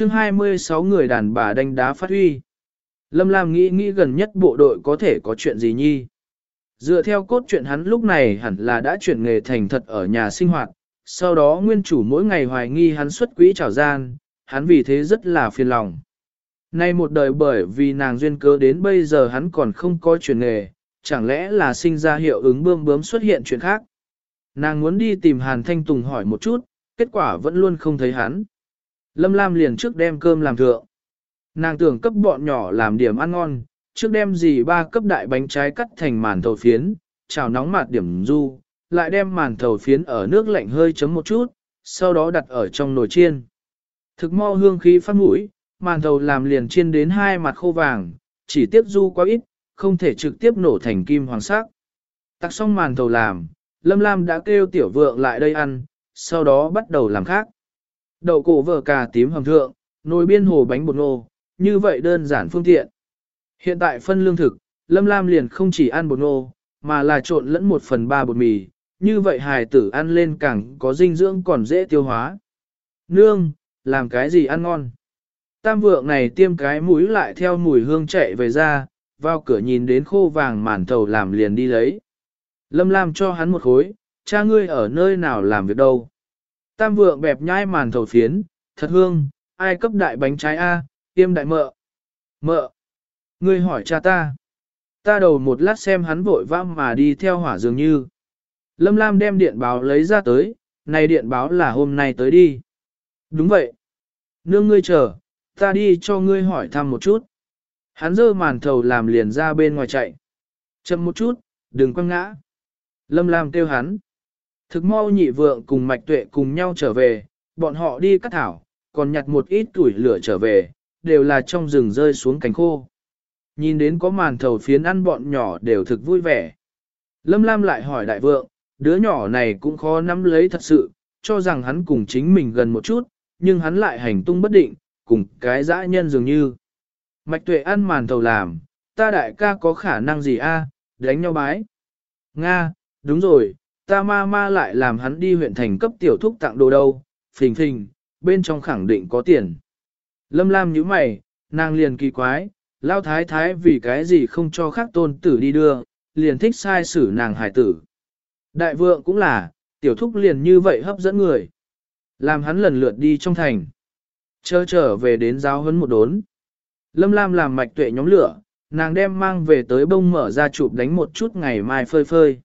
chương 26 người đàn bà đánh đá phát huy. Lâm Lam nghĩ nghĩ gần nhất bộ đội có thể có chuyện gì nhi. Dựa theo cốt truyện hắn lúc này hẳn là đã chuyển nghề thành thật ở nhà sinh hoạt, sau đó nguyên chủ mỗi ngày hoài nghi hắn xuất quỹ trào gian, hắn vì thế rất là phiền lòng. Nay một đời bởi vì nàng duyên cớ đến bây giờ hắn còn không có chuyển nghề, chẳng lẽ là sinh ra hiệu ứng bươm bướm xuất hiện chuyện khác. Nàng muốn đi tìm Hàn Thanh Tùng hỏi một chút, kết quả vẫn luôn không thấy hắn. Lâm Lam liền trước đem cơm làm thượng. Nàng tưởng cấp bọn nhỏ làm điểm ăn ngon, trước đem gì ba cấp đại bánh trái cắt thành màn thầu phiến, chảo nóng mạt điểm du, lại đem màn thầu phiến ở nước lạnh hơi chấm một chút, sau đó đặt ở trong nồi chiên. Thực mo hương khí phát mũi, màn thầu làm liền chiên đến hai mặt khô vàng, chỉ tiếp du quá ít, không thể trực tiếp nổ thành kim hoàng sắc. Tặc xong màn thầu làm, Lâm Lam đã kêu tiểu vượng lại đây ăn, sau đó bắt đầu làm khác. Đậu cổ vở cà tím hầm thượng, nồi biên hồ bánh bột ngô, như vậy đơn giản phương tiện. Hiện tại phân lương thực, Lâm Lam liền không chỉ ăn bột ngô, mà là trộn lẫn một phần ba bột mì, như vậy hài tử ăn lên càng có dinh dưỡng còn dễ tiêu hóa. Nương, làm cái gì ăn ngon? Tam vượng này tiêm cái mũi lại theo mùi hương chạy về ra, vào cửa nhìn đến khô vàng màn thầu làm liền đi lấy. Lâm Lam cho hắn một khối, cha ngươi ở nơi nào làm việc đâu. Tam vượng bẹp nhai màn thầu phiến, thật hương, ai cấp đại bánh trái A, tiêm đại mợ. Mợ, ngươi hỏi cha ta. Ta đầu một lát xem hắn vội vã mà đi theo hỏa dường như. Lâm Lam đem điện báo lấy ra tới, này điện báo là hôm nay tới đi. Đúng vậy. Nương ngươi chờ, ta đi cho ngươi hỏi thăm một chút. Hắn dơ màn thầu làm liền ra bên ngoài chạy. Chậm một chút, đừng quăng ngã. Lâm Lam kêu hắn. Thực mau nhị vượng cùng mạch tuệ cùng nhau trở về, bọn họ đi cắt thảo, còn nhặt một ít tuổi lửa trở về, đều là trong rừng rơi xuống cánh khô. Nhìn đến có màn thầu phiến ăn bọn nhỏ đều thực vui vẻ. Lâm Lam lại hỏi đại vượng, đứa nhỏ này cũng khó nắm lấy thật sự, cho rằng hắn cùng chính mình gần một chút, nhưng hắn lại hành tung bất định, cùng cái dã nhân dường như. Mạch tuệ ăn màn thầu làm, ta đại ca có khả năng gì a? đánh nhau bái. Nga, đúng rồi, ta ma ma lại làm hắn đi huyện thành cấp tiểu thúc tặng đồ đâu, phình phình, bên trong khẳng định có tiền. Lâm Lam nhíu mày, nàng liền kỳ quái, lao thái thái vì cái gì không cho khác tôn tử đi đưa, liền thích sai xử nàng hải tử. Đại vượng cũng là, tiểu thúc liền như vậy hấp dẫn người. Làm hắn lần lượt đi trong thành. Chờ trở về đến giáo huấn một đốn. Lâm Lam làm mạch tuệ nhóm lửa, nàng đem mang về tới bông mở ra chụp đánh một chút ngày mai phơi phơi.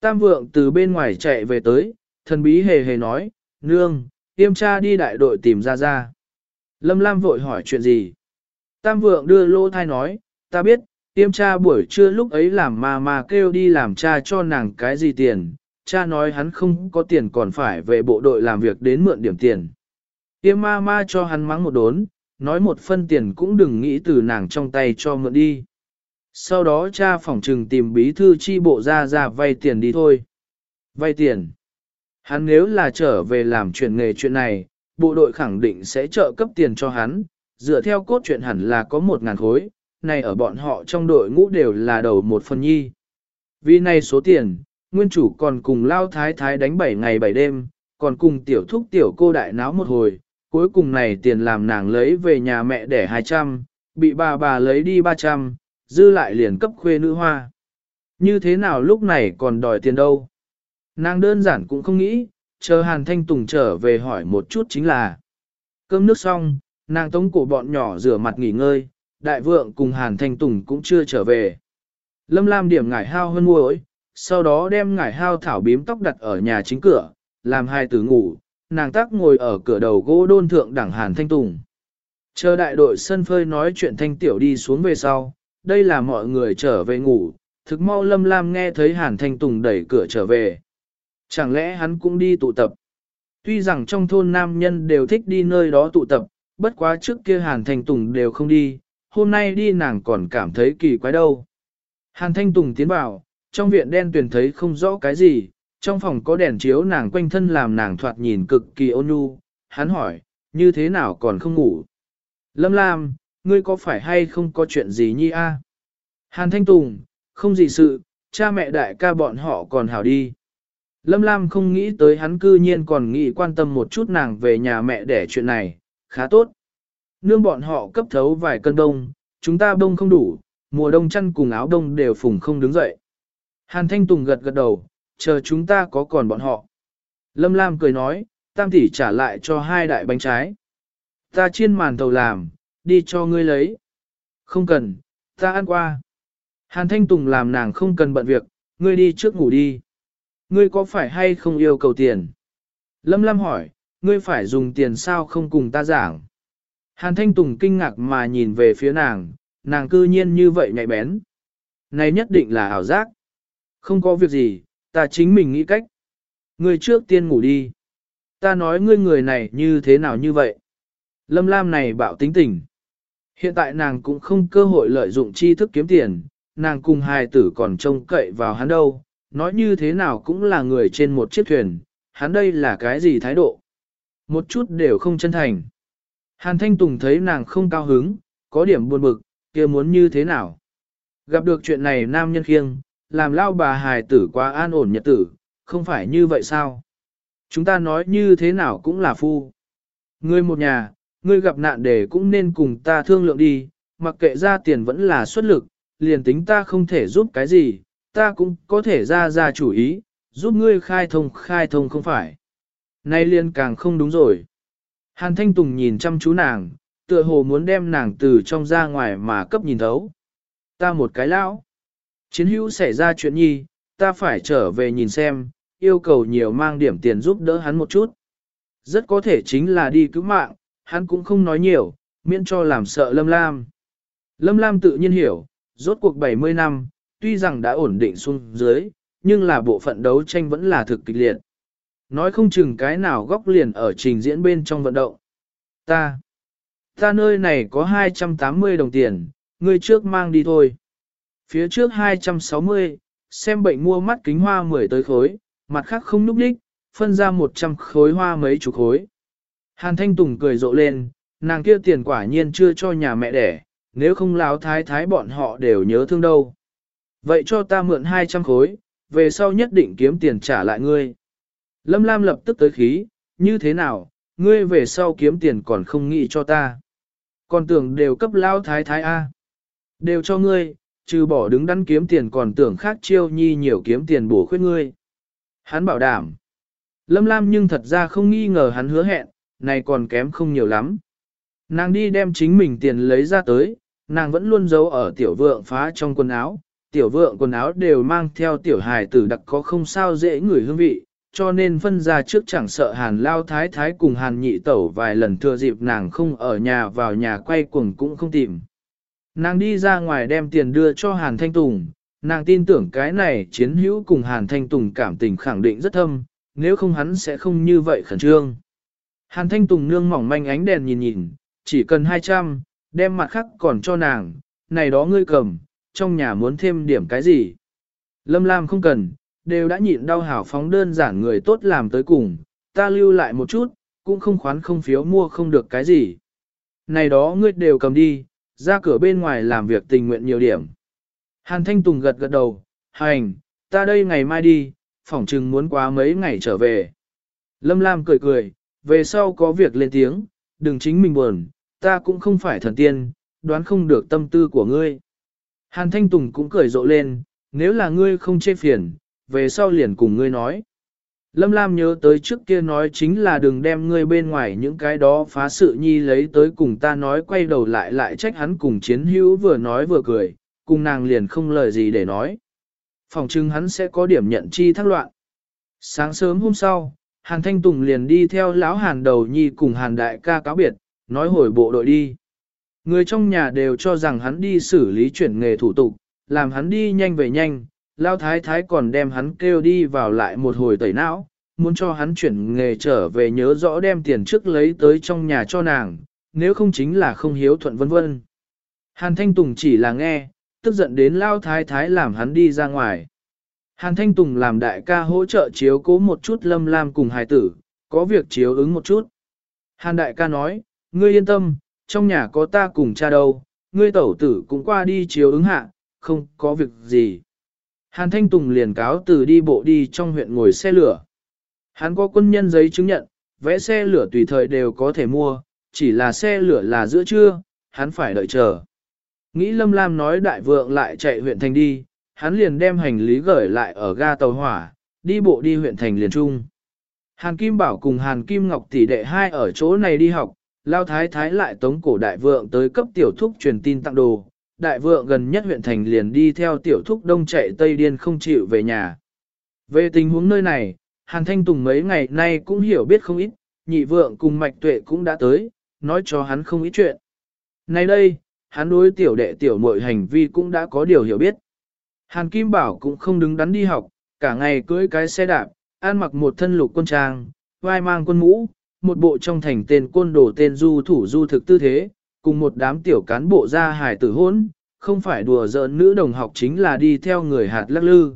Tam vượng từ bên ngoài chạy về tới, thần bí hề hề nói, nương, tiêm cha đi đại đội tìm ra ra. Lâm Lam vội hỏi chuyện gì? Tam vượng đưa lô thai nói, ta biết, tiêm cha buổi trưa lúc ấy làm mà mà kêu đi làm cha cho nàng cái gì tiền, cha nói hắn không có tiền còn phải về bộ đội làm việc đến mượn điểm tiền. Tiêm ma ma cho hắn mắng một đốn, nói một phân tiền cũng đừng nghĩ từ nàng trong tay cho mượn đi. Sau đó cha phòng trừng tìm bí thư chi bộ ra ra vay tiền đi thôi. Vay tiền. Hắn nếu là trở về làm chuyện nghề chuyện này, bộ đội khẳng định sẽ trợ cấp tiền cho hắn, dựa theo cốt truyện hẳn là có một ngàn khối, này ở bọn họ trong đội ngũ đều là đầu một phần nhi. Vì này số tiền, nguyên chủ còn cùng lao thái thái đánh 7 ngày 7 đêm, còn cùng tiểu thúc tiểu cô đại náo một hồi, cuối cùng này tiền làm nàng lấy về nhà mẹ để 200, bị bà bà lấy đi 300, dư lại liền cấp khuê nữ hoa. Như thế nào lúc này còn đòi tiền đâu? Nàng đơn giản cũng không nghĩ, chờ Hàn Thanh Tùng trở về hỏi một chút chính là. Cơm nước xong, nàng tống cổ bọn nhỏ rửa mặt nghỉ ngơi, đại vượng cùng Hàn Thanh Tùng cũng chưa trở về. Lâm Lam điểm ngải hao hơn muối, sau đó đem ngải hao thảo bím tóc đặt ở nhà chính cửa, làm hai tử ngủ, nàng tác ngồi ở cửa đầu gỗ đôn thượng đẳng Hàn Thanh Tùng. Chờ đại đội sân phơi nói chuyện Thanh Tiểu đi xuống về sau, đây là mọi người trở về ngủ, thực mau Lâm Lam nghe thấy Hàn Thanh Tùng đẩy cửa trở về. Chẳng lẽ hắn cũng đi tụ tập? Tuy rằng trong thôn nam nhân đều thích đi nơi đó tụ tập, bất quá trước kia Hàn Thanh Tùng đều không đi, hôm nay đi nàng còn cảm thấy kỳ quái đâu. Hàn Thanh Tùng tiến vào, trong viện đen tuyền thấy không rõ cái gì, trong phòng có đèn chiếu nàng quanh thân làm nàng thoạt nhìn cực kỳ ôn nhu, hắn hỏi, như thế nào còn không ngủ? Lâm Lam, ngươi có phải hay không có chuyện gì nhi a? Hàn Thanh Tùng, không gì sự, cha mẹ đại ca bọn họ còn hảo đi. Lâm Lam không nghĩ tới hắn cư nhiên còn nghĩ quan tâm một chút nàng về nhà mẹ để chuyện này, khá tốt. Nương bọn họ cấp thấu vài cân đông, chúng ta đông không đủ, mùa đông chăn cùng áo đông đều phùng không đứng dậy. Hàn Thanh Tùng gật gật đầu, chờ chúng ta có còn bọn họ. Lâm Lam cười nói, tam tỷ trả lại cho hai đại bánh trái. Ta chiên màn tàu làm, đi cho ngươi lấy. Không cần, ta ăn qua. Hàn Thanh Tùng làm nàng không cần bận việc, ngươi đi trước ngủ đi. Ngươi có phải hay không yêu cầu tiền? Lâm Lam hỏi, ngươi phải dùng tiền sao không cùng ta giảng? Hàn Thanh Tùng kinh ngạc mà nhìn về phía nàng, nàng cư nhiên như vậy nhạy bén. Này nhất định là ảo giác. Không có việc gì, ta chính mình nghĩ cách. Ngươi trước tiên ngủ đi. Ta nói ngươi người này như thế nào như vậy? Lâm Lam này bạo tính tình. Hiện tại nàng cũng không cơ hội lợi dụng tri thức kiếm tiền, nàng cùng hài tử còn trông cậy vào hắn đâu, nói như thế nào cũng là người trên một chiếc thuyền, hắn đây là cái gì thái độ? Một chút đều không chân thành. Hàn Thanh Tùng thấy nàng không cao hứng, có điểm buồn bực, kia muốn như thế nào? Gặp được chuyện này nam nhân khiêng, làm lao bà hài tử quá an ổn nhật tử, không phải như vậy sao? Chúng ta nói như thế nào cũng là phu. người một nhà, ngươi gặp nạn để cũng nên cùng ta thương lượng đi, mặc kệ ra tiền vẫn là xuất lực, liền tính ta không thể giúp cái gì, ta cũng có thể ra ra chủ ý, giúp ngươi khai thông khai thông không phải. Nay liền càng không đúng rồi. Hàn Thanh Tùng nhìn chăm chú nàng, tựa hồ muốn đem nàng từ trong ra ngoài mà cấp nhìn thấu. Ta một cái lão. Chiến hữu xảy ra chuyện nhi, ta phải trở về nhìn xem, yêu cầu nhiều mang điểm tiền giúp đỡ hắn một chút. Rất có thể chính là đi cứu mạng, hắn cũng không nói nhiều, miễn cho làm sợ Lâm Lam. Lâm Lam tự nhiên hiểu, rốt cuộc 70 năm, tuy rằng đã ổn định xuống dưới, nhưng là bộ phận đấu tranh vẫn là thực kịch liệt. Nói không chừng cái nào góc liền ở trình diễn bên trong vận động. Ta, ta nơi này có 280 đồng tiền, ngươi trước mang đi thôi. Phía trước 260, xem bệnh mua mắt kính hoa 10 tới khối, mặt khác không núp đích, phân ra 100 khối hoa mấy chục khối. Hàn Thanh Tùng cười rộ lên, nàng kia tiền quả nhiên chưa cho nhà mẹ đẻ, nếu không láo thái thái bọn họ đều nhớ thương đâu. Vậy cho ta mượn 200 khối, về sau nhất định kiếm tiền trả lại ngươi. Lâm Lam lập tức tới khí, như thế nào, ngươi về sau kiếm tiền còn không nghĩ cho ta. Còn tưởng đều cấp lao thái thái A. Đều cho ngươi, trừ bỏ đứng đắn kiếm tiền còn tưởng khác chiêu nhi nhiều kiếm tiền bổ khuyết ngươi. Hắn bảo đảm. Lâm Lam nhưng thật ra không nghi ngờ hắn hứa hẹn, này còn kém không nhiều lắm. Nàng đi đem chính mình tiền lấy ra tới, nàng vẫn luôn giấu ở tiểu vượng phá trong quần áo, tiểu vượng quần áo đều mang theo tiểu hài tử đặc có không sao dễ ngửi hương vị, cho nên phân ra trước chẳng sợ hàn lao thái thái cùng hàn nhị tẩu vài lần thừa dịp nàng không ở nhà vào nhà quay cuồng cũng không tìm. Nàng đi ra ngoài đem tiền đưa cho hàn thanh tùng, nàng tin tưởng cái này chiến hữu cùng hàn thanh tùng cảm tình khẳng định rất thâm, nếu không hắn sẽ không như vậy khẩn trương. Hàn thanh tùng nương mỏng manh ánh đèn nhìn nhìn, chỉ cần 200, đem mặt khác còn cho nàng, này đó ngươi cầm, trong nhà muốn thêm điểm cái gì. Lâm Lam không cần, đều đã nhịn đau hảo phóng đơn giản người tốt làm tới cùng, ta lưu lại một chút, cũng không khoán không phiếu mua không được cái gì. Này đó ngươi đều cầm đi, ra cửa bên ngoài làm việc tình nguyện nhiều điểm. Hàn Thanh Tùng gật gật đầu, hành, ta đây ngày mai đi, phỏng chừng muốn quá mấy ngày trở về. Lâm Lam cười cười, về sau có việc lên tiếng, đừng chính mình buồn, ta cũng không phải thần tiên, đoán không được tâm tư của ngươi. Hàn Thanh Tùng cũng cười rộ lên, nếu là ngươi không chê phiền, về sau liền cùng ngươi nói. Lâm Lam nhớ tới trước kia nói chính là đừng đem ngươi bên ngoài những cái đó phá sự nhi lấy tới cùng ta nói quay đầu lại lại trách hắn cùng chiến hữu vừa nói vừa cười, cùng nàng liền không lời gì để nói. Phòng trưng hắn sẽ có điểm nhận chi thác loạn. Sáng sớm hôm sau, Hàn Thanh Tùng liền đi theo lão Hàn đầu nhi cùng Hàn đại ca cáo biệt, nói hồi bộ đội đi. Người trong nhà đều cho rằng hắn đi xử lý chuyển nghề thủ tục, làm hắn đi nhanh về nhanh, lao thái thái còn đem hắn kêu đi vào lại một hồi tẩy não, muốn cho hắn chuyển nghề trở về nhớ rõ đem tiền trước lấy tới trong nhà cho nàng, nếu không chính là không hiếu thuận vân vân. Hàn Thanh Tùng chỉ là nghe, tức giận đến lao thái thái làm hắn đi ra ngoài. Hàn Thanh Tùng làm đại ca hỗ trợ chiếu cố một chút lâm lam cùng hài tử, có việc chiếu ứng một chút. Hàn đại ca nói, ngươi yên tâm, trong nhà có ta cùng cha đâu, ngươi tẩu tử cũng qua đi chiếu ứng hạ, không có việc gì. Hàn Thanh Tùng liền cáo từ đi bộ đi trong huyện ngồi xe lửa. Hắn có quân nhân giấy chứng nhận, vẽ xe lửa tùy thời đều có thể mua, chỉ là xe lửa là giữa trưa, hắn phải đợi chờ. Nghĩ Lâm Lam nói đại vượng lại chạy huyện thành đi, hắn liền đem hành lý gửi lại ở ga tàu hỏa, đi bộ đi huyện thành liền trung. Hàn Kim Bảo cùng Hàn Kim Ngọc tỷ đệ hai ở chỗ này đi học, Lao Thái Thái lại tống cổ đại vượng tới cấp tiểu thúc truyền tin tặng đồ. Đại vượng gần nhất huyện thành liền đi theo tiểu thúc đông chạy tây điên không chịu về nhà. Về tình huống nơi này, Hàn Thanh Tùng mấy ngày nay cũng hiểu biết không ít, nhị vượng cùng mạch tuệ cũng đã tới, nói cho hắn không ít chuyện. Nay đây, hắn đối tiểu đệ tiểu muội hành vi cũng đã có điều hiểu biết. Hàn Kim Bảo cũng không đứng đắn đi học, cả ngày cưỡi cái xe đạp, ăn mặc một thân lục quân trang, vai mang quân mũ, một bộ trong thành tên côn đồ tên du thủ du thực tư thế, cùng một đám tiểu cán bộ ra hải tử hôn, không phải đùa giỡn nữ đồng học chính là đi theo người hạt lắc lư.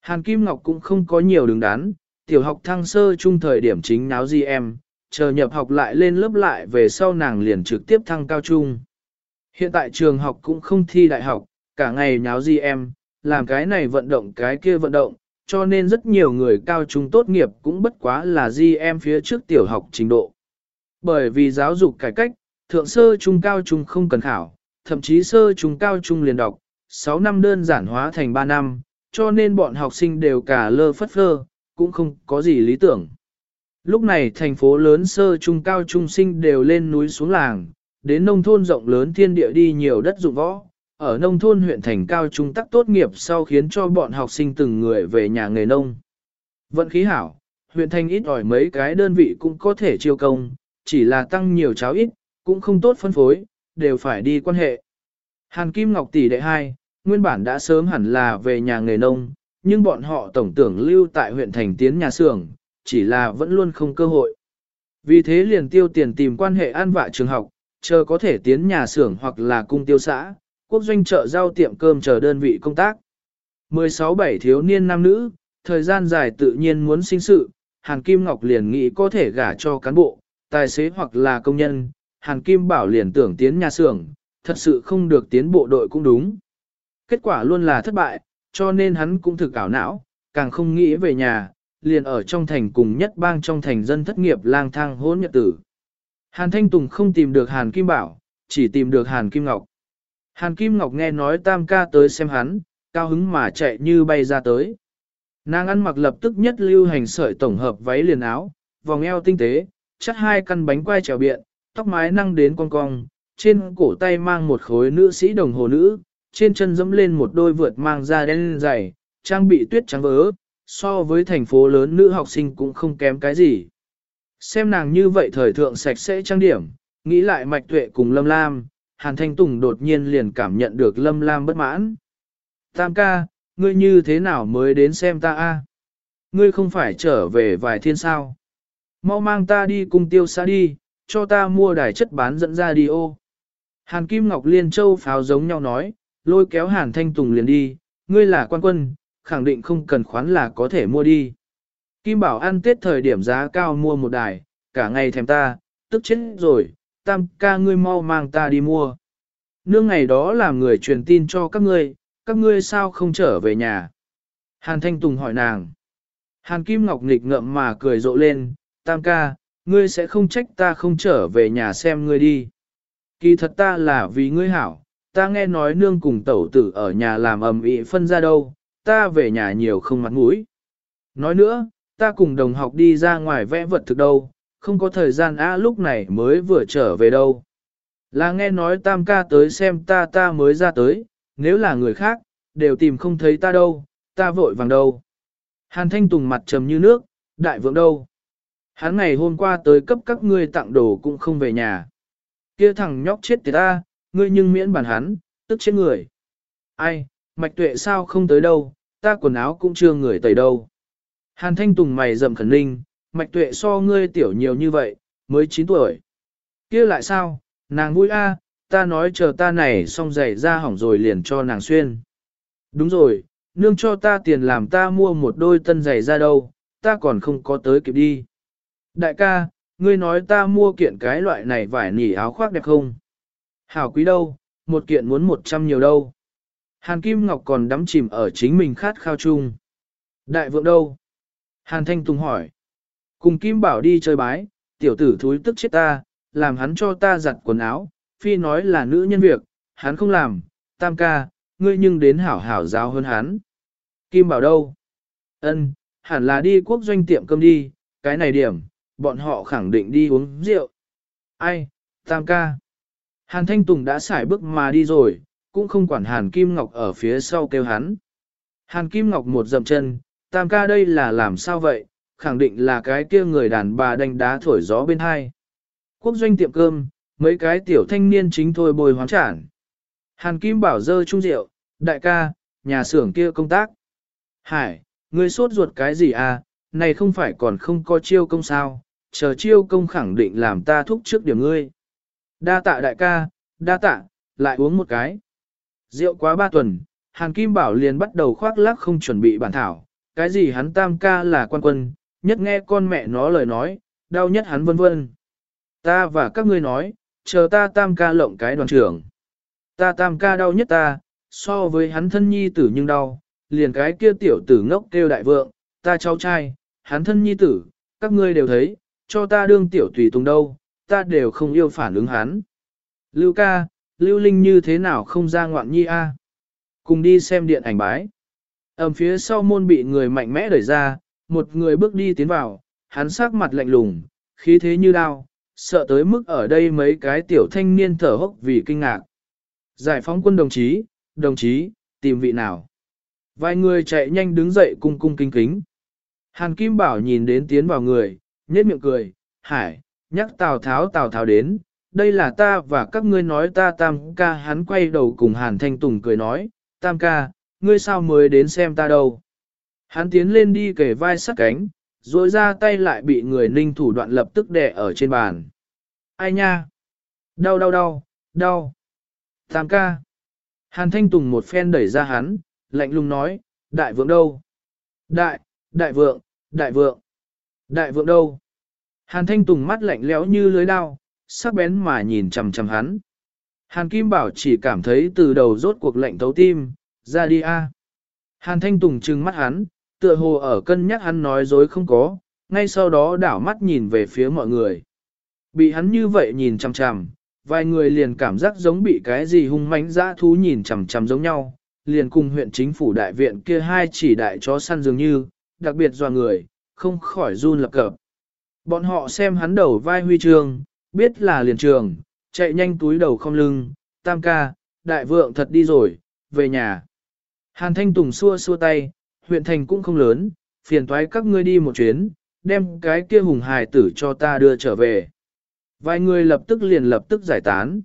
Hàn Kim Ngọc cũng không có nhiều đứng đắn, tiểu học thăng sơ trung thời điểm chính náo gì em, chờ nhập học lại lên lớp lại về sau nàng liền trực tiếp thăng cao trung. Hiện tại trường học cũng không thi đại học, cả ngày nháo gì em, làm cái này vận động cái kia vận động, cho nên rất nhiều người cao trung tốt nghiệp cũng bất quá là di em phía trước tiểu học trình độ. Bởi vì giáo dục cải cách, thượng sơ trung cao trung không cần khảo, thậm chí sơ trung cao trung liền đọc, 6 năm đơn giản hóa thành 3 năm, cho nên bọn học sinh đều cả lơ phất phơ, cũng không có gì lý tưởng. Lúc này thành phố lớn sơ trung cao trung sinh đều lên núi xuống làng, đến nông thôn rộng lớn thiên địa đi nhiều đất dụng võ, ở nông thôn huyện thành cao trung tắc tốt nghiệp sau khiến cho bọn học sinh từng người về nhà nghề nông. Vận khí hảo, huyện thành ít ỏi mấy cái đơn vị cũng có thể chiêu công, chỉ là tăng nhiều cháo ít, cũng không tốt phân phối, đều phải đi quan hệ. Hàn Kim Ngọc tỷ đệ hai, nguyên bản đã sớm hẳn là về nhà nghề nông, nhưng bọn họ tổng tưởng lưu tại huyện thành tiến nhà xưởng, chỉ là vẫn luôn không cơ hội. Vì thế liền tiêu tiền tìm quan hệ an vạ trường học, chờ có thể tiến nhà xưởng hoặc là cung tiêu xã, quốc doanh chợ giao tiệm cơm chờ đơn vị công tác. 16-7 thiếu niên nam nữ, thời gian dài tự nhiên muốn sinh sự, Hàn Kim Ngọc liền nghĩ có thể gả cho cán bộ, tài xế hoặc là công nhân, Hàn Kim Bảo liền tưởng tiến nhà xưởng, thật sự không được tiến bộ đội cũng đúng. Kết quả luôn là thất bại, cho nên hắn cũng thực ảo não, càng không nghĩ về nhà, liền ở trong thành cùng nhất bang trong thành dân thất nghiệp lang thang hỗn nhật tử. Hàn Thanh Tùng không tìm được Hàn Kim Bảo, chỉ tìm được Hàn Kim Ngọc. Hàn Kim Ngọc nghe nói tam ca tới xem hắn, cao hứng mà chạy như bay ra tới. Nàng ăn mặc lập tức nhất lưu hành sợi tổng hợp váy liền áo, vòng eo tinh tế, chắc hai căn bánh quai trèo biện, tóc mái năng đến cong cong, trên cổ tay mang một khối nữ sĩ đồng hồ nữ, trên chân dẫm lên một đôi vượt mang da đen dày, trang bị tuyết trắng vỡ, so với thành phố lớn nữ học sinh cũng không kém cái gì. Xem nàng như vậy thời thượng sạch sẽ trang điểm, nghĩ lại mạch tuệ cùng lâm lam, Hàn Thanh Tùng đột nhiên liền cảm nhận được Lâm Lam bất mãn. Tam ca, ngươi như thế nào mới đến xem ta a? Ngươi không phải trở về vài thiên sao? Mau mang ta đi cùng tiêu xa đi, cho ta mua đài chất bán dẫn ra đi ô. Hàn Kim Ngọc Liên Châu pháo giống nhau nói, lôi kéo Hàn Thanh Tùng liền đi, ngươi là quan quân, khẳng định không cần khoán là có thể mua đi. Kim Bảo ăn tết thời điểm giá cao mua một đài, cả ngày thèm ta, tức chết rồi, tam ca ngươi mau mang ta đi mua. Nương ngày đó làm người truyền tin cho các ngươi, các ngươi sao không trở về nhà? Hàn Thanh Tùng hỏi nàng. Hàn Kim Ngọc nghịch ngậm mà cười rộ lên, tam ca, ngươi sẽ không trách ta không trở về nhà xem ngươi đi. Kỳ thật ta là vì ngươi hảo, ta nghe nói nương cùng tẩu tử ở nhà làm ầm ĩ phân ra đâu, ta về nhà nhiều không mặt mũi. Nói nữa, ta cùng đồng học đi ra ngoài vẽ vật thực đâu, không có thời gian a lúc này mới vừa trở về đâu. Là nghe nói tam ca tới xem ta ta mới ra tới, nếu là người khác, đều tìm không thấy ta đâu, ta vội vàng đâu. Hàn Thanh Tùng mặt trầm như nước, đại vượng đâu. Hắn ngày hôm qua tới cấp các ngươi tặng đồ cũng không về nhà. Kia thằng nhóc chết tiệt ta, ngươi nhưng miễn bản hắn, tức chết người. Ai, mạch tuệ sao không tới đâu, ta quần áo cũng chưa người tẩy đâu. Hàn Thanh Tùng mày rậm khẩn ninh, mạch tuệ so ngươi tiểu nhiều như vậy, mới 9 tuổi. kia lại sao, nàng vui a, ta nói chờ ta này xong giày ra hỏng rồi liền cho nàng xuyên. Đúng rồi, nương cho ta tiền làm ta mua một đôi tân giày ra đâu, ta còn không có tới kịp đi. Đại ca, ngươi nói ta mua kiện cái loại này vải nỉ áo khoác đẹp không? Hảo quý đâu, một kiện muốn một trăm nhiều đâu. Hàn Kim Ngọc còn đắm chìm ở chính mình khát khao chung. Đại vượng đâu? Hàn Thanh Tùng hỏi. Cùng Kim Bảo đi chơi bái, tiểu tử thúi tức chết ta, làm hắn cho ta giặt quần áo, phi nói là nữ nhân việc, hắn không làm, tam ca, ngươi nhưng đến hảo hảo giáo hơn hắn. Kim bảo đâu? Ân, hẳn là đi quốc doanh tiệm cơm đi, cái này điểm, bọn họ khẳng định đi uống rượu. Ai, tam ca. Hàn Thanh Tùng đã xài bước mà đi rồi, cũng không quản Hàn Kim Ngọc ở phía sau kêu hắn. Hàn Kim Ngọc một dậm chân, tam ca đây là làm sao vậy, khẳng định là cái kia người đàn bà đánh đá thổi gió bên hai. Quốc doanh tiệm cơm, mấy cái tiểu thanh niên chính thôi bồi hoán trản. Hàn Kim bảo dơ trung rượu, đại ca, nhà xưởng kia công tác. Hải, ngươi sốt ruột cái gì à, này không phải còn không có chiêu công sao, chờ chiêu công khẳng định làm ta thúc trước điểm ngươi. Đa tạ đại ca, đa tạ, lại uống một cái. Rượu quá ba tuần, Hàn Kim Bảo liền bắt đầu khoác lác không chuẩn bị bản thảo, cái gì hắn tam ca là quan quân, nhất nghe con mẹ nó lời nói, đau nhất hắn vân vân. Ta và các ngươi nói, chờ ta tam ca lộng cái đoàn trưởng. Ta tam ca đau nhất ta, so với hắn thân nhi tử nhưng đau, liền cái kia tiểu tử ngốc kêu đại vượng, ta cháu trai, hắn thân nhi tử, các ngươi đều thấy, cho ta đương tiểu tùy tùng đâu, ta đều không yêu phản ứng hắn. Lưu ca, Lưu Linh như thế nào không ra ngoạn nhi a? Cùng đi xem điện ảnh bái. Ẩm phía sau môn bị người mạnh mẽ đẩy ra, một người bước đi tiến vào, hắn sắc mặt lạnh lùng, khí thế như đao, sợ tới mức ở đây mấy cái tiểu thanh niên thở hốc vì kinh ngạc. Giải phóng quân đồng chí, đồng chí, tìm vị nào. Vài người chạy nhanh đứng dậy cung cung kính kính. Hàn Kim Bảo nhìn đến tiến vào người, nhếch miệng cười, hải, nhắc Tào Tháo Tào Tháo đến, đây là ta và các ngươi nói ta tam ca hắn quay đầu cùng Hàn Thanh Tùng cười nói, tam ca, ngươi sao mới đến xem ta đâu. Hắn tiến lên đi kề vai sắt cánh, rồi ra tay lại bị người ninh thủ đoạn lập tức đè ở trên bàn. Ai nha? Đau đau đau, đau. Tam ca. Hàn Thanh Tùng một phen đẩy ra hắn, lạnh lùng nói, đại vượng đâu? Đại, đại vượng, đại vượng. Đại vượng đâu? Hàn Thanh Tùng mắt lạnh lẽo như lưới đao, sắc bén mà nhìn chằm chằm hắn. Hàn Kim Bảo chỉ cảm thấy từ đầu rốt cuộc lạnh thấu tim, ra đi a. Hàn Thanh Tùng trừng mắt hắn, tựa hồ ở cân nhắc hắn nói dối không có, ngay sau đó đảo mắt nhìn về phía mọi người. Bị hắn như vậy nhìn chằm chằm, vài người liền cảm giác giống bị cái gì hung mãnh dã thú nhìn chằm chằm giống nhau, liền cùng huyện chính phủ đại viện kia hai chỉ đại chó săn dường như, đặc biệt dò người, không khỏi run lập cập. Bọn họ xem hắn đầu vai huy trường, biết là liền trường, chạy nhanh túi đầu không lưng, tam ca, đại vượng thật đi rồi, về nhà. Hàn Thanh Tùng xua xua tay, huyện thành cũng không lớn, phiền toái các ngươi đi một chuyến, đem cái kia hùng hài tử cho ta đưa trở về. Vài người lập tức liền lập tức giải tán.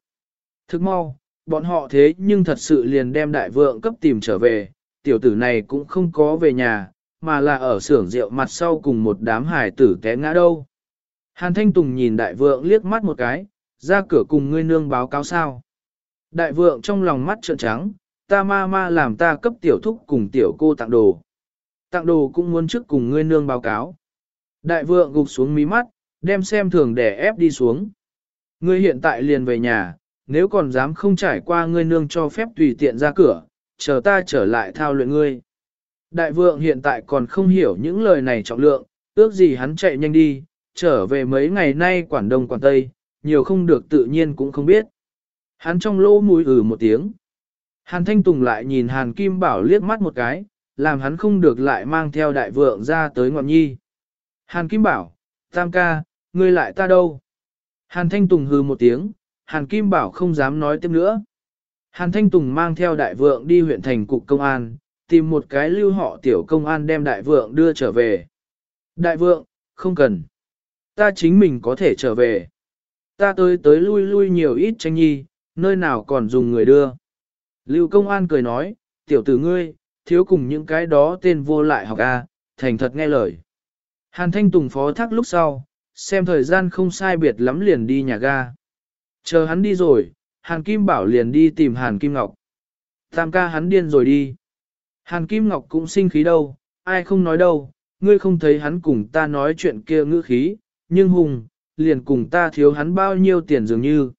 Thức mau, bọn họ thế nhưng thật sự liền đem đại vượng cấp tìm trở về, tiểu tử này cũng không có về nhà, mà là ở xưởng rượu mặt sau cùng một đám hài tử té ngã đâu. Hàn Thanh Tùng nhìn đại vượng liếc mắt một cái, ra cửa cùng ngươi nương báo cáo sao. Đại vượng trong lòng mắt trợn trắng, ta ma ma làm ta cấp tiểu thúc cùng tiểu cô tặng đồ. Tặng đồ cũng muốn trước cùng ngươi nương báo cáo. Đại vượng gục xuống mí mắt, đem xem thường để ép đi xuống. Ngươi hiện tại liền về nhà, nếu còn dám không trải qua ngươi nương cho phép tùy tiện ra cửa, chờ ta trở lại thao luyện ngươi. Đại vượng hiện tại còn không hiểu những lời này trọng lượng, ước gì hắn chạy nhanh đi, trở về mấy ngày nay quản đông quản tây, nhiều không được tự nhiên cũng không biết. Hắn trong lỗ mũi ử ừ một tiếng. Hàn Thanh Tùng lại nhìn Hàn Kim Bảo liếc mắt một cái, làm hắn không được lại mang theo đại vượng ra tới ngọn nhi. Hàn Kim Bảo, Tam ca, ngươi lại ta đâu? Hàn Thanh Tùng hừ một tiếng, Hàn Kim Bảo không dám nói tiếp nữa. Hàn Thanh Tùng mang theo đại vượng đi huyện thành cục công an, tìm một cái lưu họ tiểu công an đem đại vượng đưa trở về. Đại vượng, không cần. Ta chính mình có thể trở về. Ta tới tới lui lui nhiều ít tranh nhi, nơi nào còn dùng người đưa. Lưu công an cười nói, tiểu tử ngươi, thiếu cùng những cái đó tên vô lại học A, thành thật nghe lời. Hàn Thanh Tùng phó thác lúc sau, xem thời gian không sai biệt lắm liền đi nhà ga. Chờ hắn đi rồi, Hàn Kim Bảo liền đi tìm Hàn Kim Ngọc. Tam ca hắn điên rồi đi. Hàn Kim Ngọc cũng sinh khí đâu, ai không nói đâu, ngươi không thấy hắn cùng ta nói chuyện kia ngữ khí, nhưng hùng, liền cùng ta thiếu hắn bao nhiêu tiền dường như.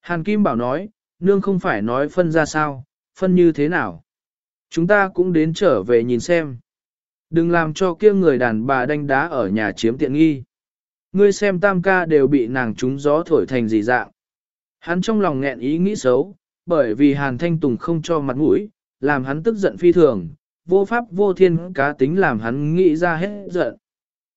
Hàn Kim Bảo nói, nương không phải nói phân ra sao, phân như thế nào. Chúng ta cũng đến trở về nhìn xem. Đừng làm cho kia người đàn bà đánh đá ở nhà chiếm tiện nghi. Ngươi xem tam ca đều bị nàng trúng gió thổi thành gì dạng. Hắn trong lòng nghẹn ý nghĩ xấu, bởi vì Hàn Thanh Tùng không cho mặt mũi, làm hắn tức giận phi thường, vô pháp vô thiên cá tính làm hắn nghĩ ra hết giận.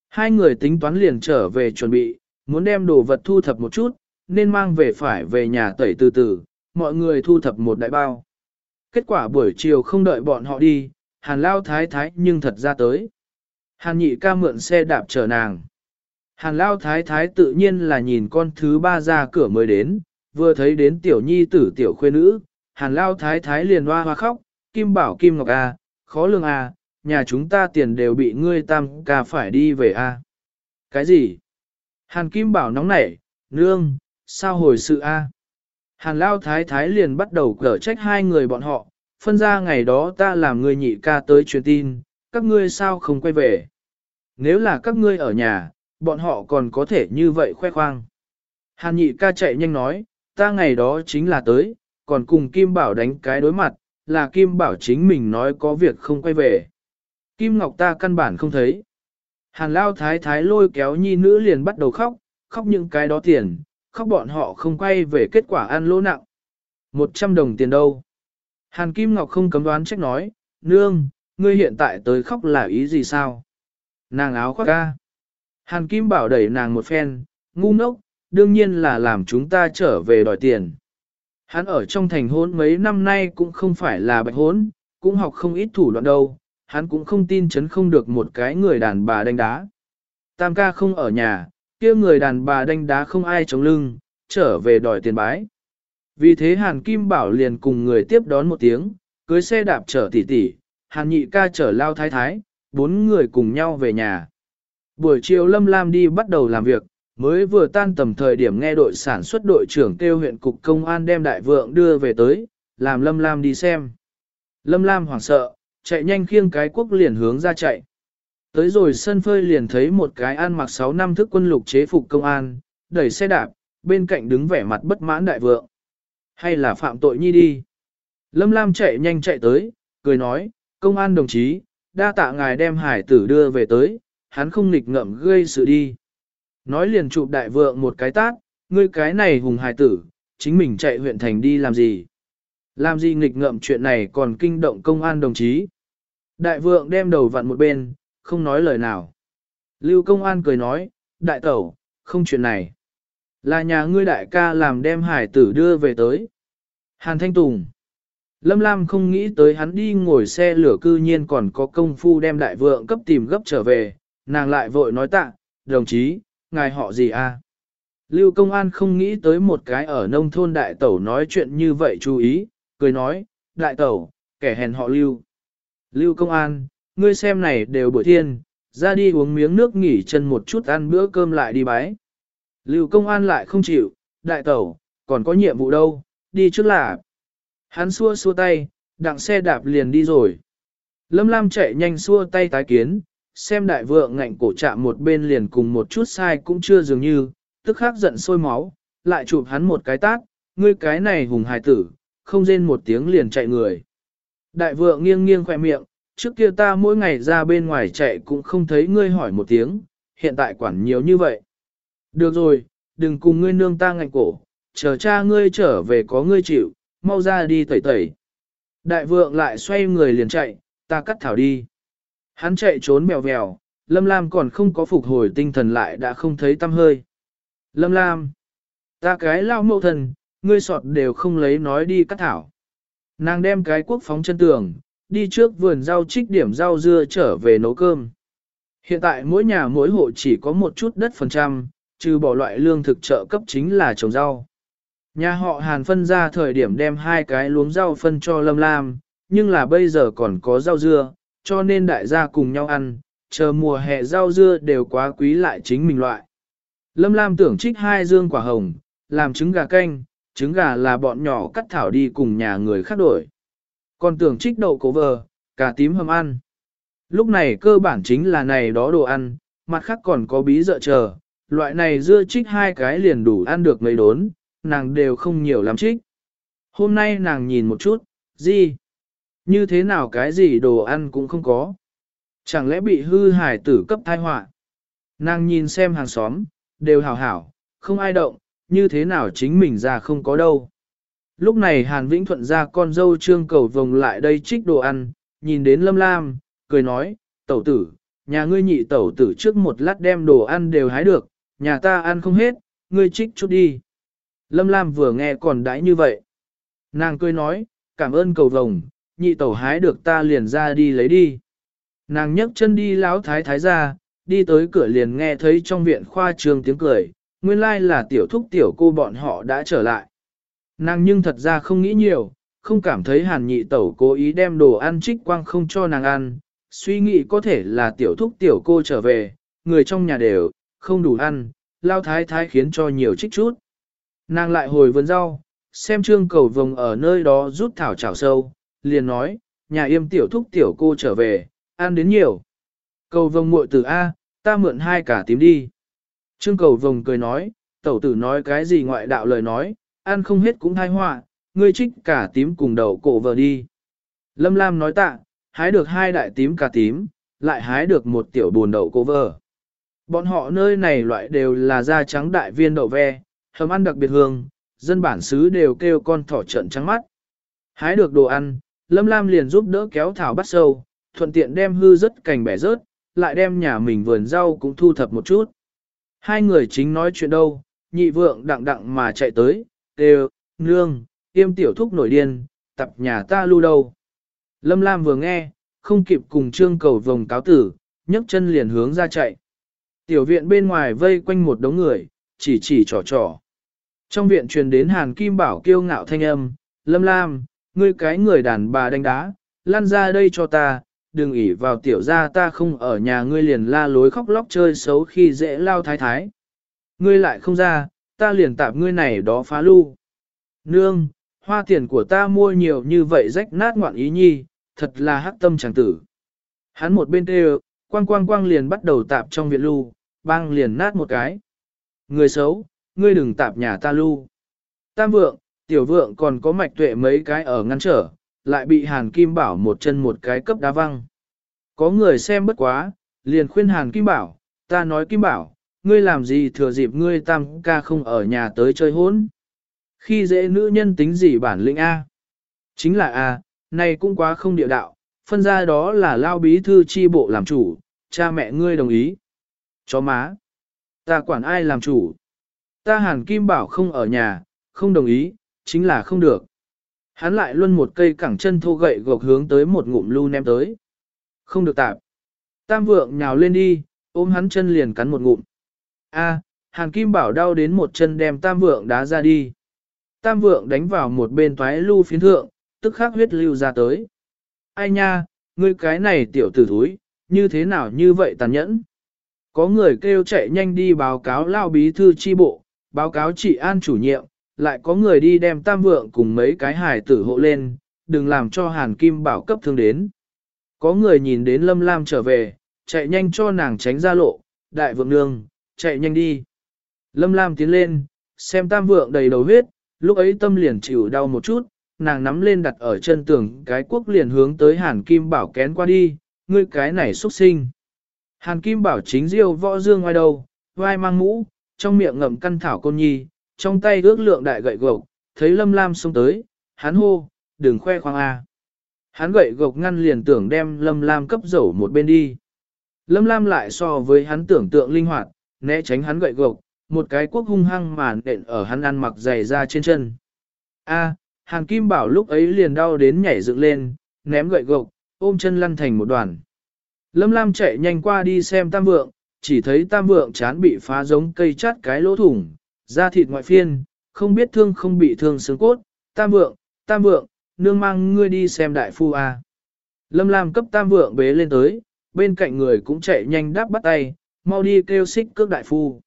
Hai người tính toán liền trở về chuẩn bị, muốn đem đồ vật thu thập một chút, nên mang về phải về nhà tẩy từ từ, mọi người thu thập một đại bao. Kết quả buổi chiều không đợi bọn họ đi, hàn lao thái thái nhưng thật ra tới. Hàn nhị ca mượn xe đạp chở nàng. Hàn lao thái thái tự nhiên là nhìn con thứ ba ra cửa mới đến, vừa thấy đến tiểu nhi tử tiểu khuê nữ, hàn lao thái thái liền hoa hoa khóc, kim bảo kim ngọc a, khó lường a, nhà chúng ta tiền đều bị ngươi tam ca phải đi về a. Cái gì? Hàn kim bảo nóng nảy, nương, sao hồi sự a? Hàn lao thái thái liền bắt đầu cở trách hai người bọn họ, phân ra ngày đó ta làm người nhị ca tới truyền tin, các ngươi sao không quay về. Nếu là các ngươi ở nhà, bọn họ còn có thể như vậy khoe khoang. Hàn nhị ca chạy nhanh nói, ta ngày đó chính là tới, còn cùng Kim Bảo đánh cái đối mặt, là Kim Bảo chính mình nói có việc không quay về. Kim Ngọc ta căn bản không thấy. Hàn lao thái thái lôi kéo nhi nữ liền bắt đầu khóc, khóc những cái đó tiền, khóc bọn họ không quay về kết quả ăn lỗ nặng. Một trăm đồng tiền đâu? Hàn Kim Ngọc không cấm đoán trách nói, nương, ngươi hiện tại tới khóc là ý gì sao? Nàng áo khoác ca. Hàn Kim bảo đẩy nàng một phen, ngu ngốc, đương nhiên là làm chúng ta trở về đòi tiền. Hắn ở trong thành hôn mấy năm nay cũng không phải là bạch hôn, cũng học không ít thủ đoạn đâu, hắn cũng không tin chấn không được một cái người đàn bà đánh đá. Tam ca không ở nhà, kia người đàn bà đánh đá không ai chống lưng, trở về đòi tiền bái. Vì thế Hàn Kim Bảo liền cùng người tiếp đón một tiếng, cưới xe đạp chở tỷ tỷ, Hàn Nhị ca chở lao thái thái, bốn người cùng nhau về nhà. Buổi chiều Lâm Lam đi bắt đầu làm việc, mới vừa tan tầm thời điểm nghe đội sản xuất đội trưởng kêu huyện cục công an đem đại vượng đưa về tới, làm Lâm Lam đi xem. Lâm Lam hoảng sợ, chạy nhanh khiêng cái quốc liền hướng ra chạy. Tới rồi sân phơi liền thấy một cái ăn mặc 6 năm thức quân lục chế phục công an, đẩy xe đạp, bên cạnh đứng vẻ mặt bất mãn đại vượng. Hay là phạm tội nhi đi? Lâm Lam chạy nhanh chạy tới, cười nói, công an đồng chí, đa tạ ngài đem hải tử đưa về tới, hắn không nghịch ngợm gây sự đi. Nói liền chụp đại vượng một cái tát, ngươi cái này hùng hải tử, chính mình chạy huyện thành đi làm gì? Làm gì nghịch ngợm chuyện này còn kinh động công an đồng chí? Đại vượng đem đầu vặn một bên, không nói lời nào. Lưu công an cười nói, đại tẩu, không chuyện này. Là nhà ngươi đại ca làm đem hải tử đưa về tới. Hàn Thanh Tùng. Lâm Lam không nghĩ tới hắn đi ngồi xe lửa cư nhiên còn có công phu đem đại vượng cấp tìm gấp trở về, nàng lại vội nói tạ, đồng chí, ngài họ gì a? Lưu công an không nghĩ tới một cái ở nông thôn đại tẩu nói chuyện như vậy chú ý, cười nói, đại tẩu, kẻ hèn họ Lưu. Lưu công an, ngươi xem này đều buổi thiên, ra đi uống miếng nước nghỉ chân một chút ăn bữa cơm lại đi bái. Lưu công an lại không chịu, đại tẩu, còn có nhiệm vụ đâu, đi trước là. Hắn xua xua tay, đặng xe đạp liền đi rồi. Lâm Lam chạy nhanh xua tay tái kiến, xem đại vượng ngạnh cổ chạm một bên liền cùng một chút sai cũng chưa dường như, tức khắc giận sôi máu, lại chụp hắn một cái tát, ngươi cái này hùng hài tử, không rên một tiếng liền chạy người. Đại vượng nghiêng nghiêng khỏe miệng, trước kia ta mỗi ngày ra bên ngoài chạy cũng không thấy ngươi hỏi một tiếng, hiện tại quản nhiều như vậy. Được rồi, đừng cùng ngươi nương ta ngạnh cổ, chờ cha ngươi trở về có ngươi chịu, mau ra đi tẩy tẩy. Đại vượng lại xoay người liền chạy, ta cắt thảo đi. Hắn chạy trốn mèo mèo, Lâm Lam còn không có phục hồi tinh thần lại đã không thấy tâm hơi. Lâm Lam, ta cái lao mẫu thần, ngươi sọt đều không lấy nói đi cắt thảo. Nàng đem cái quốc phóng chân tường, đi trước vườn rau trích điểm rau dưa trở về nấu cơm. Hiện tại mỗi nhà mỗi hộ chỉ có một chút đất phần trăm, trừ bỏ loại lương thực trợ cấp chính là trồng rau. Nhà họ Hàn phân ra thời điểm đem hai cái luống rau phân cho Lâm Lam, nhưng là bây giờ còn có rau dưa, cho nên đại gia cùng nhau ăn, chờ mùa hè rau dưa đều quá quý lại chính mình loại. Lâm Lam tưởng trích hai dương quả hồng, làm trứng gà canh, trứng gà là bọn nhỏ cắt thảo đi cùng nhà người khác đổi. Còn tưởng trích đậu cổ vờ, cà tím hầm ăn. Lúc này cơ bản chính là này đó đồ ăn, mặt khác còn có bí dợ chờ, loại này dưa trích hai cái liền đủ ăn được mấy đốn, nàng đều không nhiều lắm trích. Hôm nay nàng nhìn một chút, gì? Như thế nào cái gì đồ ăn cũng không có. Chẳng lẽ bị hư hải tử cấp thai họa Nàng nhìn xem hàng xóm, đều hảo hảo, không ai động, như thế nào chính mình ra không có đâu. Lúc này Hàn Vĩnh Thuận ra con dâu trương cầu vồng lại đây trích đồ ăn, nhìn đến Lâm Lam, cười nói, tẩu tử, nhà ngươi nhị tẩu tử trước một lát đem đồ ăn đều hái được, nhà ta ăn không hết, ngươi trích chút đi. Lâm Lam vừa nghe còn đãi như vậy. Nàng cười nói, cảm ơn cầu vồng, nhị tẩu hái được ta liền ra đi lấy đi. Nàng nhấc chân đi lão thái thái ra, đi tới cửa liền nghe thấy trong viện khoa trường tiếng cười, nguyên lai là tiểu thúc tiểu cô bọn họ đã trở lại. Nàng nhưng thật ra không nghĩ nhiều, không cảm thấy hàn nhị tẩu cố ý đem đồ ăn trích quang không cho nàng ăn, suy nghĩ có thể là tiểu thúc tiểu cô trở về, người trong nhà đều, không đủ ăn, lao thái thái khiến cho nhiều trích chút. Nàng lại hồi vườn rau, xem trương cầu vồng ở nơi đó rút thảo chảo sâu, liền nói, nhà yêm tiểu thúc tiểu cô trở về, ăn đến nhiều. Cầu vồng muội từ A, ta mượn hai cả tím đi. Trương cầu vồng cười nói, tẩu tử nói cái gì ngoại đạo lời nói, ăn không hết cũng thai họa, ngươi trích cả tím cùng đầu cổ vợ đi. Lâm Lam nói tạ, hái được hai đại tím cả tím, lại hái được một tiểu buồn đậu cổ vợ. Bọn họ nơi này loại đều là da trắng đại viên đậu ve, hầm ăn đặc biệt hương, dân bản xứ đều kêu con thỏ trận trắng mắt. Hái được đồ ăn, Lâm Lam liền giúp đỡ kéo thảo bắt sâu, thuận tiện đem hư rất cành bẻ rớt, lại đem nhà mình vườn rau cũng thu thập một chút. Hai người chính nói chuyện đâu, nhị vượng đặng đặng mà chạy tới, đều, nương, tiêm tiểu thúc nổi điên, tập nhà ta lưu đâu. Lâm Lam vừa nghe, không kịp cùng trương cầu vòng cáo tử, nhấc chân liền hướng ra chạy. Tiểu viện bên ngoài vây quanh một đống người, chỉ chỉ trò trò. Trong viện truyền đến Hàn Kim Bảo kiêu ngạo thanh âm, Lâm Lam, ngươi cái người đàn bà đánh đá, lăn ra đây cho ta, đừng ỉ vào tiểu gia ta không ở nhà ngươi liền la lối khóc lóc chơi xấu khi dễ lao thái thái. Ngươi lại không ra, ta liền tạp ngươi này đó phá lưu. Nương, hoa tiền của ta mua nhiều như vậy rách nát ngoạn ý nhi, thật là hắc tâm chẳng tử. Hắn một bên kêu, quang quang quang liền bắt đầu tạp trong viện lưu, băng liền nát một cái. Người xấu, ngươi đừng tạp nhà ta lưu. Tam vượng, tiểu vượng còn có mạch tuệ mấy cái ở ngăn trở, lại bị Hàn Kim Bảo một chân một cái cấp đá văng. Có người xem bất quá, liền khuyên Hàn Kim Bảo, ta nói Kim Bảo, ngươi làm gì thừa dịp ngươi tam ca không ở nhà tới chơi hốn. Khi dễ nữ nhân tính gì bản lĩnh A? Chính là A, này cũng quá không địa đạo, phân ra đó là lao bí thư chi bộ làm chủ, cha mẹ ngươi đồng ý. Chó má. Ta quản ai làm chủ. Ta hàn kim bảo không ở nhà, không đồng ý, chính là không được. Hắn lại luân một cây cẳng chân thô gậy gộc hướng tới một ngụm lưu ném tới. Không được tạp. Tam vượng nhào lên đi, ôm hắn chân liền cắn một ngụm. A, hàn kim bảo đau đến một chân đem tam vượng đá ra đi. Tam vượng đánh vào một bên toái lưu phiến thượng, tức khắc huyết lưu ra tới. Ai nha, ngươi cái này tiểu tử thúi, như thế nào như vậy tàn nhẫn? Có người kêu chạy nhanh đi báo cáo lao bí thư chi bộ, báo cáo trị an chủ nhiệm, lại có người đi đem tam vượng cùng mấy cái hải tử hộ lên, đừng làm cho hàn kim bảo cấp thương đến. Có người nhìn đến lâm lam trở về, chạy nhanh cho nàng tránh ra lộ, đại vượng nương, chạy nhanh đi. Lâm lam tiến lên, xem tam vượng đầy đầu huyết, lúc ấy tâm liền chịu đau một chút, nàng nắm lên đặt ở chân tường cái quốc liền hướng tới hàn kim bảo kén qua đi, ngươi cái này xuất sinh. Hàn kim bảo chính diêu võ dương ngoài đầu, vai mang mũ, trong miệng ngậm căn thảo côn nhi, trong tay ước lượng đại gậy gộc, thấy lâm lam xông tới, hắn hô, đừng khoe khoang a. Hắn gậy gộc ngăn liền tưởng đem lâm lam cấp dầu một bên đi. Lâm lam lại so với hắn tưởng tượng linh hoạt, né tránh hắn gậy gộc, một cái quốc hung hăng màn nện ở hắn ăn mặc dày ra trên chân. A, Hàn Kim Bảo lúc ấy liền đau đến nhảy dựng lên, ném gậy gộc, ôm chân lăn thành một đoàn. Lâm Lam chạy nhanh qua đi xem tam vượng, chỉ thấy tam vượng chán bị phá giống cây chát cái lỗ thủng, da thịt ngoại phiên, không biết thương không bị thương xương cốt. Tam vượng, tam vượng, nương mang ngươi đi xem đại phu a. Lâm Lam cấp tam vượng bế lên tới, bên cạnh người cũng chạy nhanh đáp bắt tay, mau đi kêu xích cước đại phu.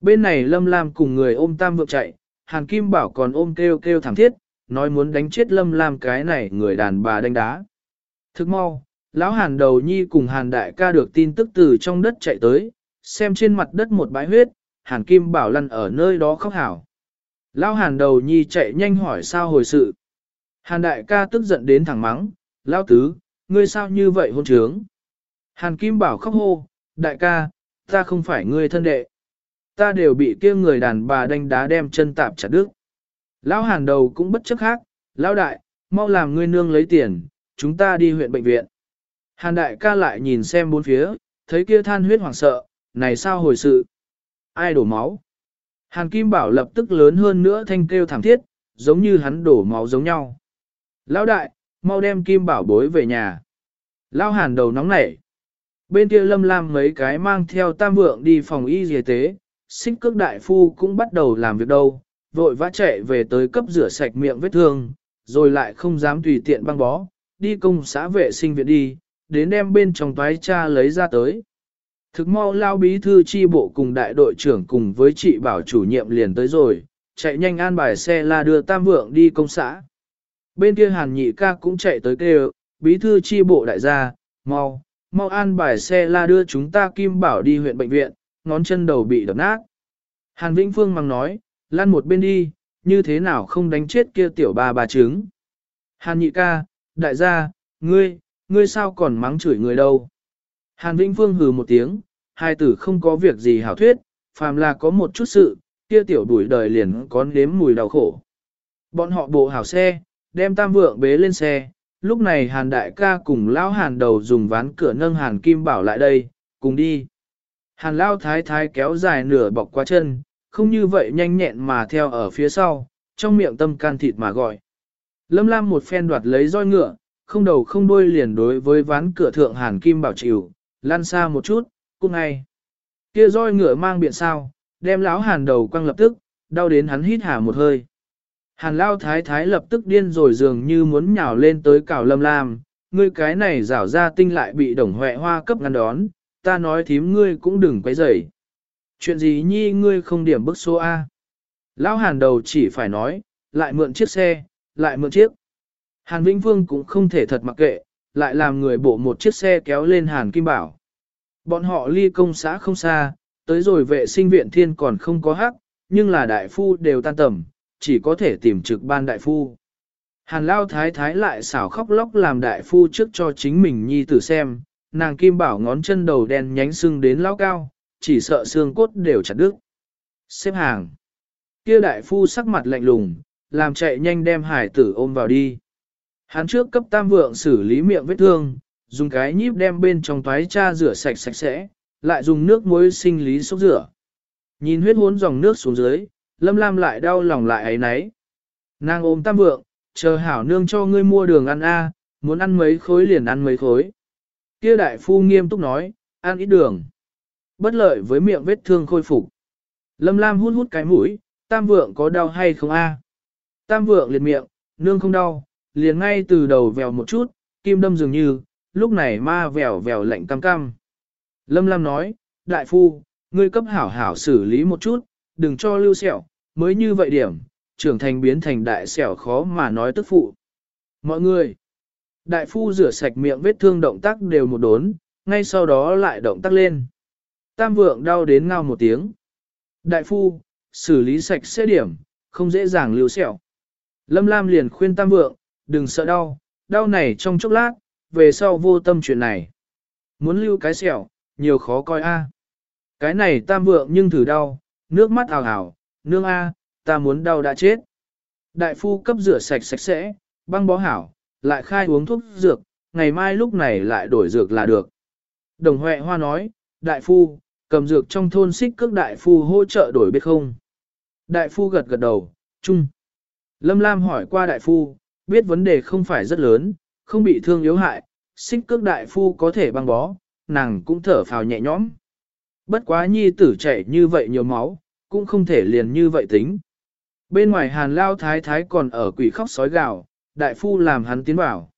Bên này Lâm Lam cùng người ôm tam vượng chạy, Hàn Kim Bảo còn ôm kêu kêu thẳng thiết, nói muốn đánh chết Lâm Lam cái này người đàn bà đánh đá. Thức mau, lão Hàn đầu nhi cùng Hàn đại ca được tin tức từ trong đất chạy tới, xem trên mặt đất một bãi huyết, Hàn Kim Bảo lăn ở nơi đó khóc hảo. Lão Hàn đầu nhi chạy nhanh hỏi sao hồi sự. Hàn đại ca tức giận đến thẳng mắng, lão tứ, ngươi sao như vậy hôn trướng. Hàn Kim Bảo khóc hô, đại ca, ta không phải ngươi thân đệ. Ta đều bị kia người đàn bà đánh đá đem chân tạp chặt đứt. Lão hàn đầu cũng bất chấp khác, lão đại, mau làm ngươi nương lấy tiền, chúng ta đi huyện bệnh viện. Hàn đại ca lại nhìn xem bốn phía, thấy kia than huyết hoảng sợ, này sao hồi sự? Ai đổ máu? Hàn Kim Bảo lập tức lớn hơn nữa thanh kêu thảm thiết, giống như hắn đổ máu giống nhau. Lão đại, mau đem Kim Bảo bối về nhà. Lão Hàn đầu nóng nảy. Bên kia lâm lam mấy cái mang theo tam vượng đi phòng y y tế, xích cước đại phu cũng bắt đầu làm việc đâu, vội vã chạy về tới cấp rửa sạch miệng vết thương, rồi lại không dám tùy tiện băng bó, đi công xã vệ sinh viện đi, đến đem bên trong toái cha lấy ra tới. Thực mau lao bí thư chi bộ cùng đại đội trưởng cùng với chị bảo chủ nhiệm liền tới rồi, chạy nhanh an bài xe là đưa tam vượng đi công xã. Bên kia hàn nhị ca cũng chạy tới kêu, bí thư chi bộ đại gia, mau, mau an bài xe la đưa chúng ta kim bảo đi huyện bệnh viện, ngón chân đầu bị đập nát. Hàn Vĩnh Phương mang nói, lăn một bên đi, như thế nào không đánh chết kia tiểu ba bà trứng. Hàn nhị ca, đại gia, ngươi, ngươi sao còn mắng chửi người đâu. Hàn Vĩnh Phương hừ một tiếng, hai tử không có việc gì hảo thuyết, phàm là có một chút sự, kia tiểu đuổi đời liền có nếm mùi đau khổ. Bọn họ bộ hảo xe, đem tam vượng bế lên xe, lúc này Hàn đại ca cùng lão Hàn đầu dùng ván cửa nâng Hàn Kim Bảo lại đây, cùng đi. Hàn lao thái thái kéo dài nửa bọc qua chân, không như vậy nhanh nhẹn mà theo ở phía sau, trong miệng tâm can thịt mà gọi. Lâm Lam một phen đoạt lấy roi ngựa, không đầu không đuôi liền đối với ván cửa thượng Hàn Kim Bảo chịu, lăn xa một chút, cung ngay. Kia roi ngựa mang biện sao, đem lão Hàn đầu quăng lập tức, đau đến hắn hít hà một hơi. Hàn lao thái thái lập tức điên rồi dường như muốn nhào lên tới cào Lâm Lam, ngươi cái này rảo ra tinh lại bị đồng huệ hoa cấp ngăn đón, ta nói thím ngươi cũng đừng quấy rầy. Chuyện gì nhi ngươi không điểm bức số A. Lão hàn đầu chỉ phải nói, lại mượn chiếc xe, lại mượn chiếc. Hàn Vĩnh Vương cũng không thể thật mặc kệ, lại làm người bộ một chiếc xe kéo lên Hàn Kim Bảo. Bọn họ ly công xã không xa, tới rồi vệ sinh viện thiên còn không có hắc, nhưng là đại phu đều tan tầm, chỉ có thể tìm trực ban đại phu. Hàn Lao Thái Thái lại xảo khóc lóc làm đại phu trước cho chính mình nhi tử xem, nàng Kim Bảo ngón chân đầu đen nhánh sưng đến lao cao, chỉ sợ xương cốt đều chặt đứt. Xếp hàng. Kia đại phu sắc mặt lạnh lùng, làm chạy nhanh đem hải tử ôm vào đi. Hắn trước cấp tam vượng xử lý miệng vết thương, dùng cái nhíp đem bên trong toái cha rửa sạch sạch sẽ, lại dùng nước muối sinh lý xúc rửa. Nhìn huyết hốn dòng nước xuống dưới, lâm lam lại đau lòng lại ấy nấy. Nàng ôm tam vượng, chờ hảo nương cho ngươi mua đường ăn a, muốn ăn mấy khối liền ăn mấy khối. Kia đại phu nghiêm túc nói, ăn ít đường. Bất lợi với miệng vết thương khôi phục. Lâm Lam hút hút cái mũi, tam vượng có đau hay không a? Tam vượng liệt miệng, nương không đau, liền ngay từ đầu vèo một chút, kim đâm dường như, lúc này ma vèo vèo lạnh cam cam. Lâm Lam nói, đại phu, ngươi cấp hảo hảo xử lý một chút, đừng cho lưu sẹo, mới như vậy điểm, trưởng thành biến thành đại sẹo khó mà nói tức phụ. Mọi người, đại phu rửa sạch miệng vết thương động tác đều một đốn, ngay sau đó lại động tác lên. Tam vượng đau đến ngao một tiếng. Đại phu, xử lý sạch sẽ điểm, không dễ dàng lưu sẹo. Lâm Lam liền khuyên Tam vượng, đừng sợ đau, đau này trong chốc lát, về sau vô tâm chuyện này. Muốn lưu cái sẹo, nhiều khó coi a. Cái này Tam vượng nhưng thử đau, nước mắt ào ào, nương a, ta muốn đau đã chết. Đại phu cấp rửa sạch sạch sẽ, băng bó hảo, lại khai uống thuốc dược, ngày mai lúc này lại đổi dược là được. Đồng Huệ Hoa nói, đại phu, cầm dược trong thôn xích cước đại phu hỗ trợ đổi biết không? Đại phu gật gật đầu, chung. Lâm Lam hỏi qua đại phu, biết vấn đề không phải rất lớn, không bị thương yếu hại, xích cước đại phu có thể băng bó, nàng cũng thở phào nhẹ nhõm. Bất quá nhi tử chảy như vậy nhiều máu, cũng không thể liền như vậy tính. Bên ngoài hàn lao thái thái còn ở quỷ khóc sói gạo, đại phu làm hắn tiến bảo.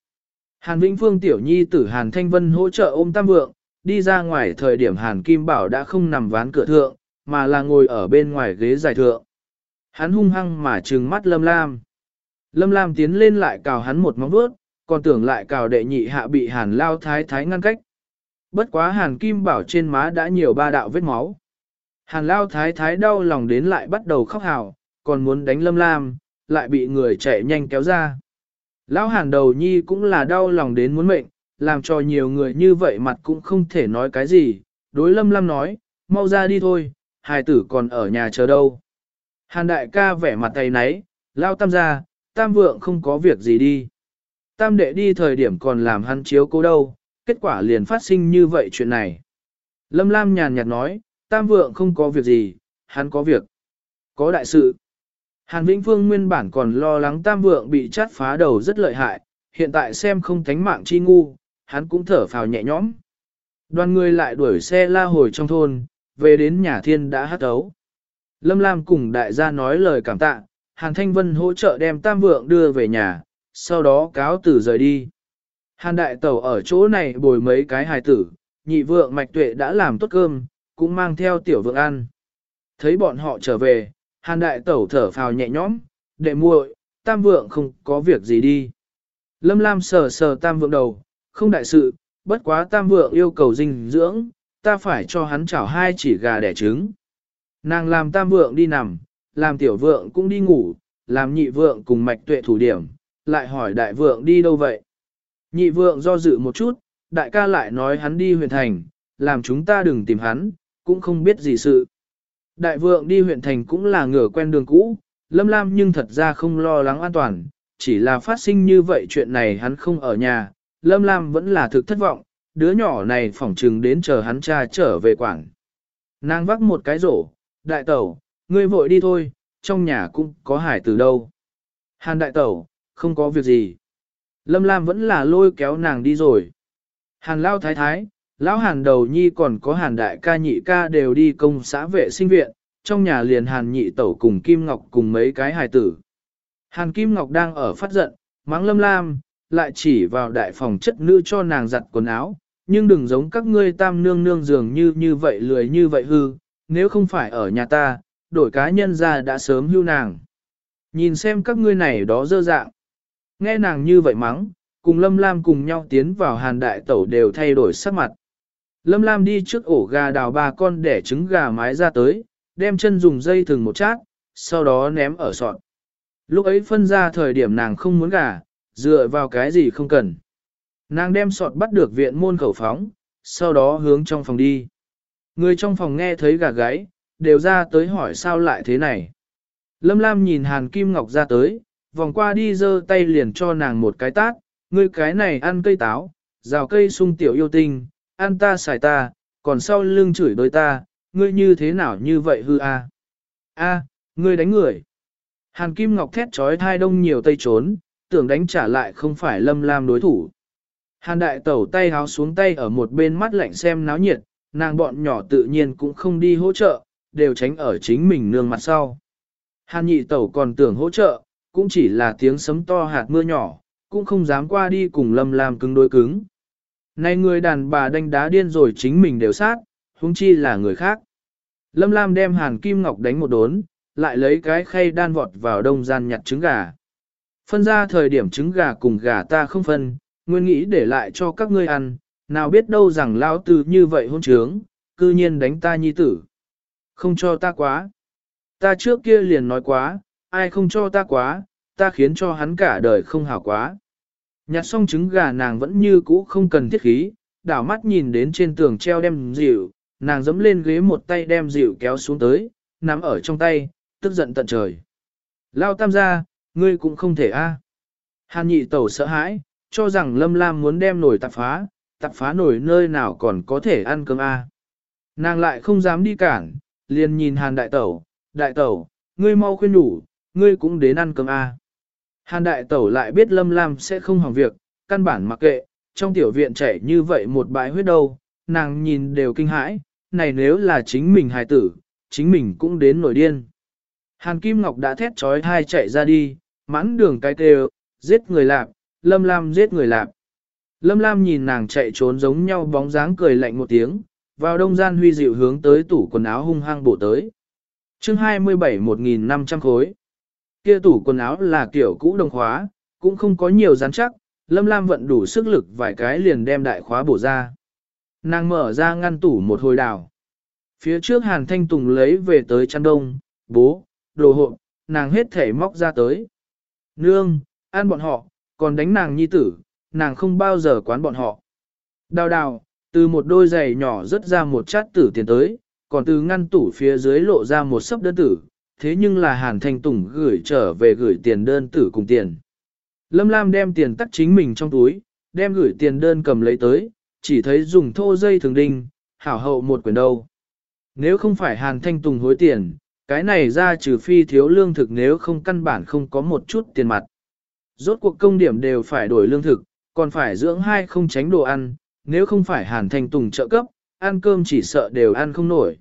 Hàn Vĩnh Phương tiểu nhi tử Hàn Thanh Vân hỗ trợ ôm tam vượng, đi ra ngoài thời điểm Hàn Kim Bảo đã không nằm ván cửa thượng, mà là ngồi ở bên ngoài ghế dài thượng. Hắn hung hăng mà trừng mắt Lâm Lam. Lâm Lam tiến lên lại cào hắn một móng vuốt, còn tưởng lại cào đệ nhị hạ bị Hàn Lao Thái Thái ngăn cách. Bất quá Hàn Kim Bảo trên má đã nhiều ba đạo vết máu. Hàn Lao Thái Thái đau lòng đến lại bắt đầu khóc hào, còn muốn đánh Lâm Lam, lại bị người chạy nhanh kéo ra. Lão Hàn đầu nhi cũng là đau lòng đến muốn mệnh, làm cho nhiều người như vậy mặt cũng không thể nói cái gì, đối lâm Lam nói, mau ra đi thôi, hài tử còn ở nhà chờ đâu. Hàn đại ca vẻ mặt tay nấy, lao tam ra, tam vượng không có việc gì đi. Tam đệ đi thời điểm còn làm hắn chiếu cố đâu, kết quả liền phát sinh như vậy chuyện này. Lâm Lam nhàn nhạt nói, tam vượng không có việc gì, hắn có việc. Có đại sự. Hàn Vĩnh Phương nguyên bản còn lo lắng tam vượng bị chát phá đầu rất lợi hại, hiện tại xem không thánh mạng chi ngu, hắn cũng thở phào nhẹ nhõm. Đoàn người lại đuổi xe la hồi trong thôn, về đến nhà thiên đã hát ấu. Lâm Lam cùng đại gia nói lời cảm tạ, Hàn Thanh Vân hỗ trợ đem tam vượng đưa về nhà, sau đó cáo tử rời đi. Hàn đại tẩu ở chỗ này bồi mấy cái hài tử, nhị vượng mạch tuệ đã làm tốt cơm, cũng mang theo tiểu vượng ăn. Thấy bọn họ trở về, hàn đại tẩu thở phào nhẹ nhõm, đệ muội, tam vượng không có việc gì đi. Lâm Lam sờ sờ tam vượng đầu, không đại sự, bất quá tam vượng yêu cầu dinh dưỡng, ta phải cho hắn chảo hai chỉ gà đẻ trứng. Nàng làm tam vượng đi nằm, làm tiểu vượng cũng đi ngủ, làm nhị vượng cùng mạch tuệ thủ điểm, lại hỏi đại vượng đi đâu vậy. Nhị vượng do dự một chút, đại ca lại nói hắn đi huyện thành, làm chúng ta đừng tìm hắn, cũng không biết gì sự. Đại vượng đi huyện thành cũng là ngửa quen đường cũ, lâm lam nhưng thật ra không lo lắng an toàn, chỉ là phát sinh như vậy chuyện này hắn không ở nhà, lâm lam vẫn là thực thất vọng, đứa nhỏ này phỏng trừng đến chờ hắn cha trở về quảng. Nàng vắc một cái rổ, đại tẩu, ngươi vội đi thôi, trong nhà cũng có hải từ đâu. Hàn đại tẩu, không có việc gì. Lâm Lam vẫn là lôi kéo nàng đi rồi. Hàn lao thái thái, lão hàn đầu nhi còn có hàn đại ca nhị ca đều đi công xã vệ sinh viện, trong nhà liền hàn nhị tẩu cùng Kim Ngọc cùng mấy cái hài tử. Hàn Kim Ngọc đang ở phát giận, mắng lâm lam, lại chỉ vào đại phòng chất nữ cho nàng giặt quần áo, nhưng đừng giống các ngươi tam nương nương dường như như vậy lười như vậy hư, nếu không phải ở nhà ta, đổi cá nhân ra đã sớm hưu nàng. Nhìn xem các ngươi này đó dơ dạng. Nghe nàng như vậy mắng, cùng Lâm Lam cùng nhau tiến vào hàn đại tẩu đều thay đổi sắc mặt. Lâm Lam đi trước ổ gà đào ba con để trứng gà mái ra tới, đem chân dùng dây thừng một chát, sau đó ném ở sọt. Lúc ấy phân ra thời điểm nàng không muốn gà, dựa vào cái gì không cần. Nàng đem sọt bắt được viện môn khẩu phóng, sau đó hướng trong phòng đi. Người trong phòng nghe thấy gà gáy, đều ra tới hỏi sao lại thế này. Lâm Lam nhìn Hàn Kim Ngọc ra tới, vòng qua đi giơ tay liền cho nàng một cái tát, ngươi cái này ăn cây táo, rào cây sung tiểu yêu tinh, ăn ta xài ta, còn sau lưng chửi đối ta, ngươi như thế nào như vậy hư a? A, ngươi đánh người. Hàn Kim Ngọc thét trói thai đông nhiều tây trốn, tưởng đánh trả lại không phải lâm lam đối thủ. Hàn đại tẩu tay háo xuống tay ở một bên mắt lạnh xem náo nhiệt, nàng bọn nhỏ tự nhiên cũng không đi hỗ trợ, đều tránh ở chính mình nương mặt sau. Hàn nhị tẩu còn tưởng hỗ trợ, cũng chỉ là tiếng sấm to hạt mưa nhỏ, cũng không dám qua đi cùng lâm lam cứng đối cứng. Này người đàn bà đánh đá điên rồi chính mình đều sát, huống chi là người khác. Lâm Lam đem hàn kim ngọc đánh một đốn, lại lấy cái khay đan vọt vào đông gian nhặt trứng gà. Phân ra thời điểm trứng gà cùng gà ta không phân, nguyên nghĩ để lại cho các ngươi ăn, nào biết đâu rằng lao tử như vậy hôn trướng, cư nhiên đánh ta nhi tử. Không cho ta quá. Ta trước kia liền nói quá, ai không cho ta quá, ta khiến cho hắn cả đời không hảo quá. Nhặt xong trứng gà nàng vẫn như cũ không cần thiết khí, đảo mắt nhìn đến trên tường treo đem dịu, nàng dẫm lên ghế một tay đem dịu kéo xuống tới, nắm ở trong tay, tức giận tận trời. Lao tam gia, ngươi cũng không thể a. Hàn nhị tẩu sợ hãi, cho rằng lâm lam muốn đem nổi tạp phá, tạp phá nổi nơi nào còn có thể ăn cơm a. Nàng lại không dám đi cản, liền nhìn hàn đại tẩu, đại tẩu, ngươi mau khuyên đủ, ngươi cũng đến ăn cơm a. Hàn đại tẩu lại biết Lâm Lam sẽ không hỏng việc, căn bản mặc kệ, trong tiểu viện chảy như vậy một bãi huyết đâu, nàng nhìn đều kinh hãi, này nếu là chính mình hài tử, chính mình cũng đến nổi điên. Hàn Kim Ngọc đã thét trói thai chạy ra đi, mãn đường cái kêu, giết người lạp, Lâm Lam giết người lạp. Lâm Lam nhìn nàng chạy trốn giống nhau bóng dáng cười lạnh một tiếng, vào đông gian huy dịu hướng tới tủ quần áo hung hăng bổ tới. chương 27 1.500 khối. Kia tủ quần áo là kiểu cũ đồng khóa, cũng không có nhiều rắn chắc, Lâm Lam vận đủ sức lực vài cái liền đem đại khóa bổ ra. Nàng mở ra ngăn tủ một hồi đào. Phía trước Hàn Thanh Tùng lấy về tới chăn đông, bố, đồ hộp, nàng hết thể móc ra tới. Nương, ăn bọn họ, còn đánh nàng nhi tử, nàng không bao giờ quán bọn họ. Đào đào, từ một đôi giày nhỏ rớt ra một chát tử tiền tới, còn từ ngăn tủ phía dưới lộ ra một sấp đơn tử, thế nhưng là Hàn Thanh Tùng gửi trở về gửi tiền đơn tử cùng tiền. Lâm Lam đem tiền tắt chính mình trong túi, đem gửi tiền đơn cầm lấy tới, chỉ thấy dùng thô dây thường đinh, hảo hậu một quyển đâu. Nếu không phải Hàn Thanh Tùng hối tiền, cái này ra trừ phi thiếu lương thực nếu không căn bản không có một chút tiền mặt. Rốt cuộc công điểm đều phải đổi lương thực, còn phải dưỡng hai không tránh đồ ăn, nếu không phải Hàn Thanh Tùng trợ cấp, ăn cơm chỉ sợ đều ăn không nổi.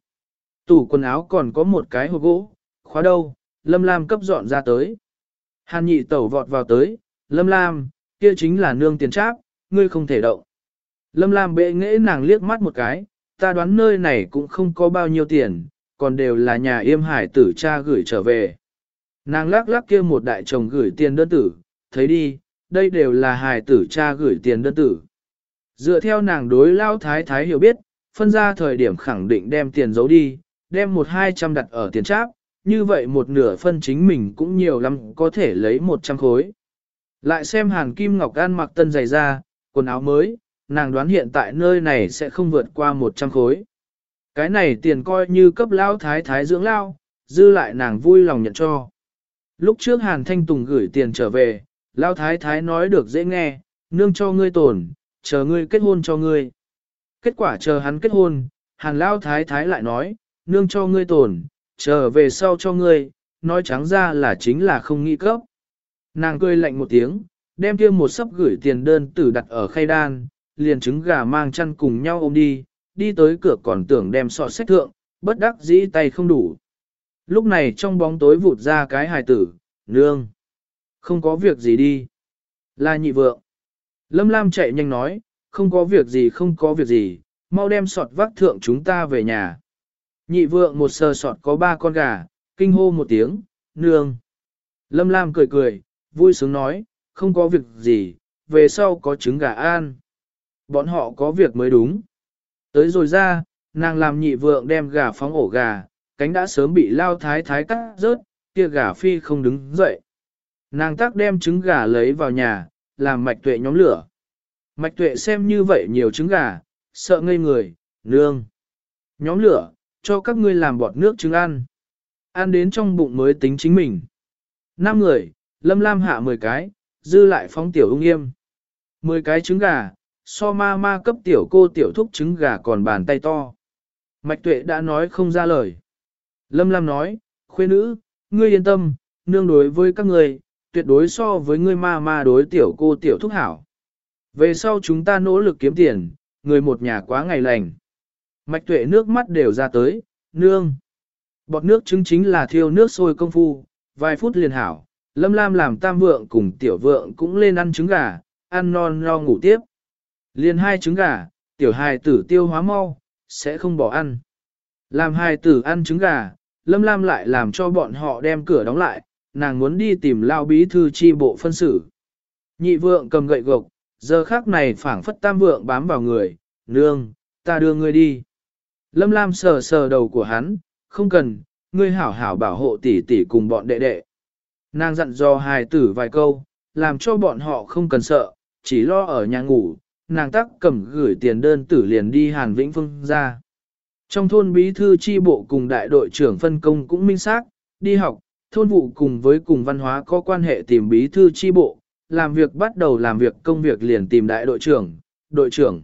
Tủ quần áo còn có một cái hộp gỗ, khóa đâu, Lâm Lam cấp dọn ra tới. Hàn nhị tẩu vọt vào tới, Lâm Lam, kia chính là nương tiền tráp, ngươi không thể động. Lâm Lam bệ nghễ nàng liếc mắt một cái, ta đoán nơi này cũng không có bao nhiêu tiền, còn đều là nhà yêm hải tử cha gửi trở về. Nàng lắc lắc kia một đại chồng gửi tiền đơn tử, thấy đi, đây đều là hải tử cha gửi tiền đơn tử. Dựa theo nàng đối lao thái thái hiểu biết, phân ra thời điểm khẳng định đem tiền giấu đi, đem một hai trăm đặt ở tiền tráp, như vậy một nửa phân chính mình cũng nhiều lắm có thể lấy một trăm khối. Lại xem hàn kim ngọc An mặc tân giày ra, quần áo mới, nàng đoán hiện tại nơi này sẽ không vượt qua một trăm khối. Cái này tiền coi như cấp lao thái thái dưỡng lao, dư lại nàng vui lòng nhận cho. Lúc trước Hàn Thanh Tùng gửi tiền trở về, lao thái thái nói được dễ nghe, nương cho ngươi tổn, chờ ngươi kết hôn cho ngươi. Kết quả chờ hắn kết hôn, Hàn lao thái thái lại nói, nương cho ngươi tổn, chờ về sau cho ngươi, nói trắng ra là chính là không nghĩ cấp. Nàng cười lạnh một tiếng, đem kia một sấp gửi tiền đơn tử đặt ở khay đan, liền trứng gà mang chăn cùng nhau ôm đi, đi tới cửa còn tưởng đem sọ sách thượng, bất đắc dĩ tay không đủ. Lúc này trong bóng tối vụt ra cái hài tử, nương. Không có việc gì đi. Là nhị vượng. Lâm Lam chạy nhanh nói, không có việc gì không có việc gì, mau đem sọt vác thượng chúng ta về nhà. Nhị vượng một sờ sọt có ba con gà, kinh hô một tiếng, nương. Lâm Lam cười cười, vui sướng nói, không có việc gì, về sau có trứng gà an. Bọn họ có việc mới đúng. Tới rồi ra, nàng làm nhị vượng đem gà phóng ổ gà, cánh đã sớm bị lao thái thái cắt rớt, kia gà phi không đứng dậy. Nàng tác đem trứng gà lấy vào nhà, làm mạch tuệ nhóm lửa. Mạch tuệ xem như vậy nhiều trứng gà, sợ ngây người, nương. Nhóm lửa, cho các ngươi làm bọt nước trứng ăn. Ăn đến trong bụng mới tính chính mình. Năm người, lâm lam hạ 10 cái, dư lại phóng tiểu ung yêm. 10 cái trứng gà, so ma ma cấp tiểu cô tiểu thúc trứng gà còn bàn tay to. Mạch tuệ đã nói không ra lời. Lâm Lam nói, khuê nữ, ngươi yên tâm, nương đối với các ngươi, tuyệt đối so với ngươi ma ma đối tiểu cô tiểu thúc hảo. Về sau chúng ta nỗ lực kiếm tiền, người một nhà quá ngày lành. Mạch tuệ nước mắt đều ra tới, nương. Bọt nước trứng chính là thiêu nước sôi công phu, vài phút liền hảo. Lâm Lam làm tam vượng cùng tiểu vượng cũng lên ăn trứng gà, ăn non no ngủ tiếp. Liền hai trứng gà, tiểu hài tử tiêu hóa mau, sẽ không bỏ ăn. Làm hài tử ăn trứng gà, Lâm Lam lại làm cho bọn họ đem cửa đóng lại, nàng muốn đi tìm lao bí thư chi bộ phân xử. Nhị vượng cầm gậy gộc, giờ khác này phảng phất tam vượng bám vào người, nương, ta đưa ngươi đi. Lâm Lam sờ sờ đầu của hắn, không cần, ngươi hảo hảo bảo hộ tỷ tỷ cùng bọn đệ đệ. Nàng dặn dò hài tử vài câu, làm cho bọn họ không cần sợ, chỉ lo ở nhà ngủ, nàng tắc cầm gửi tiền đơn tử liền đi Hàn Vĩnh Phương ra. Trong thôn bí thư chi bộ cùng đại đội trưởng phân công cũng minh xác, đi học, thôn vụ cùng với cùng văn hóa có quan hệ tìm bí thư chi bộ, làm việc bắt đầu làm việc công việc liền tìm đại đội trưởng, đội trưởng.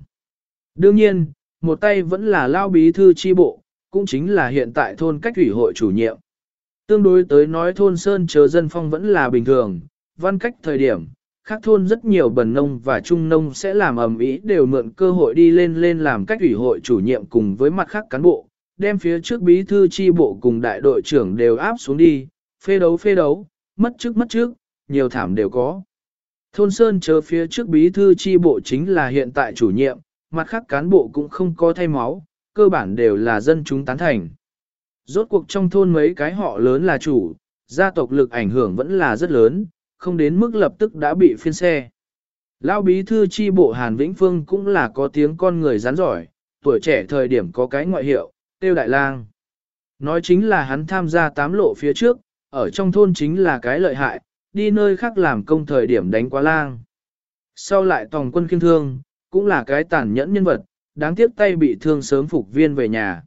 Đương nhiên, một tay vẫn là lao bí thư chi bộ, cũng chính là hiện tại thôn cách ủy hội chủ nhiệm. Tương đối tới nói thôn Sơn chờ dân phong vẫn là bình thường, văn cách thời điểm, khác thôn rất nhiều bần nông và trung nông sẽ làm ầm ĩ đều mượn cơ hội đi lên lên làm cách ủy hội chủ nhiệm cùng với mặt khác cán bộ, đem phía trước bí thư chi bộ cùng đại đội trưởng đều áp xuống đi, phê đấu phê đấu, mất trước mất trước, nhiều thảm đều có. Thôn Sơn chờ phía trước bí thư chi bộ chính là hiện tại chủ nhiệm, mặt khác cán bộ cũng không có thay máu, cơ bản đều là dân chúng tán thành. Rốt cuộc trong thôn mấy cái họ lớn là chủ, gia tộc lực ảnh hưởng vẫn là rất lớn, không đến mức lập tức đã bị phiên xe. Lão bí thư chi bộ Hàn Vĩnh Phương cũng là có tiếng con người rắn giỏi, tuổi trẻ thời điểm có cái ngoại hiệu, tiêu đại lang. Nói chính là hắn tham gia tám lộ phía trước, ở trong thôn chính là cái lợi hại, đi nơi khác làm công thời điểm đánh quá lang. Sau lại tòng quân kiên thương, cũng là cái tàn nhẫn nhân vật, đáng tiếc tay bị thương sớm phục viên về nhà.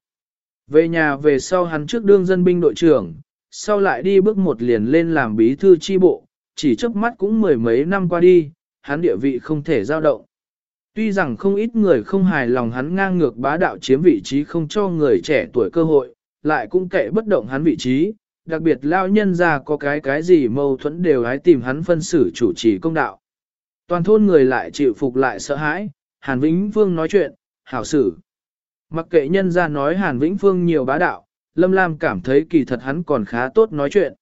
Về nhà về sau hắn trước đương dân binh đội trưởng, sau lại đi bước một liền lên làm bí thư chi bộ, chỉ chớp mắt cũng mười mấy năm qua đi, hắn địa vị không thể dao động. Tuy rằng không ít người không hài lòng hắn ngang ngược bá đạo chiếm vị trí không cho người trẻ tuổi cơ hội, lại cũng kệ bất động hắn vị trí, đặc biệt lao nhân ra có cái cái gì mâu thuẫn đều hái tìm hắn phân xử chủ trì công đạo. Toàn thôn người lại chịu phục lại sợ hãi, Hàn Vĩnh Phương nói chuyện, hảo xử. Mặc kệ nhân ra nói Hàn Vĩnh Phương nhiều bá đạo, Lâm Lam cảm thấy kỳ thật hắn còn khá tốt nói chuyện.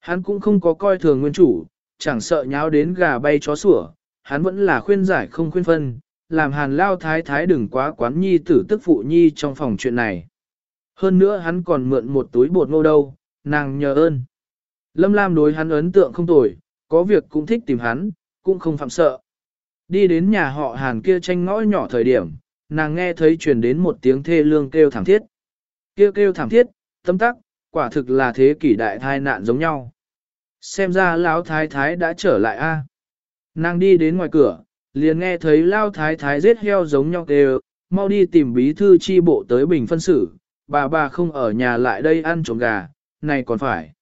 Hắn cũng không có coi thường nguyên chủ, chẳng sợ nháo đến gà bay chó sủa, hắn vẫn là khuyên giải không khuyên phân, làm hàn lao thái thái đừng quá quán nhi tử tức phụ nhi trong phòng chuyện này. Hơn nữa hắn còn mượn một túi bột ngô đâu, nàng nhờ ơn. Lâm Lam đối hắn ấn tượng không tồi, có việc cũng thích tìm hắn, cũng không phạm sợ. Đi đến nhà họ hàn kia tranh ngõ nhỏ thời điểm, nàng nghe thấy truyền đến một tiếng thê lương kêu thảm thiết. Kêu kêu thảm thiết, tâm tắc, quả thực là thế kỷ đại thai nạn giống nhau. Xem ra lão thái thái đã trở lại a. Nàng đi đến ngoài cửa, liền nghe thấy lão thái thái giết heo giống nhau kêu, mau đi tìm bí thư chi bộ tới bình phân xử, bà bà không ở nhà lại đây ăn trộm gà, này còn phải.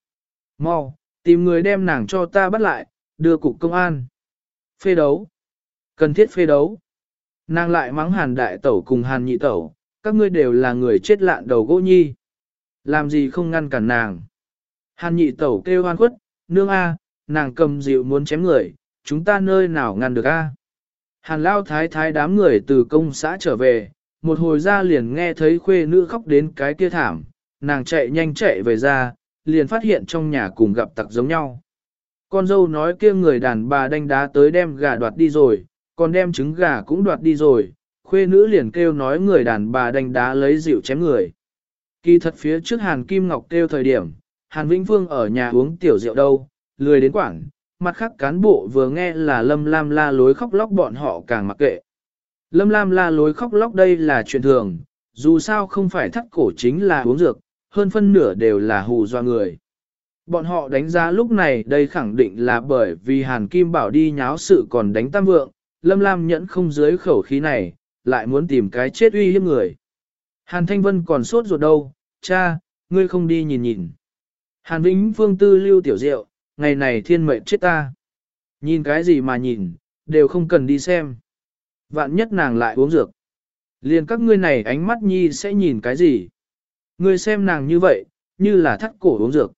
Mau, tìm người đem nàng cho ta bắt lại, đưa cục công an. Phê đấu. Cần thiết phê đấu. Nàng lại mắng hàn đại tẩu cùng hàn nhị tẩu, các ngươi đều là người chết lạn đầu gỗ nhi. Làm gì không ngăn cản nàng. Hàn nhị tẩu kêu hoan khuất, nương a, nàng cầm dịu muốn chém người, chúng ta nơi nào ngăn được a? Hàn lao thái thái đám người từ công xã trở về, một hồi ra liền nghe thấy khuê nữ khóc đến cái kia thảm, nàng chạy nhanh chạy về ra, liền phát hiện trong nhà cùng gặp tặc giống nhau. Con dâu nói kia người đàn bà đánh đá tới đem gà đoạt đi rồi, còn đem trứng gà cũng đoạt đi rồi, khuê nữ liền kêu nói người đàn bà đánh đá lấy rượu chém người. Kỳ thật phía trước Hàn Kim Ngọc kêu thời điểm, Hàn Vĩnh Phương ở nhà uống tiểu rượu đâu, lười đến quảng, mặt khác cán bộ vừa nghe là Lâm Lam la lối khóc lóc bọn họ càng mặc kệ. Lâm Lam la lối khóc lóc đây là chuyện thường, dù sao không phải thắt cổ chính là uống dược, hơn phân nửa đều là hù do người. Bọn họ đánh giá lúc này đây khẳng định là bởi vì Hàn Kim Bảo đi nháo sự còn đánh tam vượng, Lâm Lam nhẫn không dưới khẩu khí này, lại muốn tìm cái chết uy hiếp người. Hàn Thanh Vân còn sốt ruột đâu, cha, ngươi không đi nhìn nhìn. Hàn Vĩnh Phương tư lưu tiểu diệu, ngày này thiên mệnh chết ta. Nhìn cái gì mà nhìn, đều không cần đi xem. Vạn nhất nàng lại uống dược. Liền các ngươi này ánh mắt nhi sẽ nhìn cái gì. Ngươi xem nàng như vậy, như là thắt cổ uống dược.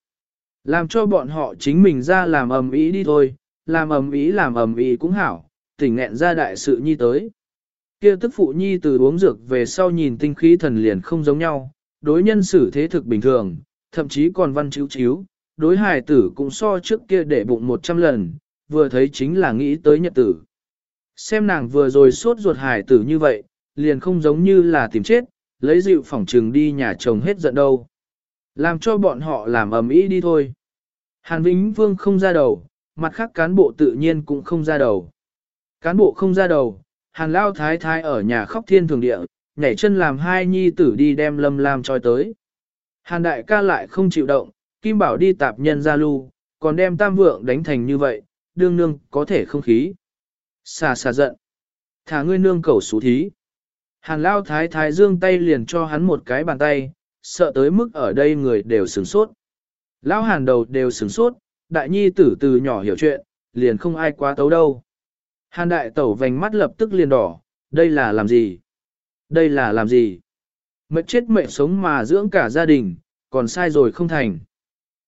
Làm cho bọn họ chính mình ra làm ầm ý đi thôi, làm ầm ý làm ầm ý cũng hảo, tỉnh nghẹn ra đại sự nhi tới. Kia tức phụ nhi từ uống dược về sau nhìn tinh khí thần liền không giống nhau, đối nhân xử thế thực bình thường, thậm chí còn văn chiếu chiếu, đối hài tử cũng so trước kia để bụng một trăm lần, vừa thấy chính là nghĩ tới nhật tử. Xem nàng vừa rồi sốt ruột hài tử như vậy, liền không giống như là tìm chết, lấy dịu phỏng trừng đi nhà chồng hết giận đâu. Làm cho bọn họ làm ầm ĩ đi thôi. Hàn Vĩnh Vương không ra đầu, mặt khác cán bộ tự nhiên cũng không ra đầu. Cán bộ không ra đầu, Hàn Lao Thái Thái ở nhà khóc thiên thường địa, nhảy chân làm hai nhi tử đi đem lâm lam trôi tới. Hàn Đại ca lại không chịu động, Kim Bảo đi tạp nhân ra lưu, còn đem tam vượng đánh thành như vậy, đương nương có thể không khí. Xà xà giận. Thả ngươi nương cầu xú thí. Hàn Lao Thái Thái dương tay liền cho hắn một cái bàn tay, sợ tới mức ở đây người đều sửng sốt. Lão Hàn đầu đều sửng sốt, đại nhi tử từ nhỏ hiểu chuyện, liền không ai quá tấu đâu. Hàn đại tẩu vành mắt lập tức liền đỏ, đây là làm gì? Đây là làm gì? Mệt chết mệt sống mà dưỡng cả gia đình, còn sai rồi không thành.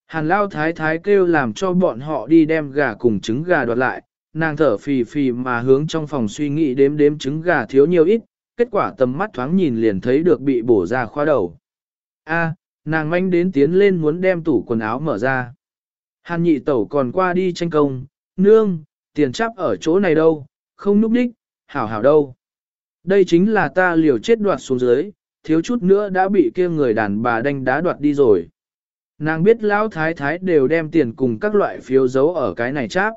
Hàn lao thái thái kêu làm cho bọn họ đi đem gà cùng trứng gà đoạt lại, nàng thở phì phì mà hướng trong phòng suy nghĩ đếm đếm trứng gà thiếu nhiều ít, kết quả tầm mắt thoáng nhìn liền thấy được bị bổ ra khoa đầu. A, nàng manh đến tiến lên muốn đem tủ quần áo mở ra. Hàn nhị tẩu còn qua đi tranh công, nương, tiền chắp ở chỗ này đâu, không núp đích, hảo hảo đâu. Đây chính là ta liều chết đoạt xuống dưới, thiếu chút nữa đã bị kia người đàn bà đánh đá đoạt đi rồi. Nàng biết lão thái thái đều đem tiền cùng các loại phiếu giấu ở cái này cháp.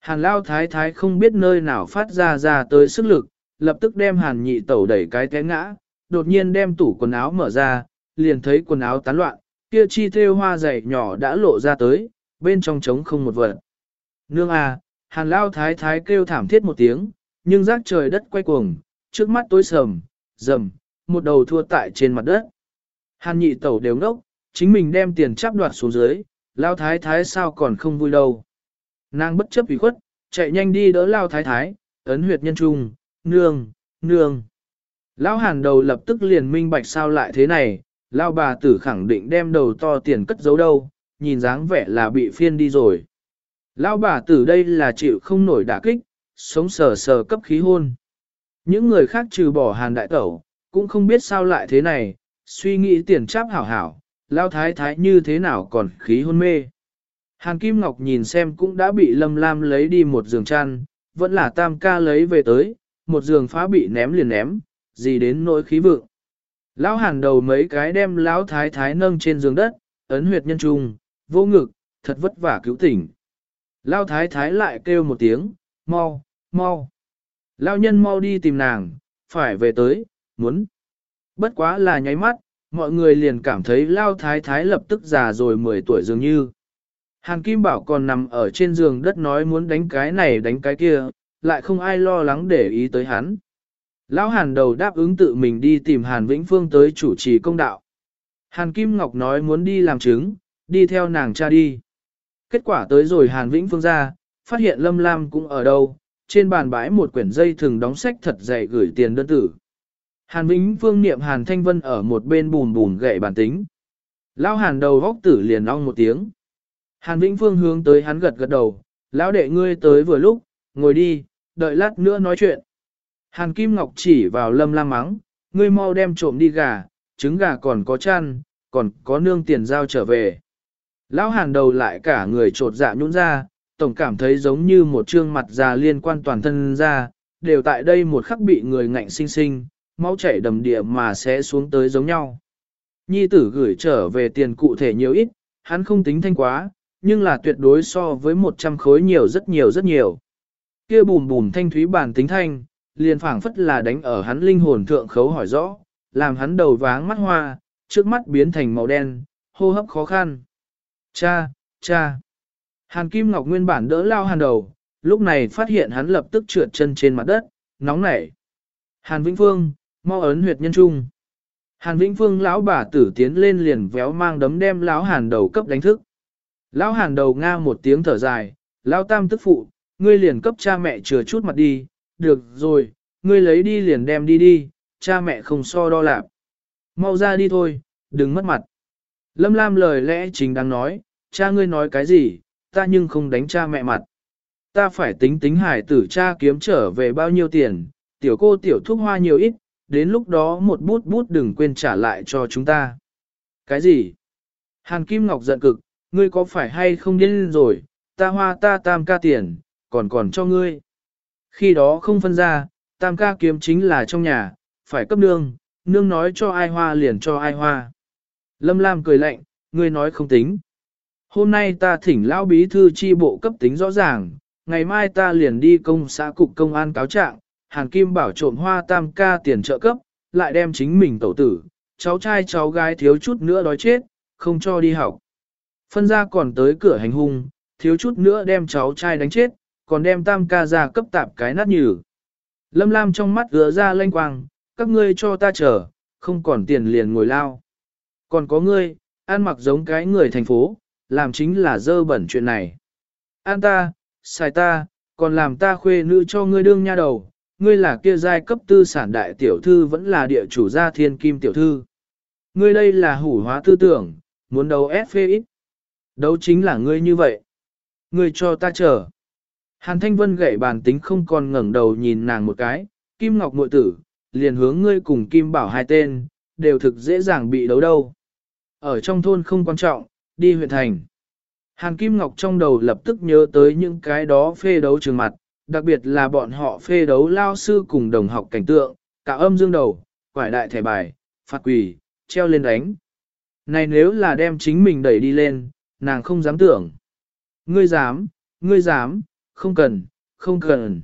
Hàn lão thái thái không biết nơi nào phát ra ra tới sức lực, lập tức đem hàn nhị tẩu đẩy cái té ngã, đột nhiên đem tủ quần áo mở ra, liền thấy quần áo tán loạn, kia chi thêu hoa dày nhỏ đã lộ ra tới, bên trong trống không một vật. Nương à, hàn lao thái thái kêu thảm thiết một tiếng, nhưng rác trời đất quay cuồng, trước mắt tối sầm, rầm, một đầu thua tại trên mặt đất. Hàn nhị tẩu đều ngốc, chính mình đem tiền chắp đoạt xuống dưới, lao thái thái sao còn không vui đâu. Nàng bất chấp ủy khuất, chạy nhanh đi đỡ lao thái thái, ấn huyệt nhân trung, nương, nương. Lão hàn đầu lập tức liền minh bạch sao lại thế này, lao bà tử khẳng định đem đầu to tiền cất giấu đâu, nhìn dáng vẻ là bị phiên đi rồi. Lão bà tử đây là chịu không nổi đả kích, sống sờ sờ cấp khí hôn. Những người khác trừ bỏ hàn đại tẩu, cũng không biết sao lại thế này, suy nghĩ tiền cháp hảo hảo, lao thái thái như thế nào còn khí hôn mê. Hàn Kim Ngọc nhìn xem cũng đã bị Lâm Lam lấy đi một giường chăn, vẫn là tam ca lấy về tới, một giường phá bị ném liền ném, gì đến nỗi khí vượng. Lão hàn đầu mấy cái đem lão thái thái nâng trên giường đất, ấn huyệt nhân trung, vô ngực, thật vất vả cứu tỉnh. Lão thái thái lại kêu một tiếng, mau, mau. Lão nhân mau đi tìm nàng, phải về tới, muốn. Bất quá là nháy mắt, mọi người liền cảm thấy Lão thái thái lập tức già rồi 10 tuổi dường như. Hàn Kim Bảo còn nằm ở trên giường đất nói muốn đánh cái này đánh cái kia, lại không ai lo lắng để ý tới hắn. Lão Hàn đầu đáp ứng tự mình đi tìm Hàn Vĩnh Phương tới chủ trì công đạo. Hàn Kim Ngọc nói muốn đi làm chứng, đi theo nàng cha đi. Kết quả tới rồi Hàn Vĩnh Phương ra, phát hiện Lâm Lam cũng ở đâu, trên bàn bãi một quyển dây thường đóng sách thật dày gửi tiền đơn tử. Hàn Vĩnh Phương niệm Hàn Thanh Vân ở một bên bùn bùn gậy bản tính. Lão Hàn đầu góc tử liền ong một tiếng. Hàn Vĩnh Phương hướng tới hắn gật gật đầu, lão đệ ngươi tới vừa lúc, ngồi đi, đợi lát nữa nói chuyện. Hàn Kim Ngọc chỉ vào lâm lam mắng, ngươi mau đem trộm đi gà, trứng gà còn có chăn, còn có nương tiền giao trở về. Lão hàn đầu lại cả người trột dạ nhũn ra, tổng cảm thấy giống như một trương mặt già liên quan toàn thân ra, đều tại đây một khắc bị người ngạnh sinh sinh, máu chảy đầm địa mà sẽ xuống tới giống nhau. Nhi tử gửi trở về tiền cụ thể nhiều ít, hắn không tính thanh quá, nhưng là tuyệt đối so với 100 khối nhiều rất nhiều rất nhiều. Kia bùm bùm thanh thúy bản tính thanh, liền phảng phất là đánh ở hắn linh hồn thượng khấu hỏi rõ, làm hắn đầu váng mắt hoa, trước mắt biến thành màu đen, hô hấp khó khăn. Cha, cha. Hàn Kim Ngọc nguyên bản đỡ lao hàn đầu, lúc này phát hiện hắn lập tức trượt chân trên mặt đất, nóng nảy. Hàn Vĩnh Phương, mau ấn huyệt nhân trung. Hàn Vĩnh Phương lão bà tử tiến lên liền véo mang đấm đem lão hàn đầu cấp đánh thức. Lão hàn đầu nga một tiếng thở dài, lão tam tức phụ, ngươi liền cấp cha mẹ chừa chút mặt đi, được rồi, ngươi lấy đi liền đem đi đi, cha mẹ không so đo lạp. Mau ra đi thôi, đừng mất mặt. Lâm Lam lời lẽ chính đang nói, cha ngươi nói cái gì, ta nhưng không đánh cha mẹ mặt. Ta phải tính tính hải tử cha kiếm trở về bao nhiêu tiền, tiểu cô tiểu thuốc hoa nhiều ít, đến lúc đó một bút bút đừng quên trả lại cho chúng ta. Cái gì? Hàn Kim Ngọc giận cực, ngươi có phải hay không điên rồi, ta hoa ta tam ca tiền, còn còn cho ngươi. Khi đó không phân ra, tam ca kiếm chính là trong nhà, phải cấp nương, nương nói cho ai hoa liền cho ai hoa. Lâm Lam cười lạnh, ngươi nói không tính. Hôm nay ta thỉnh lão bí thư chi bộ cấp tính rõ ràng, ngày mai ta liền đi công xã cục công an cáo trạng, Hàn Kim bảo trộm hoa tam ca tiền trợ cấp, lại đem chính mình tẩu tử, cháu trai cháu gái thiếu chút nữa đói chết, không cho đi học. Phân ra còn tới cửa hành hung, thiếu chút nữa đem cháu trai đánh chết, còn đem tam ca ra cấp tạp cái nát nhừ. Lâm Lam trong mắt gỡ ra lanh quang, các ngươi cho ta chờ, không còn tiền liền ngồi lao. Còn có ngươi, ăn mặc giống cái người thành phố, làm chính là dơ bẩn chuyện này. An ta, xài ta, còn làm ta khuê nữ cho ngươi đương nha đầu, ngươi là kia giai cấp tư sản đại tiểu thư vẫn là địa chủ gia thiên kim tiểu thư. Ngươi đây là hủ hóa tư tưởng, muốn đấu ép phê ít. Đấu chính là ngươi như vậy. Ngươi cho ta chờ. Hàn Thanh Vân gậy bàn tính không còn ngẩng đầu nhìn nàng một cái, Kim Ngọc muội tử, liền hướng ngươi cùng Kim Bảo hai tên, đều thực dễ dàng bị đấu đâu. Ở trong thôn không quan trọng, đi huyện thành. Hàn Kim Ngọc trong đầu lập tức nhớ tới những cái đó phê đấu trường mặt, đặc biệt là bọn họ phê đấu lao sư cùng đồng học cảnh tượng, cả âm dương đầu, quải đại thẻ bài, phạt quỷ, treo lên đánh. Này nếu là đem chính mình đẩy đi lên, nàng không dám tưởng. Ngươi dám, ngươi dám, không cần, không cần.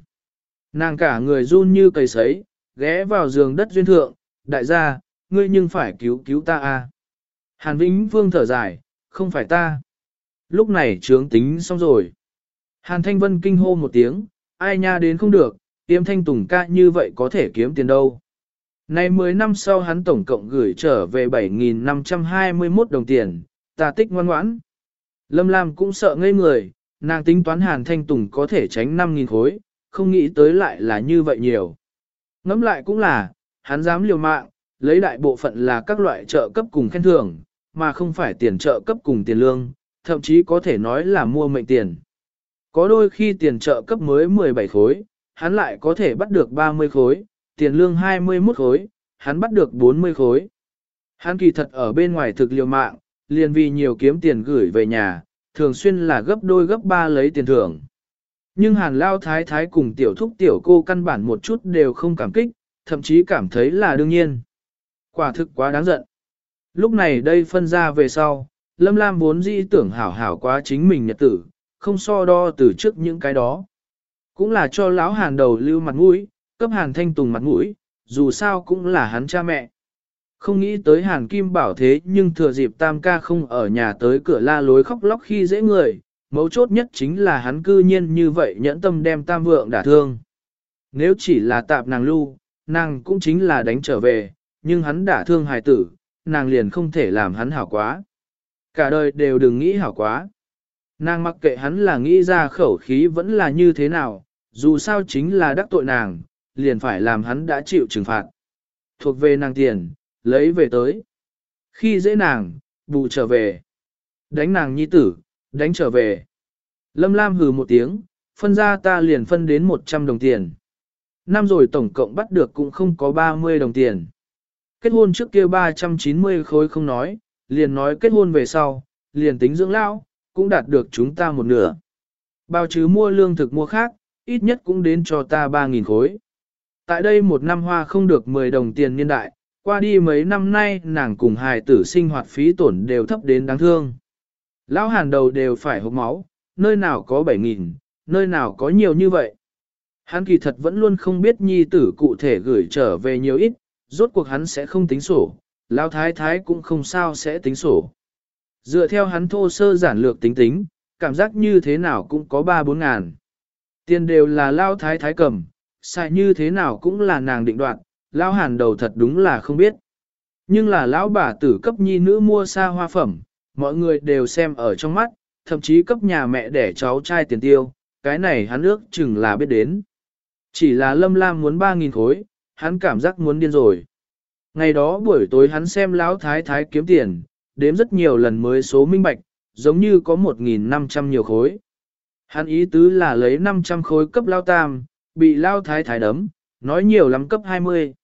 Nàng cả người run như cầy sấy, ghé vào giường đất duyên thượng, đại gia, ngươi nhưng phải cứu cứu ta a. Hàn Vĩnh Vương thở dài, không phải ta. Lúc này trướng tính xong rồi. Hàn Thanh Vân kinh hô một tiếng, ai nha đến không được, tiêm thanh tùng ca như vậy có thể kiếm tiền đâu. Này 10 năm sau hắn tổng cộng gửi trở về 7.521 đồng tiền, ta tích ngoan ngoãn. Lâm Lam cũng sợ ngây người, nàng tính toán Hàn Thanh Tùng có thể tránh 5.000 khối, không nghĩ tới lại là như vậy nhiều. Ngẫm lại cũng là, hắn dám liều mạng, lấy đại bộ phận là các loại trợ cấp cùng khen thưởng, mà không phải tiền trợ cấp cùng tiền lương, thậm chí có thể nói là mua mệnh tiền. Có đôi khi tiền trợ cấp mới 17 khối, hắn lại có thể bắt được 30 khối, tiền lương 21 khối, hắn bắt được 40 khối. Hắn kỳ thật ở bên ngoài thực liều mạng, liền vì nhiều kiếm tiền gửi về nhà, thường xuyên là gấp đôi gấp ba lấy tiền thưởng. Nhưng hàn lao thái thái cùng tiểu thúc tiểu cô căn bản một chút đều không cảm kích, thậm chí cảm thấy là đương nhiên. Quả thực quá đáng giận. Lúc này đây phân ra về sau, Lâm Lam vốn dĩ tưởng hảo hảo quá chính mình nhật tử, không so đo từ trước những cái đó. Cũng là cho lão hàn đầu lưu mặt mũi, cấp hàn thanh tùng mặt mũi, dù sao cũng là hắn cha mẹ. Không nghĩ tới hàn kim bảo thế nhưng thừa dịp tam ca không ở nhà tới cửa la lối khóc lóc khi dễ người, mấu chốt nhất chính là hắn cư nhiên như vậy nhẫn tâm đem tam vượng đả thương. Nếu chỉ là tạp nàng lưu, nàng cũng chính là đánh trở về, nhưng hắn đả thương hài tử, nàng liền không thể làm hắn hảo quá. Cả đời đều đừng nghĩ hảo quá. Nàng mặc kệ hắn là nghĩ ra khẩu khí vẫn là như thế nào, dù sao chính là đắc tội nàng, liền phải làm hắn đã chịu trừng phạt. Thuộc về nàng tiền, lấy về tới. Khi dễ nàng, bù trở về. Đánh nàng nhi tử, đánh trở về. Lâm Lam hừ một tiếng, phân ra ta liền phân đến 100 đồng tiền. Năm rồi tổng cộng bắt được cũng không có 30 đồng tiền. Kết hôn trước kia 390 khối không nói, liền nói kết hôn về sau, liền tính dưỡng lão, cũng đạt được chúng ta một nửa. Bao chứ mua lương thực mua khác, ít nhất cũng đến cho ta 3.000 khối. Tại đây một năm hoa không được 10 đồng tiền niên đại, qua đi mấy năm nay nàng cùng hài tử sinh hoạt phí tổn đều thấp đến đáng thương. Lão hàn đầu đều phải hộp máu, nơi nào có 7.000, nơi nào có nhiều như vậy. Hắn kỳ thật vẫn luôn không biết nhi tử cụ thể gửi trở về nhiều ít, rốt cuộc hắn sẽ không tính sổ, Lão thái thái cũng không sao sẽ tính sổ. Dựa theo hắn thô sơ giản lược tính tính, cảm giác như thế nào cũng có 3-4 ngàn. Tiền đều là Lão thái thái cầm, sai như thế nào cũng là nàng định đoạt, Lão hàn đầu thật đúng là không biết. Nhưng là lão bà tử cấp nhi nữ mua xa hoa phẩm, mọi người đều xem ở trong mắt, thậm chí cấp nhà mẹ để cháu trai tiền tiêu, cái này hắn ước chừng là biết đến. Chỉ là lâm lam muốn 3.000 khối, hắn cảm giác muốn điên rồi. Ngày đó buổi tối hắn xem lão thái thái kiếm tiền, đếm rất nhiều lần mới số minh bạch, giống như có 1.500 nhiều khối. Hắn ý tứ là lấy 500 khối cấp lao tam, bị lao thái thái đấm, nói nhiều lắm cấp 20.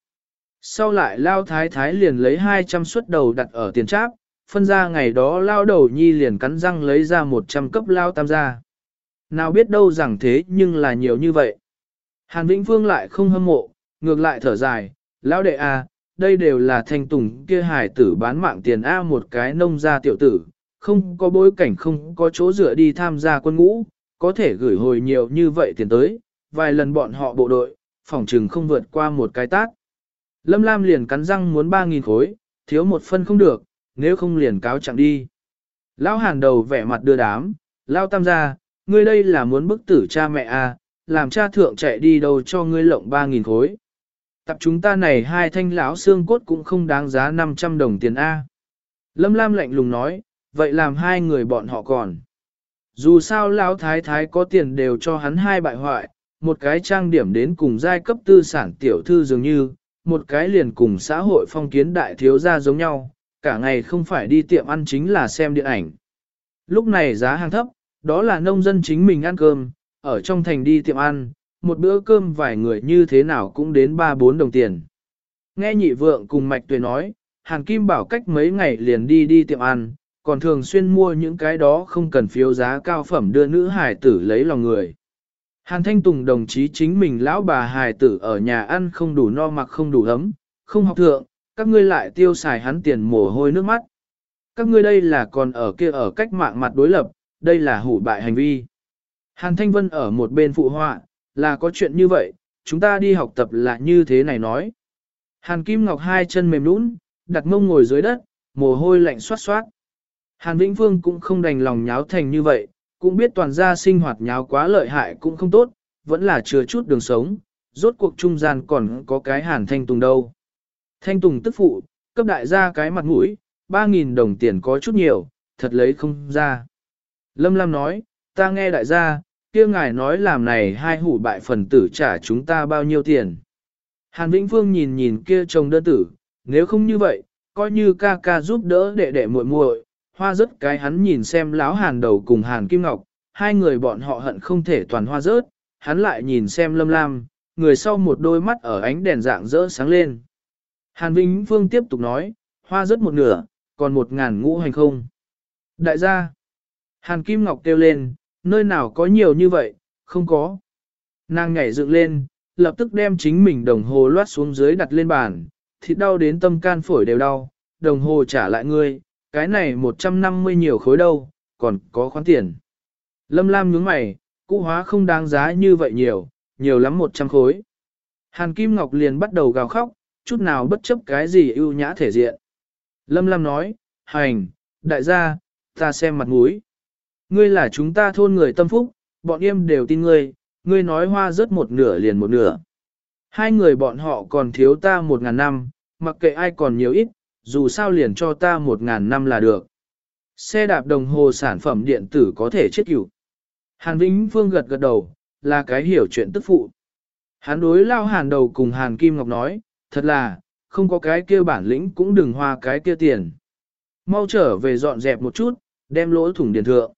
Sau lại lao thái thái liền lấy 200 suất đầu đặt ở tiền tráp, phân ra ngày đó lao đầu nhi liền cắn răng lấy ra 100 cấp lao tam gia. Nào biết đâu rằng thế nhưng là nhiều như vậy. Hàn Vĩnh Phương lại không hâm mộ, ngược lại thở dài, lão đệ a, à, đây đều là thanh tùng kia hải tử bán mạng tiền A một cái nông gia tiểu tử, không có bối cảnh không có chỗ dựa đi tham gia quân ngũ, có thể gửi hồi nhiều như vậy tiền tới, vài lần bọn họ bộ đội, phòng trừng không vượt qua một cái tác. Lâm Lam liền cắn răng muốn 3.000 khối, thiếu một phân không được, nếu không liền cáo chẳng đi. Lão hàn đầu vẻ mặt đưa đám, lao tam gia, ngươi đây là muốn bức tử cha mẹ à, làm cha thượng chạy đi đâu cho ngươi lộng 3.000 khối. Tập chúng ta này hai thanh lão xương cốt cũng không đáng giá 500 đồng tiền A. Lâm Lam lạnh lùng nói, vậy làm hai người bọn họ còn. Dù sao lão thái thái có tiền đều cho hắn hai bại hoại, một cái trang điểm đến cùng giai cấp tư sản tiểu thư dường như, một cái liền cùng xã hội phong kiến đại thiếu gia giống nhau, cả ngày không phải đi tiệm ăn chính là xem điện ảnh. Lúc này giá hàng thấp, đó là nông dân chính mình ăn cơm, ở trong thành đi tiệm ăn, một bữa cơm vài người như thế nào cũng đến 3-4 đồng tiền. Nghe nhị vượng cùng mạch tuệ nói, Hàn Kim bảo cách mấy ngày liền đi đi tiệm ăn, còn thường xuyên mua những cái đó không cần phiếu giá cao phẩm đưa nữ hải tử lấy lòng người. Hàn Thanh Tùng đồng chí chính mình lão bà hài tử ở nhà ăn không đủ no mặc không đủ ấm, không học thượng, các ngươi lại tiêu xài hắn tiền mồ hôi nước mắt. Các ngươi đây là còn ở kia ở cách mạng mặt đối lập, đây là hủ bại hành vi. Hàn Thanh Vân ở một bên phụ họa, là có chuyện như vậy, chúng ta đi học tập là như thế này nói. Hàn Kim Ngọc hai chân mềm lún, đặt mông ngồi dưới đất, mồ hôi lạnh xoát xoát. Hàn Vĩnh Phương cũng không đành lòng nháo thành như vậy, cũng biết toàn gia sinh hoạt nháo quá lợi hại cũng không tốt, vẫn là chừa chút đường sống, rốt cuộc trung gian còn có cái Hàn Thanh Tùng đâu. Thanh Tùng tức phụ, cấp đại gia cái mặt mũi, 3.000 đồng tiền có chút nhiều, thật lấy không ra. Lâm Lam nói, ta nghe đại gia, kia ngài nói làm này hai hủ bại phần tử trả chúng ta bao nhiêu tiền. Hàn Vĩnh Phương nhìn nhìn kia chồng đơn tử, nếu không như vậy, coi như ca ca giúp đỡ đệ đệ muội muội, hoa rớt cái hắn nhìn xem láo hàn đầu cùng hàn kim ngọc, hai người bọn họ hận không thể toàn hoa rớt, hắn lại nhìn xem lâm lam, người sau một đôi mắt ở ánh đèn dạng rỡ sáng lên. Hàn Vĩnh Phương tiếp tục nói, hoa rớt một nửa, còn một ngàn ngũ hành không. Đại gia, Hàn Kim Ngọc kêu lên, nơi nào có nhiều như vậy, không có. Nàng nhảy dựng lên, lập tức đem chính mình đồng hồ loát xuống dưới đặt lên bàn, thịt đau đến tâm can phổi đều đau, đồng hồ trả lại ngươi, cái này 150 nhiều khối đâu, còn có khoán tiền. Lâm Lam nhướng mày, cũ hóa không đáng giá như vậy nhiều, nhiều lắm 100 khối. Hàn Kim Ngọc liền bắt đầu gào khóc, chút nào bất chấp cái gì ưu nhã thể diện. Lâm Lam nói, hành, đại gia, ta xem mặt mũi. Ngươi là chúng ta thôn người tâm phúc, bọn em đều tin ngươi, ngươi nói hoa rớt một nửa liền một nửa. Hai người bọn họ còn thiếu ta một ngàn năm, mặc kệ ai còn nhiều ít, dù sao liền cho ta một ngàn năm là được. Xe đạp đồng hồ sản phẩm điện tử có thể chết cửu. Hàn Vĩnh Phương gật gật đầu, là cái hiểu chuyện tức phụ. Hắn đối lao hàn đầu cùng hàn Kim Ngọc nói, thật là, không có cái kia bản lĩnh cũng đừng hoa cái kia tiền. Mau trở về dọn dẹp một chút, đem lỗ thủng điện thượng.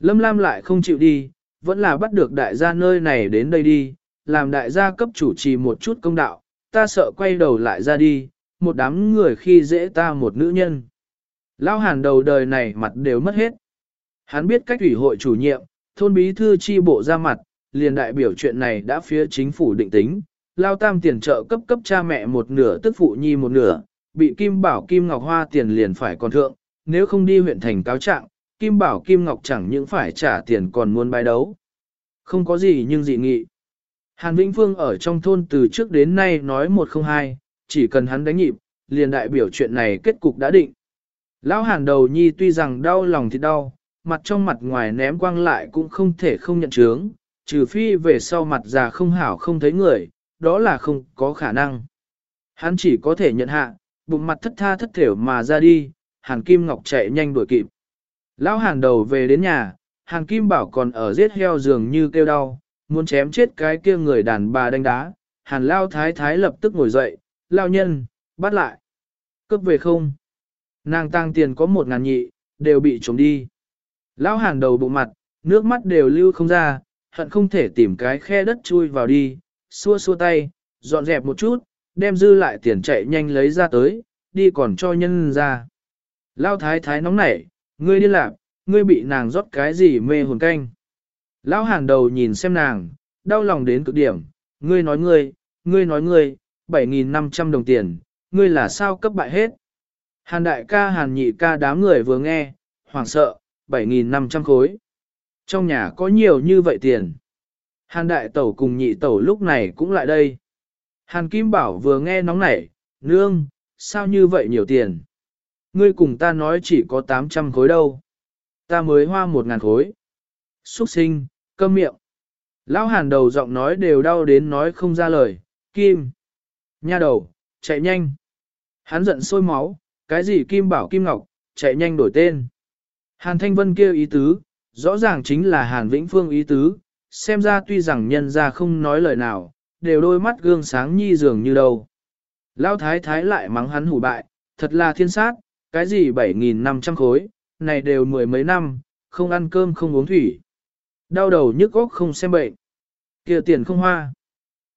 Lâm Lam lại không chịu đi, vẫn là bắt được đại gia nơi này đến đây đi, làm đại gia cấp chủ trì một chút công đạo, ta sợ quay đầu lại ra đi, một đám người khi dễ ta một nữ nhân. Lao hàn đầu đời này mặt đều mất hết. Hắn biết cách ủy hội chủ nhiệm, thôn bí thư chi bộ ra mặt, liền đại biểu chuyện này đã phía chính phủ định tính. Lao tam tiền trợ cấp cấp cha mẹ một nửa tức phụ nhi một nửa, bị Kim Bảo Kim Ngọc Hoa tiền liền phải còn thượng, nếu không đi huyện thành cáo trạng, Kim Bảo Kim Ngọc chẳng những phải trả tiền còn muốn bài đấu. Không có gì nhưng dị nghị. Hàn Vĩnh Phương ở trong thôn từ trước đến nay nói một không hai, chỉ cần hắn đánh nhịp, liền đại biểu chuyện này kết cục đã định. Lão Hàn đầu nhi tuy rằng đau lòng thì đau, mặt trong mặt ngoài ném quang lại cũng không thể không nhận chướng, trừ phi về sau mặt già không hảo không thấy người, đó là không có khả năng. Hắn chỉ có thể nhận hạ, bụng mặt thất tha thất thểu mà ra đi, Hàn Kim Ngọc chạy nhanh đuổi kịp. Lão Hàn đầu về đến nhà, Hàn Kim Bảo còn ở giết heo dường như kêu đau, muốn chém chết cái kia người đàn bà đánh đá. Hàn Lao Thái Thái lập tức ngồi dậy, Lao nhân, bắt lại. Cấp về không? Nàng tăng tiền có một ngàn nhị, đều bị trống đi. Lão Hàn đầu bụng mặt, nước mắt đều lưu không ra, hận không thể tìm cái khe đất chui vào đi, xua xua tay, dọn dẹp một chút, đem dư lại tiền chạy nhanh lấy ra tới, đi còn cho nhân ra. Lao Thái Thái nóng nảy, ngươi đi làm, ngươi bị nàng rót cái gì mê hồn canh. Lão hàn đầu nhìn xem nàng, đau lòng đến cực điểm, ngươi nói ngươi, ngươi nói ngươi, 7.500 đồng tiền, ngươi là sao cấp bại hết. Hàn đại ca hàn nhị ca đám người vừa nghe, hoảng sợ, 7.500 khối. Trong nhà có nhiều như vậy tiền. Hàn đại tẩu cùng nhị tẩu lúc này cũng lại đây. Hàn Kim Bảo vừa nghe nóng nảy, nương, sao như vậy nhiều tiền? Ngươi cùng ta nói chỉ có 800 khối đâu. Ta mới hoa 1.000 khối. Xuất sinh, câm miệng. Lão hàn đầu giọng nói đều đau đến nói không ra lời, kim. Nha đầu, chạy nhanh. Hắn giận sôi máu, cái gì kim bảo kim ngọc, chạy nhanh đổi tên. Hàn Thanh Vân kêu ý tứ, rõ ràng chính là Hàn Vĩnh Phương ý tứ, xem ra tuy rằng nhân ra không nói lời nào, đều đôi mắt gương sáng nhi dường như đâu. Lão thái thái lại mắng hắn hủ bại, thật là thiên sát, cái gì 7.500 khối, này đều mười mấy năm, không ăn cơm không uống thủy. Đau đầu nhức óc không xem bệnh. kia tiền không hoa.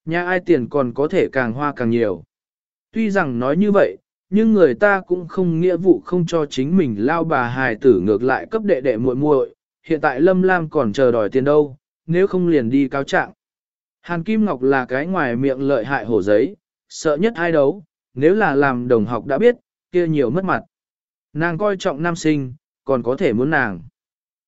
Nhà ai tiền còn có thể càng hoa càng nhiều. Tuy rằng nói như vậy, nhưng người ta cũng không nghĩa vụ không cho chính mình lao bà hài tử ngược lại cấp đệ đệ muội muội. Hiện tại Lâm Lam còn chờ đòi tiền đâu, nếu không liền đi cáo trạng. Hàn Kim Ngọc là cái ngoài miệng lợi hại hổ giấy, sợ nhất hai đấu, nếu là làm đồng học đã biết, kia nhiều mất mặt. Nàng coi trọng nam sinh, còn có thể muốn nàng.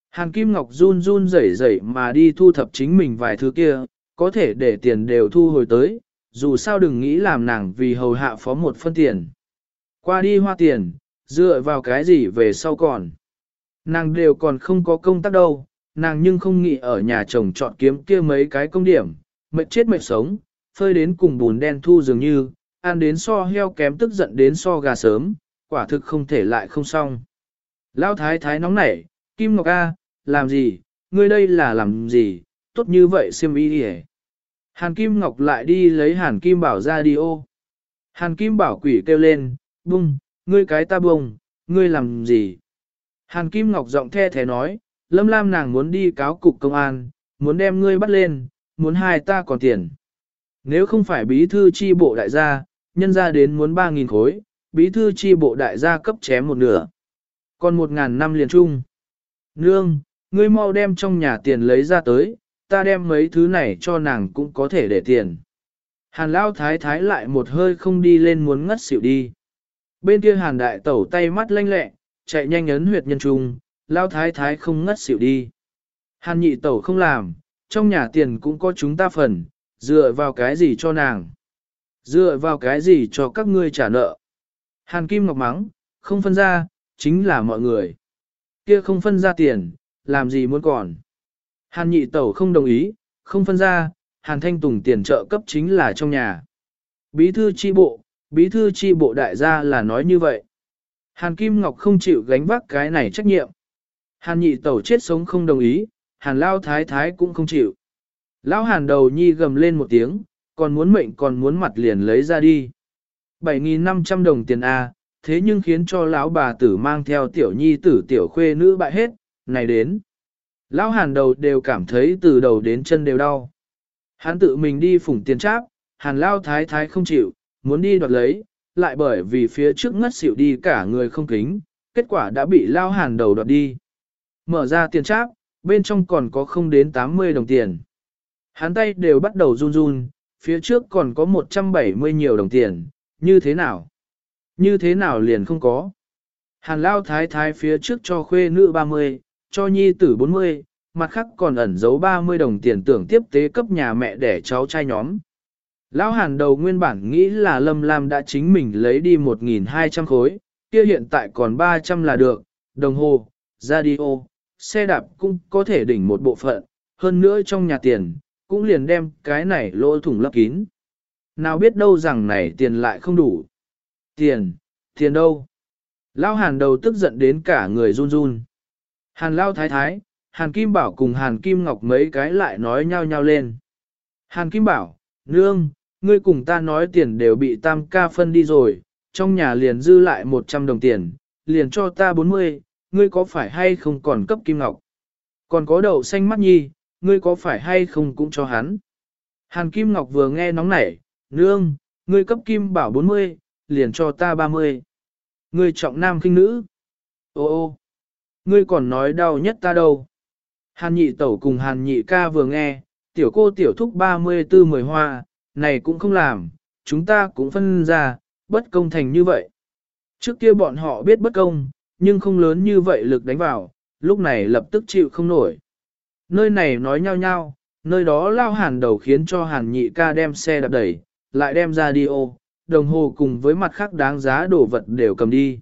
Hàn Kim Ngọc run run rẩy rẩy mà đi thu thập chính mình vài thứ kia, có thể để tiền đều thu hồi tới, dù sao đừng nghĩ làm nàng vì hầu hạ phó một phân tiền. Qua đi hoa tiền, dựa vào cái gì về sau còn. Nàng đều còn không có công tác đâu, nàng nhưng không nghĩ ở nhà chồng chọn kiếm kia mấy cái công điểm, mệt chết mệt sống, phơi đến cùng bùn đen thu dường như, ăn đến so heo kém tức giận đến so gà sớm, quả thực không thể lại không xong. Lão thái thái nóng nảy, Kim Ngọc A, làm gì, ngươi đây là làm gì, tốt như vậy xem y đi Hàn Kim Ngọc lại đi lấy Hàn Kim Bảo ra đi ô. Hàn Kim Bảo quỷ kêu lên, bung, ngươi cái ta bung, ngươi làm gì? Hàn Kim Ngọc giọng the thế nói, Lâm Lam nàng muốn đi cáo cục công an, muốn đem ngươi bắt lên, muốn hai ta còn tiền. Nếu không phải bí thư chi bộ đại gia, nhân ra đến muốn 3.000 khối, bí thư chi bộ đại gia cấp chém một nửa. Còn 1.000 năm liền chung. Nương, ngươi mau đem trong nhà tiền lấy ra tới, ta đem mấy thứ này cho nàng cũng có thể để tiền. Hàn lao thái thái lại một hơi không đi lên muốn ngất xỉu đi. Bên kia hàn đại tẩu tay mắt lanh lẹ, chạy nhanh ấn huyệt nhân trung, lao thái thái không ngất xỉu đi. Hàn nhị tẩu không làm, trong nhà tiền cũng có chúng ta phần, dựa vào cái gì cho nàng. Dựa vào cái gì cho các ngươi trả nợ. Hàn Kim Ngọc mắng, không phân ra, chính là mọi người. Kia không phân ra tiền, làm gì muốn còn. Hàn nhị tẩu không đồng ý, không phân ra, Hàn Thanh Tùng tiền trợ cấp chính là trong nhà. Bí thư chi bộ, bí thư chi bộ đại gia là nói như vậy. Hàn Kim Ngọc không chịu gánh vác cái này trách nhiệm. Hàn nhị tẩu chết sống không đồng ý, Hàn Lao Thái Thái cũng không chịu. Lão Hàn đầu nhi gầm lên một tiếng, còn muốn mệnh còn muốn mặt liền lấy ra đi. 7.500 đồng tiền A, thế nhưng khiến cho lão bà tử mang theo tiểu nhi tử tiểu khuê nữ bại hết, này đến. Lão hàn đầu đều cảm thấy từ đầu đến chân đều đau. Hắn tự mình đi phủng tiền tráp, hàn lao thái thái không chịu, muốn đi đoạt lấy, lại bởi vì phía trước ngất xỉu đi cả người không kính, kết quả đã bị lao hàn đầu đoạt đi. Mở ra tiền tráp, bên trong còn có không đến 80 đồng tiền. Hắn tay đều bắt đầu run run, phía trước còn có 170 nhiều đồng tiền, như thế nào? Như thế nào liền không có? Hàn lao thái thái phía trước cho khuê nữ 30, cho nhi tử 40, mặt khác còn ẩn giấu 30 đồng tiền tưởng tiếp tế cấp nhà mẹ để cháu trai nhóm. Lão hàn đầu nguyên bản nghĩ là Lâm Lam đã chính mình lấy đi 1.200 khối, kia hiện tại còn 300 là được, đồng hồ, radio, xe đạp cũng có thể đỉnh một bộ phận, hơn nữa trong nhà tiền, cũng liền đem cái này lỗ thủng lấp kín. Nào biết đâu rằng này tiền lại không đủ. Tiền, tiền đâu? Lão hàn đầu tức giận đến cả người run run. Hàn lao thái thái, hàn kim bảo cùng hàn kim ngọc mấy cái lại nói nhau nhau lên. Hàn kim bảo, nương, ngươi cùng ta nói tiền đều bị tam ca phân đi rồi, trong nhà liền dư lại 100 đồng tiền, liền cho ta 40, ngươi có phải hay không còn cấp kim ngọc? Còn có đậu xanh mắt nhi, ngươi có phải hay không cũng cho hắn? Hàn kim ngọc vừa nghe nóng nảy, nương, ngươi cấp kim bảo 40, liền cho ta 30. Ngươi trọng nam kinh nữ. Ô ô, ngươi còn nói đau nhất ta đâu. Hàn nhị tẩu cùng hàn nhị ca vừa nghe, tiểu cô tiểu thúc 34 mười hoa, này cũng không làm, chúng ta cũng phân ra, bất công thành như vậy. Trước kia bọn họ biết bất công, nhưng không lớn như vậy lực đánh vào, lúc này lập tức chịu không nổi. Nơi này nói nhau nhau, nơi đó lao hàn đầu khiến cho hàn nhị ca đem xe đạp đẩy, lại đem ra đi ô, đồng hồ cùng với mặt khác đáng giá đồ vật đều cầm đi.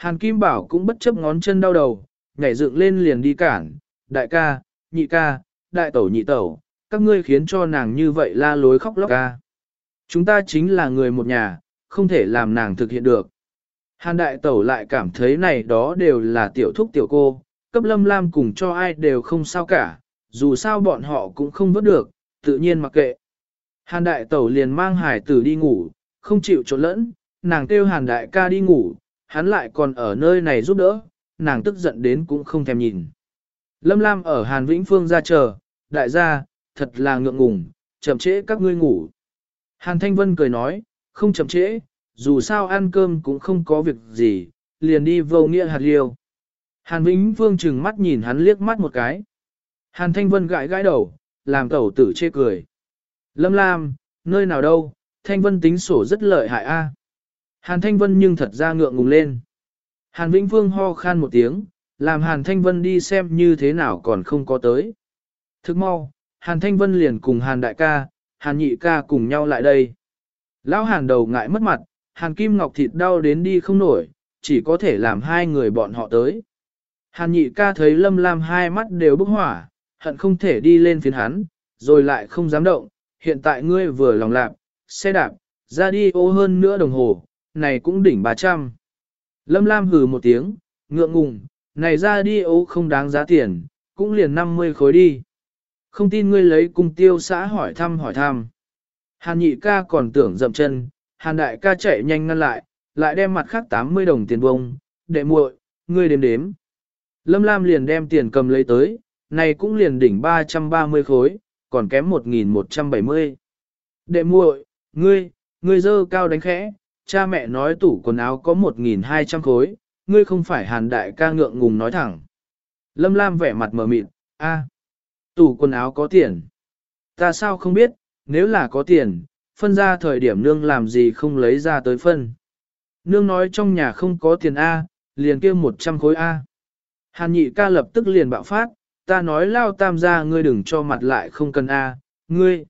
Hàn Kim Bảo cũng bất chấp ngón chân đau đầu, nhảy dựng lên liền đi cản, đại ca, nhị ca, đại tẩu nhị tẩu, các ngươi khiến cho nàng như vậy la lối khóc lóc ca. Chúng ta chính là người một nhà, không thể làm nàng thực hiện được. Hàn đại tẩu lại cảm thấy này đó đều là tiểu thúc tiểu cô, cấp lâm lam cùng cho ai đều không sao cả, dù sao bọn họ cũng không vớt được, tự nhiên mặc kệ. Hàn đại tẩu liền mang hải tử đi ngủ, không chịu trốn lẫn, nàng kêu hàn đại ca đi ngủ, hắn lại còn ở nơi này giúp đỡ, nàng tức giận đến cũng không thèm nhìn. Lâm Lam ở Hàn Vĩnh Phương ra chờ, đại gia, thật là ngượng ngùng, chậm trễ các ngươi ngủ. Hàn Thanh Vân cười nói, không chậm trễ, dù sao ăn cơm cũng không có việc gì, liền đi vô nghĩa hạt liêu. Hàn Vĩnh Phương chừng mắt nhìn hắn liếc mắt một cái. Hàn Thanh Vân gãi gãi đầu, làm tẩu tử chê cười. Lâm Lam, nơi nào đâu, Thanh Vân tính sổ rất lợi hại a. Hàn Thanh Vân nhưng thật ra ngượng ngùng lên. Hàn Vĩnh Phương ho khan một tiếng, làm Hàn Thanh Vân đi xem như thế nào còn không có tới. Thức mau, Hàn Thanh Vân liền cùng Hàn Đại ca, Hàn Nhị ca cùng nhau lại đây. Lão Hàn đầu ngại mất mặt, Hàn Kim Ngọc thịt đau đến đi không nổi, chỉ có thể làm hai người bọn họ tới. Hàn Nhị ca thấy Lâm Lam hai mắt đều bốc hỏa, hận không thể đi lên phiến hắn, rồi lại không dám động, hiện tại ngươi vừa lòng lạc, xe đạp, ra đi ô hơn nữa đồng hồ, này cũng đỉnh 300. Lâm Lam hừ một tiếng, ngượng ngùng, này ra đi ô không đáng giá tiền, cũng liền 50 khối đi. Không tin ngươi lấy cung tiêu xã hỏi thăm hỏi thăm. Hàn nhị ca còn tưởng dậm chân, hàn đại ca chạy nhanh ngăn lại, lại đem mặt khác 80 đồng tiền bông, đệ muội, ngươi đếm đếm. Lâm Lam liền đem tiền cầm lấy tới, này cũng liền đỉnh 330 khối, còn kém 1170. Đệ muội, ngươi, ngươi dơ cao đánh khẽ, cha mẹ nói tủ quần áo có 1200 khối, ngươi không phải hàn đại ca ngượng ngùng nói thẳng. Lâm Lam vẻ mặt mờ mịt, a, tủ quần áo có tiền. Ta sao không biết, nếu là có tiền, phân ra thời điểm nương làm gì không lấy ra tới phân. Nương nói trong nhà không có tiền A, liền kêu 100 khối A. Hàn nhị ca lập tức liền bạo phát, ta nói lao tam gia ngươi đừng cho mặt lại không cần A, ngươi.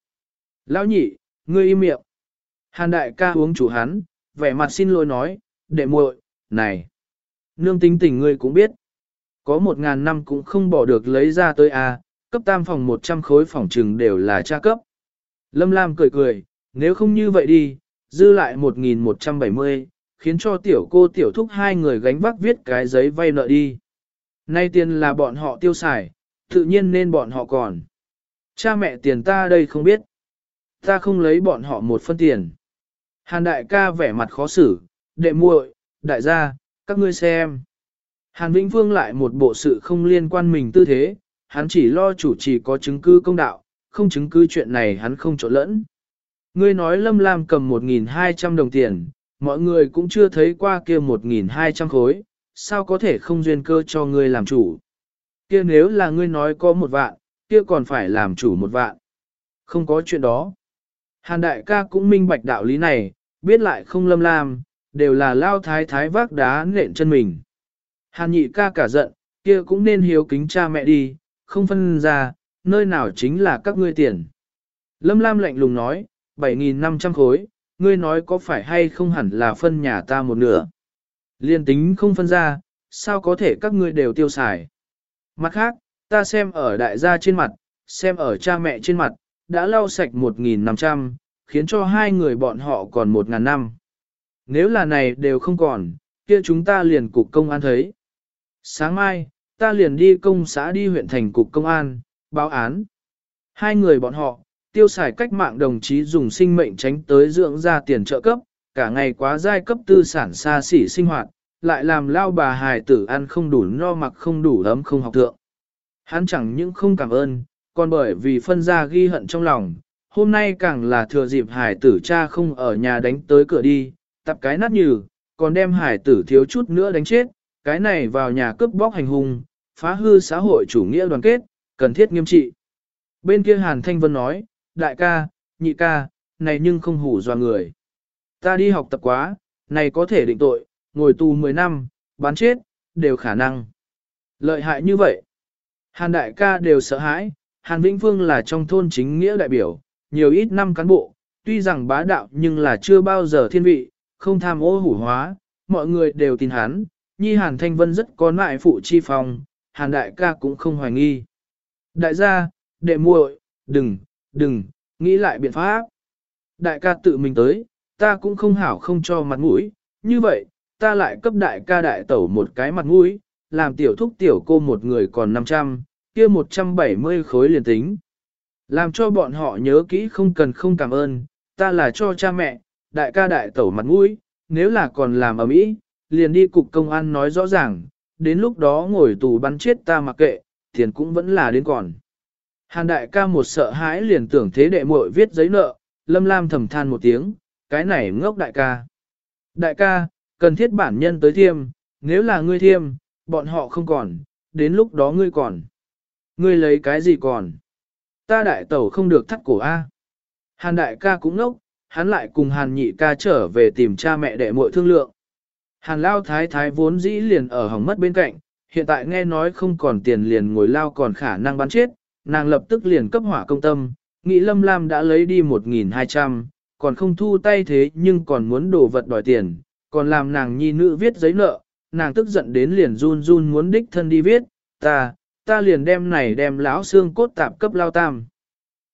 Lão nhị, ngươi im miệng. Hàn đại ca uống chủ hắn, vẻ mặt xin lỗi nói, đệ muội, này. Nương tính tình ngươi cũng biết. Có một ngàn năm cũng không bỏ được lấy ra tới A, cấp tam phòng 100 khối phòng trừng đều là tra cấp. Lâm Lam cười cười, nếu không như vậy đi, dư lại 1170, khiến cho tiểu cô tiểu thúc hai người gánh vác viết cái giấy vay nợ đi. Nay tiền là bọn họ tiêu xài, tự nhiên nên bọn họ còn. Cha mẹ tiền ta đây không biết. Ta không lấy bọn họ một phân tiền. Hàn đại ca vẻ mặt khó xử, đệ muội, đại gia, các ngươi xem. Hàn Vĩnh Phương lại một bộ sự không liên quan mình tư thế, hắn chỉ lo chủ trì có chứng cứ công đạo, không chứng cứ chuyện này hắn không trộn lẫn. Ngươi nói Lâm Lam cầm 1.200 đồng tiền, mọi người cũng chưa thấy qua kia 1.200 khối, sao có thể không duyên cơ cho ngươi làm chủ. Kia nếu là ngươi nói có một vạn, kia còn phải làm chủ một vạn. Không có chuyện đó. Hàn đại ca cũng minh bạch đạo lý này, biết lại không lâm lam, đều là lao thái thái vác đá nện chân mình. Hàn nhị ca cả giận, kia cũng nên hiếu kính cha mẹ đi, không phân ra, nơi nào chính là các ngươi tiền. Lâm Lam lạnh lùng nói, 7.500 khối, ngươi nói có phải hay không hẳn là phân nhà ta một nửa. Liên tính không phân ra, sao có thể các ngươi đều tiêu xài. Mặt khác, ta xem ở đại gia trên mặt, xem ở cha mẹ trên mặt, đã lau sạch 1.500, khiến cho hai người bọn họ còn 1.000 năm. Nếu là này đều không còn, kia chúng ta liền cục công an thấy. Sáng mai, ta liền đi công xã đi huyện thành cục công an, báo án. Hai người bọn họ, tiêu xài cách mạng đồng chí dùng sinh mệnh tránh tới dưỡng ra tiền trợ cấp, cả ngày quá giai cấp tư sản xa xỉ sinh hoạt, lại làm lao bà hài tử ăn không đủ no mặc không đủ ấm không học thượng. Hắn chẳng những không cảm ơn, còn bởi vì phân ra ghi hận trong lòng, hôm nay càng là thừa dịp hải tử cha không ở nhà đánh tới cửa đi, tập cái nát nhừ, còn đem hải tử thiếu chút nữa đánh chết, cái này vào nhà cướp bóc hành hung, phá hư xã hội chủ nghĩa đoàn kết, cần thiết nghiêm trị. Bên kia Hàn Thanh Vân nói, đại ca, nhị ca, này nhưng không hủ dọa người. Ta đi học tập quá, này có thể định tội, ngồi tù 10 năm, bán chết, đều khả năng. Lợi hại như vậy. Hàn đại ca đều sợ hãi, Hàn Vĩnh Phương là trong thôn chính nghĩa đại biểu, nhiều ít năm cán bộ, tuy rằng bá đạo nhưng là chưa bao giờ thiên vị, không tham ô hủ hóa, mọi người đều tin hắn, nhi Hàn Thanh Vân rất có nại phụ chi phòng, Hàn đại ca cũng không hoài nghi. Đại gia, đệ muội, đừng, đừng, nghĩ lại biện pháp. Đại ca tự mình tới, ta cũng không hảo không cho mặt mũi, như vậy, ta lại cấp đại ca đại tẩu một cái mặt mũi, làm tiểu thúc tiểu cô một người còn 500, kia 170 khối liền tính. Làm cho bọn họ nhớ kỹ không cần không cảm ơn, ta là cho cha mẹ, đại ca đại tẩu mặt mũi, nếu là còn làm ở mỹ, liền đi cục công an nói rõ ràng, đến lúc đó ngồi tù bắn chết ta mặc kệ, tiền cũng vẫn là đến còn. Hàn đại ca một sợ hãi liền tưởng thế đệ muội viết giấy nợ, lâm lam thầm than một tiếng, cái này ngốc đại ca. Đại ca, cần thiết bản nhân tới thiêm, nếu là ngươi thiêm, bọn họ không còn, đến lúc đó ngươi còn. Ngươi lấy cái gì còn? Ta đại tẩu không được thắt cổ A. Hàn đại ca cũng ngốc, hắn lại cùng hàn nhị ca trở về tìm cha mẹ đệ muội thương lượng. Hàn lao thái thái vốn dĩ liền ở hỏng mất bên cạnh, hiện tại nghe nói không còn tiền liền ngồi lao còn khả năng bắn chết, nàng lập tức liền cấp hỏa công tâm, nghĩ lâm lam đã lấy đi 1.200, còn không thu tay thế nhưng còn muốn đồ vật đòi tiền, còn làm nàng nhi nữ viết giấy nợ, nàng tức giận đến liền run run muốn đích thân đi viết, ta, ta liền đem này đem lão xương cốt tạp cấp lao tam.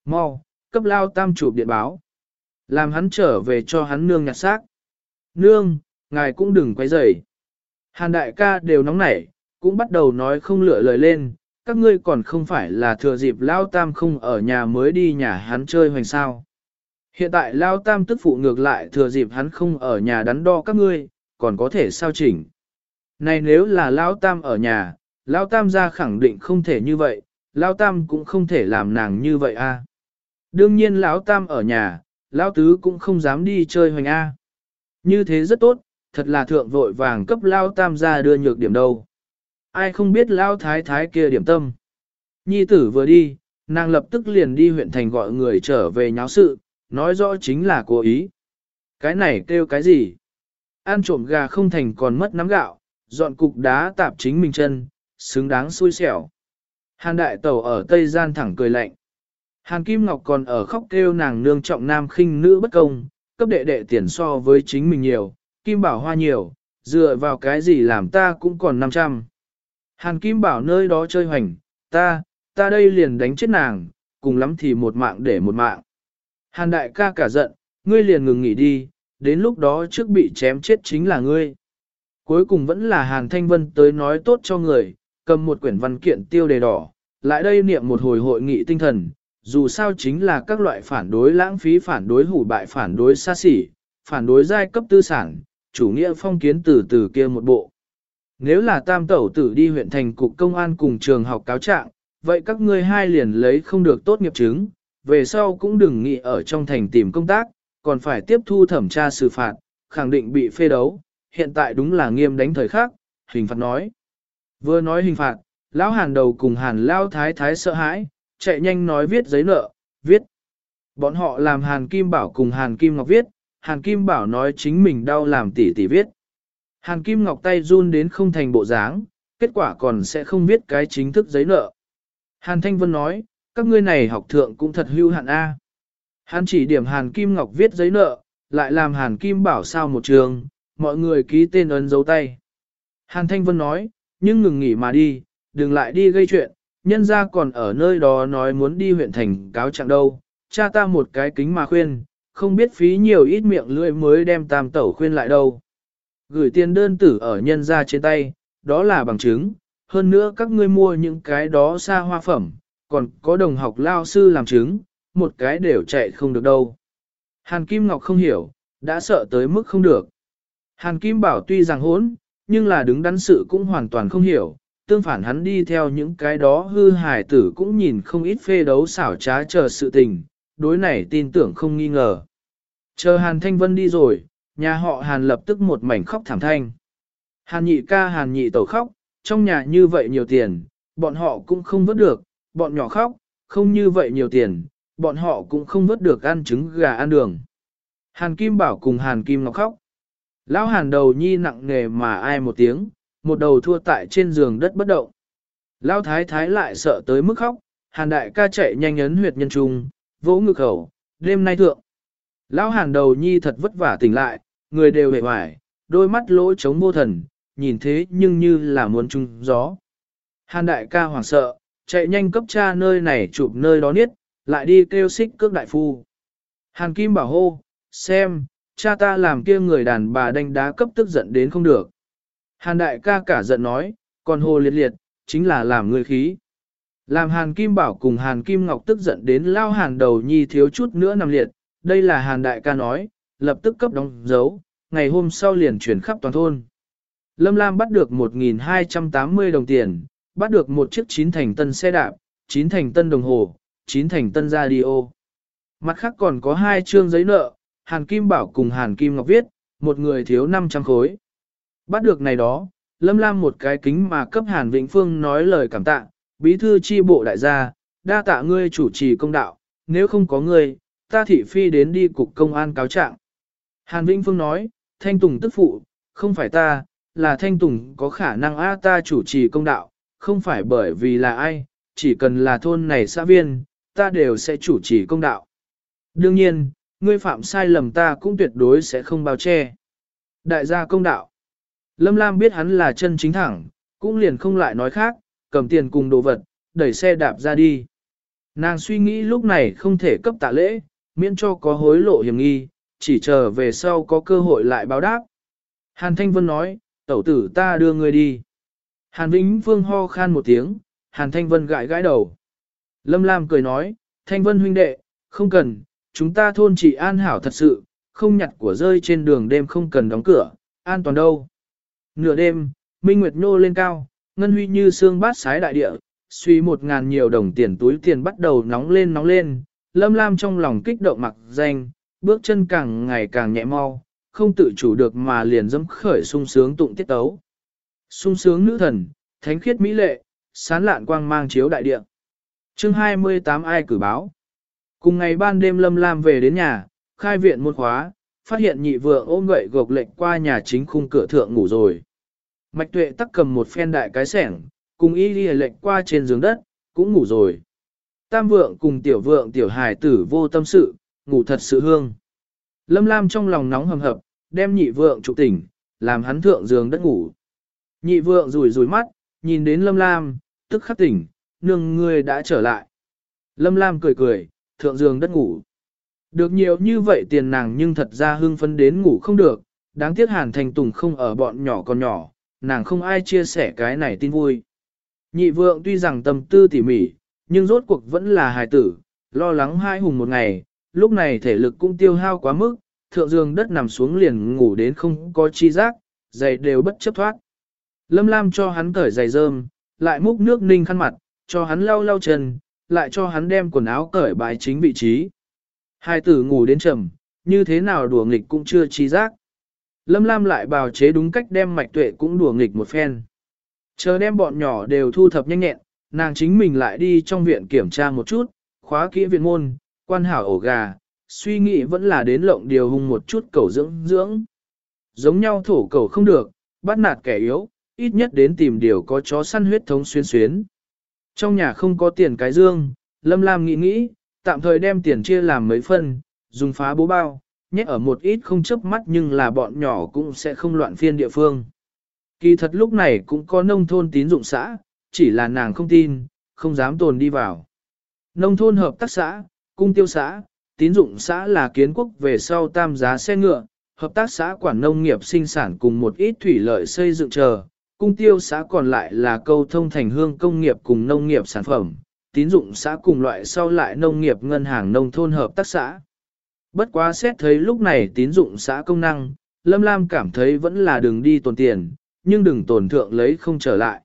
Mau, cấp lao tam chụp điện báo. Làm hắn trở về cho hắn nương nhặt xác. Nương, ngài cũng đừng quấy rầy. Hàn đại ca đều nóng nảy, cũng bắt đầu nói không lựa lời lên, các ngươi còn không phải là thừa dịp Lao Tam không ở nhà mới đi nhà hắn chơi hoành sao. Hiện tại Lao Tam tức phụ ngược lại thừa dịp hắn không ở nhà đắn đo các ngươi, còn có thể sao chỉnh. Này nếu là Lao Tam ở nhà, Lao Tam gia khẳng định không thể như vậy, Lao Tam cũng không thể làm nàng như vậy a. Đương nhiên Lão Tam ở nhà, Lão Tứ cũng không dám đi chơi hoành a. Như thế rất tốt, thật là thượng vội vàng cấp Lao Tam ra đưa nhược điểm đâu. Ai không biết Lao Thái Thái kia điểm tâm. Nhi tử vừa đi, nàng lập tức liền đi huyện thành gọi người trở về nháo sự, nói rõ chính là cố ý. Cái này kêu cái gì? Ăn trộm gà không thành còn mất nắm gạo, dọn cục đá tạp chính mình chân, xứng đáng xui xẻo. Hàn đại tẩu ở Tây Gian thẳng cười lạnh. Hàn Kim Ngọc còn ở khóc kêu nàng nương trọng nam khinh nữ bất công, cấp đệ đệ tiền so với chính mình nhiều, Kim Bảo hoa nhiều, dựa vào cái gì làm ta cũng còn 500. Hàn Kim Bảo nơi đó chơi hoành, ta, ta đây liền đánh chết nàng, cùng lắm thì một mạng để một mạng. Hàn đại ca cả giận, ngươi liền ngừng nghỉ đi, đến lúc đó trước bị chém chết chính là ngươi. Cuối cùng vẫn là Hàn Thanh Vân tới nói tốt cho người, cầm một quyển văn kiện tiêu đề đỏ, lại đây niệm một hồi hội nghị tinh thần, dù sao chính là các loại phản đối lãng phí phản đối hủ bại phản đối xa xỉ, phản đối giai cấp tư sản, chủ nghĩa phong kiến từ từ kia một bộ. Nếu là tam tẩu tử đi huyện thành cục công an cùng trường học cáo trạng, vậy các ngươi hai liền lấy không được tốt nghiệp chứng, về sau cũng đừng nghĩ ở trong thành tìm công tác, còn phải tiếp thu thẩm tra xử phạt, khẳng định bị phê đấu, hiện tại đúng là nghiêm đánh thời khắc, hình phạt nói. Vừa nói hình phạt, lão hàn đầu cùng hàn lao thái thái sợ hãi, chạy nhanh nói viết giấy nợ, viết. Bọn họ làm hàn kim bảo cùng hàn kim ngọc viết, hàn kim bảo nói chính mình đau làm tỉ tỉ viết. Hàn kim ngọc tay run đến không thành bộ dáng, kết quả còn sẽ không viết cái chính thức giấy nợ. Hàn thanh vân nói, các ngươi này học thượng cũng thật hưu hạn A. Hàn chỉ điểm hàn kim ngọc viết giấy nợ, lại làm hàn kim bảo sao một trường, mọi người ký tên ấn dấu tay. Hàn thanh vân nói, nhưng ngừng nghỉ mà đi, đừng lại đi gây chuyện, nhân ra còn ở nơi đó nói muốn đi huyện thành cáo trạng đâu, cha ta một cái kính mà khuyên, không biết phí nhiều ít miệng lưỡi mới đem tam tẩu khuyên lại đâu. Gửi tiền đơn tử ở nhân ra trên tay, đó là bằng chứng, hơn nữa các ngươi mua những cái đó xa hoa phẩm, còn có đồng học lao sư làm chứng, một cái đều chạy không được đâu. Hàn Kim Ngọc không hiểu, đã sợ tới mức không được. Hàn Kim bảo tuy rằng hốn, nhưng là đứng đắn sự cũng hoàn toàn không hiểu, tương phản hắn đi theo những cái đó hư hài tử cũng nhìn không ít phê đấu xảo trá chờ sự tình, đối này tin tưởng không nghi ngờ. Chờ Hàn Thanh Vân đi rồi, nhà họ Hàn lập tức một mảnh khóc thảm thanh. Hàn nhị ca Hàn nhị tẩu khóc, trong nhà như vậy nhiều tiền, bọn họ cũng không vớt được, bọn nhỏ khóc, không như vậy nhiều tiền, bọn họ cũng không vớt được ăn trứng gà ăn đường. Hàn Kim Bảo cùng Hàn Kim Ngọc khóc. Lão Hàn đầu nhi nặng nghề mà ai một tiếng, một đầu thua tại trên giường đất bất động. Lão Thái Thái lại sợ tới mức khóc, Hàn Đại ca chạy nhanh ấn huyệt nhân trung, vỗ ngực khẩu, đêm nay thượng. Lão Hàn đầu nhi thật vất vả tỉnh lại, người đều hề hoài, đôi mắt lỗ trống vô thần, nhìn thế nhưng như là muốn trung gió. Hàn Đại ca hoảng sợ, chạy nhanh cấp cha nơi này chụp nơi đó niết, lại đi kêu xích cước đại phu. Hàn Kim bảo hô, xem, cha ta làm kia người đàn bà đánh đá cấp tức giận đến không được. Hàn đại ca cả giận nói, còn hồ liệt liệt, chính là làm người khí. Làm Hàn Kim Bảo cùng Hàn Kim Ngọc tức giận đến lao hàn đầu nhi thiếu chút nữa nằm liệt, đây là Hàn đại ca nói, lập tức cấp đóng dấu, ngày hôm sau liền chuyển khắp toàn thôn. Lâm Lam bắt được 1.280 đồng tiền, bắt được một chiếc chín thành tân xe đạp, chín thành tân đồng hồ, chín thành tân radio. Mặt khác còn có hai chương giấy nợ, Hàn Kim Bảo cùng Hàn Kim Ngọc viết, một người thiếu 500 khối. Bắt được này đó, Lâm Lam một cái kính mà cấp Hàn Vĩnh Phương nói lời cảm tạ, bí thư chi bộ đại gia, đa tạ ngươi chủ trì công đạo, nếu không có ngươi, ta thị phi đến đi cục công an cáo trạng. Hàn Vĩnh Phương nói, Thanh Tùng tức phụ, không phải ta, là Thanh Tùng có khả năng a ta chủ trì công đạo, không phải bởi vì là ai, chỉ cần là thôn này xã viên, ta đều sẽ chủ trì công đạo. Đương nhiên, ngươi phạm sai lầm ta cũng tuyệt đối sẽ không bao che. Đại gia công đạo. Lâm Lam biết hắn là chân chính thẳng, cũng liền không lại nói khác, cầm tiền cùng đồ vật, đẩy xe đạp ra đi. Nàng suy nghĩ lúc này không thể cấp tạ lễ, miễn cho có hối lộ hiểm nghi, chỉ chờ về sau có cơ hội lại báo đáp. Hàn Thanh Vân nói, tẩu tử ta đưa ngươi đi. Hàn Vĩnh Phương ho khan một tiếng, Hàn Thanh Vân gãi gãi đầu. Lâm Lam cười nói, Thanh Vân huynh đệ, không cần, chúng ta thôn chỉ an hảo thật sự, không nhặt của rơi trên đường đêm không cần đóng cửa, an toàn đâu. Nửa đêm, Minh Nguyệt nhô lên cao, ngân huy như xương bát sái đại địa, suy một ngàn nhiều đồng tiền túi tiền bắt đầu nóng lên nóng lên, Lâm Lam trong lòng kích động mặc danh, bước chân càng ngày càng nhẹ mau, không tự chủ được mà liền dẫm khởi sung sướng tụng tiết tấu. Sung sướng nữ thần, thánh khiết mỹ lệ, sán lạn quang mang chiếu đại địa. chương 28 ai cử báo. Cùng ngày ban đêm Lâm Lam về đến nhà, khai viện môn khóa, phát hiện nhị vượng ôm gậy gộc lệnh qua nhà chính khung cửa thượng ngủ rồi. Mạch tuệ tắc cầm một phen đại cái sẻng, cùng y đi lệnh qua trên giường đất, cũng ngủ rồi. Tam vượng cùng tiểu vượng tiểu hài tử vô tâm sự, ngủ thật sự hương. Lâm Lam trong lòng nóng hầm hập, đem nhị vượng trụ tỉnh, làm hắn thượng giường đất ngủ. Nhị vượng rủi rủi mắt, nhìn đến Lâm Lam, tức khắc tỉnh, nương ngươi đã trở lại. Lâm Lam cười cười, thượng giường đất ngủ. Được nhiều như vậy tiền nàng nhưng thật ra hưng phấn đến ngủ không được, đáng tiếc Hàn Thành Tùng không ở bọn nhỏ còn nhỏ, nàng không ai chia sẻ cái này tin vui. Nhị vượng tuy rằng tâm tư tỉ mỉ, nhưng rốt cuộc vẫn là hài tử, lo lắng hai hùng một ngày, lúc này thể lực cũng tiêu hao quá mức, thượng giường đất nằm xuống liền ngủ đến không có chi giác, giày đều bất chấp thoát. Lâm Lam cho hắn cởi giày rơm, lại múc nước ninh khăn mặt, cho hắn lau lau chân, lại cho hắn đem quần áo cởi bài chính vị trí. Hai tử ngủ đến trầm, như thế nào đùa nghịch cũng chưa chi giác. Lâm Lam lại bào chế đúng cách đem mạch tuệ cũng đùa nghịch một phen. Chờ đem bọn nhỏ đều thu thập nhanh nhẹn, nàng chính mình lại đi trong viện kiểm tra một chút, khóa kỹ viện môn, quan hảo ổ gà, suy nghĩ vẫn là đến lộng điều hung một chút cầu dưỡng dưỡng. Giống nhau thổ cầu không được, bắt nạt kẻ yếu, ít nhất đến tìm điều có chó săn huyết thống xuyên xuyến. Trong nhà không có tiền cái dương, Lâm Lam nghĩ nghĩ, tạm thời đem tiền chia làm mấy phân, dùng phá bố bao, nhét ở một ít không chớp mắt nhưng là bọn nhỏ cũng sẽ không loạn phiên địa phương. Kỳ thật lúc này cũng có nông thôn tín dụng xã, chỉ là nàng không tin, không dám tồn đi vào. Nông thôn hợp tác xã, cung tiêu xã, tín dụng xã là kiến quốc về sau tam giá xe ngựa, hợp tác xã quản nông nghiệp sinh sản cùng một ít thủy lợi xây dựng chờ, cung tiêu xã còn lại là câu thông thành hương công nghiệp cùng nông nghiệp sản phẩm, tín dụng xã cùng loại sau lại nông nghiệp ngân hàng nông thôn hợp tác xã. Bất quá xét thấy lúc này tín dụng xã công năng, Lâm Lam cảm thấy vẫn là đường đi tồn tiền, nhưng đừng tổn thượng lấy không trở lại.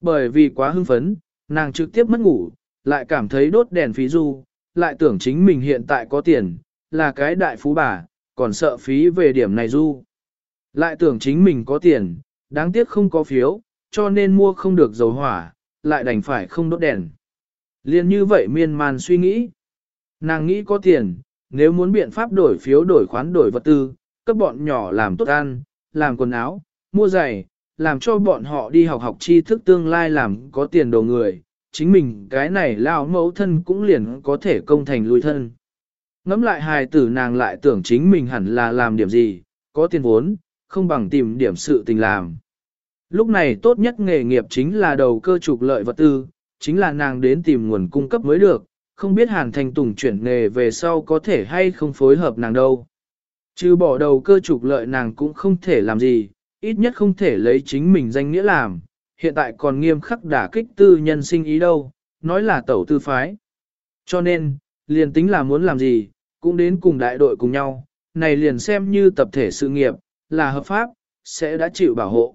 Bởi vì quá hưng phấn, nàng trực tiếp mất ngủ, lại cảm thấy đốt đèn phí du, lại tưởng chính mình hiện tại có tiền, là cái đại phú bà, còn sợ phí về điểm này du. Lại tưởng chính mình có tiền, đáng tiếc không có phiếu, cho nên mua không được dầu hỏa, lại đành phải không đốt đèn. Liên như vậy miên man suy nghĩ. Nàng nghĩ có tiền, nếu muốn biện pháp đổi phiếu đổi khoán đổi vật tư, cấp bọn nhỏ làm tốt ăn, làm quần áo, mua giày, làm cho bọn họ đi học học tri thức tương lai làm có tiền đồ người, chính mình cái này lao mẫu thân cũng liền có thể công thành lui thân. Ngắm lại hài tử nàng lại tưởng chính mình hẳn là làm điểm gì, có tiền vốn, không bằng tìm điểm sự tình làm. Lúc này tốt nhất nghề nghiệp chính là đầu cơ trục lợi vật tư, chính là nàng đến tìm nguồn cung cấp mới được, không biết Hàn Thành Tùng chuyển nghề về sau có thể hay không phối hợp nàng đâu. Chứ bỏ đầu cơ trục lợi nàng cũng không thể làm gì, ít nhất không thể lấy chính mình danh nghĩa làm, hiện tại còn nghiêm khắc đả kích tư nhân sinh ý đâu, nói là tẩu tư phái. Cho nên, liền tính là muốn làm gì, cũng đến cùng đại đội cùng nhau, này liền xem như tập thể sự nghiệp, là hợp pháp, sẽ đã chịu bảo hộ.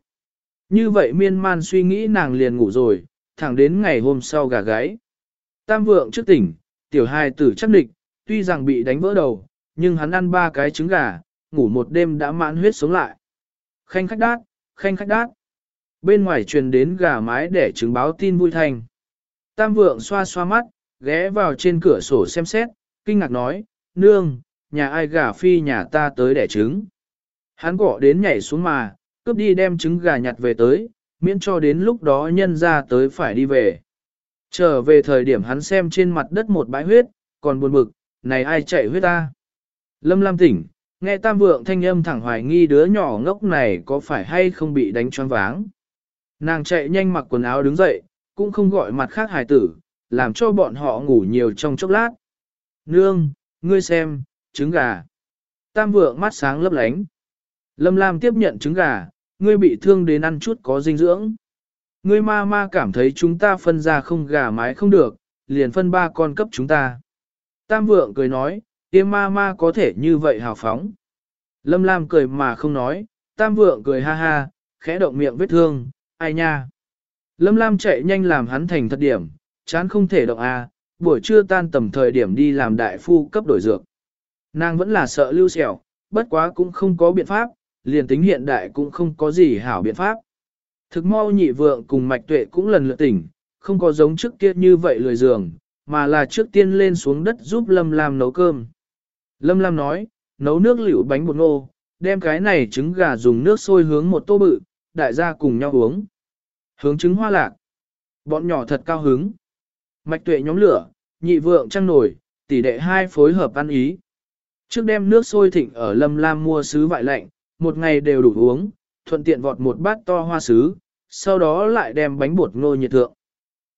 Như vậy miên man suy nghĩ nàng liền ngủ rồi, thẳng đến ngày hôm sau gà gáy. Tam vượng trước tỉnh, tiểu hài tử chắc địch, tuy rằng bị đánh vỡ đầu, nhưng hắn ăn ba cái trứng gà, ngủ một đêm đã mãn huyết sống lại. Khanh khách đát, khanh khách đát. Bên ngoài truyền đến gà mái để chứng báo tin vui thành. Tam vượng xoa xoa mắt, ghé vào trên cửa sổ xem xét, kinh ngạc nói, nương, nhà ai gà phi nhà ta tới đẻ trứng. Hắn gõ đến nhảy xuống mà, cướp đi đem trứng gà nhặt về tới, miễn cho đến lúc đó nhân ra tới phải đi về. Trở về thời điểm hắn xem trên mặt đất một bãi huyết, còn buồn bực, này ai chạy huyết ta. Lâm Lam tỉnh, nghe tam vượng thanh âm thẳng hoài nghi đứa nhỏ ngốc này có phải hay không bị đánh choáng váng. Nàng chạy nhanh mặc quần áo đứng dậy, cũng không gọi mặt khác hài tử, làm cho bọn họ ngủ nhiều trong chốc lát. Nương, ngươi xem, trứng gà. Tam vượng mắt sáng lấp lánh. Lâm Lam tiếp nhận trứng gà, ngươi bị thương đến ăn chút có dinh dưỡng. Ngươi ma ma cảm thấy chúng ta phân ra không gà mái không được, liền phân ba con cấp chúng ta. Tam vượng cười nói, tiêm ma ma có thể như vậy hào phóng. Lâm Lam cười mà không nói, tam vượng cười ha ha, khẽ động miệng vết thương, ai nha. Lâm Lam chạy nhanh làm hắn thành thật điểm, chán không thể động a, à, buổi trưa tan tầm thời điểm đi làm đại phu cấp đổi dược. Nàng vẫn là sợ lưu sẹo, bất quá cũng không có biện pháp, liền tính hiện đại cũng không có gì hảo biện pháp. Thực mau nhị vượng cùng mạch tuệ cũng lần lượt tỉnh, không có giống trước kia như vậy lười giường, mà là trước tiên lên xuống đất giúp Lâm Lam nấu cơm. Lâm Lam nói, nấu nước liễu bánh bột ngô, đem cái này trứng gà dùng nước sôi hướng một tô bự, đại gia cùng nhau uống. Hướng trứng hoa lạc. Bọn nhỏ thật cao hứng. Mạch tuệ nhóm lửa, nhị vượng trăng nổi, tỷ đệ hai phối hợp ăn ý. Trước đem nước sôi thịnh ở Lâm Lam mua sứ vại lạnh, một ngày đều đủ uống, thuận tiện vọt một bát to hoa sứ, sau đó lại đem bánh bột ngô nhiệt thượng.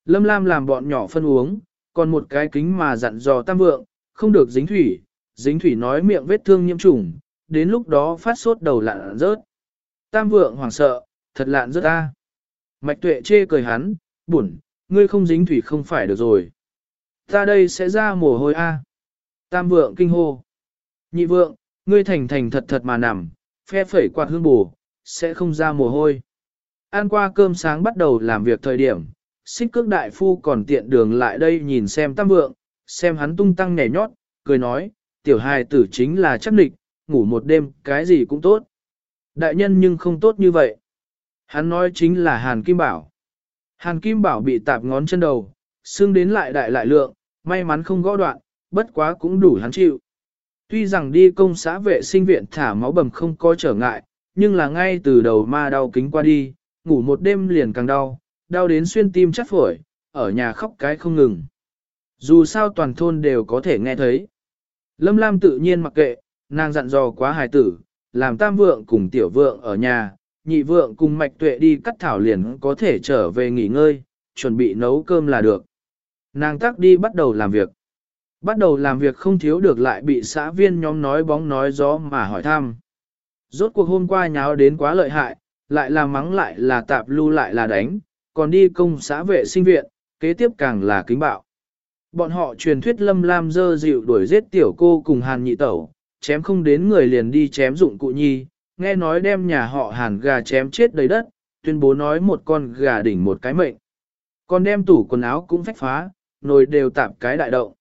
Lâm Lam làm bọn nhỏ phân uống, còn một cái kính mà dặn dò tam vượng, không được dính thủy, dính thủy nói miệng vết thương nhiễm trùng, đến lúc đó phát sốt đầu lạn rớt. Tam vượng hoảng sợ, thật lạn rớt ta. Mạch tuệ chê cười hắn, buồn, ngươi không dính thủy không phải được rồi. Ta đây sẽ ra mồ hôi a. Tam vượng kinh hô. Nhị vượng, ngươi thành thành thật thật mà nằm, phe phẩy quạt hương bù, sẽ không ra mồ hôi. Ăn qua cơm sáng bắt đầu làm việc thời điểm, xích cước đại phu còn tiện đường lại đây nhìn xem tam vượng, xem hắn tung tăng nhảy nhót, cười nói, tiểu hài tử chính là chắc nịch, ngủ một đêm, cái gì cũng tốt. Đại nhân nhưng không tốt như vậy. Hắn nói chính là Hàn Kim Bảo. Hàn Kim Bảo bị tạp ngón chân đầu, xương đến lại đại lại lượng, may mắn không gõ đoạn, bất quá cũng đủ hắn chịu. Tuy rằng đi công xã vệ sinh viện thả máu bầm không có trở ngại, nhưng là ngay từ đầu ma đau kính qua đi, ngủ một đêm liền càng đau, đau đến xuyên tim chắt phổi, ở nhà khóc cái không ngừng. Dù sao toàn thôn đều có thể nghe thấy. Lâm Lam tự nhiên mặc kệ, nàng dặn dò quá hài tử, làm tam vượng cùng tiểu vượng ở nhà, nhị vượng cùng mạch tuệ đi cắt thảo liền có thể trở về nghỉ ngơi, chuẩn bị nấu cơm là được. Nàng tắc đi bắt đầu làm việc. Bắt đầu làm việc không thiếu được lại bị xã viên nhóm nói bóng nói gió mà hỏi thăm. Rốt cuộc hôm qua nháo đến quá lợi hại, lại là mắng lại là tạp lưu lại là đánh, còn đi công xã vệ sinh viện, kế tiếp càng là kính bạo. Bọn họ truyền thuyết lâm lam dơ dịu đuổi giết tiểu cô cùng hàn nhị tẩu, chém không đến người liền đi chém dụng cụ nhi, nghe nói đem nhà họ hàn gà chém chết đầy đất, tuyên bố nói một con gà đỉnh một cái mệnh. Còn đem tủ quần áo cũng phách phá, nồi đều tạp cái đại động.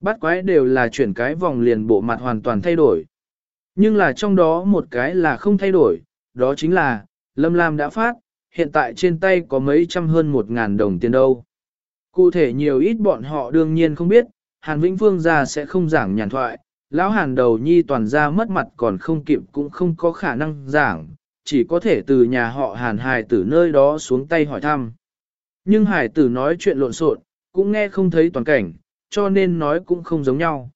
Bắt quái đều là chuyển cái vòng liền bộ mặt hoàn toàn thay đổi. Nhưng là trong đó một cái là không thay đổi, đó chính là, Lâm Lam đã phát, hiện tại trên tay có mấy trăm hơn một ngàn đồng tiền đâu. Cụ thể nhiều ít bọn họ đương nhiên không biết, Hàn Vĩnh Phương ra sẽ không giảng nhàn thoại, lão Hàn đầu nhi toàn ra mất mặt còn không kịp cũng không có khả năng giảng, chỉ có thể từ nhà họ Hàn Hải tử nơi đó xuống tay hỏi thăm. Nhưng hải tử nói chuyện lộn xộn, cũng nghe không thấy toàn cảnh, cho nên nói cũng không giống nhau.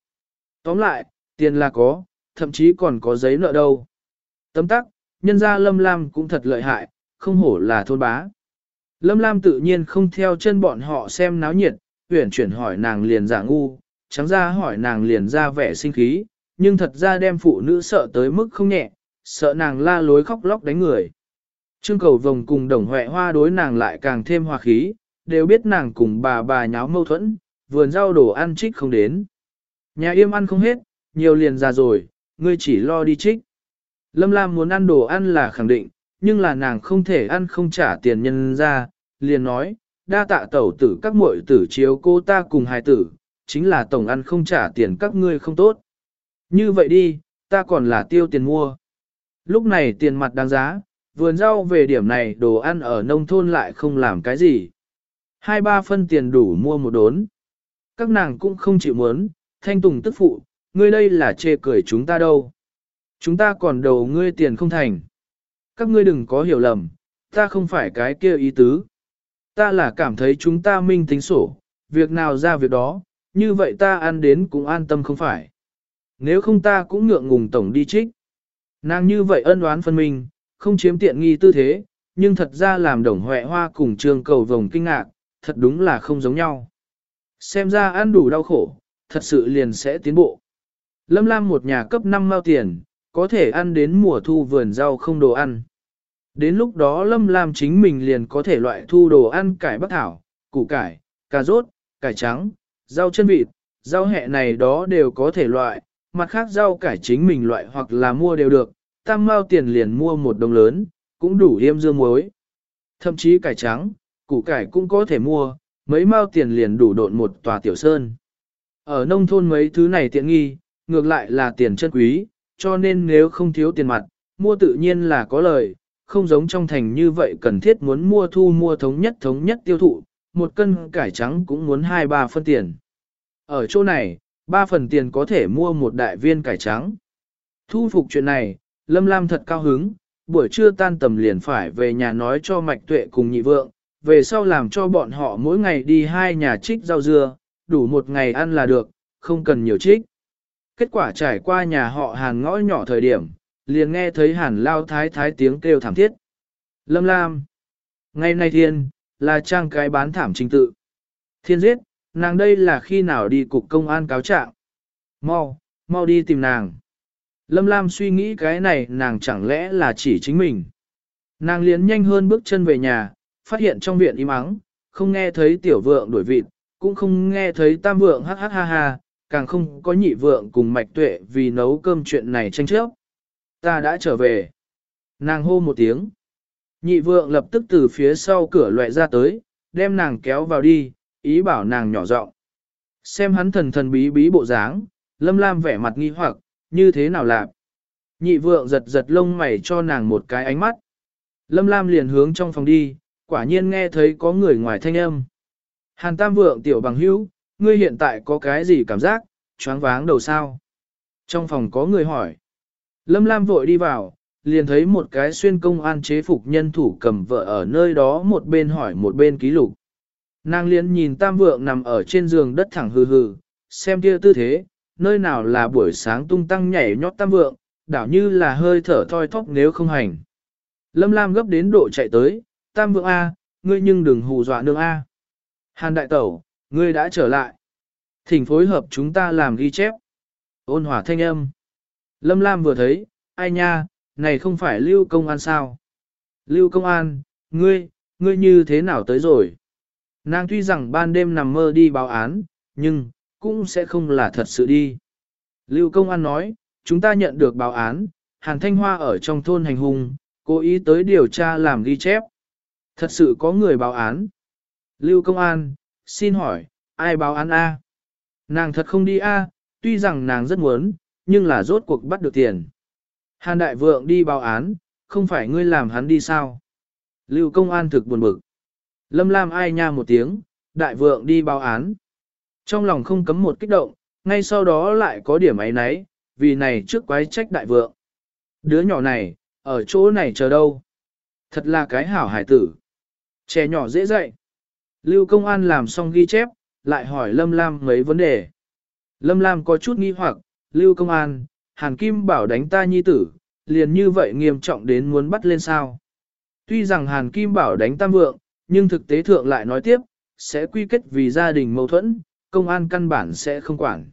Tóm lại, tiền là có, thậm chí còn có giấy nợ đâu. Tấm tắc, nhân gia Lâm Lam cũng thật lợi hại, không hổ là thôn bá. Lâm Lam tự nhiên không theo chân bọn họ xem náo nhiệt, huyển chuyển hỏi nàng liền giả ngu, trắng ra hỏi nàng liền ra vẻ sinh khí, nhưng thật ra đem phụ nữ sợ tới mức không nhẹ, sợ nàng la lối khóc lóc đánh người. Trương cầu vồng cùng đồng huệ hoa đối nàng lại càng thêm hòa khí, đều biết nàng cùng bà bà nháo mâu thuẫn, vườn rau đồ ăn trích không đến. Nhà im ăn không hết, nhiều liền già rồi, ngươi chỉ lo đi trích. Lâm Lam muốn ăn đồ ăn là khẳng định, nhưng là nàng không thể ăn không trả tiền nhân ra, liền nói, đa tạ tẩu tử các muội tử chiếu cô ta cùng hài tử, chính là tổng ăn không trả tiền các ngươi không tốt. Như vậy đi, ta còn là tiêu tiền mua. Lúc này tiền mặt đáng giá, vườn rau về điểm này đồ ăn ở nông thôn lại không làm cái gì. Hai ba phân tiền đủ mua một đốn. Các nàng cũng không chịu muốn, thanh tùng tức phụ, ngươi đây là chê cười chúng ta đâu. Chúng ta còn đầu ngươi tiền không thành. Các ngươi đừng có hiểu lầm, ta không phải cái kia ý tứ. Ta là cảm thấy chúng ta minh tính sổ, việc nào ra việc đó, như vậy ta ăn đến cũng an tâm không phải. Nếu không ta cũng ngượng ngùng tổng đi trích. Nàng như vậy ân oán phân minh, không chiếm tiện nghi tư thế, nhưng thật ra làm đồng huệ hoa cùng trường cầu vồng kinh ngạc, thật đúng là không giống nhau. Xem ra ăn đủ đau khổ, thật sự liền sẽ tiến bộ. Lâm Lam một nhà cấp 5 mao tiền, có thể ăn đến mùa thu vườn rau không đồ ăn. Đến lúc đó Lâm Lam chính mình liền có thể loại thu đồ ăn cải bắc thảo, củ cải, cà rốt, cải trắng, rau chân vịt, rau hẹ này đó đều có thể loại, mặt khác rau cải chính mình loại hoặc là mua đều được, tam mao tiền liền mua một đồng lớn, cũng đủ yêm dương muối. Thậm chí cải trắng, củ cải cũng có thể mua, mấy mao tiền liền đủ độn một tòa tiểu sơn. Ở nông thôn mấy thứ này tiện nghi, ngược lại là tiền chân quý, cho nên nếu không thiếu tiền mặt, mua tự nhiên là có lời, không giống trong thành như vậy cần thiết muốn mua thu mua thống nhất thống nhất tiêu thụ, một cân cải trắng cũng muốn 2-3 phân tiền. Ở chỗ này, 3 phần tiền có thể mua một đại viên cải trắng. Thu phục chuyện này, Lâm Lam thật cao hứng, buổi trưa tan tầm liền phải về nhà nói cho Mạch Tuệ cùng nhị vượng, về sau làm cho bọn họ mỗi ngày đi hai nhà trích rau dưa, đủ một ngày ăn là được, không cần nhiều trích. Kết quả trải qua nhà họ hàn ngõ nhỏ thời điểm, liền nghe thấy hàn lao thái thái tiếng kêu thảm thiết. Lâm Lam. Ngày nay thiên, là trang cái bán thảm trình tự. Thiên giết, nàng đây là khi nào đi cục công an cáo trạng. Mau, mau đi tìm nàng. Lâm Lam suy nghĩ cái này nàng chẳng lẽ là chỉ chính mình. Nàng liền nhanh hơn bước chân về nhà, phát hiện trong viện im ắng, không nghe thấy tiểu vượng đuổi vịt, cũng không nghe thấy tam vượng hát hát ha ha, càng không có nhị vượng cùng mạch tuệ vì nấu cơm chuyện này tranh chấp. Ta đã trở về. Nàng hô một tiếng. Nhị vượng lập tức từ phía sau cửa loại ra tới, đem nàng kéo vào đi, ý bảo nàng nhỏ giọng. Xem hắn thần thần bí bí bộ dáng, lâm lam vẻ mặt nghi hoặc, như thế nào làm. Nhị vượng giật giật lông mày cho nàng một cái ánh mắt. Lâm lam liền hướng trong phòng đi, quả nhiên nghe thấy có người ngoài thanh âm. Hàn tam vượng tiểu bằng hữu, ngươi hiện tại có cái gì cảm giác, choáng váng đầu sao? Trong phòng có người hỏi. Lâm Lam vội đi vào, liền thấy một cái xuyên công an chế phục nhân thủ cầm vợ ở nơi đó một bên hỏi một bên ký lục. Nàng liền nhìn tam vượng nằm ở trên giường đất thẳng hừ hừ, xem kia tư thế, nơi nào là buổi sáng tung tăng nhảy nhót tam vượng, đảo như là hơi thở thoi thóp nếu không hành. Lâm Lam gấp đến độ chạy tới, tam vượng A, ngươi nhưng đừng hù dọa nương A. Hàn đại tẩu, ngươi đã trở lại. Thỉnh phối hợp chúng ta làm ghi chép. Ôn hỏa thanh âm. Lâm Lam vừa thấy, ai nha, này không phải Lưu Công An sao? Lưu Công An, ngươi, ngươi như thế nào tới rồi? Nàng tuy rằng ban đêm nằm mơ đi báo án, nhưng, cũng sẽ không là thật sự đi. Lưu Công An nói, chúng ta nhận được báo án, Hàn Thanh Hoa ở trong thôn hành hung, cố ý tới điều tra làm ghi chép. Thật sự có người báo án. Lưu Công An, xin hỏi, ai báo án A? Nàng thật không đi A, tuy rằng nàng rất muốn, nhưng là rốt cuộc bắt được tiền. Hàn đại vượng đi báo án, không phải ngươi làm hắn đi sao? Lưu công an thực buồn bực. Lâm Lam ai nha một tiếng, đại vượng đi báo án. Trong lòng không cấm một kích động, ngay sau đó lại có điểm ấy nấy, vì này trước quái trách đại vượng. Đứa nhỏ này, ở chỗ này chờ đâu? Thật là cái hảo hải tử. Trẻ nhỏ dễ dạy. Lưu công an làm xong ghi chép, lại hỏi Lâm Lam mấy vấn đề. Lâm Lam có chút nghi hoặc, Lưu công an, Hàn Kim bảo đánh ta nhi tử, liền như vậy nghiêm trọng đến muốn bắt lên sao. Tuy rằng Hàn Kim bảo đánh tam vượng, nhưng thực tế thượng lại nói tiếp, sẽ quy kết vì gia đình mâu thuẫn, công an căn bản sẽ không quản.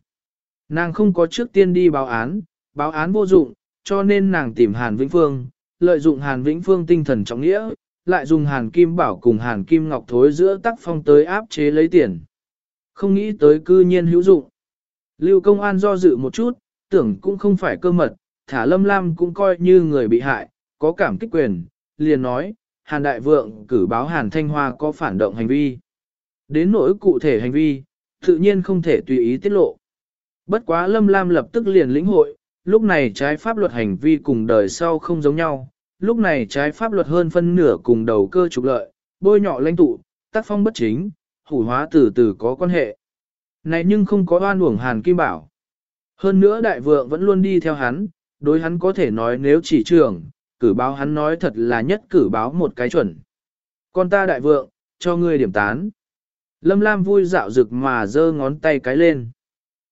Nàng không có trước tiên đi báo án, báo án vô dụng, cho nên nàng tìm Hàn Vĩnh Phương, lợi dụng Hàn Vĩnh Phương tinh thần trọng nghĩa, lại dùng Hàn Kim Bảo cùng Hàn Kim Ngọc Thối giữa tác phong tới áp chế lấy tiền. Không nghĩ tới cư nhiên hữu dụng. Lưu công an do dự một chút, tưởng cũng không phải cơ mật, thả lâm lam cũng coi như người bị hại, có cảm kích quyền, liền nói, Hàn Đại Vượng cử báo Hàn Thanh Hoa có phản động hành vi. Đến nỗi cụ thể hành vi, tự nhiên không thể tùy ý tiết lộ. Bất quá lâm lam lập tức liền lĩnh hội, lúc này trái pháp luật hành vi cùng đời sau không giống nhau, lúc này trái pháp luật hơn phân nửa cùng đầu cơ trục lợi, bôi nhọ lãnh tụ, tác phong bất chính, hủ hóa từ từ có quan hệ. Này nhưng không có oan uổng Hàn Kim Bảo. Hơn nữa đại vượng vẫn luôn đi theo hắn, đối hắn có thể nói nếu chỉ trưởng, cử báo hắn nói thật là nhất cử báo một cái chuẩn. Con ta đại vượng, cho ngươi điểm tán. Lâm Lam vui dạo rực mà giơ ngón tay cái lên.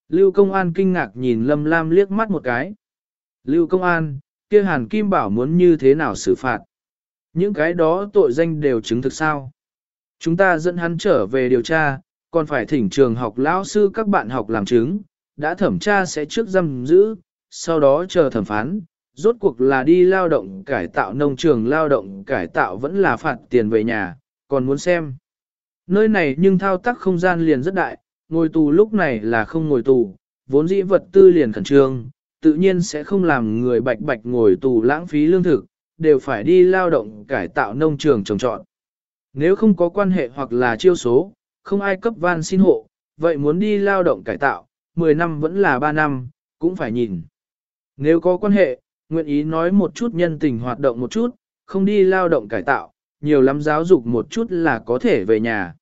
Lưu Công An kinh ngạc nhìn Lâm Lam liếc mắt một cái. Lưu Công An, kia Hàn Kim Bảo muốn như thế nào xử phạt? Những cái đó tội danh đều chứng thực sao? Chúng ta dẫn hắn trở về điều tra, còn phải thỉnh trường học lão sư các bạn học làm chứng, đã thẩm tra sẽ trước giam giữ, sau đó chờ thẩm phán, rốt cuộc là đi lao động cải tạo nông trường lao động cải tạo vẫn là phạt tiền về nhà, còn muốn xem. Nơi này nhưng thao tác không gian liền rất đại, ngồi tù lúc này là không ngồi tù, vốn dĩ vật tư liền khẩn trương, tự nhiên sẽ không làm người bạch bạch ngồi tù lãng phí lương thực, đều phải đi lao động cải tạo nông trường trồng trọt. Nếu không có quan hệ hoặc là chiêu số, không ai cấp van xin hộ, vậy muốn đi lao động cải tạo, 10 năm vẫn là 3 năm, cũng phải nhìn. Nếu có quan hệ, nguyện ý nói một chút nhân tình hoạt động một chút, không đi lao động cải tạo, nhiều lắm giáo dục một chút là có thể về nhà.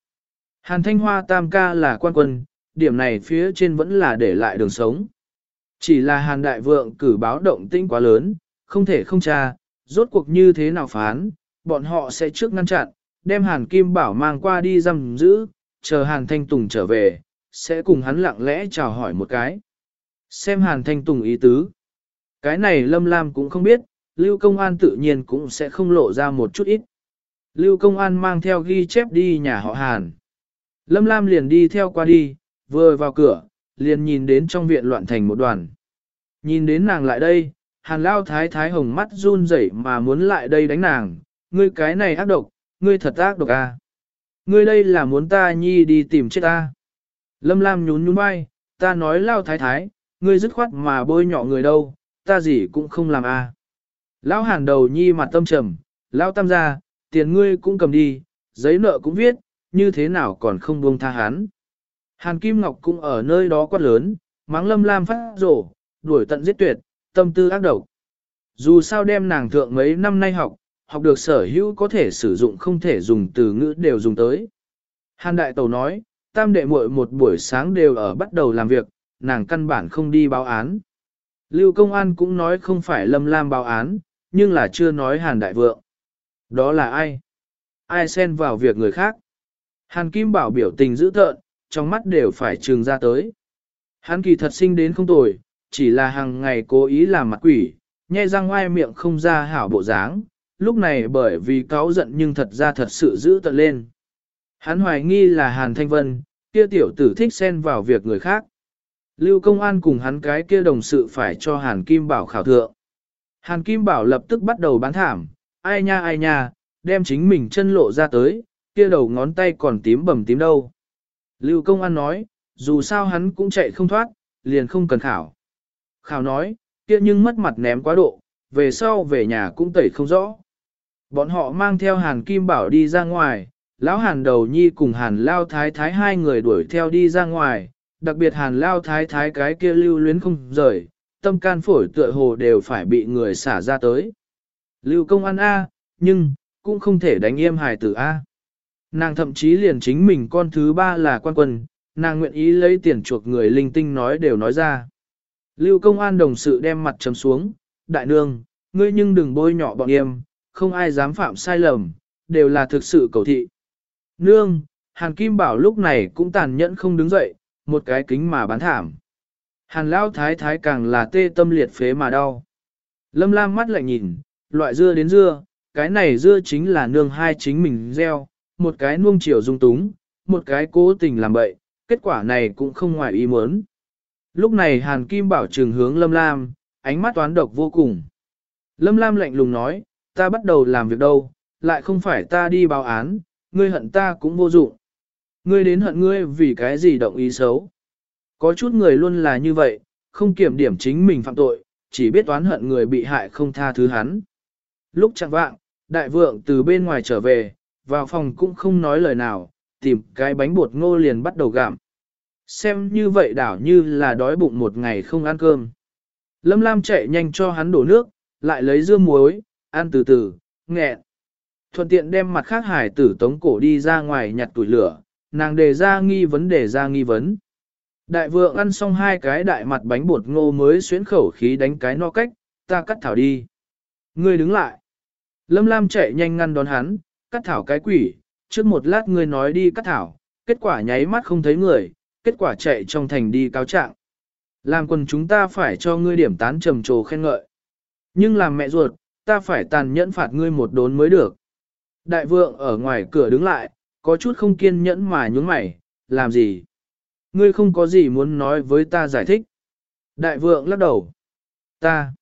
Hàn Thanh Hoa tam ca là quan quân, điểm này phía trên vẫn là để lại đường sống. Chỉ là Hàn Đại Vượng cử báo động tinh quá lớn, không thể không tra, rốt cuộc như thế nào phán, bọn họ sẽ trước ngăn chặn, đem Hàn Kim Bảo mang qua đi giam giữ, chờ Hàn Thanh Tùng trở về, sẽ cùng hắn lặng lẽ chào hỏi một cái. Xem Hàn Thanh Tùng ý tứ. Cái này Lâm Lam cũng không biết, Lưu Công An tự nhiên cũng sẽ không lộ ra một chút ít. Lưu Công An mang theo ghi chép đi nhà họ Hàn. Lâm Lam liền đi theo qua đi, vừa vào cửa, liền nhìn đến trong viện loạn thành một đoàn. Nhìn đến nàng lại đây, Hàn Lao Thái Thái hồng mắt run rẩy mà muốn lại đây đánh nàng, ngươi cái này ác độc, ngươi thật ác độc à. Ngươi đây là muốn ta nhi đi tìm chết ta. Lâm Lam nhún nhún vai, ta nói Lao Thái Thái, ngươi dứt khoát mà bôi nhọ người đâu, ta gì cũng không làm à. Lão Hàn đầu nhi mặt tâm trầm, Lão Tam gia, tiền ngươi cũng cầm đi, giấy nợ cũng viết, như thế nào còn không buông tha hắn. Hàn Kim Ngọc cũng ở nơi đó quát lớn, mắng lâm lam phát rổ, đuổi tận giết tuyệt, tâm tư ác độc. Dù sao đem nàng thượng mấy năm nay học, học được sở hữu có thể sử dụng không thể dùng từ ngữ đều dùng tới. Hàn Đại Tẩu nói, tam đệ muội một buổi sáng đều ở bắt đầu làm việc, nàng căn bản không đi báo án. Lưu Công An cũng nói không phải lâm lam báo án, nhưng là chưa nói Hàn Đại Vượng. Đó là ai? Ai xen vào việc người khác? Hàn Kim Bảo biểu tình dữ tợn, trong mắt đều phải trừng ra tới. Hắn kỳ thật sinh đến không tồi, chỉ là hàng ngày cố ý làm mặt quỷ, nhai răng ngoài miệng không ra hảo bộ dáng, lúc này bởi vì cáo giận nhưng thật ra thật sự giữ tận lên. Hắn hoài nghi là Hàn Thanh Vân, kia tiểu tử thích xen vào việc người khác. Lưu Công An cùng hắn cái kia đồng sự phải cho Hàn Kim Bảo khảo thượng. Hàn Kim Bảo lập tức bắt đầu bán thảm, ai nha ai nha, đem chính mình chân lộ ra tới, kia đầu ngón tay còn tím bầm tím đâu. Lưu Công An nói, dù sao hắn cũng chạy không thoát, liền không cần khảo. Khảo nói, kia nhưng mất mặt ném quá độ, về sau về nhà cũng tẩy không rõ. Bọn họ mang theo Hàn Kim Bảo đi ra ngoài, lão Hàn Đầu Nhi cùng Hàn Lao Thái Thái hai người đuổi theo đi ra ngoài, đặc biệt Hàn Lao Thái Thái cái kia lưu luyến không rời, tâm can phổi tựa hồ đều phải bị người xả ra tới. Lưu công an A, nhưng, cũng không thể đánh yêm hài tử A. Nàng thậm chí liền chính mình con thứ ba là quan quân, nàng nguyện ý lấy tiền chuộc người linh tinh nói đều nói ra. Lưu công an đồng sự đem mặt trầm xuống, đại nương, ngươi nhưng đừng bôi nhọ bọn em, không ai dám phạm sai lầm, đều là thực sự cầu thị. Nương, Hàn Kim Bảo lúc này cũng tàn nhẫn không đứng dậy, một cái kính mà bán thảm. Hàn Lao Thái Thái càng là tê tâm liệt phế mà đau. Lâm Lam mắt lại nhìn, loại dưa đến dưa, cái này dưa chính là nương hai chính mình gieo, một cái nuông chiều dung túng, một cái cố tình làm bậy, kết quả này cũng không ngoài ý muốn. Lúc này Hàn Kim Bảo trường hướng Lâm Lam, ánh mắt toán độc vô cùng. Lâm Lam lạnh lùng nói, ta bắt đầu làm việc đâu, lại không phải ta đi báo án, ngươi hận ta cũng vô dụng. Ngươi đến hận ngươi vì cái gì động ý xấu. Có chút người luôn là như vậy, không kiểm điểm chính mình phạm tội, chỉ biết toán hận người bị hại không tha thứ hắn. Lúc chẳng vạng, đại vượng từ bên ngoài trở về, vào phòng cũng không nói lời nào, tìm cái bánh bột ngô liền bắt đầu gặm. Xem như vậy đảo như là đói bụng một ngày không ăn cơm. Lâm Lam chạy nhanh cho hắn đổ nước, lại lấy dưa muối, ăn từ từ, nghẹn. Thuận tiện đem mặt khác hải tử tống cổ đi ra ngoài nhặt tuổi lửa, nàng đề ra nghi vấn đề ra nghi vấn. Đại vượng ăn xong hai cái đại mặt bánh bột ngô mới xuyến khẩu khí đánh cái no cách, ta cắt thảo đi. Ngươi đứng lại. Lâm Lam chạy nhanh ngăn đón hắn, cắt thảo cái quỷ, trước một lát ngươi nói đi cắt thảo, kết quả nháy mắt không thấy người, kết quả chạy trong thành đi cáo trạng. Làm quần chúng ta phải cho ngươi điểm tán trầm trồ khen ngợi. Nhưng làm mẹ ruột, ta phải tàn nhẫn phạt ngươi một đốn mới được. Đại vượng ở ngoài cửa đứng lại, có chút không kiên nhẫn mà nhún mày, làm gì? ngươi không có gì muốn nói với ta giải thích. Đại vượng lắc đầu. Ta.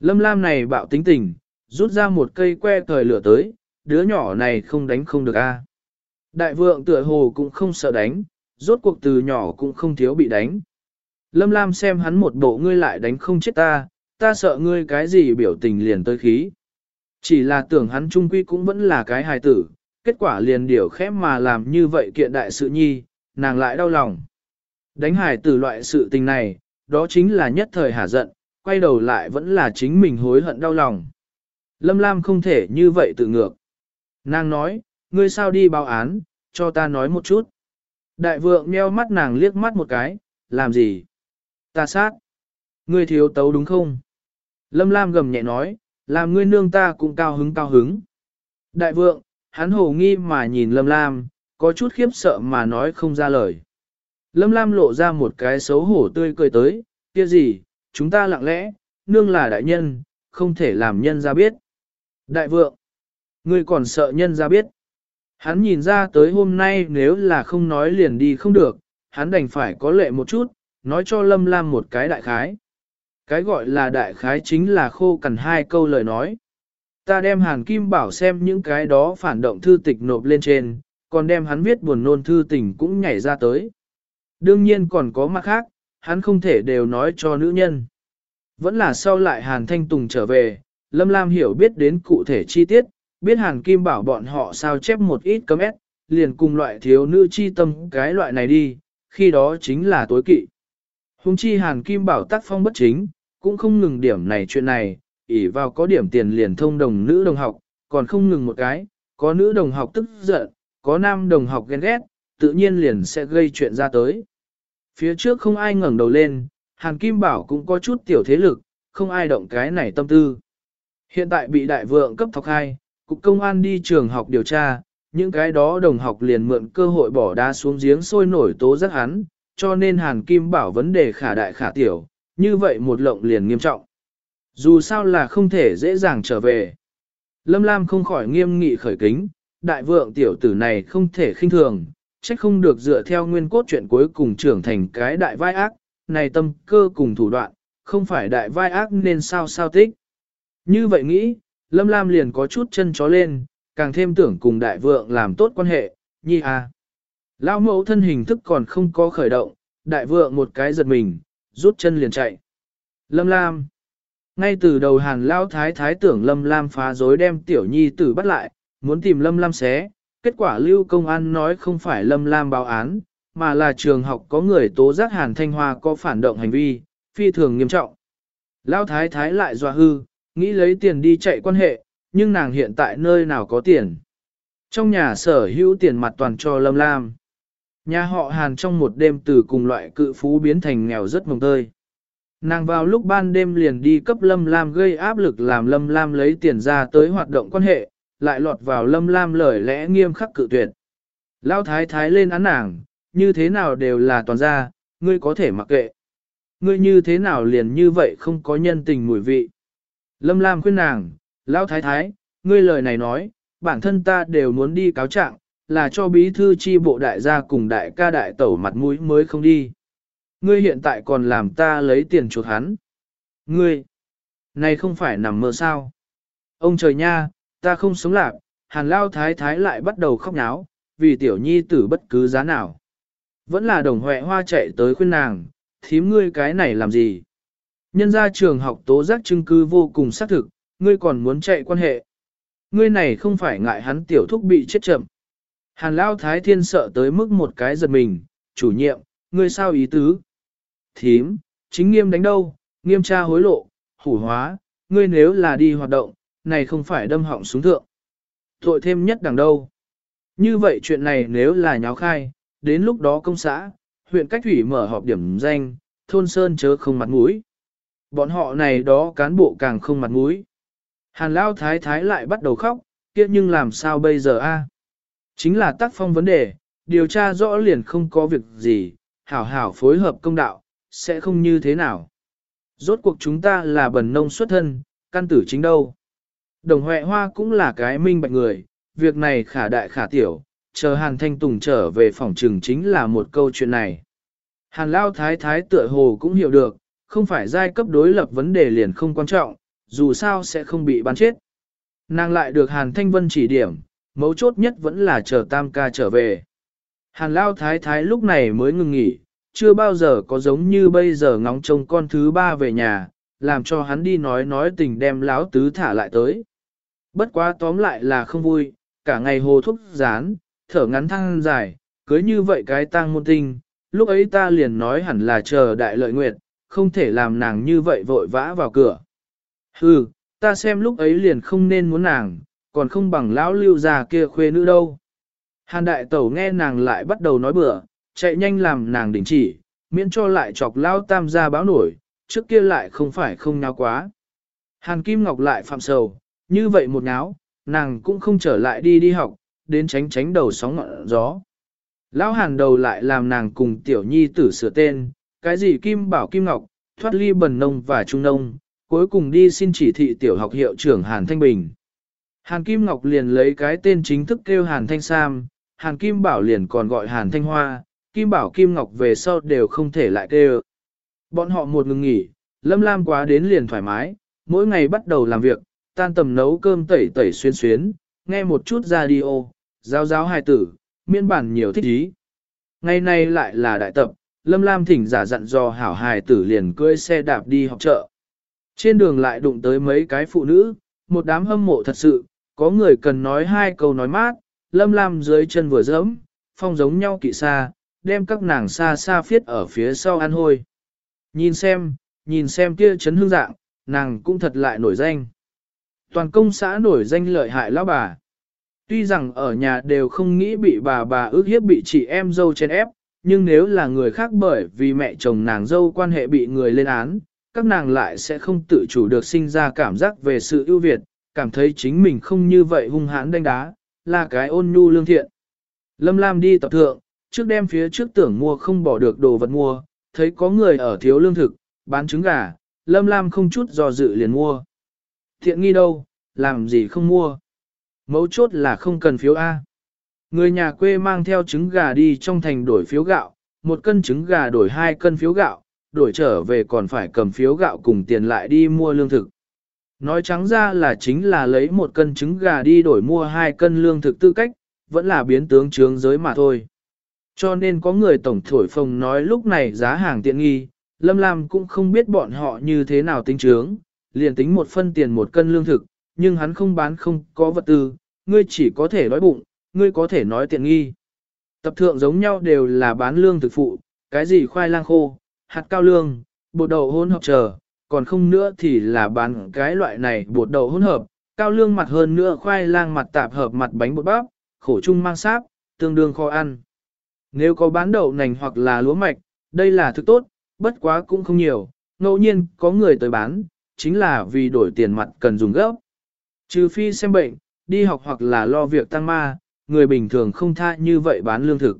Lâm Lam này bạo tính tình, rút ra một cây que thời lửa tới, đứa nhỏ này không đánh không được a. Đại vượng tựa hồ cũng không sợ đánh, rốt cuộc từ nhỏ cũng không thiếu bị đánh. Lâm Lam xem hắn một bộ ngươi lại đánh không chết ta, ta sợ ngươi cái gì biểu tình liền tới khí. Chỉ là tưởng hắn trung quy cũng vẫn là cái hài tử, kết quả liền điều khép mà làm như vậy kiện đại sự nhi, nàng lại đau lòng. Đánh hài tử loại sự tình này, đó chính là nhất thời hả giận, quay đầu lại vẫn là chính mình hối hận đau lòng. Lâm Lam không thể như vậy tự ngược. Nàng nói, ngươi sao đi báo án, cho ta nói một chút. Đại vượng meo mắt nàng liếc mắt một cái, làm gì? Ta sát. Ngươi thiếu tấu đúng không? Lâm Lam gầm nhẹ nói, làm ngươi nương ta cũng cao hứng cao hứng. Đại vượng, hắn hồ nghi mà nhìn Lâm Lam, có chút khiếp sợ mà nói không ra lời. Lâm Lam lộ ra một cái xấu hổ tươi cười tới, kia gì, chúng ta lặng lẽ, nương là đại nhân, không thể làm nhân ra biết. Đại vượng, ngươi còn sợ nhân ra biết. Hắn nhìn ra tới hôm nay nếu là không nói liền đi không được, hắn đành phải có lệ một chút, nói cho Lâm Lam một cái đại khái. Cái gọi là đại khái chính là khô cằn hai câu lời nói. Ta đem Hàn Kim Bảo xem những cái đó phản động thư tịch nộp lên trên, còn đem hắn viết buồn nôn thư tình cũng nhảy ra tới. Đương nhiên còn có mặt khác, hắn không thể đều nói cho nữ nhân. Vẫn là sau lại Hàn Thanh Tùng trở về, Lâm Lam hiểu biết đến cụ thể chi tiết, biết Hàn Kim bảo bọn họ sao chép một ít cấm ép, liền cùng loại thiếu nữ chi tâm cái loại này đi, khi đó chính là tối kỵ. Hùng chi Hàn Kim bảo tác phong bất chính, cũng không ngừng điểm này chuyện này, ỉ vào có điểm tiền liền thông đồng nữ đồng học, còn không ngừng một cái, có nữ đồng học tức giận, có nam đồng học ghen ghét, tự nhiên liền sẽ gây chuyện ra tới. Phía trước không ai ngẩng đầu lên, Hàn Kim Bảo cũng có chút tiểu thế lực, không ai động cái này tâm tư. Hiện tại bị đại vượng cấp thọc hai, cục công an đi trường học điều tra, những cái đó đồng học liền mượn cơ hội bỏ đá xuống giếng sôi nổi tố giác hắn, cho nên Hàn Kim Bảo vấn đề khả đại khả tiểu, như vậy một lộng liền nghiêm trọng. Dù sao là không thể dễ dàng trở về. Lâm Lam không khỏi nghiêm nghị khởi kính, đại vượng tiểu tử này không thể khinh thường, trách không được dựa theo nguyên cốt chuyện cuối cùng trưởng thành cái đại vai ác, này tâm cơ cùng thủ đoạn, không phải đại vai ác nên sao sao tích. Như vậy nghĩ, Lâm Lam liền có chút chân chó lên, càng thêm tưởng cùng đại vượng làm tốt quan hệ, nhi à. Lão mẫu thân hình thức còn không có khởi động, đại vượng một cái giật mình, rút chân liền chạy. Lâm Lam. Ngay từ đầu hàn lao thái thái tưởng Lâm Lam phá rối đem tiểu nhi tử bắt lại, muốn tìm Lâm Lam xé, kết quả lưu công an nói không phải Lâm Lam báo án, mà là trường học có người tố giác hàn thanh hoa có phản động hành vi, phi thường nghiêm trọng. Lao thái thái lại dọa hư, nghĩ lấy tiền đi chạy quan hệ, nhưng nàng hiện tại nơi nào có tiền. Trong nhà sở hữu tiền mặt toàn cho Lâm Lam. Nhà họ Hàn trong một đêm từ cùng loại cự phú biến thành nghèo rất mồng tơi. Nàng vào lúc ban đêm liền đi cấp Lâm Lam gây áp lực làm Lâm Lam lấy tiền ra tới hoạt động quan hệ, lại lọt vào Lâm Lam lời lẽ nghiêm khắc cự tuyệt. Lao thái thái lên án nàng, như thế nào đều là toàn gia, ngươi có thể mặc kệ. Ngươi như thế nào liền như vậy không có nhân tình mùi vị. Lâm Lam khuyên nàng, Lão Thái Thái, ngươi lời này nói, bản thân ta đều muốn đi cáo trạng, là cho bí thư chi bộ đại gia cùng đại ca đại tẩu mặt mũi mới không đi. Ngươi hiện tại còn làm ta lấy tiền chuột hắn. Ngươi, này không phải nằm mơ sao. Ông trời nha, ta không sống lạc, hàn lao thái thái lại bắt đầu khóc náo, vì tiểu nhi tử bất cứ giá nào. Vẫn là đồng huệ hoa chạy tới khuyên nàng, thím ngươi cái này làm gì? Nhân ra trường học tố giác chứng cứ vô cùng xác thực, ngươi còn muốn chạy quan hệ. Ngươi này không phải ngại hắn tiểu thúc bị chết chậm. Hàn Lao Thái Thiên sợ tới mức một cái giật mình, chủ nhiệm, ngươi sao ý tứ? Thím, chính nghiêm đánh đâu, nghiêm tra hối lộ, hủ hóa, ngươi nếu là đi hoạt động, này không phải đâm họng xuống thượng. Tội thêm nhất đằng đâu. Như vậy chuyện này nếu là nháo khai, đến lúc đó công xã, huyện cách thủy mở họp điểm danh, thôn sơn chớ không mặt mũi. Bọn họ này đó cán bộ càng không mặt mũi. Hàn Lao Thái Thái lại bắt đầu khóc, kia nhưng làm sao bây giờ a? Chính là tác phong vấn đề, điều tra rõ liền không có việc gì, hảo hảo phối hợp công đạo, sẽ không như thế nào. Rốt cuộc chúng ta là bần nông xuất thân, căn tử chính đâu. Đồng Huệ Hoa cũng là cái minh bạch người, việc này khả đại khả tiểu, chờ Hàn Thanh Tùng trở về phòng trường chính là một câu chuyện này. Hàn Lao Thái Thái tựa hồ cũng hiểu được, không phải giai cấp đối lập vấn đề liền không quan trọng, dù sao sẽ không bị bắn chết. Nàng lại được Hàn Thanh Vân chỉ điểm, mấu chốt nhất vẫn là chờ tam ca trở về. Hàn Lao Thái Thái lúc này mới ngừng nghỉ, chưa bao giờ có giống như bây giờ ngóng trông con thứ ba về nhà, làm cho hắn đi nói nói tình đem láo tứ thả lại tới. Bất quá tóm lại là không vui, cả ngày hồ thúc rán, thở ngắn thăng dài, cưới như vậy cái tang môn tinh, lúc ấy ta liền nói hẳn là chờ đại lợi nguyệt, không thể làm nàng như vậy vội vã vào cửa. Hừ, ta xem lúc ấy liền không nên muốn nàng, còn không bằng lão lưu già kia khuê nữ đâu. Hàn đại tẩu nghe nàng lại bắt đầu nói bừa, chạy nhanh làm nàng đình chỉ, miễn cho lại chọc lao tam gia báo nổi, trước kia lại không phải không nháo quá. Hàn Kim Ngọc lại phạm sầu, như vậy một nháo, nàng cũng không trở lại đi đi học, đến tránh tránh đầu sóng ngọn gió. Lão hàn đầu lại làm nàng cùng tiểu nhi tử sửa tên, cái gì Kim Bảo Kim Ngọc, thoát ly bần nông và trung nông, cuối cùng đi xin chỉ thị tiểu học hiệu trưởng Hàn Thanh Bình. Hàn Kim Ngọc liền lấy cái tên chính thức kêu Hàn Thanh Sam, Hàn Kim Bảo liền còn gọi Hàn Thanh Hoa, Kim Bảo Kim Ngọc về sau đều không thể lại kêu. Bọn họ một ngừng nghỉ, Lâm Lam quá đến liền thoải mái, mỗi ngày bắt đầu làm việc, tan tầm nấu cơm tẩy tẩy xuyên xuyến, nghe một chút radio, giáo giáo hài tử, miên bản nhiều thích ý. Ngày nay lại là đại tập, Lâm Lam thỉnh giả dặn dò hảo hài tử liền cưỡi xe đạp đi học chợ. Trên đường lại đụng tới mấy cái phụ nữ, một đám hâm mộ thật sự, có người cần nói hai câu nói mát, Lâm Lam dưới chân vừa dẫm, phong giống nhau kỵ xa, đem các nàng xa xa phiết ở phía sau ăn hôi. Nhìn xem, nhìn xem kia chấn hương dạng, nàng cũng thật lại nổi danh. Toàn công xã nổi danh lợi hại lão bà. Tuy rằng ở nhà đều không nghĩ bị bà bà ước hiếp bị chị em dâu chen ép, nhưng nếu là người khác bởi vì mẹ chồng nàng dâu quan hệ bị người lên án, các nàng lại sẽ không tự chủ được sinh ra cảm giác về sự ưu việt, cảm thấy chính mình không như vậy hung hãn đánh đá, là cái ôn nhu lương thiện. Lâm Lam đi tập thượng, trước đem phía trước tưởng mua không bỏ được đồ vật mua, thấy có người ở thiếu lương thực, bán trứng gà, Lâm Lam không chút do dự liền mua. Thiện nghi đâu, làm gì không mua. Mấu chốt là không cần phiếu A. Người nhà quê mang theo trứng gà đi trong thành đổi phiếu gạo, một cân trứng gà đổi hai cân phiếu gạo, đổi trở về còn phải cầm phiếu gạo cùng tiền lại đi mua lương thực. Nói trắng ra là chính là lấy một cân trứng gà đi đổi mua hai cân lương thực tư cách, vẫn là biến tướng trướng giới mà thôi. Cho nên có người tổng thổi phồng nói lúc này giá hàng tiện nghi, Lâm Lam cũng không biết bọn họ như thế nào tính trướng, liền tính một phân tiền một cân lương thực, nhưng hắn không bán không có vật tư, ngươi chỉ có thể đói bụng, ngươi có thể nói tiện nghi. Tập thượng giống nhau đều là bán lương thực phụ, cái gì khoai lang khô, hạt cao lương, bột đậu hỗn hợp chờ, còn không nữa thì là bán cái loại này bột đậu hỗn hợp, cao lương mặt hơn nữa khoai lang mặt tạp hợp mặt bánh bột bắp, khổ chung mang sáp, tương đương khó ăn. Nếu có bán đậu nành hoặc là lúa mạch, đây là thứ tốt, bất quá cũng không nhiều, ngẫu nhiên có người tới bán, chính là vì đổi tiền mặt cần dùng gấp. Trừ phi xem bệnh, đi học hoặc là lo việc tăng ma, người bình thường không tha như vậy bán lương thực.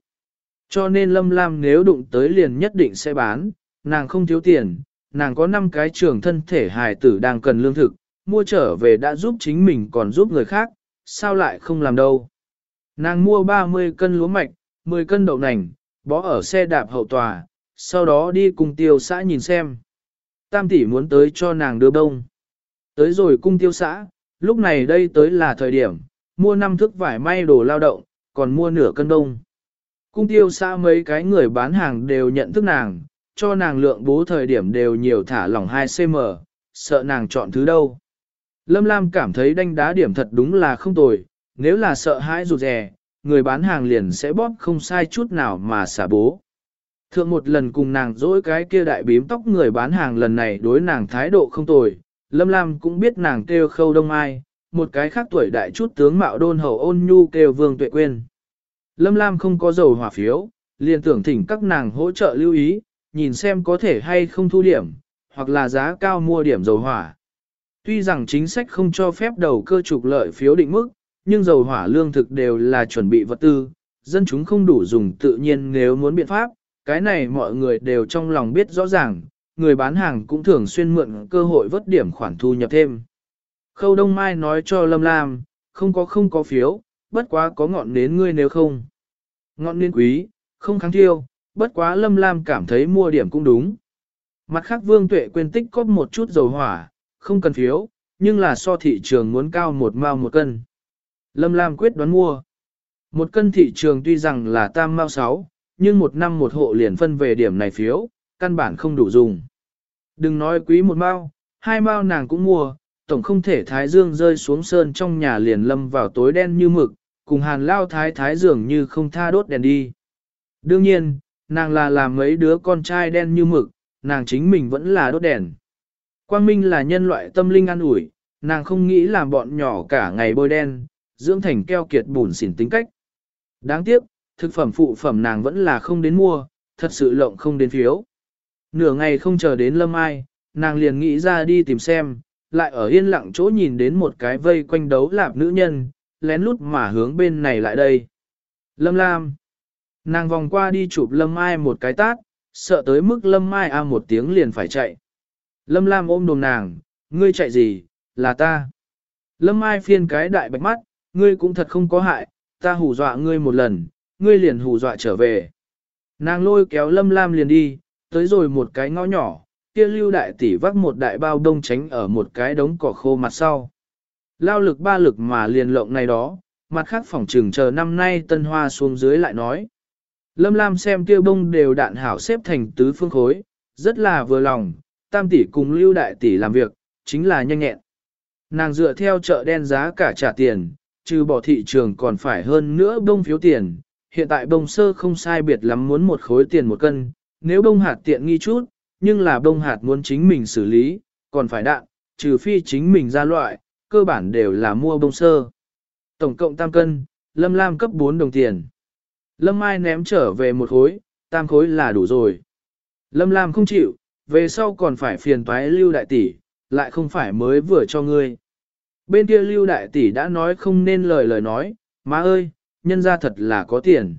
Cho nên Lâm Lam nếu đụng tới liền nhất định sẽ bán, nàng không thiếu tiền, nàng có 5 cái trường thân thể hài tử đang cần lương thực, mua trở về đã giúp chính mình còn giúp người khác, sao lại không làm đâu. Nàng mua 30 cân lúa mạch, 10 cân đậu nành, bó ở xe đạp hậu tòa, sau đó đi cùng tiêu xã nhìn xem. Tam tỷ muốn tới cho nàng đưa bông. Tới rồi cung tiêu xã, lúc này đây tới là thời điểm, mua năm thước vải may đồ lao động, còn mua nửa cân đông. Cung tiêu xã mấy cái người bán hàng đều nhận thức nàng, cho nàng lượng bố thời điểm đều nhiều thả lỏng 2cm, sợ nàng chọn thứ đâu. Lâm Lam cảm thấy đánh đá điểm thật đúng là không tồi, nếu là sợ hãi rụt rè, người bán hàng liền sẽ bóp không sai chút nào mà xả bố. Thượng một lần cùng nàng dỗi cái kia đại bím tóc người bán hàng lần này đối nàng thái độ không tồi, Lâm Lam cũng biết nàng kêu khâu đông ai, một cái khác tuổi đại chút tướng mạo đôn hầu ôn nhu kêu vương tuệ quên. Lâm Lam không có dầu hỏa phiếu, liền tưởng thỉnh các nàng hỗ trợ lưu ý, nhìn xem có thể hay không thu điểm, hoặc là giá cao mua điểm dầu hỏa. Tuy rằng chính sách không cho phép đầu cơ trục lợi phiếu định mức, nhưng dầu hỏa lương thực đều là chuẩn bị vật tư, dân chúng không đủ dùng tự nhiên nếu muốn biện pháp, cái này mọi người đều trong lòng biết rõ ràng, người bán hàng cũng thường xuyên mượn cơ hội vớt điểm khoản thu nhập thêm. Khâu Đông Mai nói cho Lâm Lam, không có không có phiếu, bất quá có ngọn nến ngươi nếu không. Ngọn nến quý, không kháng thiêu, bất quá Lâm Lam cảm thấy mua điểm cũng đúng. Mặt khác Vương Tuệ quên tích có một chút dầu hỏa, không cần phiếu, nhưng là so thị trường muốn cao một mao một cân. Lâm Lam quyết đoán mua. Một cân thị trường tuy rằng là tam mao sáu, nhưng một năm một hộ liền phân về điểm này phiếu, căn bản không đủ dùng. Đừng nói quý một mao, hai mao nàng cũng mua, tổng không thể thái dương rơi xuống sơn trong nhà liền lâm vào tối đen như mực, cùng hàn lao thái thái dường như không tha đốt đèn đi. Đương nhiên, nàng là làm mấy đứa con trai đen như mực, nàng chính mình vẫn là đốt đèn. Quang Minh là nhân loại tâm linh an ủi, nàng không nghĩ làm bọn nhỏ cả ngày bôi đen, dưỡng thành keo kiệt bùn xỉn tính cách. Đáng tiếc, thực phẩm phụ phẩm nàng vẫn là không đến mua, thật sự lộng không đến phiếu. Nửa ngày không chờ đến lâm ai, nàng liền nghĩ ra đi tìm xem, lại ở yên lặng chỗ nhìn đến một cái vây quanh đấu lạp nữ nhân, lén lút mà hướng bên này lại đây. Lâm Lam. Nàng vòng qua đi chụp Lâm Mai một cái tát, sợ tới mức Lâm Mai a một tiếng liền phải chạy. Lâm Lam ôm đồm nàng, ngươi chạy gì, là ta. Lâm Mai phiên cái đại bạch mắt, ngươi cũng thật không có hại, ta hù dọa ngươi một lần, ngươi liền hù dọa trở về. Nàng lôi kéo Lâm Lam liền đi, tới rồi một cái ngõ nhỏ, kia lưu đại tỷ vác một đại bao đông tránh ở một cái đống cỏ khô mặt sau. Lao lực ba lực mà liền lộng này đó, mặt khác phòng trừng chờ năm nay tân hoa xuống dưới lại nói. Lâm Lam xem kia bông đều đạn hảo xếp thành tứ phương khối, rất là vừa lòng, tam tỷ cùng lưu đại tỷ làm việc, chính là nhanh nhẹn. Nàng dựa theo chợ đen giá cả trả tiền, trừ bỏ thị trường còn phải hơn nữa bông phiếu tiền, hiện tại bông sơ không sai biệt lắm muốn một khối tiền một cân, nếu bông hạt tiện nghi chút, nhưng là bông hạt muốn chính mình xử lý, còn phải đạn, trừ phi chính mình ra loại, cơ bản đều là mua bông sơ. Tổng cộng tam cân, Lâm Lam cấp 4 đồng tiền. Lâm Mai ném trở về một khối, tam khối là đủ rồi. Lâm Lam không chịu, về sau còn phải phiền toái lưu đại tỷ, lại không phải mới vừa cho ngươi. Bên kia lưu đại tỷ đã nói không nên lời lời nói, má ơi, nhân ra thật là có tiền.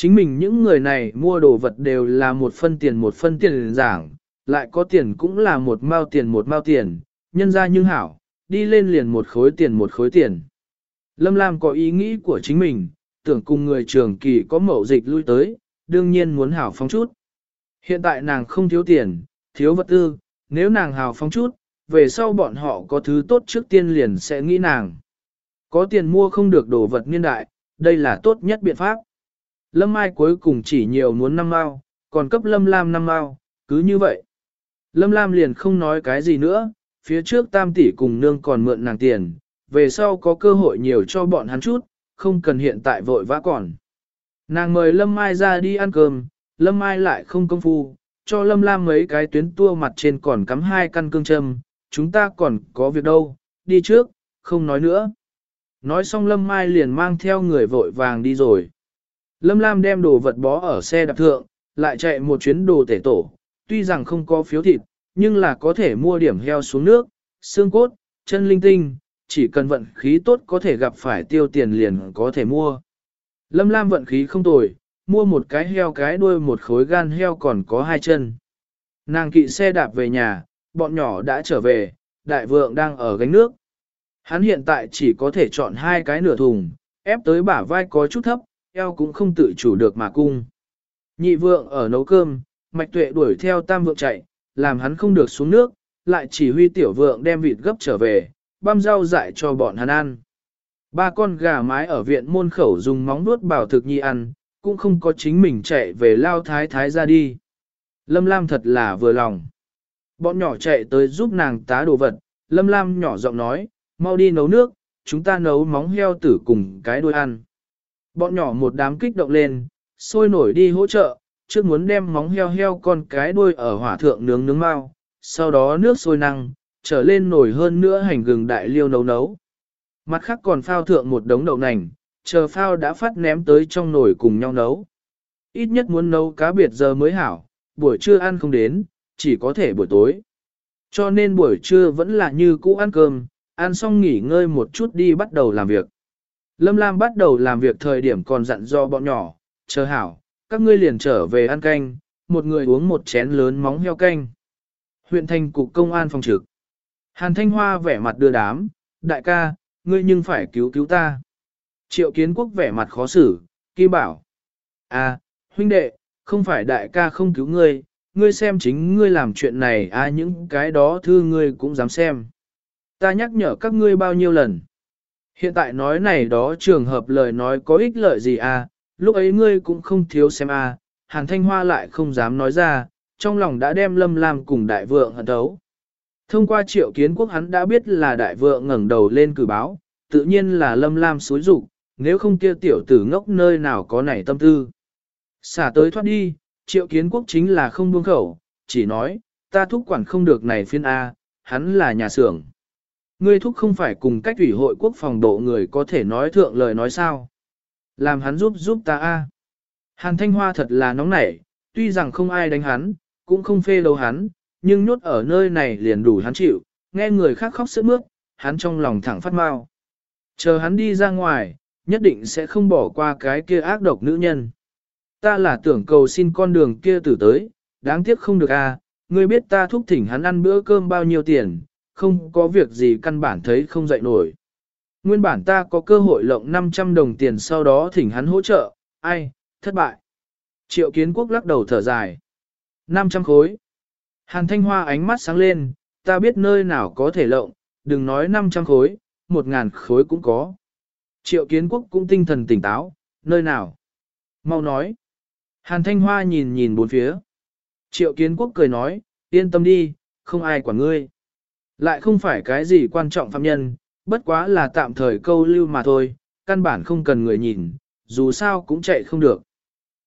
Chính mình những người này mua đồ vật đều là một phân tiền một phân tiền giảng, lại có tiền cũng là một mao tiền một mao tiền, nhân ra nhưng hảo, đi lên liền một khối tiền một khối tiền. Lâm Lam có ý nghĩ của chính mình, tưởng cùng người trường kỳ có mậu dịch lui tới, đương nhiên muốn hảo phóng chút. Hiện tại nàng không thiếu tiền, thiếu vật tư, nếu nàng hào phóng chút, về sau bọn họ có thứ tốt trước tiên liền sẽ nghĩ nàng. Có tiền mua không được đồ vật niên đại, đây là tốt nhất biện pháp. Lâm Mai cuối cùng chỉ nhiều muốn năm mao, còn cấp Lâm Lam năm mao, cứ như vậy. Lâm Lam liền không nói cái gì nữa, phía trước tam tỷ cùng nương còn mượn nàng tiền, về sau có cơ hội nhiều cho bọn hắn chút, không cần hiện tại vội vã còn. Nàng mời Lâm Mai ra đi ăn cơm, Lâm Mai lại không công phu, cho Lâm Lam mấy cái tuyến tua mặt trên còn cắm hai căn cương châm, chúng ta còn có việc đâu, đi trước, không nói nữa. Nói xong Lâm Mai liền mang theo người vội vàng đi rồi. Lâm Lam đem đồ vật bó ở xe đạp thượng, lại chạy một chuyến đồ tể tổ, tuy rằng không có phiếu thịt, nhưng là có thể mua điểm heo xuống nước, xương cốt, chân linh tinh, chỉ cần vận khí tốt có thể gặp phải tiêu tiền liền có thể mua. Lâm Lam vận khí không tồi, mua một cái heo cái đuôi một khối gan heo còn có hai chân. Nàng kỵ xe đạp về nhà, bọn nhỏ đã trở về, đại vượng đang ở gánh nước. Hắn hiện tại chỉ có thể chọn hai cái nửa thùng, ép tới bả vai có chút thấp, eo cũng không tự chủ được mà cung. Nhị vượng ở nấu cơm, mạch tuệ đuổi theo tam vượng chạy, làm hắn không được xuống nước, lại chỉ huy tiểu vượng đem vịt gấp trở về, băm rau dại cho bọn hắn ăn. Ba con gà mái ở viện môn khẩu dùng móng nuốt bảo thực nhi ăn, cũng không có chính mình chạy về lao thái thái ra đi. Lâm Lam thật là vừa lòng. Bọn nhỏ chạy tới giúp nàng tá đồ vật, Lâm Lam nhỏ giọng nói, mau đi nấu nước, chúng ta nấu móng heo tử cùng cái đuôi ăn. Bọn nhỏ một đám kích động lên, sôi nổi đi hỗ trợ, trước muốn đem móng heo heo con cái đuôi ở hỏa thượng nướng nướng mau, sau đó nước sôi năng, trở lên nổi hơn nữa hành gừng đại liêu nấu nấu. Mặt khác còn phao thượng một đống đậu nành, chờ phao đã phát ném tới trong nồi cùng nhau nấu. Ít nhất muốn nấu cá biệt giờ mới hảo, buổi trưa ăn không đến, chỉ có thể buổi tối. Cho nên buổi trưa vẫn là như cũ ăn cơm, ăn xong nghỉ ngơi một chút đi bắt đầu làm việc. Lâm Lam bắt đầu làm việc thời điểm còn dặn do bọn nhỏ, chờ hảo, các ngươi liền trở về ăn canh, một người uống một chén lớn móng heo canh. Huyện thành cục công an phòng trực. Hàn Thanh Hoa vẻ mặt đưa đám, đại ca, ngươi nhưng phải cứu cứu ta. Triệu kiến quốc vẻ mặt khó xử, kỳ bảo. À, huynh đệ, không phải đại ca không cứu ngươi, ngươi xem chính ngươi làm chuyện này à những cái đó thư ngươi cũng dám xem. Ta nhắc nhở các ngươi bao nhiêu lần. Hiện tại nói này đó trường hợp lời nói có ích lợi gì à, lúc ấy ngươi cũng không thiếu xem à, Hàn Thanh Hoa lại không dám nói ra, trong lòng đã đem Lâm Lam cùng đại vượng hận thấu. Thông qua triệu kiến quốc hắn đã biết là đại vượng ngẩng đầu lên cử báo, tự nhiên là Lâm Lam xúi rụng, nếu không kia tiểu tử ngốc nơi nào có nảy tâm tư. Xả tới thoát đi, triệu kiến quốc chính là không buông khẩu, chỉ nói, ta thúc quản không được này phiên A, hắn là nhà xưởng. Ngươi thúc không phải cùng cách ủy hội quốc phòng độ người có thể nói thượng lời nói sao. Làm hắn giúp giúp ta A. Hàn Thanh Hoa thật là nóng nảy, tuy rằng không ai đánh hắn, cũng không phê lâu hắn, nhưng nhốt ở nơi này liền đủ hắn chịu, nghe người khác khóc sướt mướt, hắn trong lòng thẳng phát mau. Chờ hắn đi ra ngoài, nhất định sẽ không bỏ qua cái kia ác độc nữ nhân. Ta là tưởng cầu xin con đường kia tử tới, đáng tiếc không được à, ngươi biết ta thúc thỉnh hắn ăn bữa cơm bao nhiêu tiền, không có việc gì căn bản thấy không dậy nổi. Nguyên bản ta có cơ hội lộng 500 đồng tiền sau đó thỉnh hắn hỗ trợ, ai, thất bại. Triệu kiến quốc lắc đầu thở dài. 500 khối. Hàn thanh hoa ánh mắt sáng lên, ta biết nơi nào có thể lộng, đừng nói 500 khối, 1.000 khối cũng có. Triệu kiến quốc cũng tinh thần tỉnh táo, nơi nào? Mau nói. Hàn thanh hoa nhìn nhìn bốn phía. Triệu kiến quốc cười nói, yên tâm đi, không ai quản ngươi. Lại không phải cái gì quan trọng phạm nhân, bất quá là tạm thời câu lưu mà thôi, căn bản không cần người nhìn, dù sao cũng chạy không được.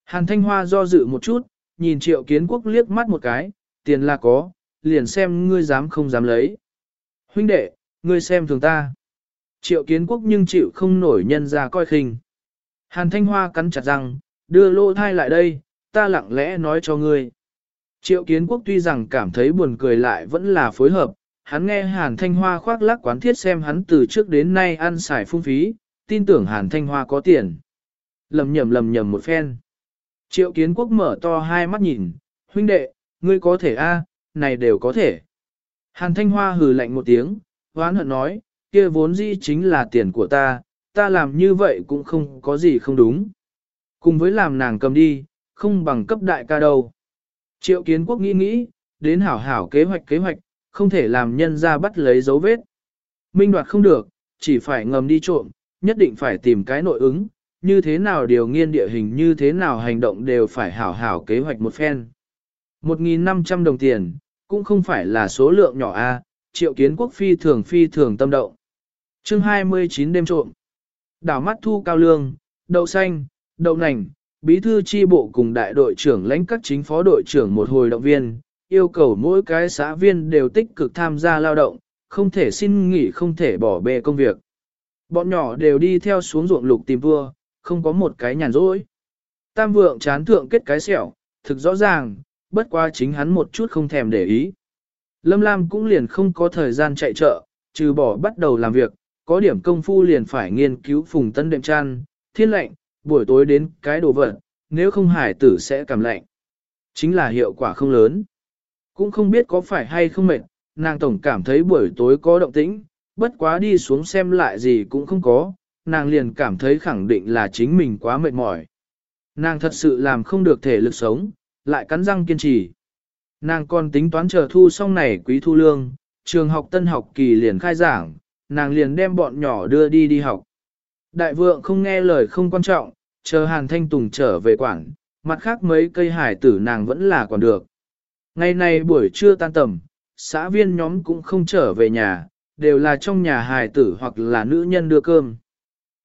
Hàn thanh hoa do dự một chút, nhìn triệu kiến quốc liếc mắt một cái, tiền là có, liền xem ngươi dám không dám lấy. Huynh đệ, ngươi xem thường ta. Triệu kiến quốc nhưng chịu không nổi nhân ra coi khinh. Hàn thanh hoa cắn chặt răng, đưa lô thai lại đây, ta lặng lẽ nói cho ngươi. Triệu kiến quốc tuy rằng cảm thấy buồn cười lại vẫn là phối hợp, hắn nghe Hàn Thanh Hoa khoác lác quán thiết xem hắn từ trước đến nay ăn xài phung phí, tin tưởng Hàn Thanh Hoa có tiền. Lầm nhầm lầm nhầm một phen. Triệu kiến quốc mở to hai mắt nhìn, huynh đệ, ngươi có thể a, này đều có thể. Hàn Thanh Hoa hừ lạnh một tiếng, hoán hận nói, kia vốn dĩ chính là tiền của ta, ta làm như vậy cũng không có gì không đúng. Cùng với làm nàng cầm đi, không bằng cấp đại ca đâu. Triệu kiến quốc nghĩ nghĩ, đến hảo hảo kế hoạch kế hoạch, không thể làm nhân ra bắt lấy dấu vết. Minh đoạt không được, chỉ phải ngầm đi trộm, nhất định phải tìm cái nội ứng, như thế nào điều nghiên địa hình như thế nào hành động đều phải hảo hảo kế hoạch một phen. 1.500 đồng tiền, cũng không phải là số lượng nhỏ a triệu kiến quốc phi thường phi thường tâm động. chương 29 đêm trộm. Đảo mắt thu cao lương, đậu xanh, đậu nành, bí thư chi bộ cùng đại đội trưởng lãnh các chính phó đội trưởng một hồi động viên, yêu cầu mỗi cái xã viên đều tích cực tham gia lao động, không thể xin nghỉ không thể bỏ bê công việc. Bọn nhỏ đều đi theo xuống ruộng lục tìm vua, không có một cái nhàn rỗi. Tam vượng chán thượng kết cái sẹo, thực rõ ràng, bất quá chính hắn một chút không thèm để ý. Lâm Lam cũng liền không có thời gian chạy chợ, trừ bỏ bắt đầu làm việc, có điểm công phu liền phải nghiên cứu phùng tân đệm chăn, thiên lệnh, buổi tối đến cái đồ vật, nếu không hải tử sẽ cảm lạnh. Chính là hiệu quả không lớn. Cũng không biết có phải hay không mệt, nàng tổng cảm thấy buổi tối có động tĩnh, bất quá đi xuống xem lại gì cũng không có, nàng liền cảm thấy khẳng định là chính mình quá mệt mỏi. Nàng thật sự làm không được thể lực sống, lại cắn răng kiên trì. Nàng còn tính toán chờ thu xong này quý thu lương, trường học tân học kỳ liền khai giảng, nàng liền đem bọn nhỏ đưa đi đi học. Đại vượng không nghe lời không quan trọng, chờ Hàn Thanh Tùng trở về quảng, mặt khác mấy cây hải tử nàng vẫn là còn được. Ngày này buổi trưa tan tầm, xã viên nhóm cũng không trở về nhà, đều là trong nhà hài tử hoặc là nữ nhân đưa cơm.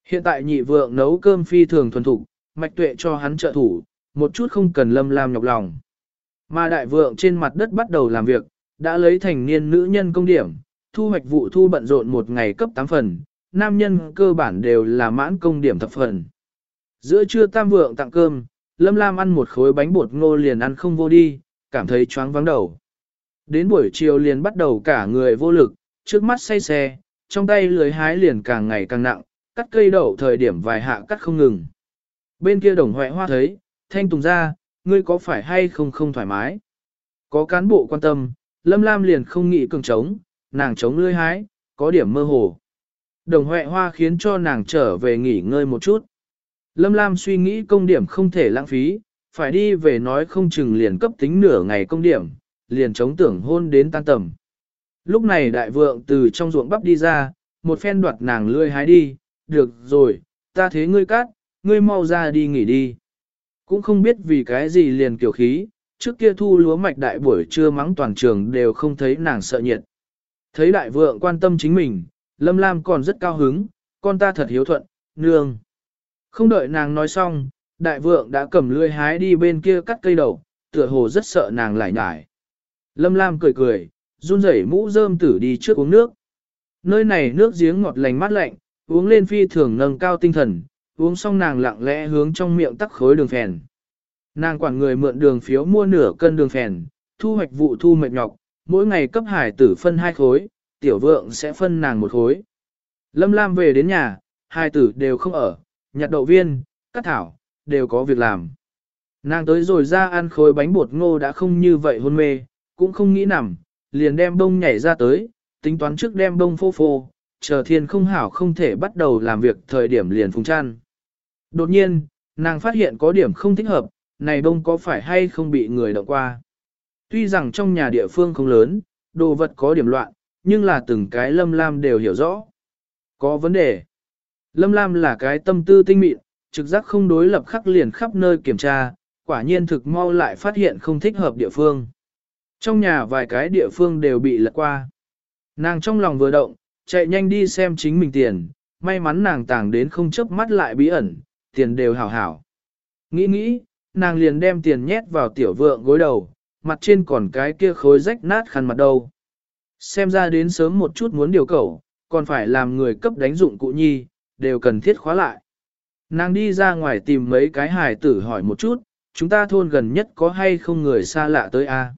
Hiện tại nhị vượng nấu cơm phi thường thuần thục, mạch tuệ cho hắn trợ thủ, một chút không cần lâm lam nhọc lòng. Mà đại vượng trên mặt đất bắt đầu làm việc, đã lấy thành niên nữ nhân công điểm, thu hoạch vụ thu bận rộn một ngày cấp 8 phần, nam nhân cơ bản đều là mãn công điểm thập phần. Giữa trưa tam vượng tặng cơm, lâm lam ăn một khối bánh bột ngô liền ăn không vô đi, cảm thấy choáng vắng đầu. Đến buổi chiều liền bắt đầu cả người vô lực, trước mắt say xe, trong tay lưới hái liền càng ngày càng nặng, cắt cây đậu thời điểm vài hạ cắt không ngừng. Bên kia đồng hoại hoa thấy, thanh tùng ra, ngươi có phải hay không không thoải mái? Có cán bộ quan tâm, lâm lam liền không nghĩ cường trống, nàng chống lưới hái, có điểm mơ hồ. Đồng hoại hoa khiến cho nàng trở về nghỉ ngơi một chút. Lâm lam suy nghĩ công điểm không thể lãng phí, phải đi về nói không chừng liền cấp tính nửa ngày công điểm, liền chống tưởng hôn đến tan tầm. Lúc này đại vượng từ trong ruộng bắp đi ra, một phen đoạt nàng lươi hái đi, được rồi, ta thế ngươi cát, ngươi mau ra đi nghỉ đi. Cũng không biết vì cái gì liền kiểu khí, trước kia thu lúa mạch đại buổi trưa mắng toàn trường đều không thấy nàng sợ nhiệt. Thấy đại vượng quan tâm chính mình, Lâm Lam còn rất cao hứng, con ta thật hiếu thuận, nương. Không đợi nàng nói xong, đại vượng đã cầm lươi hái đi bên kia cắt cây đầu, tựa hồ rất sợ nàng lại nhải. Lâm Lam cười cười, run rẩy mũ rơm tử đi trước uống nước. Nơi này nước giếng ngọt lành mát lạnh, uống lên phi thường nâng cao tinh thần, uống xong nàng lặng lẽ hướng trong miệng tắc khối đường phèn. Nàng quản người mượn đường phiếu mua nửa cân đường phèn, thu hoạch vụ thu mệt nhọc, mỗi ngày cấp hải tử phân hai khối, tiểu vượng sẽ phân nàng một khối. Lâm Lam về đến nhà, hai tử đều không ở, nhặt đậu viên, cắt thảo, đều có việc làm. Nàng tới rồi ra ăn khối bánh bột ngô đã không như vậy hôn mê, cũng không nghĩ nằm, liền đem bông nhảy ra tới, tính toán trước đem bông phô phô, chờ thiên không hảo không thể bắt đầu làm việc thời điểm liền phùng chăn. Đột nhiên, nàng phát hiện có điểm không thích hợp, này bông có phải hay không bị người động qua. Tuy rằng trong nhà địa phương không lớn, đồ vật có điểm loạn, nhưng là từng cái Lâm Lam đều hiểu rõ. Có vấn đề. Lâm Lam là cái tâm tư tinh mịn, trực giác không đối lập khắc liền khắp nơi kiểm tra, quả nhiên thực mau lại phát hiện không thích hợp địa phương. Trong nhà vài cái địa phương đều bị lật qua. Nàng trong lòng vừa động, chạy nhanh đi xem chính mình tiền, may mắn nàng tàng đến không chớp mắt lại bí ẩn, tiền đều hảo hảo. Nghĩ nghĩ, nàng liền đem tiền nhét vào tiểu vượng gối đầu, mặt trên còn cái kia khối rách nát khăn mặt đầu Xem ra đến sớm một chút muốn điều cầu, còn phải làm người cấp đánh dụng cụ nhi, đều cần thiết khóa lại. Nàng đi ra ngoài tìm mấy cái hài tử hỏi một chút, chúng ta thôn gần nhất có hay không người xa lạ tới a?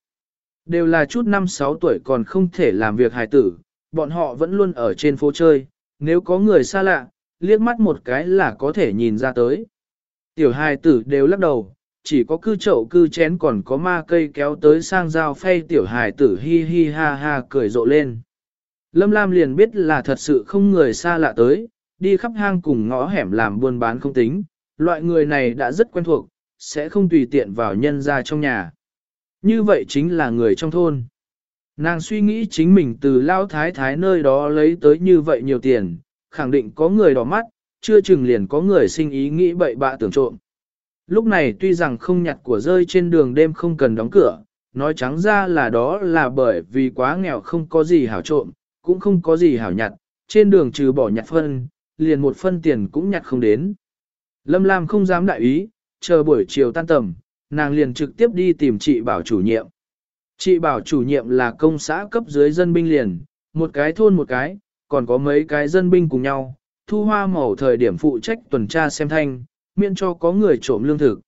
Đều là chút năm sáu tuổi còn không thể làm việc hài tử, bọn họ vẫn luôn ở trên phố chơi, nếu có người xa lạ, liếc mắt một cái là có thể nhìn ra tới. Tiểu hài tử đều lắc đầu, chỉ có cư chậu cư chén còn có ma cây kéo tới sang dao phay tiểu hài tử hi hi ha ha cười rộ lên. Lâm Lam liền biết là thật sự không người xa lạ tới, đi khắp hang cùng ngõ hẻm làm buôn bán không tính, loại người này đã rất quen thuộc, sẽ không tùy tiện vào nhân ra trong nhà. Như vậy chính là người trong thôn. Nàng suy nghĩ chính mình từ lao thái thái nơi đó lấy tới như vậy nhiều tiền, khẳng định có người đỏ mắt, chưa chừng liền có người sinh ý nghĩ bậy bạ tưởng trộm. Lúc này tuy rằng không nhặt của rơi trên đường đêm không cần đóng cửa, nói trắng ra là đó là bởi vì quá nghèo không có gì hảo trộm, cũng không có gì hảo nhặt, trên đường trừ bỏ nhặt phân, liền một phân tiền cũng nhặt không đến. Lâm Lam không dám đại ý, chờ buổi chiều tan tầm, nàng liền trực tiếp đi tìm chị bảo chủ nhiệm. Chị bảo chủ nhiệm là công xã cấp dưới dân binh liền, một cái thôn một cái, còn có mấy cái dân binh cùng nhau, thu hoa màu thời điểm phụ trách tuần tra xem thanh, miễn cho có người trộm lương thực.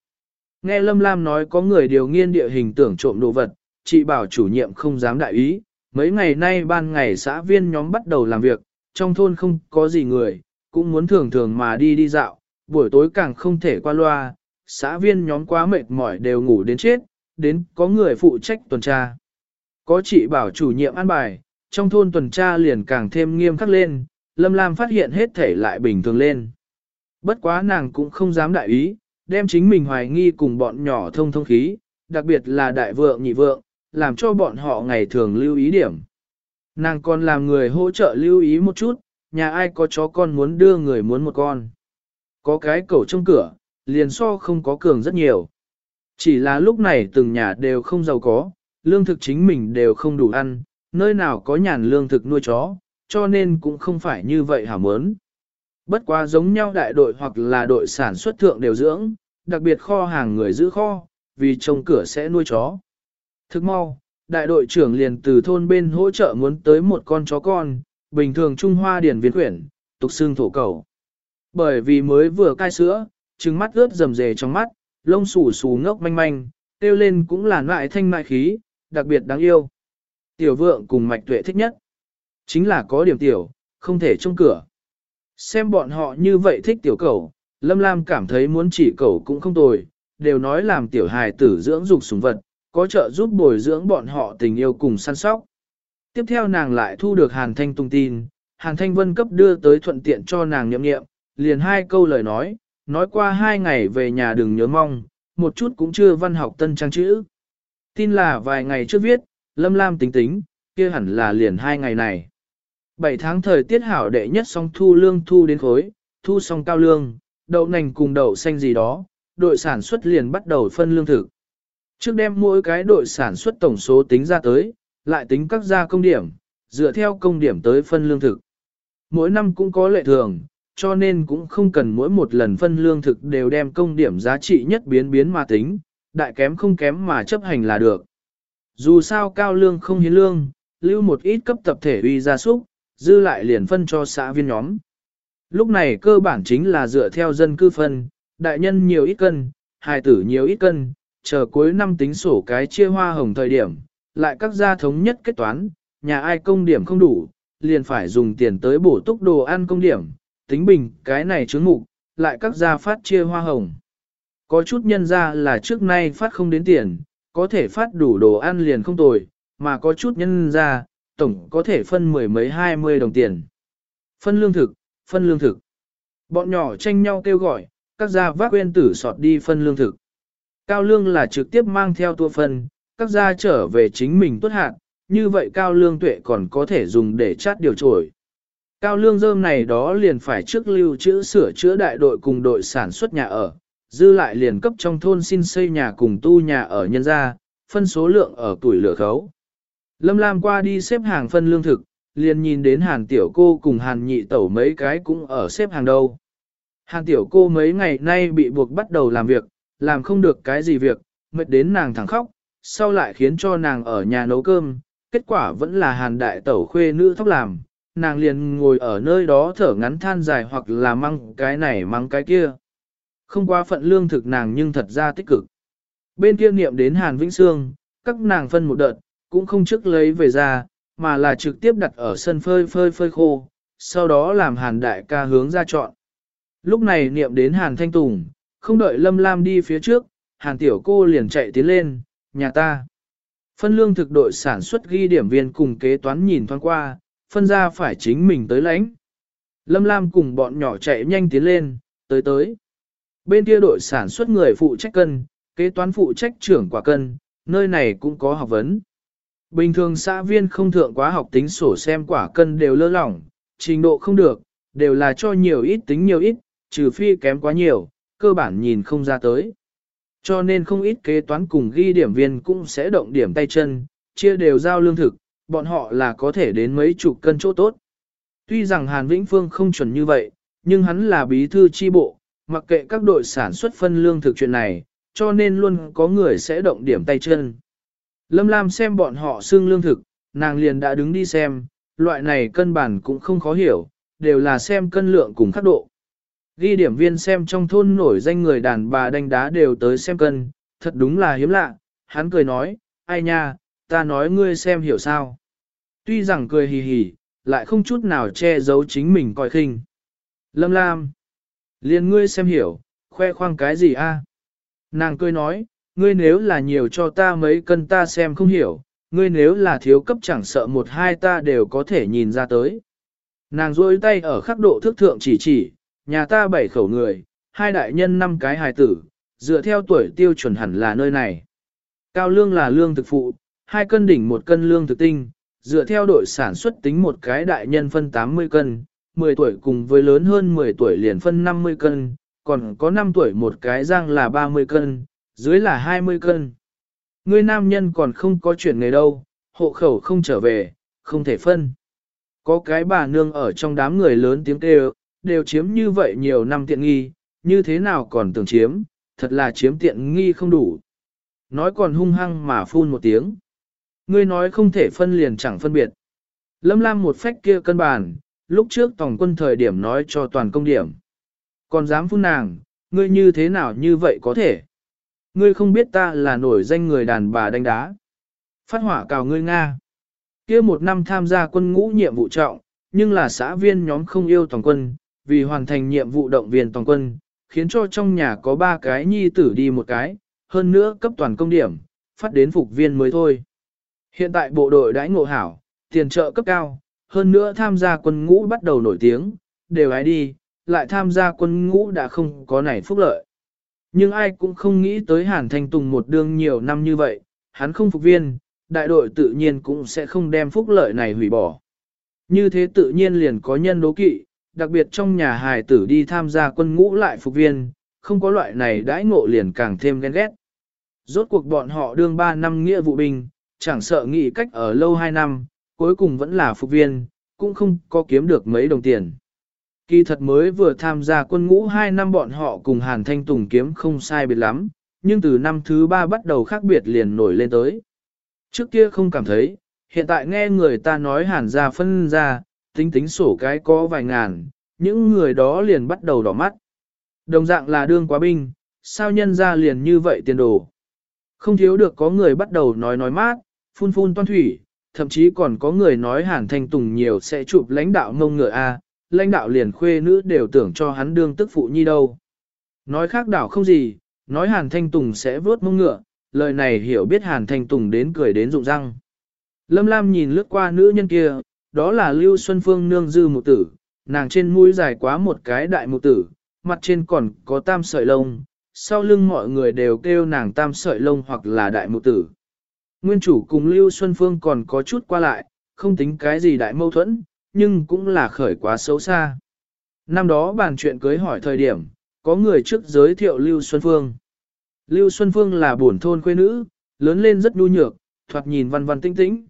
Nghe Lâm Lam nói có người điều nghiên địa hình tưởng trộm đồ vật, chị bảo chủ nhiệm không dám đại ý, mấy ngày nay ban ngày xã viên nhóm bắt đầu làm việc, trong thôn không có gì người, cũng muốn thường thường mà đi đi dạo, buổi tối càng không thể qua loa, xã viên nhóm quá mệt mỏi đều ngủ đến chết, đến có người phụ trách tuần tra. Có chị bảo chủ nhiệm an bài, trong thôn tuần tra liền càng thêm nghiêm khắc lên, Lâm Lam phát hiện hết thể lại bình thường lên. Bất quá nàng cũng không dám đại ý, đem chính mình hoài nghi cùng bọn nhỏ thông thông khí, đặc biệt là đại vượng nhị vượng, làm cho bọn họ ngày thường lưu ý điểm. Nàng còn làm người hỗ trợ lưu ý một chút, nhà ai có chó con muốn đưa người muốn một con. Có cái cẩu trong cửa, liền so không có cường rất nhiều. Chỉ là lúc này từng nhà đều không giàu có, lương thực chính mình đều không đủ ăn, nơi nào có nhàn lương thực nuôi chó, cho nên cũng không phải như vậy hả mớn. Bất quá giống nhau đại đội hoặc là đội sản xuất thượng đều dưỡng, đặc biệt kho hàng người giữ kho, vì trông cửa sẽ nuôi chó. Thức mau, đại đội trưởng liền từ thôn bên hỗ trợ muốn tới một con chó con, bình thường Trung Hoa điển viên quyển, tục xương thổ cầu. Bởi vì mới vừa cai sữa, trừng mắt ướt rầm rề trong mắt, lông xù xù ngốc manh manh, tiêu lên cũng là loại thanh mại khí, đặc biệt đáng yêu. Tiểu vượng cùng mạch tuệ thích nhất. Chính là có điểm tiểu, không thể trông cửa. Xem bọn họ như vậy thích tiểu cầu, Lâm Lam cảm thấy muốn chỉ cầu cũng không tồi, đều nói làm tiểu hài tử dưỡng dục sùng vật, có trợ giúp bồi dưỡng bọn họ tình yêu cùng săn sóc. Tiếp theo nàng lại thu được Hàn Thanh tung tin, Hàn Thanh Vân cấp đưa tới thuận tiện cho nàng nhậm nghiệm, liền hai câu lời nói, nói qua hai ngày về nhà đừng nhớ mong, một chút cũng chưa văn học tân trang chữ. Tin là vài ngày trước viết, Lâm Lam tính tính, kia hẳn là liền hai ngày này. Bảy tháng thời tiết hảo đệ nhất xong thu lương thu đến khối, thu xong cao lương, đậu nành cùng đậu xanh gì đó, đội sản xuất liền bắt đầu phân lương thực. Trước đem mỗi cái đội sản xuất tổng số tính ra tới, lại tính các gia công điểm, dựa theo công điểm tới phân lương thực. Mỗi năm cũng có lệ thường, cho nên cũng không cần mỗi một lần phân lương thực đều đem công điểm giá trị nhất biến biến mà tính, đại kém không kém mà chấp hành là được. Dù sao cao lương không hiến lương, lưu một ít cấp tập thể uy gia súc, dư lại liền phân cho xã viên nhóm. Lúc này cơ bản chính là dựa theo dân cư phân, đại nhân nhiều ít cân, hài tử nhiều ít cân, chờ cuối năm tính sổ cái chia hoa hồng thời điểm, lại các gia thống nhất kết toán, nhà ai công điểm không đủ, liền phải dùng tiền tới bổ túc đồ ăn công điểm, tính bình cái này chướng mục, lại các gia phát chia hoa hồng. Có chút nhân ra là trước nay phát không đến tiền, có thể phát đủ đồ ăn liền không tồi, mà có chút nhân ra, tổng có thể phân mười mấy hai mươi đồng tiền. Phân lương thực, phân lương thực. Bọn nhỏ tranh nhau kêu gọi, các gia vác quên tử sọt đi phân lương thực. Cao lương là trực tiếp mang theo tua phân, các gia trở về chính mình tuất hạn, như vậy cao lương tuệ còn có thể dùng để chát điều trổi. Cao lương dơm này đó liền phải trước lưu trữ sửa chữa đại đội cùng đội sản xuất nhà ở, dư lại liền cấp trong thôn xin xây nhà cùng tu nhà ở nhân gia, phân số lượng ở tuổi lửa khấu. Lâm Lam qua đi xếp hàng phân lương thực, liền nhìn đến hàn tiểu cô cùng hàn nhị tẩu mấy cái cũng ở xếp hàng đâu. Hàn tiểu cô mấy ngày nay bị buộc bắt đầu làm việc, làm không được cái gì việc, mệt đến nàng thẳng khóc, sau lại khiến cho nàng ở nhà nấu cơm, kết quả vẫn là hàn đại tẩu khuê nữ thóc làm, nàng liền ngồi ở nơi đó thở ngắn than dài hoặc là măng cái này măng cái kia. Không qua phận lương thực nàng nhưng thật ra tích cực. Bên kia niệm đến Hàn Vĩnh Sương, các nàng phân một đợt, cũng không trước lấy về ra, mà là trực tiếp đặt ở sân phơi phơi phơi khô, sau đó làm Hàn đại ca hướng ra chọn. Lúc này niệm đến Hàn Thanh Tùng, không đợi Lâm Lam đi phía trước, Hàn tiểu cô liền chạy tiến lên, nhà ta. Phân lương thực đội sản xuất ghi điểm viên cùng kế toán nhìn thoáng qua, phân ra phải chính mình tới lãnh. Lâm Lam cùng bọn nhỏ chạy nhanh tiến lên, tới tới. Bên kia đội sản xuất người phụ trách cân, kế toán phụ trách trưởng quả cân, nơi này cũng có học vấn. Bình thường xã viên không thượng quá học tính sổ xem quả cân đều lơ lỏng, trình độ không được, đều là cho nhiều ít tính nhiều ít, trừ phi kém quá nhiều, cơ bản nhìn không ra tới. Cho nên không ít kế toán cùng ghi điểm viên cũng sẽ động điểm tay chân, chia đều giao lương thực, bọn họ là có thể đến mấy chục cân chỗ tốt. Tuy rằng Hàn Vĩnh Phương không chuẩn như vậy, nhưng hắn là bí thư chi bộ, mặc kệ các đội sản xuất phân lương thực chuyện này, cho nên luôn có người sẽ động điểm tay chân. Lâm Lam xem bọn họ xương lương thực, nàng liền đã đứng đi xem, loại này cân bản cũng không khó hiểu, đều là xem cân lượng cùng khắc độ. Ghi điểm viên xem trong thôn nổi danh người đàn bà đánh đá đều tới xem cân, thật đúng là hiếm lạ, hắn cười nói, ai nha, ta nói ngươi xem hiểu sao. Tuy rằng cười hì hì, lại không chút nào che giấu chính mình coi khinh. Lâm Lam, liền ngươi xem hiểu, khoe khoang cái gì a? Nàng cười nói, ngươi nếu là nhiều cho ta mấy cân ta xem không hiểu, ngươi nếu là thiếu cấp chẳng sợ một hai ta đều có thể nhìn ra tới. Nàng duỗi tay ở khắc độ thước thượng chỉ chỉ, nhà ta bảy khẩu người, hai đại nhân năm cái hài tử, dựa theo tuổi tiêu chuẩn hẳn là nơi này. Cao lương là lương thực phụ, hai cân đỉnh một cân lương thực tinh, dựa theo đội sản xuất tính một cái đại nhân phân 80 cân, 10 tuổi cùng với lớn hơn 10 tuổi liền phân 50 cân, còn có 5 tuổi một cái giang là 30 cân, dưới là 20 cân. Người nam nhân còn không có chuyện nghề đâu, hộ khẩu không trở về, không thể phân. Có cái bà nương ở trong đám người lớn tiếng kêu, đều chiếm như vậy nhiều năm tiện nghi, như thế nào còn tưởng chiếm, thật là chiếm tiện nghi không đủ. Nói còn hung hăng mà phun một tiếng. Ngươi nói không thể phân liền chẳng phân biệt. Lâm Lam một phách kia cân bàn, lúc trước tổng quân thời điểm nói cho toàn công điểm. Còn dám phun nàng, ngươi như thế nào như vậy có thể? Ngươi không biết ta là nổi danh người đàn bà đánh đá. Phát hỏa cào ngươi Nga. kia một năm tham gia quân ngũ nhiệm vụ trọng, nhưng là xã viên nhóm không yêu toàn quân, vì hoàn thành nhiệm vụ động viên toàn quân, khiến cho trong nhà có ba cái nhi tử đi một cái, hơn nữa cấp toàn công điểm, phát đến phục viên mới thôi. Hiện tại bộ đội đãi ngộ hảo, tiền trợ cấp cao, hơn nữa tham gia quân ngũ bắt đầu nổi tiếng, đều ai đi, lại tham gia quân ngũ đã không có này phúc lợi. Nhưng ai cũng không nghĩ tới Hàn Thanh Tùng một đương nhiều năm như vậy, hắn không phục viên, đại đội tự nhiên cũng sẽ không đem phúc lợi này hủy bỏ. Như thế tự nhiên liền có nhân đố kỵ, đặc biệt trong nhà hài tử đi tham gia quân ngũ lại phục viên, không có loại này đãi ngộ liền càng thêm ghen ghét. Rốt cuộc bọn họ đương 3 năm nghĩa vụ binh, chẳng sợ nghĩ cách ở lâu 2 năm, cuối cùng vẫn là phục viên, cũng không có kiếm được mấy đồng tiền. Kỳ thật mới vừa tham gia quân ngũ 2 năm bọn họ cùng Hàn Thanh Tùng kiếm không sai biệt lắm, nhưng từ năm thứ 3 bắt đầu khác biệt liền nổi lên tới. Trước kia không cảm thấy, hiện tại nghe người ta nói Hàn gia phân ra, tính tính sổ cái có vài ngàn, những người đó liền bắt đầu đỏ mắt. Đồng dạng là đương quá binh, sao nhân ra liền như vậy tiền đồ. Không thiếu được có người bắt đầu nói nói mát, phun phun toan thủy, thậm chí còn có người nói Hàn Thanh Tùng nhiều sẽ chụp lãnh đạo ngông ngựa A, lãnh đạo liền khuê nữ đều tưởng cho hắn đương tức phụ nhi đâu. Nói khác đảo không gì, nói Hàn Thanh Tùng sẽ vớt mông ngựa, lời này hiểu biết Hàn Thanh Tùng đến cười đến rụng răng. Lâm Lam nhìn lướt qua nữ nhân kia, đó là Lưu Xuân Phương nương dư một tử, nàng trên mũi dài quá một cái đại một tử, mặt trên còn có tam sợi lông, sau lưng mọi người đều kêu nàng tam sợi lông hoặc là đại một tử. Nguyên chủ cùng Lưu Xuân Phương còn có chút qua lại, không tính cái gì đại mâu thuẫn, nhưng cũng là khởi quá xấu xa. Năm đó bàn chuyện cưới hỏi thời điểm, có người trước giới thiệu Lưu Xuân Phương. Lưu Xuân Phương là bổn thôn quê nữ, lớn lên rất nhu nhược, thoạt nhìn văn văn tinh tĩnh.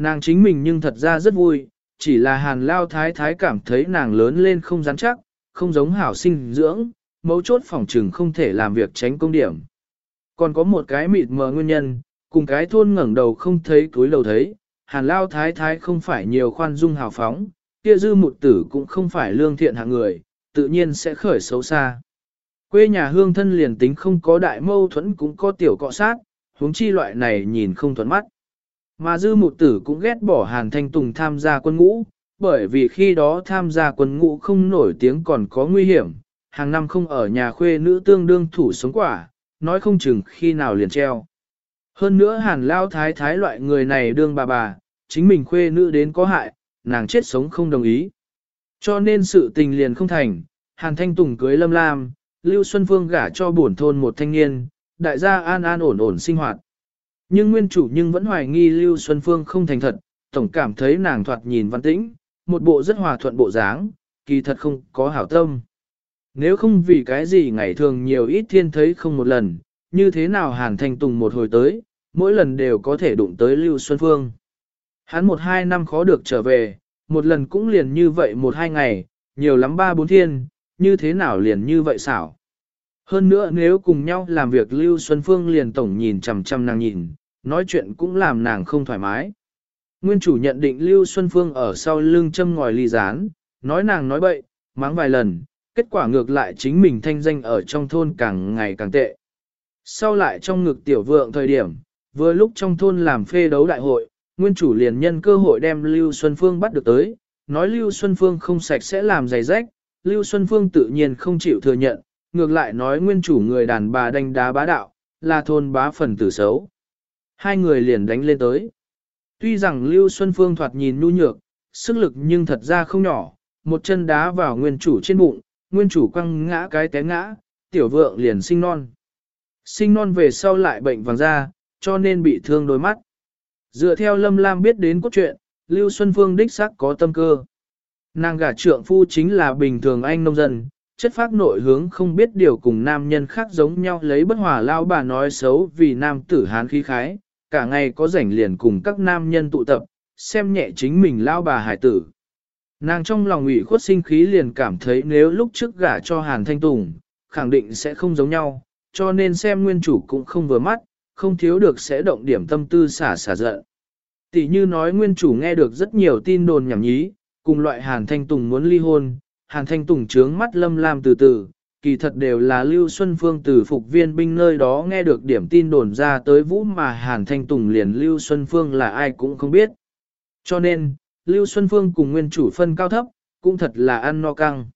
Nàng chính mình nhưng thật ra rất vui, chỉ là hàn lao thái thái cảm thấy nàng lớn lên không rắn chắc, không giống hảo sinh dưỡng, mấu chốt phòng trừng không thể làm việc tránh công điểm. Còn có một cái mịt mờ nguyên nhân, cùng cái thôn ngẩng đầu không thấy túi lầu thấy, hàn lao thái thái không phải nhiều khoan dung hào phóng, kia dư một tử cũng không phải lương thiện hạng người, tự nhiên sẽ khởi xấu xa. Quê nhà hương thân liền tính không có đại mâu thuẫn cũng có tiểu cọ sát, huống chi loại này nhìn không thuận mắt. Mà dư một tử cũng ghét bỏ hàn thanh tùng tham gia quân ngũ, bởi vì khi đó tham gia quân ngũ không nổi tiếng còn có nguy hiểm, hàng năm không ở nhà khuê nữ tương đương thủ sống quả, nói không chừng khi nào liền treo. Hơn nữa hàn lao thái thái loại người này đương bà bà, chính mình khuê nữ đến có hại, nàng chết sống không đồng ý. Cho nên sự tình liền không thành, hàn thanh tùng cưới lâm lam, Lưu Xuân Phương gả cho bổn thôn một thanh niên, đại gia an an ổn ổn sinh hoạt. Nhưng nguyên chủ nhưng vẫn hoài nghi Lưu Xuân Phương không thành thật, tổng cảm thấy nàng thoạt nhìn văn tĩnh, một bộ rất hòa thuận bộ dáng, kỳ thật không có hảo tâm. Nếu không vì cái gì ngày thường nhiều ít thiên thấy không một lần, như thế nào Hàn Thanh Tùng một hồi tới, mỗi lần đều có thể đụng tới Lưu Xuân Phương. Hắn một hai năm khó được trở về, một lần cũng liền như vậy một hai ngày, nhiều lắm ba bốn thiên, như thế nào liền như vậy xảo. Hơn nữa nếu cùng nhau làm việc Lưu Xuân Phương liền tổng nhìn chằm chằm nàng nhìn, nói chuyện cũng làm nàng không thoải mái. Nguyên chủ nhận định Lưu Xuân Phương ở sau lưng châm ngòi ly rán, nói nàng nói bậy, mắng vài lần, kết quả ngược lại chính mình thanh danh ở trong thôn càng ngày càng tệ. Sau lại trong ngực tiểu vượng thời điểm, vừa lúc trong thôn làm phê đấu đại hội, nguyên chủ liền nhân cơ hội đem Lưu Xuân Phương bắt được tới, nói Lưu Xuân Phương không sạch sẽ làm giày rách, Lưu Xuân Phương tự nhiên không chịu thừa nhận, ngược lại nói nguyên chủ người đàn bà đánh đá bá đạo, là thôn bá phần tử xấu. Hai người liền đánh lên tới. Tuy rằng Lưu Xuân Phương thoạt nhìn nhu nhược, sức lực nhưng thật ra không nhỏ, một chân đá vào nguyên chủ trên bụng, nguyên chủ quăng ngã cái té ngã, tiểu vượng liền sinh non. Sinh non về sau lại bệnh vàng da, cho nên bị thương đôi mắt. Dựa theo Lâm Lam biết đến cốt truyện, Lưu Xuân Phương đích xác có tâm cơ. Nàng gả trượng phu chính là bình thường anh nông dân, chất phác nội hướng không biết điều cùng nam nhân khác giống nhau lấy bất hòa lao bà nói xấu vì nam tử hán khí khái, cả ngày có rảnh liền cùng các nam nhân tụ tập, xem nhẹ chính mình lao bà hải tử. Nàng trong lòng ủy khuất sinh khí liền cảm thấy nếu lúc trước gả cho Hàn Thanh Tùng, khẳng định sẽ không giống nhau, cho nên xem nguyên chủ cũng không vừa mắt, không thiếu được sẽ động điểm tâm tư xả xả giận. Tỷ như nói nguyên chủ nghe được rất nhiều tin đồn nhảm nhí, cùng loại Hàn Thanh Tùng muốn ly hôn, Hàn Thanh Tùng trướng mắt lâm lam từ từ, kỳ thật đều là Lưu Xuân Phương từ phục viên binh nơi đó nghe được điểm tin đồn ra tới vũ mà Hàn Thanh Tùng liền Lưu Xuân Phương là ai cũng không biết. Cho nên, Lưu Xuân Phương cùng nguyên chủ phân cao thấp, cũng thật là ăn no căng.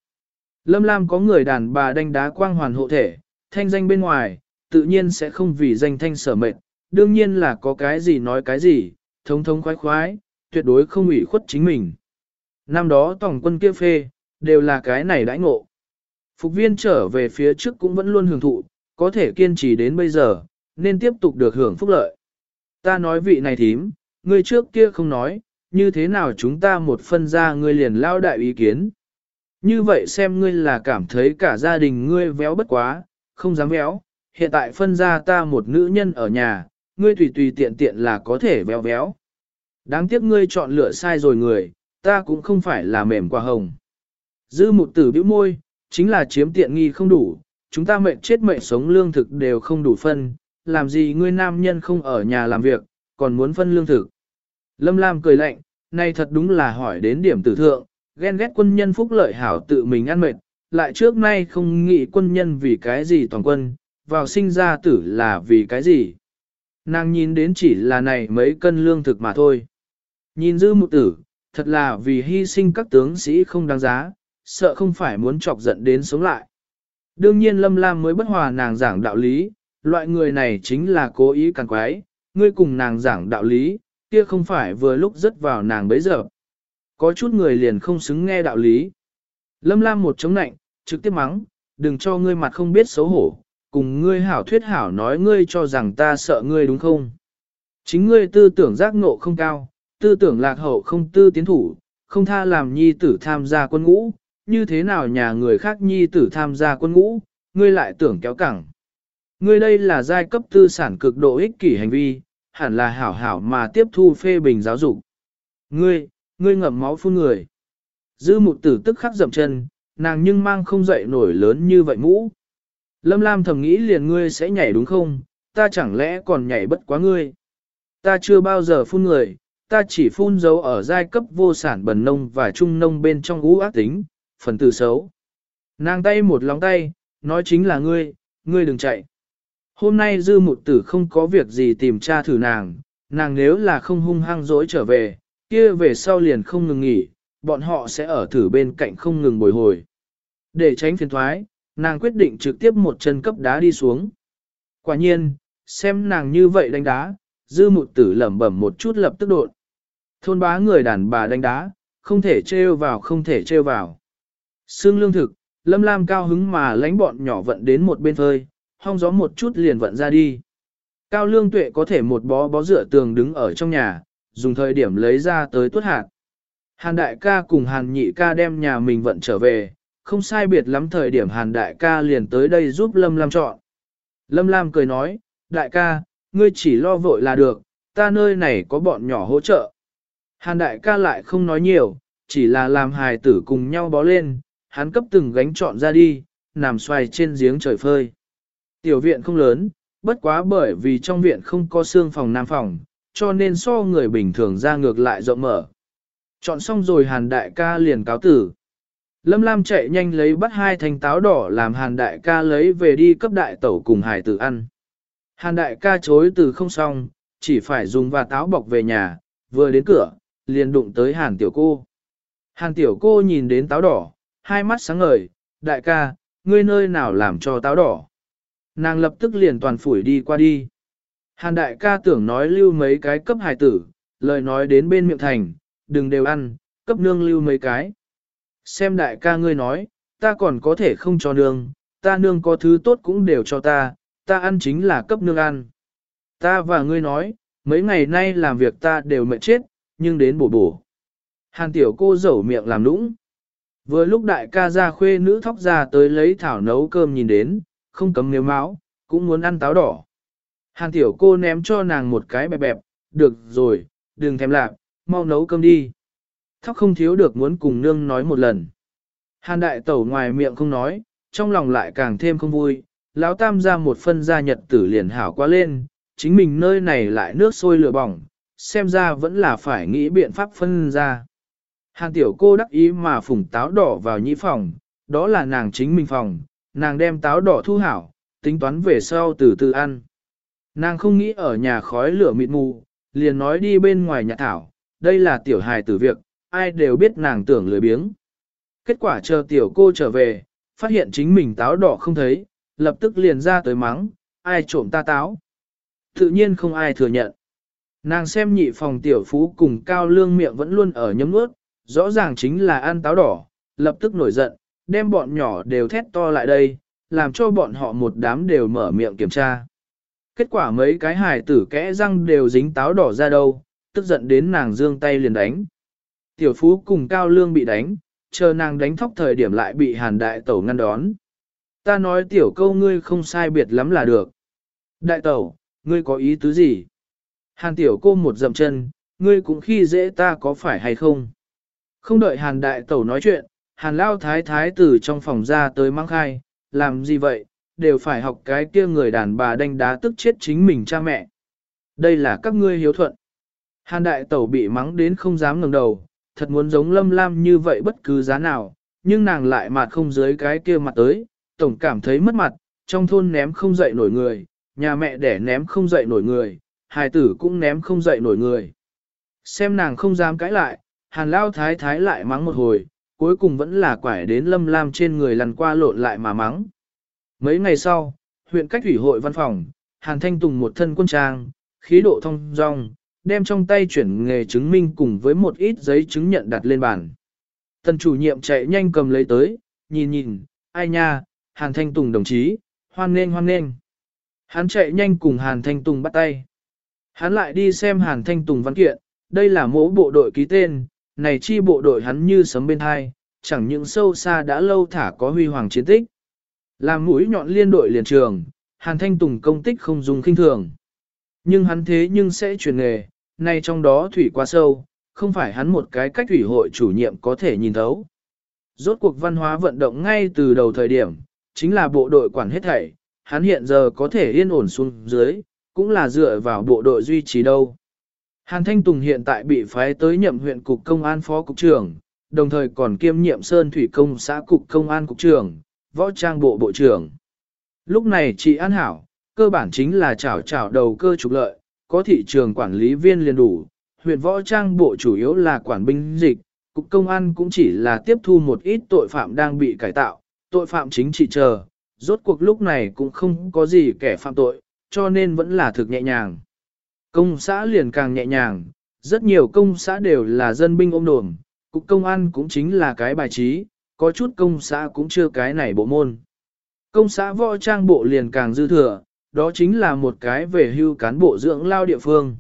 Lâm Lam có người đàn bà đánh đá quang hoàn hộ thể, thanh danh bên ngoài, tự nhiên sẽ không vì danh thanh sở mệnh, đương nhiên là có cái gì nói cái gì, thống thống khoái khoái, tuyệt đối không ủy khuất chính mình. Năm đó tổng quân kia phê, đều là cái này đãi ngộ. Phục viên trở về phía trước cũng vẫn luôn hưởng thụ, có thể kiên trì đến bây giờ, nên tiếp tục được hưởng phúc lợi. Ta nói vị này thím, ngươi trước kia không nói, như thế nào chúng ta một phân ra ngươi liền lao đại ý kiến. Như vậy xem ngươi là cảm thấy cả gia đình ngươi véo bất quá, không dám véo, hiện tại phân ra ta một nữ nhân ở nhà, ngươi tùy tùy tiện tiện là có thể véo véo. Đáng tiếc ngươi chọn lựa sai rồi người, ta cũng không phải là mềm quả hồng. Dư một tử bĩu môi, chính là chiếm tiện nghi không đủ, chúng ta mệnh chết mệnh sống lương thực đều không đủ phân, làm gì ngươi nam nhân không ở nhà làm việc, còn muốn phân lương thực. Lâm Lam cười lạnh, nay thật đúng là hỏi đến điểm tử thượng, ghen ghét quân nhân phúc lợi hảo tự mình ăn mệt, lại trước nay không nghĩ quân nhân vì cái gì toàn quân, vào sinh ra tử là vì cái gì. Nàng nhìn đến chỉ là này mấy cân lương thực mà thôi. Nhìn dư một tử, thật là vì hy sinh các tướng sĩ không đáng giá, sợ không phải muốn chọc giận đến sống lại. Đương nhiên Lâm Lam mới bất hòa nàng giảng đạo lý, loại người này chính là cố ý càng quái, ngươi cùng nàng giảng đạo lý, kia không phải vừa lúc rất vào nàng bấy giờ. Có chút người liền không xứng nghe đạo lý. Lâm Lam một chống nạnh, trực tiếp mắng, đừng cho ngươi mặt không biết xấu hổ, cùng ngươi hảo thuyết hảo nói ngươi cho rằng ta sợ ngươi đúng không? Chính ngươi tư tưởng giác ngộ không cao, tư tưởng lạc hậu không tư tiến thủ, không tha làm nhi tử tham gia quân ngũ, như thế nào nhà người khác nhi tử tham gia quân ngũ, ngươi lại tưởng kéo cẳng. Ngươi đây là giai cấp tư sản cực độ ích kỷ hành vi, hẳn là hảo hảo mà tiếp thu phê bình giáo dục. Ngươi, ngươi ngậm máu phun người. Dư một tử tức khắc dậm chân, nàng nhưng mang không dậy nổi lớn như vậy mũ. Lâm Lam thầm nghĩ liền ngươi sẽ nhảy đúng không, ta chẳng lẽ còn nhảy bất quá ngươi. Ta chưa bao giờ phun người, ta chỉ phun dấu ở giai cấp vô sản bần nông và trung nông bên trong ú ác tính, phần tử xấu. Nàng tay một lòng tay, nói chính là ngươi, ngươi đừng chạy. Hôm nay dư một tử không có việc gì tìm tra thử nàng, nàng nếu là không hung hăng dỗi trở về, kia về sau liền không ngừng nghỉ, bọn họ sẽ ở thử bên cạnh không ngừng bồi hồi. Để tránh phiền thoái, nàng quyết định trực tiếp một chân cấp đá đi xuống. Quả nhiên, xem nàng như vậy đánh đá, dư một tử lẩm bẩm một chút lập tức đột. Thôn bá người đàn bà đánh đá, không thể trêu vào không thể trêu vào. Sương lương thực, lâm lam cao hứng mà lánh bọn nhỏ vận đến một bên phơi, hong gió một chút liền vận ra đi. Cao lương tuệ có thể một bó bó dựa tường đứng ở trong nhà, dùng thời điểm lấy ra tới tuốt hạt. Hàn đại ca cùng hàn nhị ca đem nhà mình vận trở về, không sai biệt lắm thời điểm hàn đại ca liền tới đây giúp Lâm Lam chọn. Lâm Lam cười nói, đại ca, ngươi chỉ lo vội là được, ta nơi này có bọn nhỏ hỗ trợ. Hàn đại ca lại không nói nhiều, chỉ là làm hài tử cùng nhau bó lên, hắn cấp từng gánh chọn ra đi, nằm xoay trên giếng trời phơi. Tiểu viện không lớn, bất quá bởi vì trong viện không có xương phòng nam phòng, cho nên so người bình thường ra ngược lại rộng mở. Chọn xong rồi hàn đại ca liền cáo tử. Lâm Lam chạy nhanh lấy bắt hai thanh táo đỏ làm hàn đại ca lấy về đi cấp đại tẩu cùng hải tử ăn. Hàn đại ca chối từ không xong, chỉ phải dùng và táo bọc về nhà, vừa đến cửa, liền đụng tới hàn tiểu cô. Hàn tiểu cô nhìn đến táo đỏ, hai mắt sáng ngời, đại ca, ngươi nơi nào làm cho táo đỏ. Nàng lập tức liền toàn phủi đi qua đi. Hàn đại ca tưởng nói lưu mấy cái cấp hài tử, lời nói đến bên miệng thành, đừng đều ăn, cấp nương lưu mấy cái. Xem đại ca ngươi nói, ta còn có thể không cho nương, ta nương có thứ tốt cũng đều cho ta, ta ăn chính là cấp nương ăn. Ta và ngươi nói, mấy ngày nay làm việc ta đều mệt chết, nhưng đến bổ bổ. Hàn tiểu cô dẩu miệng làm nũng. Vừa lúc đại ca ra khuê nữ thóc ra tới lấy thảo nấu cơm nhìn đến, không cấm nếu máu, cũng muốn ăn táo đỏ. Hàn tiểu cô ném cho nàng một cái bẹp bẹp, được rồi, đừng thèm lạc, mau nấu cơm đi. Thóc không thiếu được muốn cùng nương nói một lần. Hàn đại tẩu ngoài miệng không nói, trong lòng lại càng thêm không vui, lão tam ra một phân gia nhật tử liền hảo quá lên, chính mình nơi này lại nước sôi lửa bỏng, xem ra vẫn là phải nghĩ biện pháp phân ra. Hàn tiểu cô đắc ý mà phủng táo đỏ vào nhĩ phòng, đó là nàng chính mình phòng, nàng đem táo đỏ thu hảo, tính toán về sau từ từ ăn. Nàng không nghĩ ở nhà khói lửa mịt mù, liền nói đi bên ngoài nhà thảo, đây là tiểu hài tử việc, ai đều biết nàng tưởng lười biếng. Kết quả chờ tiểu cô trở về, phát hiện chính mình táo đỏ không thấy, lập tức liền ra tới mắng, ai trộm ta táo. Tự nhiên không ai thừa nhận. Nàng xem nhị phòng tiểu phú cùng cao lương miệng vẫn luôn ở nhấm nuốt, rõ ràng chính là ăn táo đỏ, lập tức nổi giận, đem bọn nhỏ đều thét to lại đây, làm cho bọn họ một đám đều mở miệng kiểm tra. Kết quả mấy cái hài tử kẽ răng đều dính táo đỏ ra đâu, tức giận đến nàng dương tay liền đánh. Tiểu phú cùng cao lương bị đánh, chờ nàng đánh thóc thời điểm lại bị hàn đại tẩu ngăn đón. Ta nói tiểu câu ngươi không sai biệt lắm là được. Đại tẩu, ngươi có ý tứ gì? Hàn tiểu cô một dậm chân, ngươi cũng khi dễ ta có phải hay không? Không đợi hàn đại tẩu nói chuyện, hàn lao thái thái từ trong phòng ra tới mang khai, làm gì vậy, đều phải học cái kia người đàn bà đánh đá tức chết chính mình cha mẹ. Đây là các ngươi hiếu thuận. Hàn đại tẩu bị mắng đến không dám ngẩng đầu, thật muốn giống lâm lam như vậy bất cứ giá nào, nhưng nàng lại mặt không dưới cái kia mặt tới, tổng cảm thấy mất mặt, trong thôn ném không dậy nổi người, nhà mẹ đẻ ném không dậy nổi người, hài tử cũng ném không dậy nổi người. Xem nàng không dám cãi lại, hàn lao thái thái lại mắng một hồi, cuối cùng vẫn là quải đến lâm lam trên người lăn qua lộn lại mà mắng. Mấy ngày sau, huyện cách ủy hội văn phòng, hàn thanh tùng một thân quân trang, khí độ thông dong, đem trong tay chuyển nghề chứng minh cùng với một ít giấy chứng nhận đặt lên bàn. Tần chủ nhiệm chạy nhanh cầm lấy tới, nhìn nhìn, ai nha, Hàn Thanh Tùng đồng chí, hoan nghênh hoan nghênh. Hắn chạy nhanh cùng Hàn Thanh Tùng bắt tay. Hắn lại đi xem Hàn Thanh Tùng văn kiện, đây là mẫu bộ đội ký tên, này chi bộ đội hắn như sấm bên hai, chẳng những sâu xa đã lâu thả có huy hoàng chiến tích. Làm mũi nhọn liên đội liền trường, Hàn Thanh Tùng công tích không dùng kinh thường. Nhưng hắn thế nhưng sẽ truyền nghề, nay trong đó thủy quá sâu, không phải hắn một cái cách thủy hội chủ nhiệm có thể nhìn thấu. Rốt cuộc văn hóa vận động ngay từ đầu thời điểm, chính là bộ đội quản hết thảy, hắn hiện giờ có thể yên ổn xuống dưới, cũng là dựa vào bộ đội duy trì đâu. Hàn Thanh Tùng hiện tại bị phái tới nhậm huyện cục công an phó cục trưởng, đồng thời còn kiêm nhiệm Sơn Thủy Công xã cục công an cục trưởng, võ trang bộ bộ trưởng. Lúc này chị An Hảo, cơ bản chính là chảo chảo đầu cơ trục lợi, có thị trường quản lý viên liền đủ, huyện võ trang bộ chủ yếu là quản binh dịch, cục công an cũng chỉ là tiếp thu một ít tội phạm đang bị cải tạo, tội phạm chính trị chờ, rốt cuộc lúc này cũng không có gì kẻ phạm tội, cho nên vẫn là thực nhẹ nhàng. Công xã liền càng nhẹ nhàng, rất nhiều công xã đều là dân binh ôm đồn, cục công an cũng chính là cái bài trí, có chút công xã cũng chưa cái này bộ môn. Công xã võ trang bộ liền càng dư thừa, đó chính là một cái về hưu cán bộ dưỡng lao địa phương.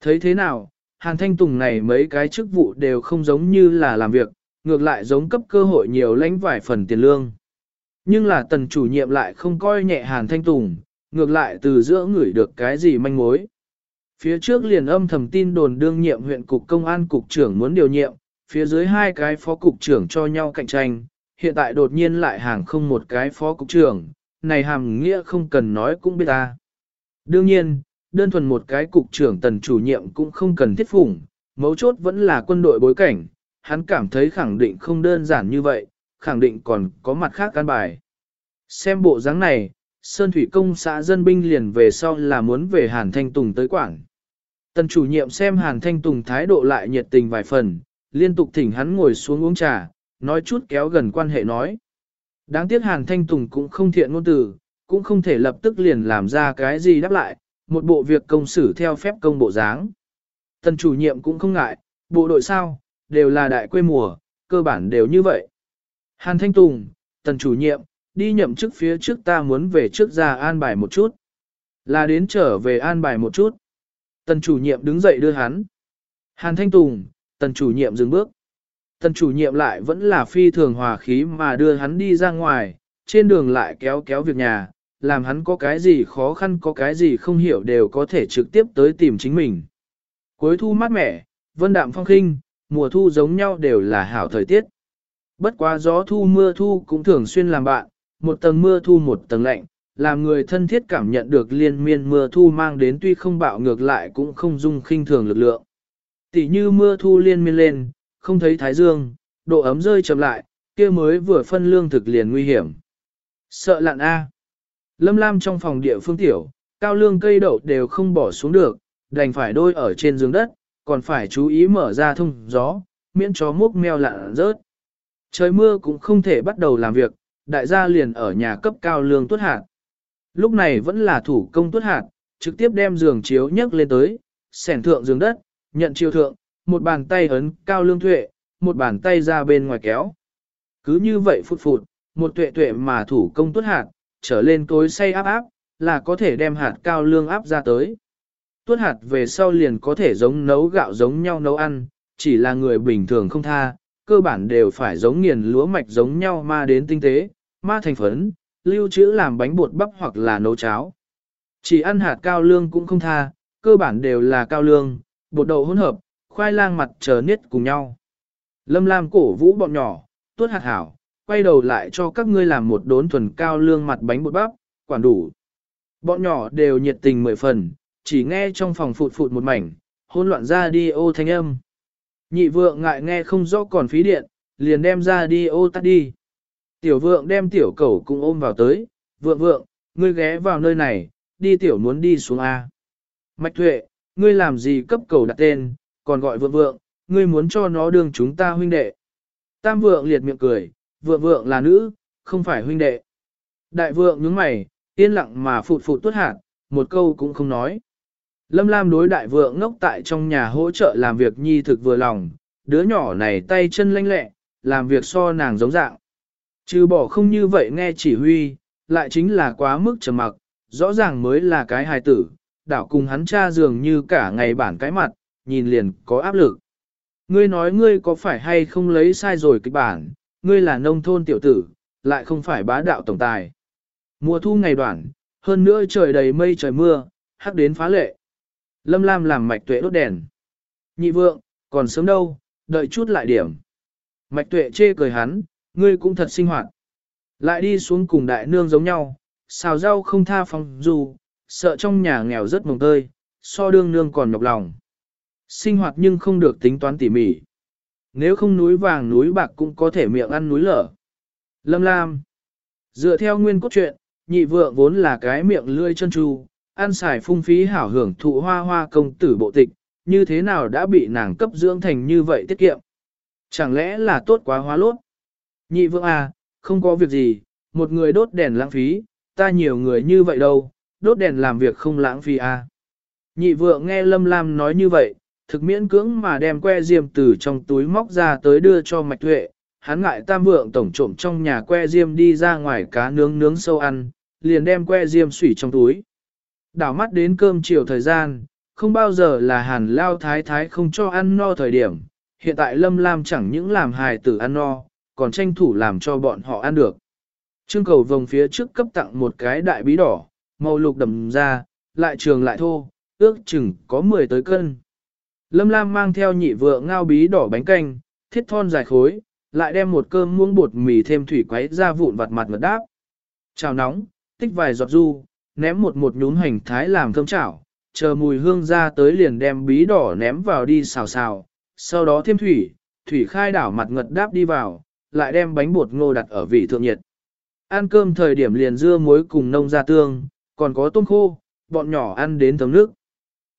Thấy thế nào, Hàn Thanh Tùng này mấy cái chức vụ đều không giống như là làm việc, ngược lại giống cấp cơ hội nhiều lãnh vài phần tiền lương. Nhưng là tần chủ nhiệm lại không coi nhẹ Hàn Thanh Tùng, ngược lại từ giữa ngửi được cái gì manh mối. Phía trước liền âm thầm tin đồn đương nhiệm huyện cục công an cục trưởng muốn điều nhiệm, phía dưới hai cái phó cục trưởng cho nhau cạnh tranh, hiện tại đột nhiên lại hàng không một cái phó cục trưởng, này hàm nghĩa không cần nói cũng biết ta. Đương nhiên, đơn thuần một cái cục trưởng tần chủ nhiệm cũng không cần thiết phủng, mấu chốt vẫn là quân đội bối cảnh, hắn cảm thấy khẳng định không đơn giản như vậy, khẳng định còn có mặt khác căn bài. Xem bộ dáng này, Sơn Thủy Công xã dân binh liền về sau là muốn về Hàn Thanh Tùng tới quảng. Tần chủ nhiệm xem Hàn Thanh Tùng thái độ lại nhiệt tình vài phần, liên tục thỉnh hắn ngồi xuống uống trà, nói chút kéo gần quan hệ nói. Đáng tiếc Hàn Thanh Tùng cũng không thiện ngôn từ, cũng không thể lập tức liền làm ra cái gì đáp lại, một bộ việc công xử theo phép công bộ dáng. Tần chủ nhiệm cũng không ngại, bộ đội sao, đều là đại quê mùa, cơ bản đều như vậy. Hàn Thanh Tùng, tần chủ nhiệm, đi nhậm chức phía trước ta muốn về trước ra an bài một chút. Là đến trở về an bài một chút. Tần chủ nhiệm đứng dậy đưa hắn. Hàn Thanh Tùng, tần chủ nhiệm dừng bước. Tần chủ nhiệm lại vẫn là phi thường hòa khí mà đưa hắn đi ra ngoài, trên đường lại kéo kéo việc nhà, làm hắn có cái gì khó khăn có cái gì không hiểu đều có thể trực tiếp tới tìm chính mình. Cuối thu mát mẻ, vân đạm phong khinh, mùa thu giống nhau đều là hảo thời tiết. Bất quá gió thu mưa thu cũng thường xuyên làm bạn, một tầng mưa thu một tầng lạnh, làm người thân thiết cảm nhận được liên miên mưa thu mang đến tuy không bạo ngược lại cũng không dung khinh thường lực lượng. Tỷ như mưa thu liên miên lên, không thấy thái dương, độ ấm rơi chậm lại, kia mới vừa phân lương thực liền nguy hiểm. Sợ lặn A. Lâm Lam trong phòng địa phương tiểu, cao lương cây đậu đều không bỏ xuống được, đành phải đôi ở trên giường đất, còn phải chú ý mở ra thông gió, miễn chó múc meo lặn rớt. Trời mưa cũng không thể bắt đầu làm việc, đại gia liền ở nhà cấp cao lương tuất hạt. Lúc này vẫn là thủ công tuất hạt, trực tiếp đem giường chiếu nhấc lên tới, sẻn thượng giường đất, nhận chiều thượng, một bàn tay ấn cao lương thuệ, một bàn tay ra bên ngoài kéo. Cứ như vậy phụt phụt, một tuệ tuệ mà thủ công tuốt hạt, trở lên tối say áp áp, là có thể đem hạt cao lương áp ra tới. Tuốt hạt về sau liền có thể giống nấu gạo giống nhau nấu ăn, chỉ là người bình thường không tha, cơ bản đều phải giống nghiền lúa mạch giống nhau ma đến tinh tế, ma thành phấn, lưu trữ làm bánh bột bắp hoặc là nấu cháo. Chỉ ăn hạt cao lương cũng không tha, cơ bản đều là cao lương, bột đậu hỗn hợp, khoai lang mặt chờ niết cùng nhau. Lâm Lam cổ vũ bọn nhỏ, tuốt hạt hảo, quay đầu lại cho các ngươi làm một đốn thuần cao lương mặt bánh bột bắp, quản đủ. Bọn nhỏ đều nhiệt tình mười phần, chỉ nghe trong phòng phụt phụt một mảnh, hôn loạn ra đi ô thanh âm. Nhị vượng ngại nghe không rõ còn phí điện, liền đem ra đi ô tắt đi. Tiểu vượng đem tiểu cẩu cũng ôm vào tới, vượng vượng, ngươi ghé vào nơi này, đi tiểu muốn đi xuống A. Mạch Thuệ, ngươi làm gì cấp cầu đặt tên, còn gọi vượng vượng, ngươi muốn cho nó đương chúng ta huynh đệ. Tam vượng liệt miệng cười, vượng vượng là nữ, không phải huynh đệ. Đại vượng nhướng mày, yên lặng mà phụt phụt tuốt hạt, một câu cũng không nói. Lâm Lam đối đại vượng ngốc tại trong nhà hỗ trợ làm việc nhi thực vừa lòng, đứa nhỏ này tay chân lanh lẹ, làm việc so nàng giống dạng. Trừ bỏ không như vậy nghe chỉ huy, lại chính là quá mức trầm mặc, rõ ràng mới là cái hài tử, đảo cùng hắn cha dường như cả ngày bản cái mặt, nhìn liền có áp lực. Ngươi nói ngươi có phải hay không lấy sai rồi kịch bản, ngươi là nông thôn tiểu tử, lại không phải bá đạo tổng tài. Mùa thu ngày đoạn, hơn nữa trời đầy mây trời mưa, hắc đến phá lệ. Lâm Lam làm mạch tuệ đốt đèn. Nhị vượng, còn sớm đâu, đợi chút lại điểm. Mạch tuệ chê cười hắn, ngươi cũng thật sinh hoạt. Lại đi xuống cùng đại nương giống nhau, xào rau không tha phòng dù, sợ trong nhà nghèo rất mồng tơi, so đương nương còn nhọc lòng. Sinh hoạt nhưng không được tính toán tỉ mỉ. Nếu không núi vàng núi bạc cũng có thể miệng ăn núi lở. Lâm Lam Dựa theo nguyên cốt truyện, nhị vượng vốn là cái miệng lươi chân tru, ăn xài phung phí hảo hưởng thụ hoa hoa công tử bộ tịch, như thế nào đã bị nàng cấp dưỡng thành như vậy tiết kiệm. Chẳng lẽ là tốt quá hóa lốt? Nhị vương à, không có việc gì, một người đốt đèn lãng phí, ta nhiều người như vậy đâu, đốt đèn làm việc không lãng phí à. Nhị vượng nghe Lâm Lam nói như vậy, thực miễn cưỡng mà đem que diêm từ trong túi móc ra tới đưa cho Mạch Tuệ, hắn ngại tam vượng tổng trộm trong nhà que diêm đi ra ngoài cá nướng nướng sâu ăn, liền đem que diêm sủy trong túi. Đảo mắt đến cơm chiều thời gian, không bao giờ là hàn lao thái thái không cho ăn no thời điểm, hiện tại Lâm Lam chẳng những làm hài tử ăn no, còn tranh thủ làm cho bọn họ ăn được. Trương cầu vòng phía trước cấp tặng một cái đại bí đỏ, màu lục đầm ra, lại trường lại thô, ước chừng có 10 tới cân. Lâm Lam mang theo nhị vợ ngao bí đỏ bánh canh, thiết thon dài khối, lại đem một cơm muỗng bột mì thêm thủy quấy ra vụn vặt mặt ngật đáp. Chào nóng, tích vài giọt du, ném một một nhún hành thái làm thơm chảo, chờ mùi hương ra tới liền đem bí đỏ ném vào đi xào xào, sau đó thêm thủy, thủy khai đảo mặt ngật đáp đi vào, lại đem bánh bột ngô đặt ở vị thượng nhiệt. Ăn cơm thời điểm liền dưa muối cùng nông gia tương, còn có tôm khô, bọn nhỏ ăn đến thấm nước.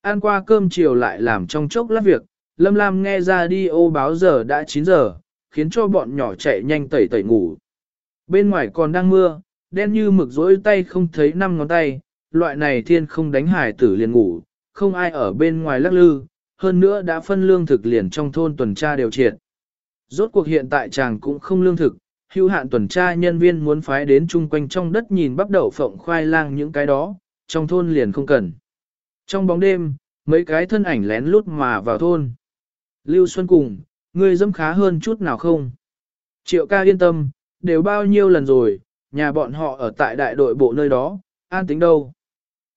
Ăn qua cơm chiều lại làm trong chốc lát việc, Lâm Lam nghe ra đi ô báo giờ đã 9 giờ, khiến cho bọn nhỏ chạy nhanh tẩy tẩy ngủ. Bên ngoài còn đang mưa, đen như mực rỗi tay không thấy năm ngón tay, loại này thiên không đánh hải tử liền ngủ, không ai ở bên ngoài lắc lư, hơn nữa đã phân lương thực liền trong thôn tuần tra đều triệt. Rốt cuộc hiện tại chàng cũng không lương thực, hưu hạn tuần tra nhân viên muốn phái đến chung quanh trong đất nhìn bắp đậu phộng khoai lang những cái đó, trong thôn liền không cần. Trong bóng đêm, mấy cái thân ảnh lén lút mà vào thôn. Lưu Xuân cùng, ngươi dâm khá hơn chút nào không? Triệu ca yên tâm, đều bao nhiêu lần rồi, nhà bọn họ ở tại đại đội bộ nơi đó, an tính đâu.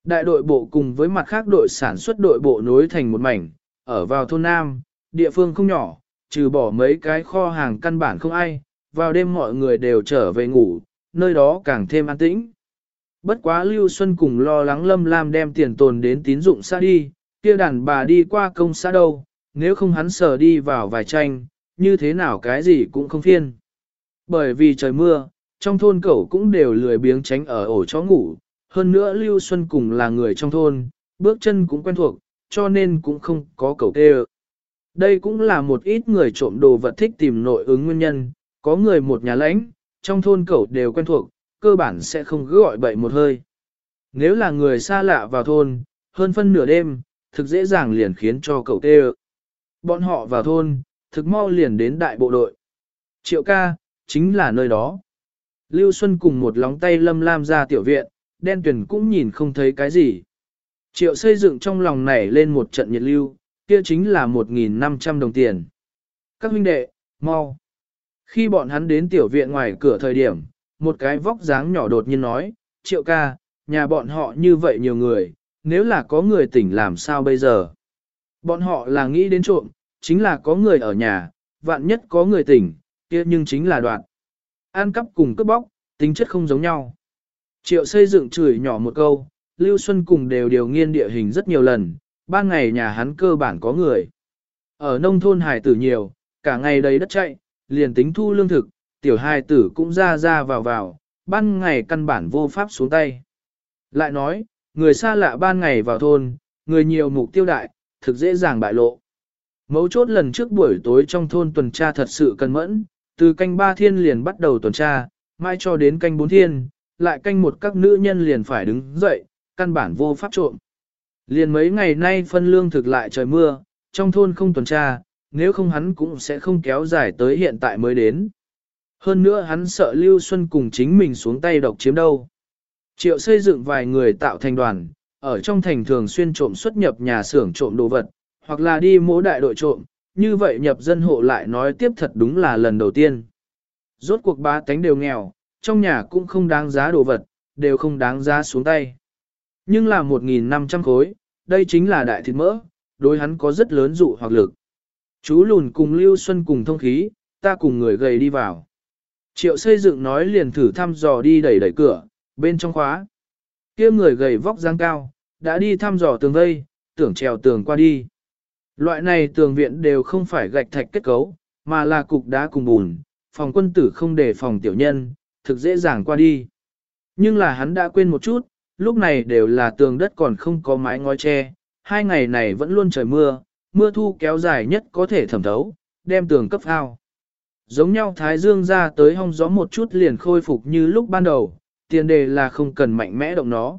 Đại đội bộ cùng với mặt khác đội sản xuất đội bộ nối thành một mảnh, ở vào thôn Nam, địa phương không nhỏ, trừ bỏ mấy cái kho hàng căn bản không ai, vào đêm mọi người đều trở về ngủ, nơi đó càng thêm an tĩnh. Bất quá Lưu Xuân cùng lo lắng Lâm Lam đem tiền tồn đến tín dụng xa đi, kia đàn bà đi qua công xã đâu, nếu không hắn sờ đi vào vài tranh, như thế nào cái gì cũng không phiên. Bởi vì trời mưa, trong thôn cậu cũng đều lười biếng tránh ở ổ chó ngủ, hơn nữa Lưu Xuân cùng là người trong thôn, bước chân cũng quen thuộc, cho nên cũng không có cậu tê đây cũng là một ít người trộm đồ vật thích tìm nội ứng nguyên nhân, có người một nhà lãnh, trong thôn cậu đều quen thuộc, cơ bản sẽ không cứ gọi bậy một hơi. Nếu là người xa lạ vào thôn, hơn phân nửa đêm, thực dễ dàng liền khiến cho cậu tê Bọn họ vào thôn, thực mau liền đến đại bộ đội. Triệu ca, chính là nơi đó. Lưu Xuân cùng một lóng tay lâm lam ra tiểu viện, đen tuyển cũng nhìn không thấy cái gì. Triệu xây dựng trong lòng nảy lên một trận nhiệt lưu, kia chính là 1.500 đồng tiền. Các huynh đệ, mau. Khi bọn hắn đến tiểu viện ngoài cửa thời điểm, một cái vóc dáng nhỏ đột nhiên nói, triệu ca, nhà bọn họ như vậy nhiều người, nếu là có người tỉnh làm sao bây giờ? Bọn họ là nghĩ đến trộm, chính là có người ở nhà, vạn nhất có người tỉnh, kia nhưng chính là đoạn. An cắp cùng cướp bóc, tính chất không giống nhau. Triệu xây dựng chửi nhỏ một câu, Lưu Xuân cùng đều điều nghiên địa hình rất nhiều lần, ban ngày nhà hắn cơ bản có người. Ở nông thôn hải tử nhiều, cả ngày đầy đất chạy, liền tính thu lương thực, tiểu hài tử cũng ra ra vào vào, ban ngày căn bản vô pháp xuống tay. Lại nói, người xa lạ ban ngày vào thôn, người nhiều mục tiêu đại, thực dễ dàng bại lộ. Mấu chốt lần trước buổi tối trong thôn tuần tra thật sự cân mẫn, từ canh ba thiên liền bắt đầu tuần tra, mai cho đến canh bốn thiên, lại canh một các nữ nhân liền phải đứng dậy, căn bản vô pháp trộm. Liền mấy ngày nay phân lương thực lại trời mưa, trong thôn không tuần tra, nếu không hắn cũng sẽ không kéo dài tới hiện tại mới đến. Hơn nữa hắn sợ Lưu Xuân cùng chính mình xuống tay độc chiếm đâu. Triệu xây dựng vài người tạo thành đoàn, ở trong thành thường xuyên trộm xuất nhập nhà xưởng trộm đồ vật, hoặc là đi mỗ đại đội trộm, như vậy nhập dân hộ lại nói tiếp thật đúng là lần đầu tiên. Rốt cuộc ba tánh đều nghèo, trong nhà cũng không đáng giá đồ vật, đều không đáng giá xuống tay. Nhưng là 1.500 khối, đây chính là đại thịt mỡ, đối hắn có rất lớn dụ hoặc lực. Chú lùn cùng Lưu Xuân cùng thông khí, ta cùng người gầy đi vào. Triệu xây dựng nói liền thử thăm dò đi đẩy đẩy cửa, bên trong khóa. kia người gầy vóc dáng cao, đã đi thăm dò tường vây, tưởng trèo tường qua đi. Loại này tường viện đều không phải gạch thạch kết cấu, mà là cục đá cùng bùn, phòng quân tử không để phòng tiểu nhân, thực dễ dàng qua đi. Nhưng là hắn đã quên một chút, lúc này đều là tường đất còn không có mái ngói tre, hai ngày này vẫn luôn trời mưa, mưa thu kéo dài nhất có thể thẩm thấu, đem tường cấp ao. Giống nhau Thái Dương ra tới hong gió một chút liền khôi phục như lúc ban đầu, tiền đề là không cần mạnh mẽ động nó.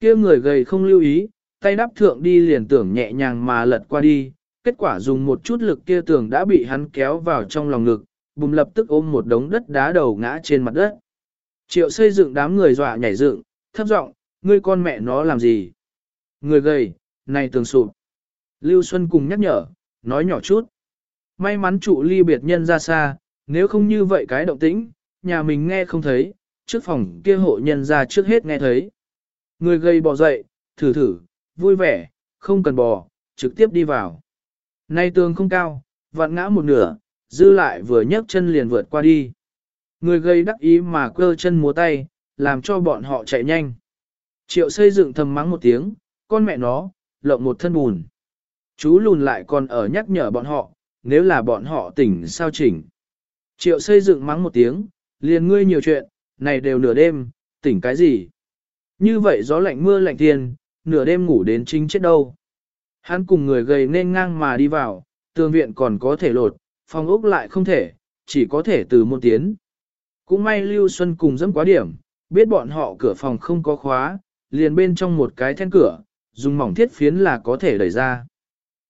kia người gầy không lưu ý, tay đắp thượng đi liền tưởng nhẹ nhàng mà lật qua đi, kết quả dùng một chút lực kia tường đã bị hắn kéo vào trong lòng ngực, bùm lập tức ôm một đống đất đá đầu ngã trên mặt đất. Triệu xây dựng đám người dọa nhảy dựng, thấp giọng, ngươi con mẹ nó làm gì? Người gầy, này tường sụp. Lưu Xuân cùng nhắc nhở, nói nhỏ chút. May mắn trụ ly biệt nhân ra xa, nếu không như vậy cái động tĩnh, nhà mình nghe không thấy, trước phòng kia hộ nhân ra trước hết nghe thấy. Người gầy bò dậy, thử thử, vui vẻ, không cần bò, trực tiếp đi vào. Nay tường không cao, vặn ngã một nửa, dư lại vừa nhấc chân liền vượt qua đi. Người gầy đắc ý mà quơ chân múa tay, làm cho bọn họ chạy nhanh. Triệu xây dựng thầm mắng một tiếng, con mẹ nó, lộng một thân bùn. Chú lùn lại còn ở nhắc nhở bọn họ, nếu là bọn họ tỉnh sao chỉnh. Triệu xây dựng mắng một tiếng, liền ngươi nhiều chuyện, này đều nửa đêm, tỉnh cái gì. Như vậy gió lạnh mưa lạnh thiên, nửa đêm ngủ đến chính chết đâu. Hắn cùng người gầy nên ngang mà đi vào, tường viện còn có thể lột, phòng ốc lại không thể, chỉ có thể từ môn tiến. Cũng may Lưu Xuân cùng dẫm quá điểm, biết bọn họ cửa phòng không có khóa, liền bên trong một cái then cửa, dùng mỏng thiết phiến là có thể đẩy ra.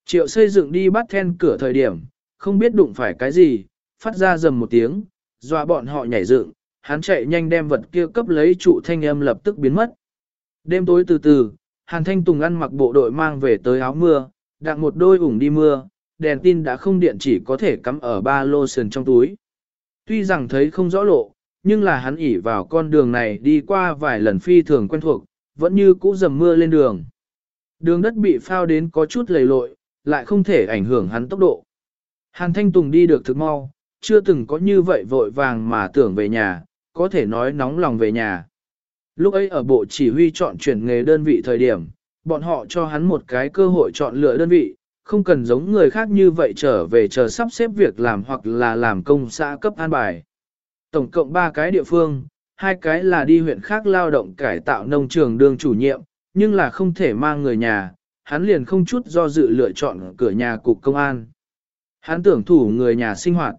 Triệu xây dựng đi bắt then cửa thời điểm, không biết đụng phải cái gì, phát ra rầm một tiếng, dọa bọn họ nhảy dựng, hắn chạy nhanh đem vật kia cấp lấy trụ thanh âm lập tức biến mất. Đêm tối từ từ, Hàn Thanh Tùng ăn mặc bộ đội mang về tới áo mưa, đặng một đôi ủng đi mưa, đèn tin đã không điện chỉ có thể cắm ở ba lô sườn trong túi. Tuy rằng thấy không rõ lộ, nhưng là hắn ỉ vào con đường này đi qua vài lần phi thường quen thuộc, vẫn như cũ dầm mưa lên đường. Đường đất bị phao đến có chút lầy lội, lại không thể ảnh hưởng hắn tốc độ. Hàn Thanh Tùng đi được thực mau, chưa từng có như vậy vội vàng mà tưởng về nhà, có thể nói nóng lòng về nhà. Lúc ấy ở bộ chỉ huy chọn chuyển nghề đơn vị thời điểm, bọn họ cho hắn một cái cơ hội chọn lựa đơn vị, không cần giống người khác như vậy trở về chờ sắp xếp việc làm hoặc là làm công xã cấp an bài. Tổng cộng 3 cái địa phương, hai cái là đi huyện khác lao động cải tạo nông trường đương chủ nhiệm, nhưng là không thể mang người nhà, hắn liền không chút do dự lựa chọn cửa nhà cục công an. Hắn tưởng thủ người nhà sinh hoạt.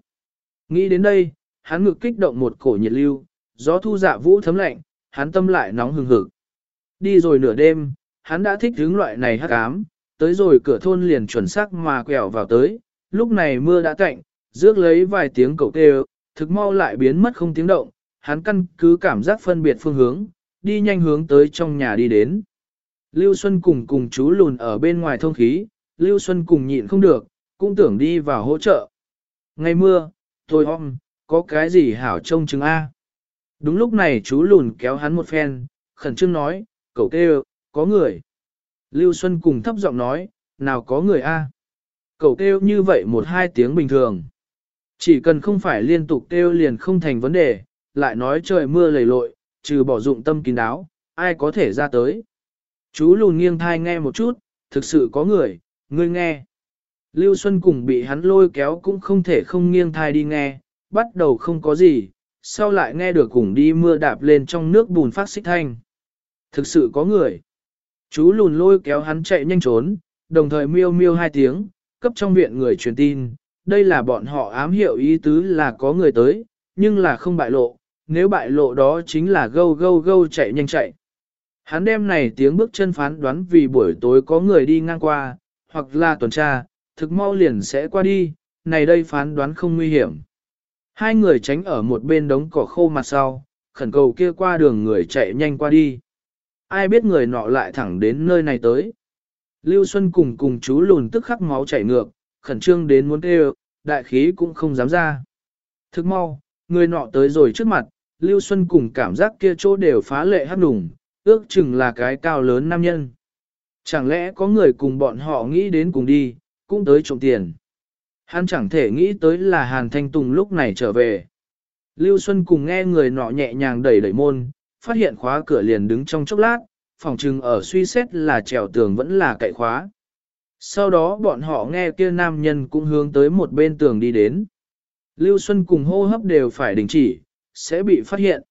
Nghĩ đến đây, hắn ngực kích động một cổ nhiệt lưu, gió thu dạ vũ thấm lạnh, hắn tâm lại nóng hừng hực. Đi rồi nửa đêm, hắn đã thích hướng loại này hắc ám, tới rồi cửa thôn liền chuẩn xác mà quẹo vào tới, lúc này mưa đã tạnh rước lấy vài tiếng cầu kêu, thực mau lại biến mất không tiếng động, hắn căn cứ cảm giác phân biệt phương hướng, đi nhanh hướng tới trong nhà đi đến. Lưu Xuân cùng cùng chú lùn ở bên ngoài thông khí, Lưu Xuân cùng nhịn không được, cũng tưởng đi vào hỗ trợ. Ngày mưa, thôi hôm, có cái gì hảo trông chứng A. Đúng lúc này chú lùn kéo hắn một phen, khẩn trương nói, cậu kêu, có người. Lưu Xuân cùng thấp giọng nói, nào có người A. Cậu kêu như vậy một hai tiếng bình thường. Chỉ cần không phải liên tục kêu liền không thành vấn đề, lại nói trời mưa lầy lội, trừ bỏ dụng tâm kín đáo, ai có thể ra tới. Chú lùn nghiêng thai nghe một chút, thực sự có người, ngươi nghe. Lưu Xuân cùng bị hắn lôi kéo cũng không thể không nghiêng thai đi nghe, bắt đầu không có gì, sau lại nghe được cùng đi mưa đạp lên trong nước bùn phát xích thanh. Thực sự có người. Chú lùn lôi kéo hắn chạy nhanh trốn, đồng thời miêu miêu hai tiếng, cấp trong viện người truyền tin. Đây là bọn họ ám hiệu ý tứ là có người tới, nhưng là không bại lộ, nếu bại lộ đó chính là gâu gâu gâu chạy nhanh chạy. Hắn đem này tiếng bước chân phán đoán vì buổi tối có người đi ngang qua, hoặc là tuần tra, thực mau liền sẽ qua đi, này đây phán đoán không nguy hiểm. Hai người tránh ở một bên đống cỏ khô mặt sau, khẩn cầu kia qua đường người chạy nhanh qua đi. Ai biết người nọ lại thẳng đến nơi này tới. Lưu Xuân cùng cùng chú lùn tức khắc máu chảy ngược, khẩn trương đến muốn kêu, đại khí cũng không dám ra. Thức mau, người nọ tới rồi trước mặt, Lưu Xuân cùng cảm giác kia chỗ đều phá lệ hát nùng, ước chừng là cái cao lớn nam nhân. Chẳng lẽ có người cùng bọn họ nghĩ đến cùng đi, cũng tới trộm tiền. Hắn chẳng thể nghĩ tới là Hàn Thanh Tùng lúc này trở về. Lưu Xuân cùng nghe người nọ nhẹ nhàng đẩy đẩy môn, phát hiện khóa cửa liền đứng trong chốc lát, phòng trừng ở suy xét là trèo tường vẫn là cậy khóa. Sau đó bọn họ nghe kia nam nhân cũng hướng tới một bên tường đi đến. Lưu Xuân cùng hô hấp đều phải đình chỉ, sẽ bị phát hiện.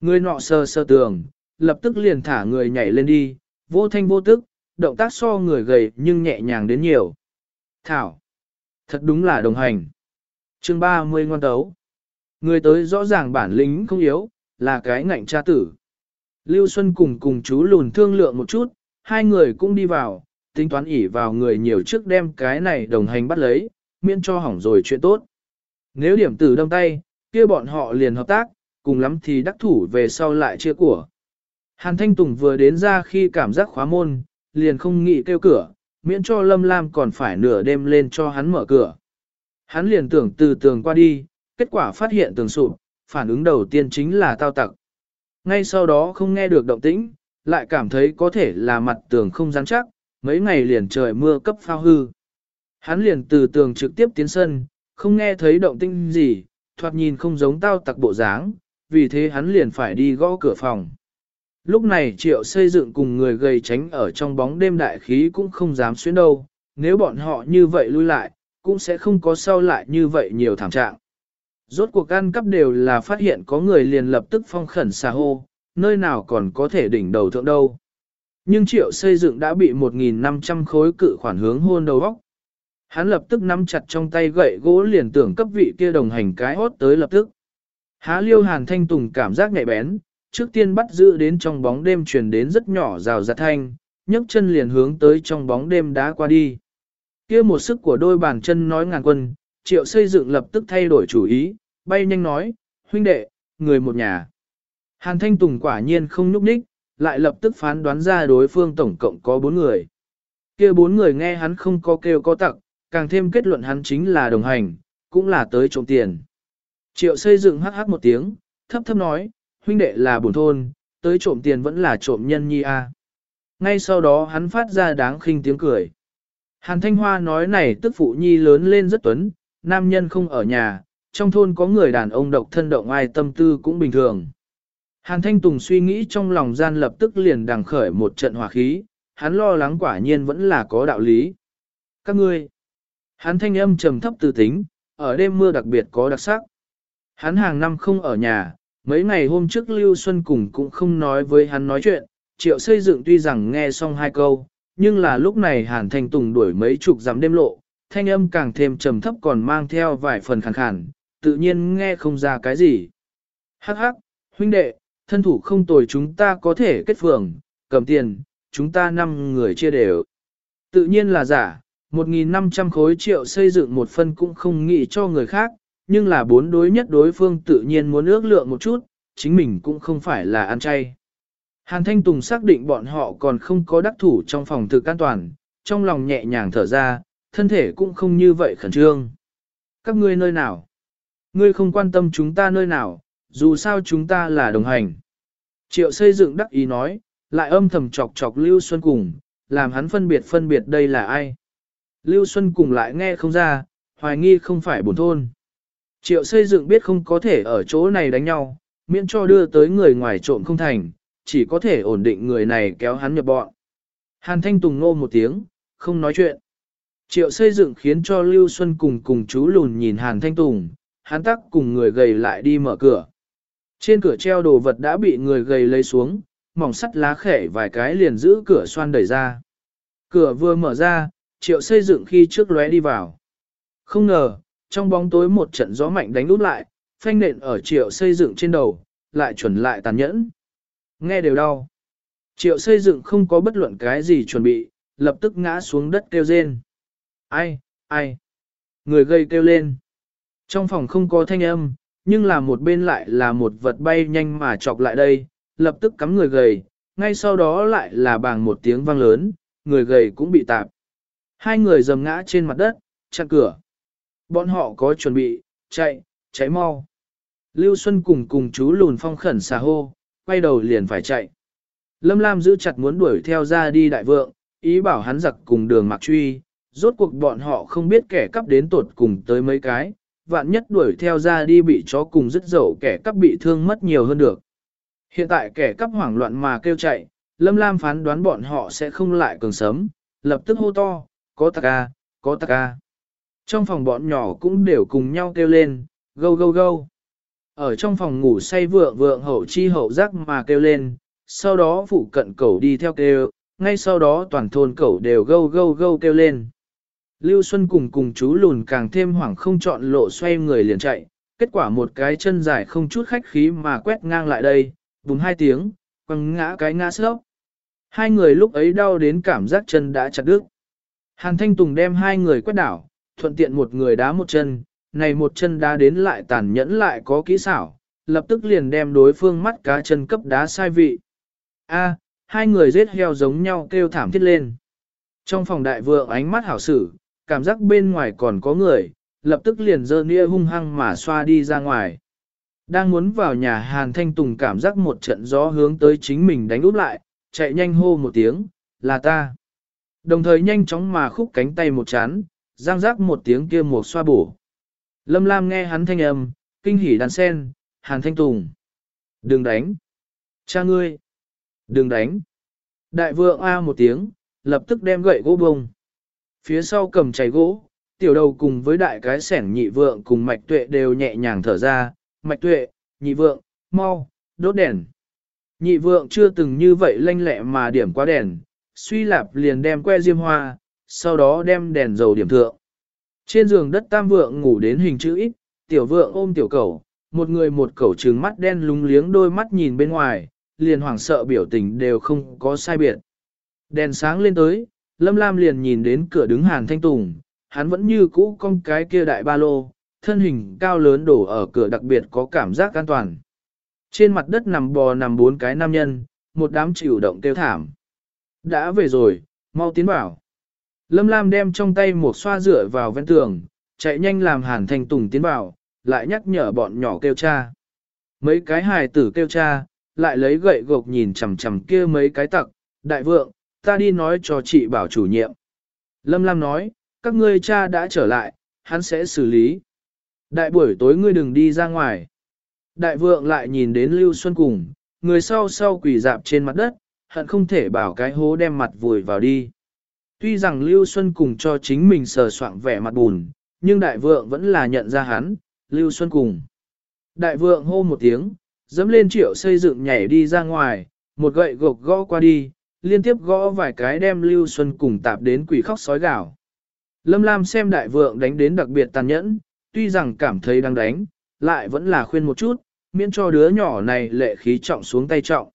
Người nọ sơ sơ tường, lập tức liền thả người nhảy lên đi, vô thanh vô tức, động tác so người gầy nhưng nhẹ nhàng đến nhiều. Thảo, thật đúng là đồng hành. chương 30 ngoan tấu. Người tới rõ ràng bản lĩnh không yếu, là cái ngạnh cha tử. Lưu Xuân cùng cùng chú lùn thương lượng một chút, hai người cũng đi vào, tính toán ỉ vào người nhiều trước đem cái này đồng hành bắt lấy, miễn cho hỏng rồi chuyện tốt. Nếu điểm tử đâm tay, kia bọn họ liền hợp tác, cùng lắm thì đắc thủ về sau lại chia của. Hàn Thanh Tùng vừa đến ra khi cảm giác khóa môn, liền không nghĩ kêu cửa, miễn cho Lâm Lam còn phải nửa đêm lên cho hắn mở cửa. Hắn liền tưởng từ tường qua đi, kết quả phát hiện tường sụp, phản ứng đầu tiên chính là tao tặc. Ngay sau đó không nghe được động tĩnh, lại cảm thấy có thể là mặt tường không rắn chắc, mấy ngày liền trời mưa cấp phao hư. Hắn liền từ tường trực tiếp tiến sân, không nghe thấy động tĩnh gì, thoạt nhìn không giống tao tặc bộ dáng, vì thế hắn liền phải đi gõ cửa phòng. Lúc này triệu xây dựng cùng người gầy tránh ở trong bóng đêm đại khí cũng không dám xuyến đâu, nếu bọn họ như vậy lui lại, cũng sẽ không có sau lại như vậy nhiều thảm trạng. Rốt cuộc ăn cắp đều là phát hiện có người liền lập tức phong khẩn xà hô, nơi nào còn có thể đỉnh đầu thượng đâu. Nhưng triệu xây dựng đã bị 1.500 khối cự khoản hướng hôn đầu vóc. Hắn lập tức nắm chặt trong tay gậy gỗ liền tưởng cấp vị kia đồng hành cái hốt tới lập tức. Há liêu hàn thanh tùng cảm giác nhạy bén, trước tiên bắt giữ đến trong bóng đêm truyền đến rất nhỏ rào rạt thanh, nhấc chân liền hướng tới trong bóng đêm đá qua đi. kia một sức của đôi bàn chân nói ngàn quân, triệu xây dựng lập tức thay đổi chủ ý, bay nhanh nói, huynh đệ, người một nhà. Hàn Thanh Tùng quả nhiên không nhúc nhích, lại lập tức phán đoán ra đối phương tổng cộng có bốn người. kia bốn người nghe hắn không có kêu có tặng, càng thêm kết luận hắn chính là đồng hành, cũng là tới trộm tiền. Triệu xây dựng hắc hắc một tiếng, thấp thấp nói, huynh đệ là bổn thôn, tới trộm tiền vẫn là trộm nhân nhi a. Ngay sau đó hắn phát ra đáng khinh tiếng cười. Hàn Thanh Hoa nói này tức phụ nhi lớn lên rất tuấn, nam nhân không ở nhà, trong thôn có người đàn ông độc thân động ai tâm tư cũng bình thường. Hàn Thanh Tùng suy nghĩ trong lòng gian lập tức liền đằng khởi một trận hỏa khí, hắn lo lắng quả nhiên vẫn là có đạo lý. Các ngươi, hắn thanh âm trầm thấp từ tính, ở đêm mưa đặc biệt có đặc sắc. Hắn hàng năm không ở nhà, mấy ngày hôm trước Lưu Xuân cùng cũng không nói với hắn nói chuyện, triệu xây dựng tuy rằng nghe xong hai câu, nhưng là lúc này Hàn Thanh Tùng đuổi mấy chục dặm đêm lộ, thanh âm càng thêm trầm thấp còn mang theo vài phần khàn khàn, tự nhiên nghe không ra cái gì. Hắc hắc, huynh đệ, thân thủ không tồi chúng ta có thể kết phường, cầm tiền, chúng ta năm người chia đều. Tự nhiên là giả, 1.500 khối triệu xây dựng một phân cũng không nghĩ cho người khác, nhưng là bốn đối nhất đối phương tự nhiên muốn ước lượng một chút, chính mình cũng không phải là ăn chay. Hàn Thanh Tùng xác định bọn họ còn không có đắc thủ trong phòng thực an toàn, trong lòng nhẹ nhàng thở ra, thân thể cũng không như vậy khẩn trương. Các ngươi nơi nào? Ngươi không quan tâm chúng ta nơi nào, dù sao chúng ta là đồng hành. Triệu xây dựng đắc ý nói, lại âm thầm chọc chọc Lưu Xuân cùng, làm hắn phân biệt phân biệt đây là ai. Lưu Xuân cùng lại nghe không ra, hoài nghi không phải bổn thôn. Triệu xây dựng biết không có thể ở chỗ này đánh nhau, miễn cho đưa tới người ngoài trộm không thành, chỉ có thể ổn định người này kéo hắn nhập bọn. Hàn Thanh Tùng ngô một tiếng, không nói chuyện. Triệu xây dựng khiến cho Lưu Xuân cùng cùng chú lùn nhìn Hàn Thanh Tùng, hắn tắc cùng người gầy lại đi mở cửa. Trên cửa treo đồ vật đã bị người gầy lấy xuống, mỏng sắt lá khẻ vài cái liền giữ cửa xoan đẩy ra. Cửa vừa mở ra, triệu xây dựng khi trước lóe đi vào. Không ngờ, trong bóng tối một trận gió mạnh đánh út lại, phanh nện ở triệu xây dựng trên đầu, lại chuẩn lại tàn nhẫn. Nghe đều đau. Triệu xây dựng không có bất luận cái gì chuẩn bị, lập tức ngã xuống đất kêu rên. Ai, ai? Người gây kêu lên. Trong phòng không có thanh âm, nhưng là một bên lại là một vật bay nhanh mà chọc lại đây, lập tức cắm người gầy, ngay sau đó lại là bàng một tiếng vang lớn, người gầy cũng bị tạp. Hai người dầm ngã trên mặt đất, chặn cửa. Bọn họ có chuẩn bị, chạy, cháy mau. Lưu Xuân cùng cùng chú lùn phong khẩn xà hô, quay đầu liền phải chạy. Lâm Lam giữ chặt muốn đuổi theo ra đi đại vượng, ý bảo hắn giặc cùng đường mặc truy, rốt cuộc bọn họ không biết kẻ cắp đến tột cùng tới mấy cái, vạn nhất đuổi theo ra đi bị chó cùng dứt dậu kẻ cắp bị thương mất nhiều hơn được. Hiện tại kẻ cắp hoảng loạn mà kêu chạy, Lâm Lam phán đoán bọn họ sẽ không lại cường sớm, lập tức hô to, có tạc ca, có tạc ca. Trong phòng bọn nhỏ cũng đều cùng nhau kêu lên, gâu gâu gâu. Ở trong phòng ngủ say vượng vượng hậu chi hậu giác mà kêu lên, sau đó phụ cận cẩu đi theo kêu, ngay sau đó toàn thôn cẩu đều gâu gâu gâu kêu lên. Lưu Xuân cùng cùng chú lùn càng thêm hoảng không chọn lộ xoay người liền chạy, kết quả một cái chân dài không chút khách khí mà quét ngang lại đây, bùng hai tiếng, quăng ngã cái ngã sốc. Hai người lúc ấy đau đến cảm giác chân đã chặt đứt. Hàn Thanh Tùng đem hai người quét đảo, thuận tiện một người đá một chân, này một chân đá đến lại tàn nhẫn lại có kỹ xảo, lập tức liền đem đối phương mắt cá chân cấp đá sai vị. A, hai người giết heo giống nhau kêu thảm thiết lên. Trong phòng đại vượng ánh mắt hảo sử, cảm giác bên ngoài còn có người, lập tức liền dơ nia hung hăng mà xoa đi ra ngoài. Đang muốn vào nhà Hàn Thanh Tùng cảm giác một trận gió hướng tới chính mình đánh úp lại, chạy nhanh hô một tiếng, là ta. Đồng thời nhanh chóng mà khúc cánh tay một chán, giang rác một tiếng kia một xoa bổ. Lâm Lam nghe hắn thanh âm, kinh hỉ đàn sen, Hàn Thanh Tùng. Đừng đánh. Cha ngươi. Đừng đánh. Đại vượng A một tiếng, lập tức đem gậy gỗ bông. Phía sau cầm chảy gỗ, tiểu đầu cùng với đại cái sẻn nhị vượng cùng mạch tuệ đều nhẹ nhàng thở ra, mạch tuệ, nhị vượng, mau, đốt đèn. Nhị vượng chưa từng như vậy lanh lẹ mà điểm qua đèn, suy lạp liền đem que diêm hoa, sau đó đem đèn dầu điểm thượng. Trên giường đất tam vượng ngủ đến hình chữ ít, tiểu vượng ôm tiểu cầu, một người một cẩu trừng mắt đen lúng liếng đôi mắt nhìn bên ngoài, liền hoảng sợ biểu tình đều không có sai biệt. Đèn sáng lên tới, Lâm Lam liền nhìn đến cửa đứng Hàn Thanh Tùng, hắn vẫn như cũ con cái kia đại ba lô, thân hình cao lớn đổ ở cửa đặc biệt có cảm giác an toàn. Trên mặt đất nằm bò nằm bốn cái nam nhân, một đám chịu động kêu thảm. Đã về rồi, mau tiến vào. Lâm Lam đem trong tay một xoa rửa vào ven tường, chạy nhanh làm Hàn thành Tùng tiến vào, lại nhắc nhở bọn nhỏ kêu cha. Mấy cái hài tử kêu cha, lại lấy gậy gộc nhìn chằm chằm kia mấy cái tặc, đại vượng, ta đi nói cho chị bảo chủ nhiệm. Lâm Lam nói, các ngươi cha đã trở lại, hắn sẽ xử lý. Đại buổi tối ngươi đừng đi ra ngoài. Đại vượng lại nhìn đến Lưu Xuân cùng, người sau sau quỳ dạp trên mặt đất, hận không thể bảo cái hố đem mặt vùi vào đi. Tuy rằng Lưu Xuân cùng cho chính mình sờ soạng vẻ mặt buồn, nhưng đại vượng vẫn là nhận ra hắn, Lưu Xuân cùng. Đại vượng hô một tiếng, dẫm lên triệu xây dựng nhảy đi ra ngoài, một gậy gộc gõ qua đi, liên tiếp gõ vài cái đem Lưu Xuân cùng tạp đến quỷ khóc sói gào. Lâm Lam xem đại vượng đánh đến đặc biệt tàn nhẫn, tuy rằng cảm thấy đang đánh, lại vẫn là khuyên một chút, miễn cho đứa nhỏ này lệ khí trọng xuống tay trọng.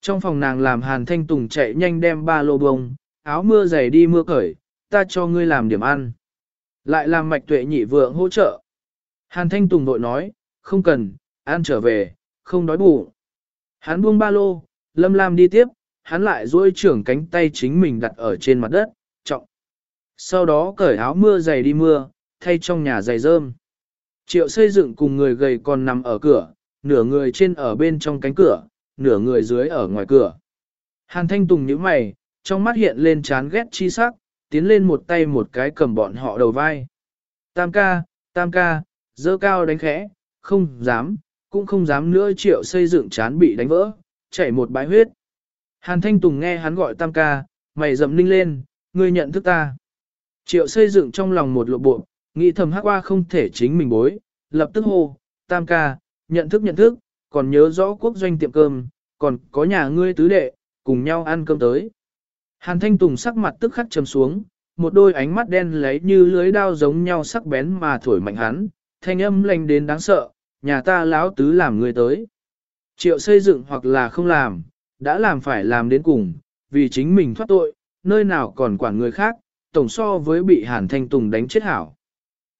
Trong phòng nàng làm Hàn Thanh Tùng chạy nhanh đem ba lô bông, áo mưa dày đi mưa cởi, ta cho ngươi làm điểm ăn. Lại làm mạch tuệ nhị vượng hỗ trợ. Hàn Thanh Tùng đội nói, không cần, ăn trở về, không đói bụng. Hắn buông ba lô, Lâm Lam đi tiếp, hắn lại duỗi trưởng cánh tay chính mình đặt ở trên mặt đất, trọng. Sau đó cởi áo mưa dày đi mưa, thay trong nhà giày rơm. Triệu xây dựng cùng người gầy còn nằm ở cửa, nửa người trên ở bên trong cánh cửa, nửa người dưới ở ngoài cửa. Hàn Thanh Tùng nhíu mày, trong mắt hiện lên chán ghét chi sắc, tiến lên một tay một cái cầm bọn họ đầu vai. Tam ca, tam ca, dơ cao đánh khẽ, không dám, cũng không dám nữa triệu xây dựng chán bị đánh vỡ, chảy một bãi huyết. Hàn Thanh Tùng nghe hắn gọi tam ca, mày dầm ninh lên, ngươi nhận thức ta. Triệu xây dựng trong lòng một lộ bộ, nghĩ thầm hắc qua không thể chính mình bối, lập tức hô, tam ca, nhận thức nhận thức, còn nhớ rõ quốc doanh tiệm cơm, còn có nhà ngươi tứ đệ, cùng nhau ăn cơm tới. Hàn Thanh Tùng sắc mặt tức khắc trầm xuống, một đôi ánh mắt đen lấy như lưới đao giống nhau sắc bén mà thổi mạnh hắn, thanh âm lành đến đáng sợ, nhà ta láo tứ làm người tới. Triệu xây dựng hoặc là không làm, đã làm phải làm đến cùng, vì chính mình thoát tội, nơi nào còn quản người khác, tổng so với bị Hàn Thanh Tùng đánh chết hảo.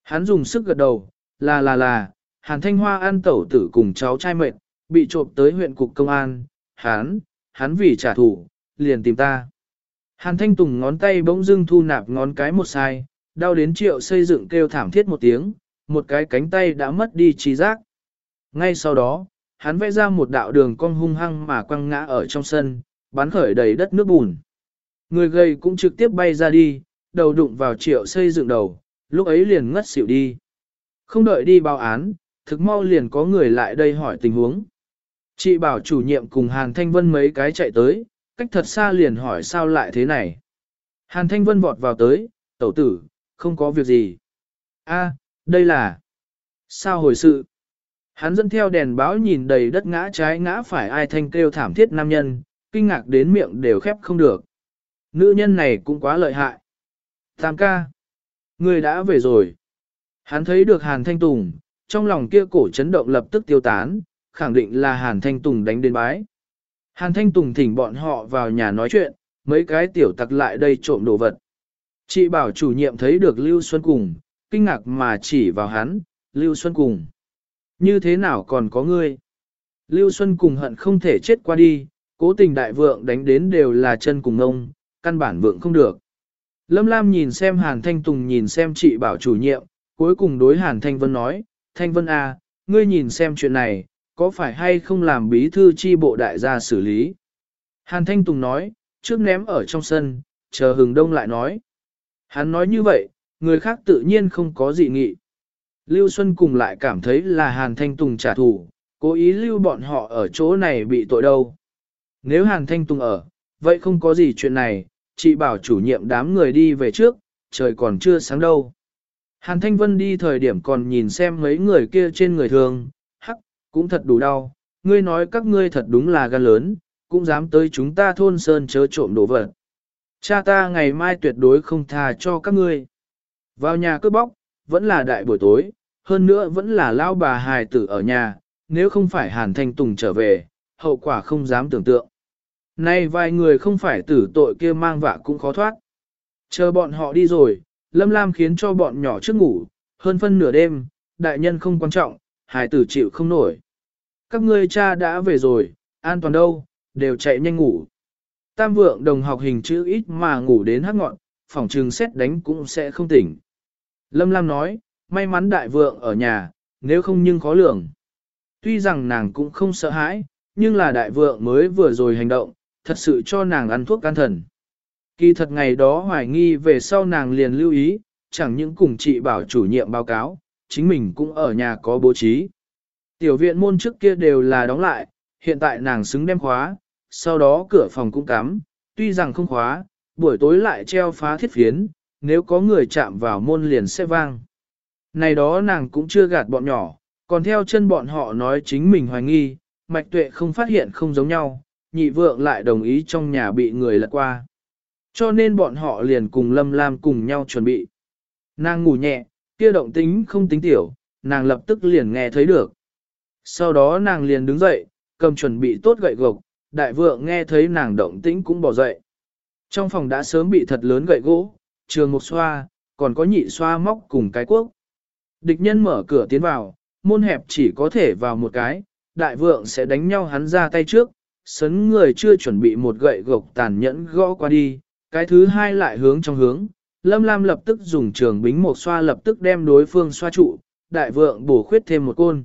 Hắn dùng sức gật đầu, là là là, Hàn Thanh Hoa ăn tẩu tử cùng cháu trai mệt, bị trộm tới huyện cục công an, hắn, hắn vì trả thù, liền tìm ta. Hàn Thanh Tùng ngón tay bỗng dưng thu nạp ngón cái một sai, đau đến triệu xây dựng kêu thảm thiết một tiếng, một cái cánh tay đã mất đi trí giác. Ngay sau đó, hắn vẽ ra một đạo đường cong hung hăng mà quăng ngã ở trong sân, bắn khởi đầy đất nước bùn. Người gầy cũng trực tiếp bay ra đi, đầu đụng vào triệu xây dựng đầu, lúc ấy liền ngất xỉu đi. Không đợi đi báo án, thực mau liền có người lại đây hỏi tình huống. Chị bảo chủ nhiệm cùng Hàn Thanh Vân mấy cái chạy tới, cách thật xa liền hỏi sao lại thế này. Hàn Thanh Vân vọt vào tới, tẩu tử, không có việc gì. a đây là... Sao hồi sự? Hắn dẫn theo đèn báo nhìn đầy đất ngã trái ngã phải ai thanh kêu thảm thiết nam nhân, kinh ngạc đến miệng đều khép không được. Nữ nhân này cũng quá lợi hại. Tam ca. Người đã về rồi. Hắn thấy được Hàn Thanh Tùng, trong lòng kia cổ chấn động lập tức tiêu tán, khẳng định là Hàn Thanh Tùng đánh đến bái. Hàn Thanh Tùng thỉnh bọn họ vào nhà nói chuyện, mấy cái tiểu tặc lại đây trộm đồ vật. Chị bảo chủ nhiệm thấy được Lưu Xuân Cùng, kinh ngạc mà chỉ vào hắn, Lưu Xuân Cùng. Như thế nào còn có ngươi? Lưu Xuân Cùng hận không thể chết qua đi, cố tình đại vượng đánh đến đều là chân cùng ông, căn bản vượng không được. Lâm Lam nhìn xem Hàn Thanh Tùng nhìn xem chị bảo chủ nhiệm, cuối cùng đối Hàn Thanh Vân nói, Thanh Vân à, ngươi nhìn xem chuyện này, có phải hay không làm bí thư chi bộ đại gia xử lý? Hàn Thanh Tùng nói, trước ném ở trong sân, chờ hừng đông lại nói. Hắn nói như vậy, người khác tự nhiên không có gì nghị. Lưu Xuân cùng lại cảm thấy là Hàn Thanh Tùng trả thù, cố ý lưu bọn họ ở chỗ này bị tội đâu. Nếu Hàn Thanh Tùng ở, vậy không có gì chuyện này, chị bảo chủ nhiệm đám người đi về trước, trời còn chưa sáng đâu. Hàn Thanh Vân đi thời điểm còn nhìn xem mấy người kia trên người thường, hắc, cũng thật đủ đau, ngươi nói các ngươi thật đúng là gan lớn, cũng dám tới chúng ta thôn sơn chớ trộm đồ vật. Cha ta ngày mai tuyệt đối không tha cho các ngươi. Vào nhà cướp bóc, vẫn là đại buổi tối, hơn nữa vẫn là lao bà hài tử ở nhà, nếu không phải Hàn Thanh Tùng trở về, hậu quả không dám tưởng tượng. Nay vài người không phải tử tội kia mang vạ cũng khó thoát. Chờ bọn họ đi rồi, Lâm Lam khiến cho bọn nhỏ trước ngủ, hơn phân nửa đêm, đại nhân không quan trọng, Hải tử chịu không nổi. Các ngươi cha đã về rồi, an toàn đâu, đều chạy nhanh ngủ. Tam vượng đồng học hình chữ ít mà ngủ đến hát ngọn, phòng trường xét đánh cũng sẽ không tỉnh. Lâm Lam nói, may mắn đại vượng ở nhà, nếu không nhưng khó lường. Tuy rằng nàng cũng không sợ hãi, nhưng là đại vượng mới vừa rồi hành động, thật sự cho nàng ăn thuốc can thần. Kỳ thật ngày đó hoài nghi về sau nàng liền lưu ý, chẳng những cùng chị bảo chủ nhiệm báo cáo, chính mình cũng ở nhà có bố trí. Tiểu viện môn trước kia đều là đóng lại, hiện tại nàng xứng đem khóa, sau đó cửa phòng cũng cắm, tuy rằng không khóa, buổi tối lại treo phá thiết phiến, nếu có người chạm vào môn liền sẽ vang. Này đó nàng cũng chưa gạt bọn nhỏ, còn theo chân bọn họ nói chính mình hoài nghi, mạch tuệ không phát hiện không giống nhau, nhị vượng lại đồng ý trong nhà bị người lật qua. Cho nên bọn họ liền cùng Lâm Lam cùng nhau chuẩn bị. Nàng ngủ nhẹ, kia động tính không tính tiểu, nàng lập tức liền nghe thấy được. Sau đó nàng liền đứng dậy, cầm chuẩn bị tốt gậy gộc, đại vượng nghe thấy nàng động tĩnh cũng bỏ dậy. Trong phòng đã sớm bị thật lớn gậy gỗ, trường một xoa, còn có nhị xoa móc cùng cái cuốc. Địch nhân mở cửa tiến vào, môn hẹp chỉ có thể vào một cái, đại vượng sẽ đánh nhau hắn ra tay trước, sấn người chưa chuẩn bị một gậy gộc tàn nhẫn gõ qua đi, cái thứ hai lại hướng trong hướng, Lâm Lam lập tức dùng trường bính một xoa lập tức đem đối phương xoa trụ, đại vượng bổ khuyết thêm một côn.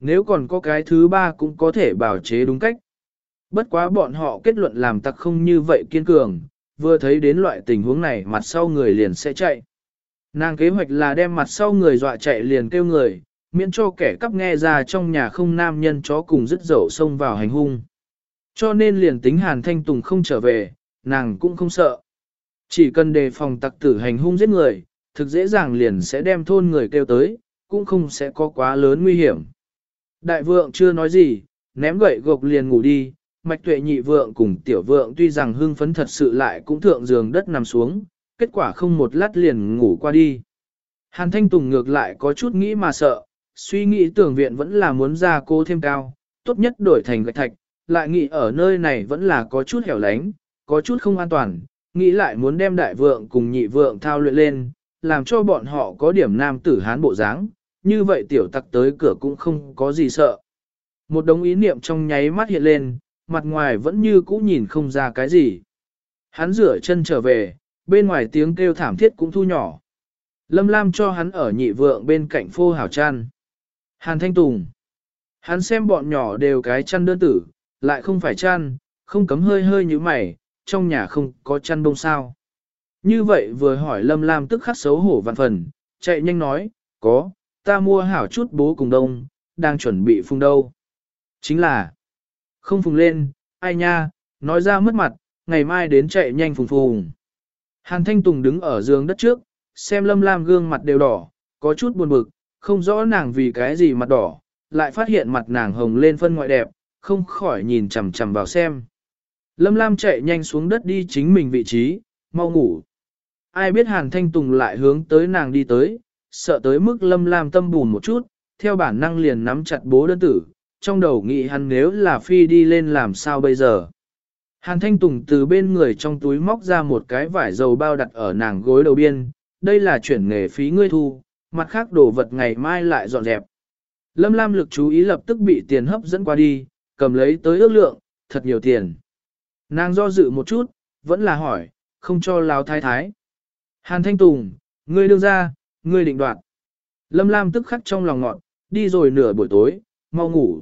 Nếu còn có cái thứ ba cũng có thể bảo chế đúng cách. Bất quá bọn họ kết luận làm tặc không như vậy kiên cường, vừa thấy đến loại tình huống này mặt sau người liền sẽ chạy. Nàng kế hoạch là đem mặt sau người dọa chạy liền kêu người, miễn cho kẻ cắp nghe ra trong nhà không nam nhân chó cùng dứt dậu xông vào hành hung. Cho nên liền tính Hàn Thanh Tùng không trở về, nàng cũng không sợ. Chỉ cần đề phòng tặc tử hành hung giết người, thực dễ dàng liền sẽ đem thôn người kêu tới, cũng không sẽ có quá lớn nguy hiểm. Đại vượng chưa nói gì, ném gậy gộc liền ngủ đi, mạch tuệ nhị vượng cùng tiểu vượng tuy rằng hưng phấn thật sự lại cũng thượng giường đất nằm xuống, kết quả không một lát liền ngủ qua đi. Hàn Thanh Tùng ngược lại có chút nghĩ mà sợ, suy nghĩ tưởng viện vẫn là muốn ra cô thêm cao, tốt nhất đổi thành gạch thạch, lại nghĩ ở nơi này vẫn là có chút hẻo lánh, có chút không an toàn, nghĩ lại muốn đem đại vượng cùng nhị vượng thao luyện lên, làm cho bọn họ có điểm nam tử hán bộ dáng, như vậy tiểu tặc tới cửa cũng không có gì sợ. Một đống ý niệm trong nháy mắt hiện lên, mặt ngoài vẫn như cũ nhìn không ra cái gì. Hắn rửa chân trở về, bên ngoài tiếng kêu thảm thiết cũng thu nhỏ. Lâm Lam cho hắn ở nhị vượng bên cạnh phô hảo chăn. Hàn Thanh Tùng. Hắn xem bọn nhỏ đều cái chăn đơn tử, lại không phải chăn, không cấm hơi hơi như mày, trong nhà không có chăn đông sao. Như vậy vừa hỏi Lâm Lam tức khắc xấu hổ vạn phần, chạy nhanh nói, có, ta mua hảo chút bố cùng đông, đang chuẩn bị phung đâu. Chính là, không phùng lên, ai nha, nói ra mất mặt, ngày mai đến chạy nhanh phùng phùng. Hàn Thanh Tùng đứng ở giường đất trước, xem Lâm Lam gương mặt đều đỏ, có chút buồn bực, không rõ nàng vì cái gì mặt đỏ, lại phát hiện mặt nàng hồng lên phân ngoại đẹp, không khỏi nhìn chằm chằm vào xem. Lâm Lam chạy nhanh xuống đất đi chính mình vị trí, mau ngủ. Ai biết Hàn Thanh Tùng lại hướng tới nàng đi tới, sợ tới mức Lâm Lam tâm bùn một chút, theo bản năng liền nắm chặt bố đơn tử, trong đầu nghĩ hắn nếu là phi đi lên làm sao bây giờ. Hàn Thanh Tùng từ bên người trong túi móc ra một cái vải dầu bao đặt ở nàng gối đầu biên, đây là chuyển nghề phí ngươi thu, mặt khác đồ vật ngày mai lại dọn dẹp. Lâm Lam lực chú ý lập tức bị tiền hấp dẫn qua đi, cầm lấy tới ước lượng, thật nhiều tiền. Nàng do dự một chút, vẫn là hỏi, không cho lão thái thái. Hàn Thanh Tùng, ngươi đưa ra, ngươi định đoạt. Lâm Lam tức khắc trong lòng ngọn, đi rồi nửa buổi tối, mau ngủ.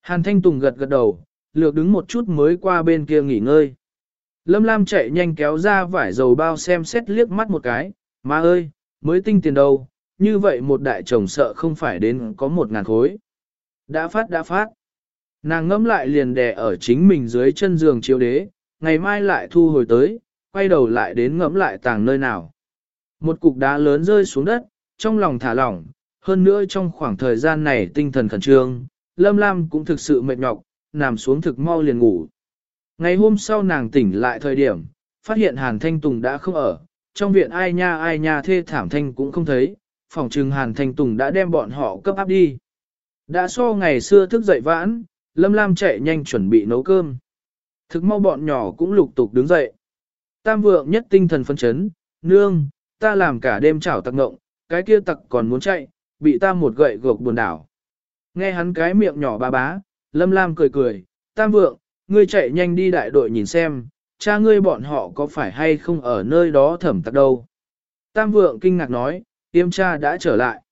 Hàn Thanh Tùng gật gật đầu, lược đứng một chút mới qua bên kia nghỉ ngơi. Lâm Lam chạy nhanh kéo ra vải dầu bao xem xét liếc mắt một cái, má ơi, mới tinh tiền đâu, như vậy một đại chồng sợ không phải đến có một ngàn khối. Đã phát đã phát. Nàng ngẫm lại liền đè ở chính mình dưới chân giường chiếu đế, ngày mai lại thu hồi tới, quay đầu lại đến ngẫm lại tàng nơi nào. Một cục đá lớn rơi xuống đất, trong lòng thả lỏng, hơn nữa trong khoảng thời gian này tinh thần khẩn trương, Lâm Lam cũng thực sự mệt nhọc, nằm xuống thực mau liền ngủ. Ngày hôm sau nàng tỉnh lại thời điểm, phát hiện Hàn Thanh Tùng đã không ở, trong viện ai nha ai nha thê thảm thanh cũng không thấy, phòng trừng Hàn Thanh Tùng đã đem bọn họ cấp áp đi. Đã so ngày xưa thức dậy vãn, Lâm Lam chạy nhanh chuẩn bị nấu cơm. Thực mau bọn nhỏ cũng lục tục đứng dậy. Tam vượng nhất tinh thần phân chấn, nương, ta làm cả đêm chảo tặc ngộng, cái kia tặc còn muốn chạy, bị ta một gậy gộc buồn đảo. Nghe hắn cái miệng nhỏ ba bá, Lâm Lam cười cười, tam vượng, ngươi chạy nhanh đi đại đội nhìn xem, cha ngươi bọn họ có phải hay không ở nơi đó thẩm tặc đâu. Tam vượng kinh ngạc nói, tiêm cha đã trở lại.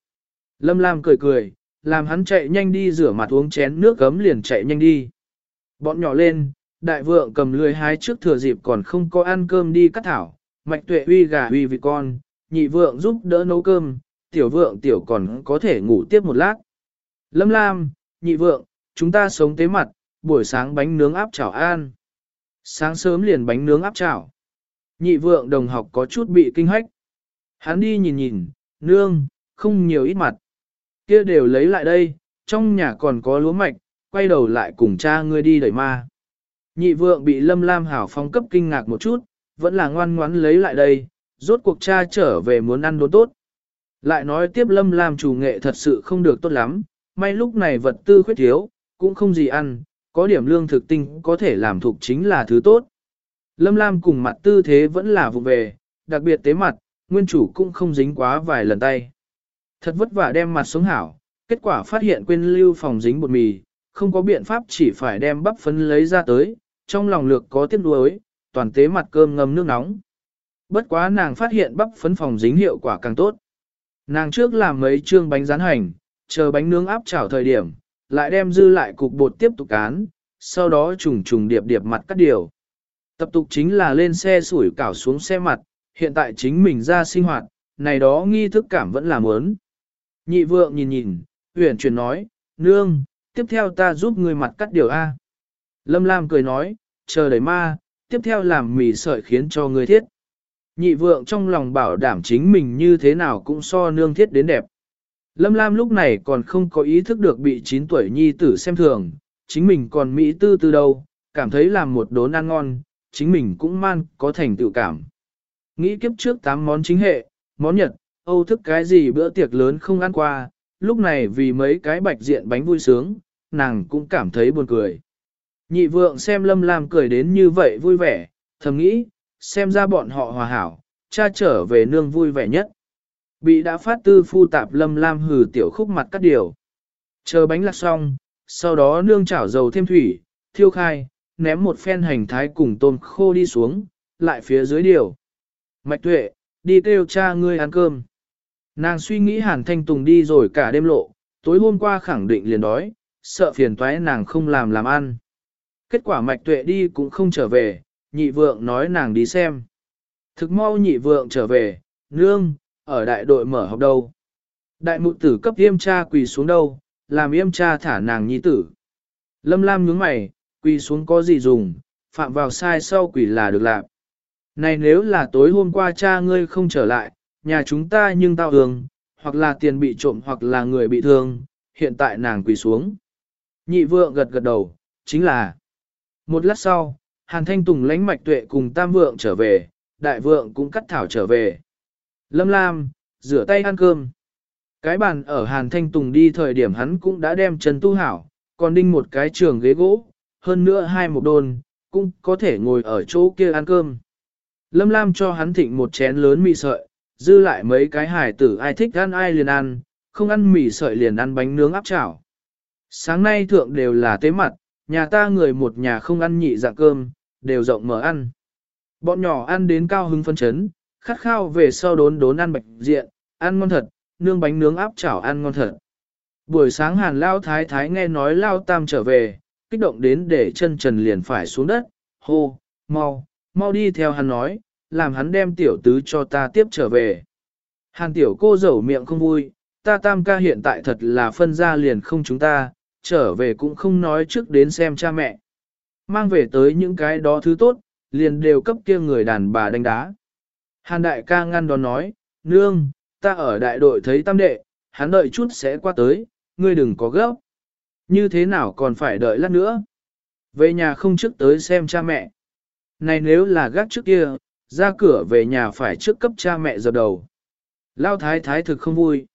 Lâm Lam cười cười, làm hắn chạy nhanh đi rửa mặt uống chén nước gấm liền chạy nhanh đi. Bọn nhỏ lên, đại vượng cầm lười hái trước thừa dịp còn không có ăn cơm đi cắt thảo, mạch tuệ uy gà uy vịt con, nhị vượng giúp đỡ nấu cơm, tiểu vượng tiểu còn có thể ngủ tiếp một lát. Lâm Lam, nhị vượng, chúng ta sống tế mặt, buổi sáng bánh nướng áp chảo an. Sáng sớm liền bánh nướng áp chảo. Nhị vượng đồng học có chút bị kinh hách. Hắn đi nhìn nhìn, nương, không nhiều ít mặt. Kia đều lấy lại đây, trong nhà còn có lúa mạch, quay đầu lại cùng cha ngươi đi đẩy ma. Nhị vượng bị lâm lam hảo phong cấp kinh ngạc một chút, vẫn là ngoan ngoãn lấy lại đây, rốt cuộc cha trở về muốn ăn đồ tốt. Lại nói tiếp lâm lam chủ nghệ thật sự không được tốt lắm, may lúc này vật tư khuyết thiếu, cũng không gì ăn, có điểm lương thực tinh có thể làm thuộc chính là thứ tốt. Lâm lam cùng mặt tư thế vẫn là vụ về, đặc biệt tế mặt, nguyên chủ cũng không dính quá vài lần tay. Thật vất vả đem mặt xuống hảo, kết quả phát hiện quên lưu phòng dính bột mì, không có biện pháp chỉ phải đem bắp phấn lấy ra tới, trong lòng lược có tiếc nuối, toàn tế mặt cơm ngâm nước nóng. Bất quá nàng phát hiện bắp phấn phòng dính hiệu quả càng tốt. Nàng trước làm mấy chương bánh rán hành, chờ bánh nướng áp chảo thời điểm, lại đem dư lại cục bột tiếp tục cán, sau đó trùng trùng điệp điệp mặt cắt điều. Tập tục chính là lên xe sủi cảo xuống xe mặt, hiện tại chính mình ra sinh hoạt, này đó nghi thức cảm vẫn là muốn. Nhị vượng nhìn nhìn, huyền chuyển nói, nương, tiếp theo ta giúp người mặt cắt điều A. Lâm Lam cười nói, chờ đẩy ma, tiếp theo làm mì sợi khiến cho người thiết. Nhị vượng trong lòng bảo đảm chính mình như thế nào cũng so nương thiết đến đẹp. Lâm Lam lúc này còn không có ý thức được bị 9 tuổi nhi tử xem thường, chính mình còn Mỹ tư từ đâu, cảm thấy làm một đốn ăn ngon, chính mình cũng man có thành tựu cảm. Nghĩ kiếp trước 8 món chính hệ, món Nhật, Âu thức cái gì bữa tiệc lớn không ăn qua, lúc này vì mấy cái bạch diện bánh vui sướng, nàng cũng cảm thấy buồn cười. Nhị vượng xem Lâm Lam cười đến như vậy vui vẻ, thầm nghĩ, xem ra bọn họ hòa hảo, cha trở về nương vui vẻ nhất. Bị đã phát tư phu tạp Lâm Lam hừ tiểu khúc mặt cắt điều. Chờ bánh lạc xong, sau đó nương chảo dầu thêm thủy, thiêu khai, ném một phen hành thái cùng tôm khô đi xuống, lại phía dưới điều. Mạch tuệ, đi kêu cha ngươi ăn cơm. Nàng suy nghĩ Hàn Thanh Tùng đi rồi cả đêm lộ, tối hôm qua khẳng định liền đói, sợ phiền toái nàng không làm làm ăn. Kết quả mạch tuệ đi cũng không trở về, nhị vượng nói nàng đi xem. Thực mau nhị vượng trở về, nương, ở đại đội mở học đâu. Đại mụ tử cấp yêm cha quỳ xuống đâu, làm yêm cha thả nàng nhi tử. Lâm Lam nhướng mày, quỳ xuống có gì dùng, phạm vào sai sau quỳ là được làm. Này nếu là tối hôm qua cha ngươi không trở lại, nhà chúng ta nhưng tao hương, hoặc là tiền bị trộm hoặc là người bị thương, hiện tại nàng quỳ xuống. Nhị vượng gật gật đầu, chính là. Một lát sau, Hàn Thanh Tùng lãnh mạch tuệ cùng tam vượng trở về, đại vượng cũng cắt thảo trở về. Lâm Lam, rửa tay ăn cơm. Cái bàn ở Hàn Thanh Tùng đi thời điểm hắn cũng đã đem chân tu hảo, còn đinh một cái trường ghế gỗ, hơn nữa hai một đồn, cũng có thể ngồi ở chỗ kia ăn cơm. Lâm Lam cho hắn thịnh một chén lớn mì sợi, dư lại mấy cái hải tử ai thích ăn ai liền ăn, không ăn mì sợi liền ăn bánh nướng áp chảo. Sáng nay thượng đều là tế mặt, nhà ta người một nhà không ăn nhị dạng cơm, đều rộng mở ăn. Bọn nhỏ ăn đến cao hứng phân chấn, khát khao về sau đốn đốn ăn bạch diện, ăn ngon thật, nương bánh nướng áp chảo ăn ngon thật. Buổi sáng hàn lao thái thái nghe nói lao tam trở về, kích động đến để chân trần liền phải xuống đất, hô, mau, mau đi theo hắn nói, làm hắn đem tiểu tứ cho ta tiếp trở về. Hàn tiểu cô dầu miệng không vui, ta tam ca hiện tại thật là phân ra liền không chúng ta, trở về cũng không nói trước đến xem cha mẹ. Mang về tới những cái đó thứ tốt, liền đều cấp kia người đàn bà đánh đá. Hàn đại ca ngăn đón nói, nương, ta ở đại đội thấy tam đệ, hắn đợi chút sẽ qua tới, ngươi đừng có gấp. Như thế nào còn phải đợi lát nữa? Về nhà không trước tới xem cha mẹ. Này nếu là gác trước kia, ra cửa về nhà phải trước cấp cha mẹ dập đầu. Lao thái thái thực không vui.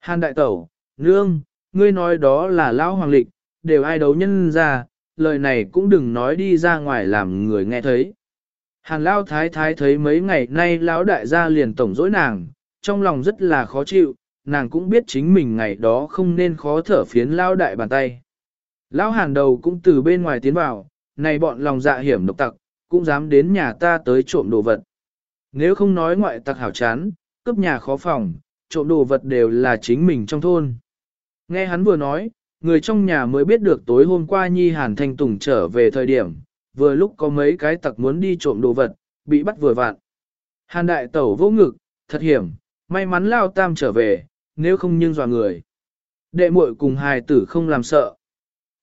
Hàn đại tẩu, nương, ngươi nói đó là lão hoàng lịch, đều ai đấu nhân ra, lời này cũng đừng nói đi ra ngoài làm người nghe thấy. Hàn Lao Thái Thái thấy mấy ngày nay lão đại gia liền tổng dỗi nàng, trong lòng rất là khó chịu, nàng cũng biết chính mình ngày đó không nên khó thở phiến Lao đại bàn tay. Lão Hàn đầu cũng từ bên ngoài tiến vào, này bọn lòng dạ hiểm độc tặc, cũng dám đến nhà ta tới trộm đồ vật. Nếu không nói ngoại tặc hảo chán, cướp nhà khó phòng, trộm đồ vật đều là chính mình trong thôn. Nghe hắn vừa nói, người trong nhà mới biết được tối hôm qua Nhi Hàn Thanh Tùng trở về thời điểm, vừa lúc có mấy cái tặc muốn đi trộm đồ vật, bị bắt vừa vạn. Hàn đại tẩu vô ngực, thật hiểm, may mắn lao tam trở về, nếu không nhưng dọa người. Đệ muội cùng hài tử không làm sợ.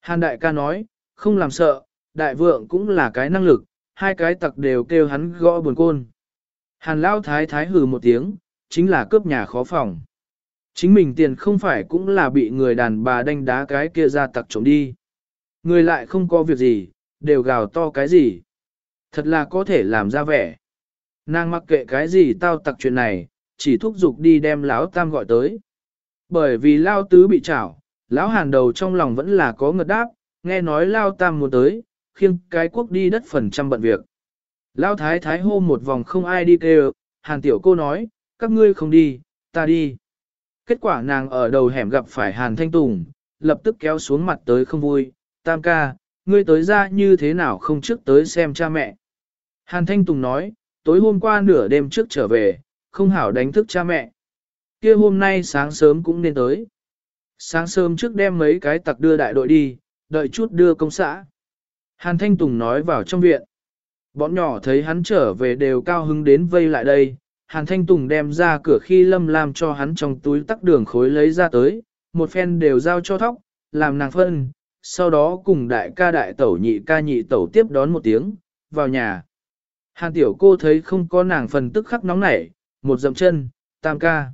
Hàn đại ca nói, không làm sợ, đại vượng cũng là cái năng lực, hai cái tặc đều kêu hắn gõ buồn côn. Hàn lao thái thái hừ một tiếng, chính là cướp nhà khó phòng. Chính mình tiền không phải cũng là bị người đàn bà đánh đá cái kia ra tặc trộm đi. Người lại không có việc gì, đều gào to cái gì. Thật là có thể làm ra vẻ. Nàng mặc kệ cái gì tao tặc chuyện này, chỉ thúc giục đi đem lão tam gọi tới. Bởi vì lao tứ bị chảo, lão hàn đầu trong lòng vẫn là có ngật đáp, nghe nói lao tam muốn tới, khiêng cái quốc đi đất phần trăm bận việc. Lao thái thái hô một vòng không ai đi kêu, hàn tiểu cô nói, các ngươi không đi, ta đi. Kết quả nàng ở đầu hẻm gặp phải hàn thanh tùng, lập tức kéo xuống mặt tới không vui, tam ca, ngươi tới ra như thế nào không trước tới xem cha mẹ. Hàn Thanh Tùng nói, tối hôm qua nửa đêm trước trở về, không hảo đánh thức cha mẹ. kia hôm nay sáng sớm cũng nên tới. Sáng sớm trước đem mấy cái tặc đưa đại đội đi, đợi chút đưa công xã. Hàn Thanh Tùng nói vào trong viện. Bọn nhỏ thấy hắn trở về đều cao hứng đến vây lại đây. Hàn Thanh Tùng đem ra cửa khi lâm lam cho hắn trong túi tắc đường khối lấy ra tới, một phen đều giao cho thóc, làm nàng phân, sau đó cùng đại ca đại tẩu nhị ca nhị tẩu tiếp đón một tiếng, vào nhà. Hàn tiểu cô thấy không có nàng phần tức khắc nóng nảy, một dậm chân, tam ca.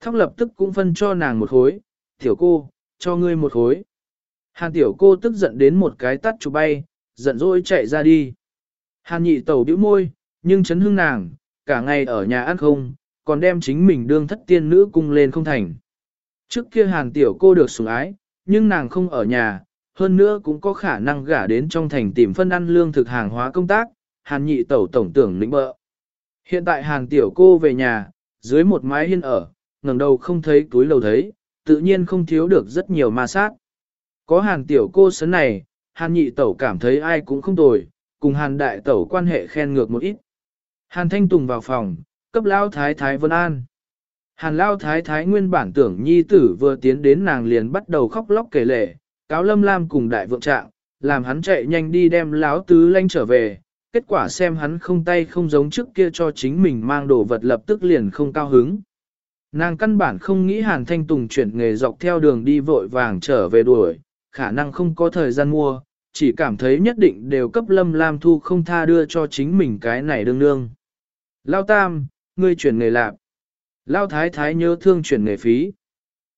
Thóc lập tức cũng phân cho nàng một khối, tiểu cô, cho ngươi một khối. Hàn tiểu cô tức giận đến một cái tắt chụp bay, giận dỗi chạy ra đi. Hàn nhị tẩu bĩu môi, nhưng chấn hưng nàng, cả ngày ở nhà ăn không, còn đem chính mình đương thất tiên nữ cung lên không thành. Trước kia hàn tiểu cô được sủng ái, nhưng nàng không ở nhà, hơn nữa cũng có khả năng gả đến trong thành tìm phân ăn lương thực hàng hóa công tác, hàn nhị tẩu tổng tưởng lĩnh bợ. Hiện tại hàn tiểu cô về nhà, dưới một mái hiên ở, ngẩng đầu không thấy túi lầu thấy, tự nhiên không thiếu được rất nhiều ma sát. Có hàn tiểu cô sấn này, hàn nhị tẩu cảm thấy ai cũng không tồi, cùng hàn đại tẩu quan hệ khen ngược một ít. Hàn thanh tùng vào phòng, cấp lao thái thái vân an. Hàn lao thái thái nguyên bản tưởng nhi tử vừa tiến đến nàng liền bắt đầu khóc lóc kể lệ, cáo lâm lam cùng đại vượng trạng, làm hắn chạy nhanh đi đem láo tứ lanh trở về, kết quả xem hắn không tay không giống trước kia cho chính mình mang đồ vật lập tức liền không cao hứng. Nàng căn bản không nghĩ Hàn Thanh Tùng chuyển nghề dọc theo đường đi vội vàng trở về đuổi, khả năng không có thời gian mua, chỉ cảm thấy nhất định đều cấp lâm lam thu không tha đưa cho chính mình cái này đương đương. Lao Tam, ngươi chuyển nghề lạp. Lao Thái Thái nhớ thương chuyển nghề phí.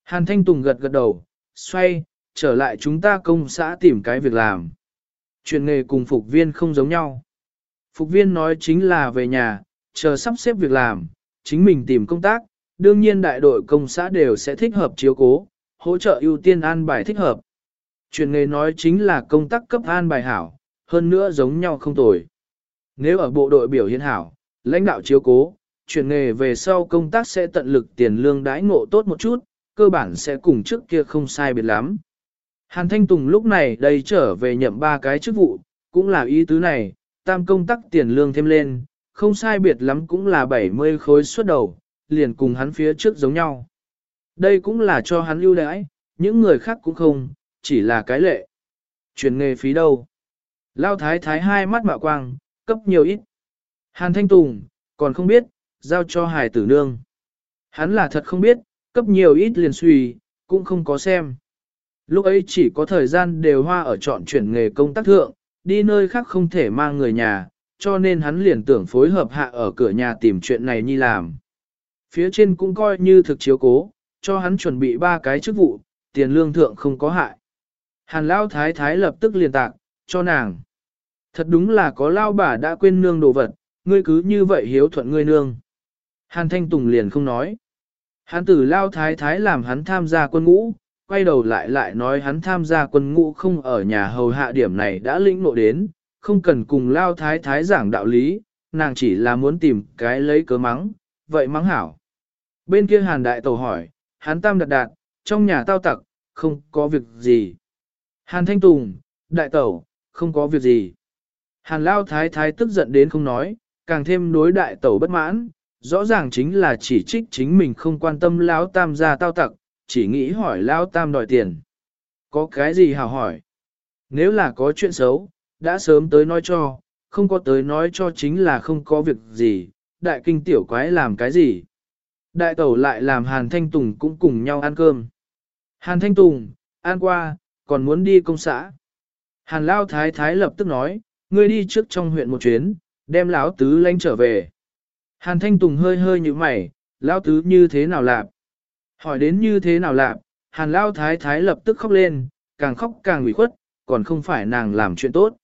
Hàn Thanh Tùng gật gật đầu, xoay, trở lại chúng ta công xã tìm cái việc làm. Chuyển nghề cùng phục viên không giống nhau. Phục viên nói chính là về nhà, chờ sắp xếp việc làm, chính mình tìm công tác, đương nhiên đại đội công xã đều sẽ thích hợp chiếu cố, hỗ trợ ưu tiên an bài thích hợp. Chuyện nghề nói chính là công tác cấp an bài hảo, hơn nữa giống nhau không tồi. Nếu ở bộ đội biểu hiện hảo, lãnh đạo chiếu cố, chuyển nghề về sau công tác sẽ tận lực tiền lương đãi ngộ tốt một chút, cơ bản sẽ cùng trước kia không sai biệt lắm. Hàn Thanh Tùng lúc này đây trở về nhậm ba cái chức vụ, cũng là ý tứ này, tam công tác tiền lương thêm lên, không sai biệt lắm cũng là 70 khối suốt đầu, liền cùng hắn phía trước giống nhau. Đây cũng là cho hắn ưu đãi, những người khác cũng không, chỉ là cái lệ. Chuyển nghề phí đâu? Lao thái thái hai mắt mạo quang, cấp nhiều ít. Hàn Thanh Tùng, còn không biết, giao cho hải tử nương. Hắn là thật không biết, cấp nhiều ít liền suy, cũng không có xem. Lúc ấy chỉ có thời gian đều hoa ở chọn chuyển nghề công tác thượng, đi nơi khác không thể mang người nhà, cho nên hắn liền tưởng phối hợp hạ ở cửa nhà tìm chuyện này nhi làm. Phía trên cũng coi như thực chiếu cố, cho hắn chuẩn bị ba cái chức vụ, tiền lương thượng không có hại. Hàn Lao Thái Thái lập tức liền tạc, cho nàng. Thật đúng là có Lao bà đã quên nương đồ vật, ngươi cứ như vậy hiếu thuận ngươi nương. Hàn Thanh Tùng liền không nói. Hàn tử Lao Thái Thái làm hắn tham gia quân ngũ, quay đầu lại lại nói hắn tham gia quân ngũ không ở nhà hầu hạ điểm này đã lĩnh nộ đến, không cần cùng Lao Thái Thái giảng đạo lý, nàng chỉ là muốn tìm cái lấy cớ mắng, vậy mắng hảo. Bên kia Hàn Đại Tẩu hỏi, hắn tam đặt đạt, trong nhà tao tặc, không có việc gì. Hàn Thanh Tùng, Đại Tẩu, không có việc gì. Hàn Lao Thái Thái tức giận đến không nói, càng thêm đối Đại Tẩu bất mãn, rõ ràng chính là chỉ trích chính mình không quan tâm Lão Tam gia tao tặc, chỉ nghĩ hỏi Lão Tam đòi tiền. Có cái gì hào hỏi? Nếu là có chuyện xấu, đã sớm tới nói cho, không có tới nói cho chính là không có việc gì, đại kinh tiểu quái làm cái gì. Đại tẩu lại làm Hàn Thanh Tùng cũng cùng nhau ăn cơm. Hàn Thanh Tùng, ăn qua, còn muốn đi công xã. Hàn Lao Thái Thái lập tức nói, ngươi đi trước trong huyện một chuyến, đem Lão Tứ lanh trở về. Hàn Thanh Tùng hơi hơi như mày, Lão Tứ như thế nào lạp? Hỏi đến như thế nào lạp, Hàn Lao Thái Thái lập tức khóc lên, càng khóc càng ủy khuất, còn không phải nàng làm chuyện tốt.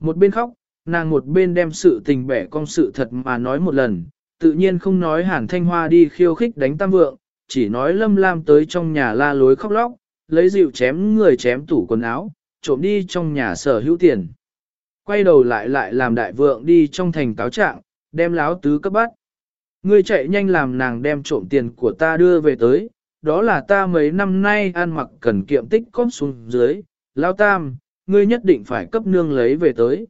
Một bên khóc, nàng một bên đem sự tình bẻ con sự thật mà nói một lần, tự nhiên không nói Hàn Thanh Hoa đi khiêu khích đánh tam vượng, chỉ nói Lâm Lam tới trong nhà la lối khóc lóc, lấy dịu chém người chém tủ quần áo, trộm đi trong nhà sở hữu tiền. Quay đầu lại lại làm đại vượng đi trong thành cáo trạng, đem láo tứ cấp bắt. Ngươi chạy nhanh làm nàng đem trộm tiền của ta đưa về tới, đó là ta mấy năm nay ăn mặc cần kiệm tích cóp xuống dưới, lao tam, ngươi nhất định phải cấp nương lấy về tới.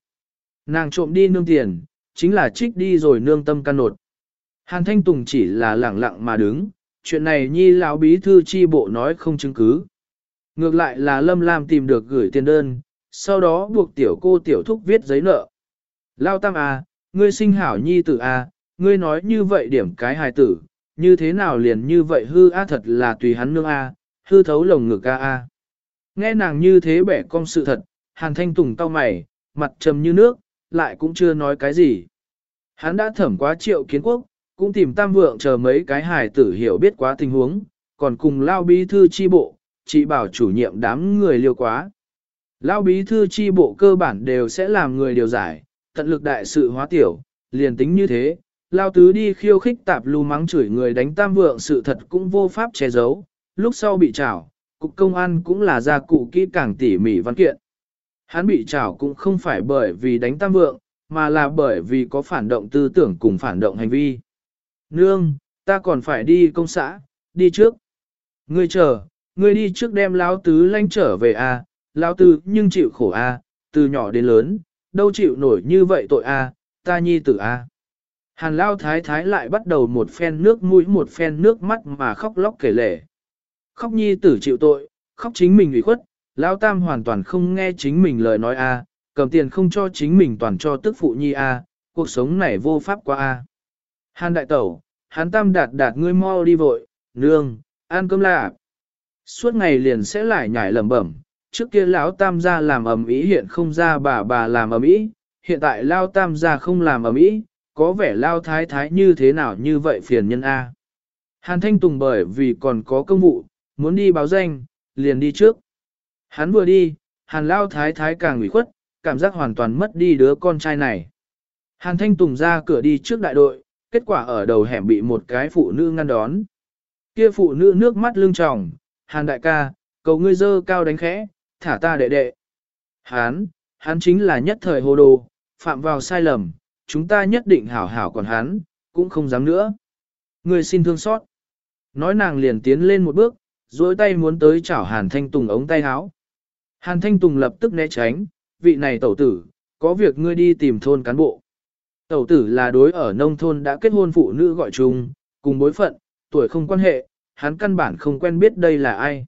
Nàng trộm đi nương tiền, chính là trích đi rồi nương tâm can nột. Hàn Thanh Tùng chỉ là lẳng lặng mà đứng, chuyện này nhi lão bí thư chi bộ nói không chứng cứ. Ngược lại là Lâm Lam tìm được gửi tiền đơn, sau đó buộc tiểu cô tiểu thúc viết giấy nợ. Lao tam à, ngươi sinh hảo nhi tử à, ngươi nói như vậy điểm cái hài tử, như thế nào liền như vậy hư a thật là tùy hắn nương a, hư thấu lồng ngực a a. Nghe nàng như thế bẻ cong sự thật, Hàn Thanh Tùng cau mày, mặt trầm như nước, lại cũng chưa nói cái gì. Hắn đã thẩm quá triệu kiến quốc, cũng tìm tam vượng chờ mấy cái hài tử hiểu biết quá tình huống, còn cùng lao bí thư chi bộ, chị bảo chủ nhiệm đám người liêu quá. Lao bí thư chi bộ cơ bản đều sẽ làm người điều giải, tận lực đại sự hóa tiểu, liền tính như thế, lao tứ đi khiêu khích tạp lưu mắng chửi người đánh tam vượng sự thật cũng vô pháp che giấu, lúc sau bị trảo, cục công an cũng là gia cụ kỹ càng tỉ mỉ văn kiện. Hắn bị trảo cũng không phải bởi vì đánh tam vượng, mà là bởi vì có phản động tư tưởng cùng phản động hành vi. Nương, ta còn phải đi công xã, đi trước. Ngươi chờ, ngươi đi trước đem lão tứ lanh trở về a, à, lão tứ nhưng chịu khổ a, à, từ nhỏ đến lớn, đâu chịu nổi như vậy tội a, à, ta nhi tử a. Hàn lao thái thái lại bắt đầu một phen nước mũi một phen nước mắt mà khóc lóc kể lể. Khóc nhi tử chịu tội, khóc chính mình ủy khuất, Lão tam hoàn toàn không nghe chính mình lời nói a, cầm tiền không cho chính mình toàn cho tức phụ nhi a, cuộc sống này vô pháp qua a. Hàn đại tẩu, hàn tam đạt đạt ngươi mau đi vội, nương, ăn cơm lạ. Suốt ngày liền sẽ lại nhảy lẩm bẩm, trước kia lão tam gia làm ầm ĩ hiện không ra bà bà làm ầm ĩ, hiện tại lao tam gia không làm ầm ĩ, có vẻ lao thái thái như thế nào như vậy phiền nhân A. Hàn Thanh Tùng bởi vì còn có công vụ, muốn đi báo danh, liền đi trước. Hắn vừa đi, Hàn lao thái thái càng ủy khuất, cảm giác hoàn toàn mất đi đứa con trai này. Hàn Thanh Tùng ra cửa đi trước đại đội, kết quả ở đầu hẻm bị một cái phụ nữ ngăn đón. Kia phụ nữ nước mắt lưng tròng, Hàn đại ca, cầu ngươi dơ cao đánh khẽ, thả ta đệ đệ. Hán, hắn chính là nhất thời hồ đồ, phạm vào sai lầm, chúng ta nhất định hảo hảo còn hắn, cũng không dám nữa. Ngươi xin thương xót. Nói nàng liền tiến lên một bước, duỗi tay muốn tới chảo Hàn Thanh Tùng ống tay áo. Hàn Thanh Tùng lập tức né tránh, vị này tẩu tử, có việc ngươi đi tìm thôn cán bộ. Tẩu tử là đối ở nông thôn đã kết hôn phụ nữ gọi chung, cùng bối phận, tuổi không quan hệ, hắn căn bản không quen biết đây là ai.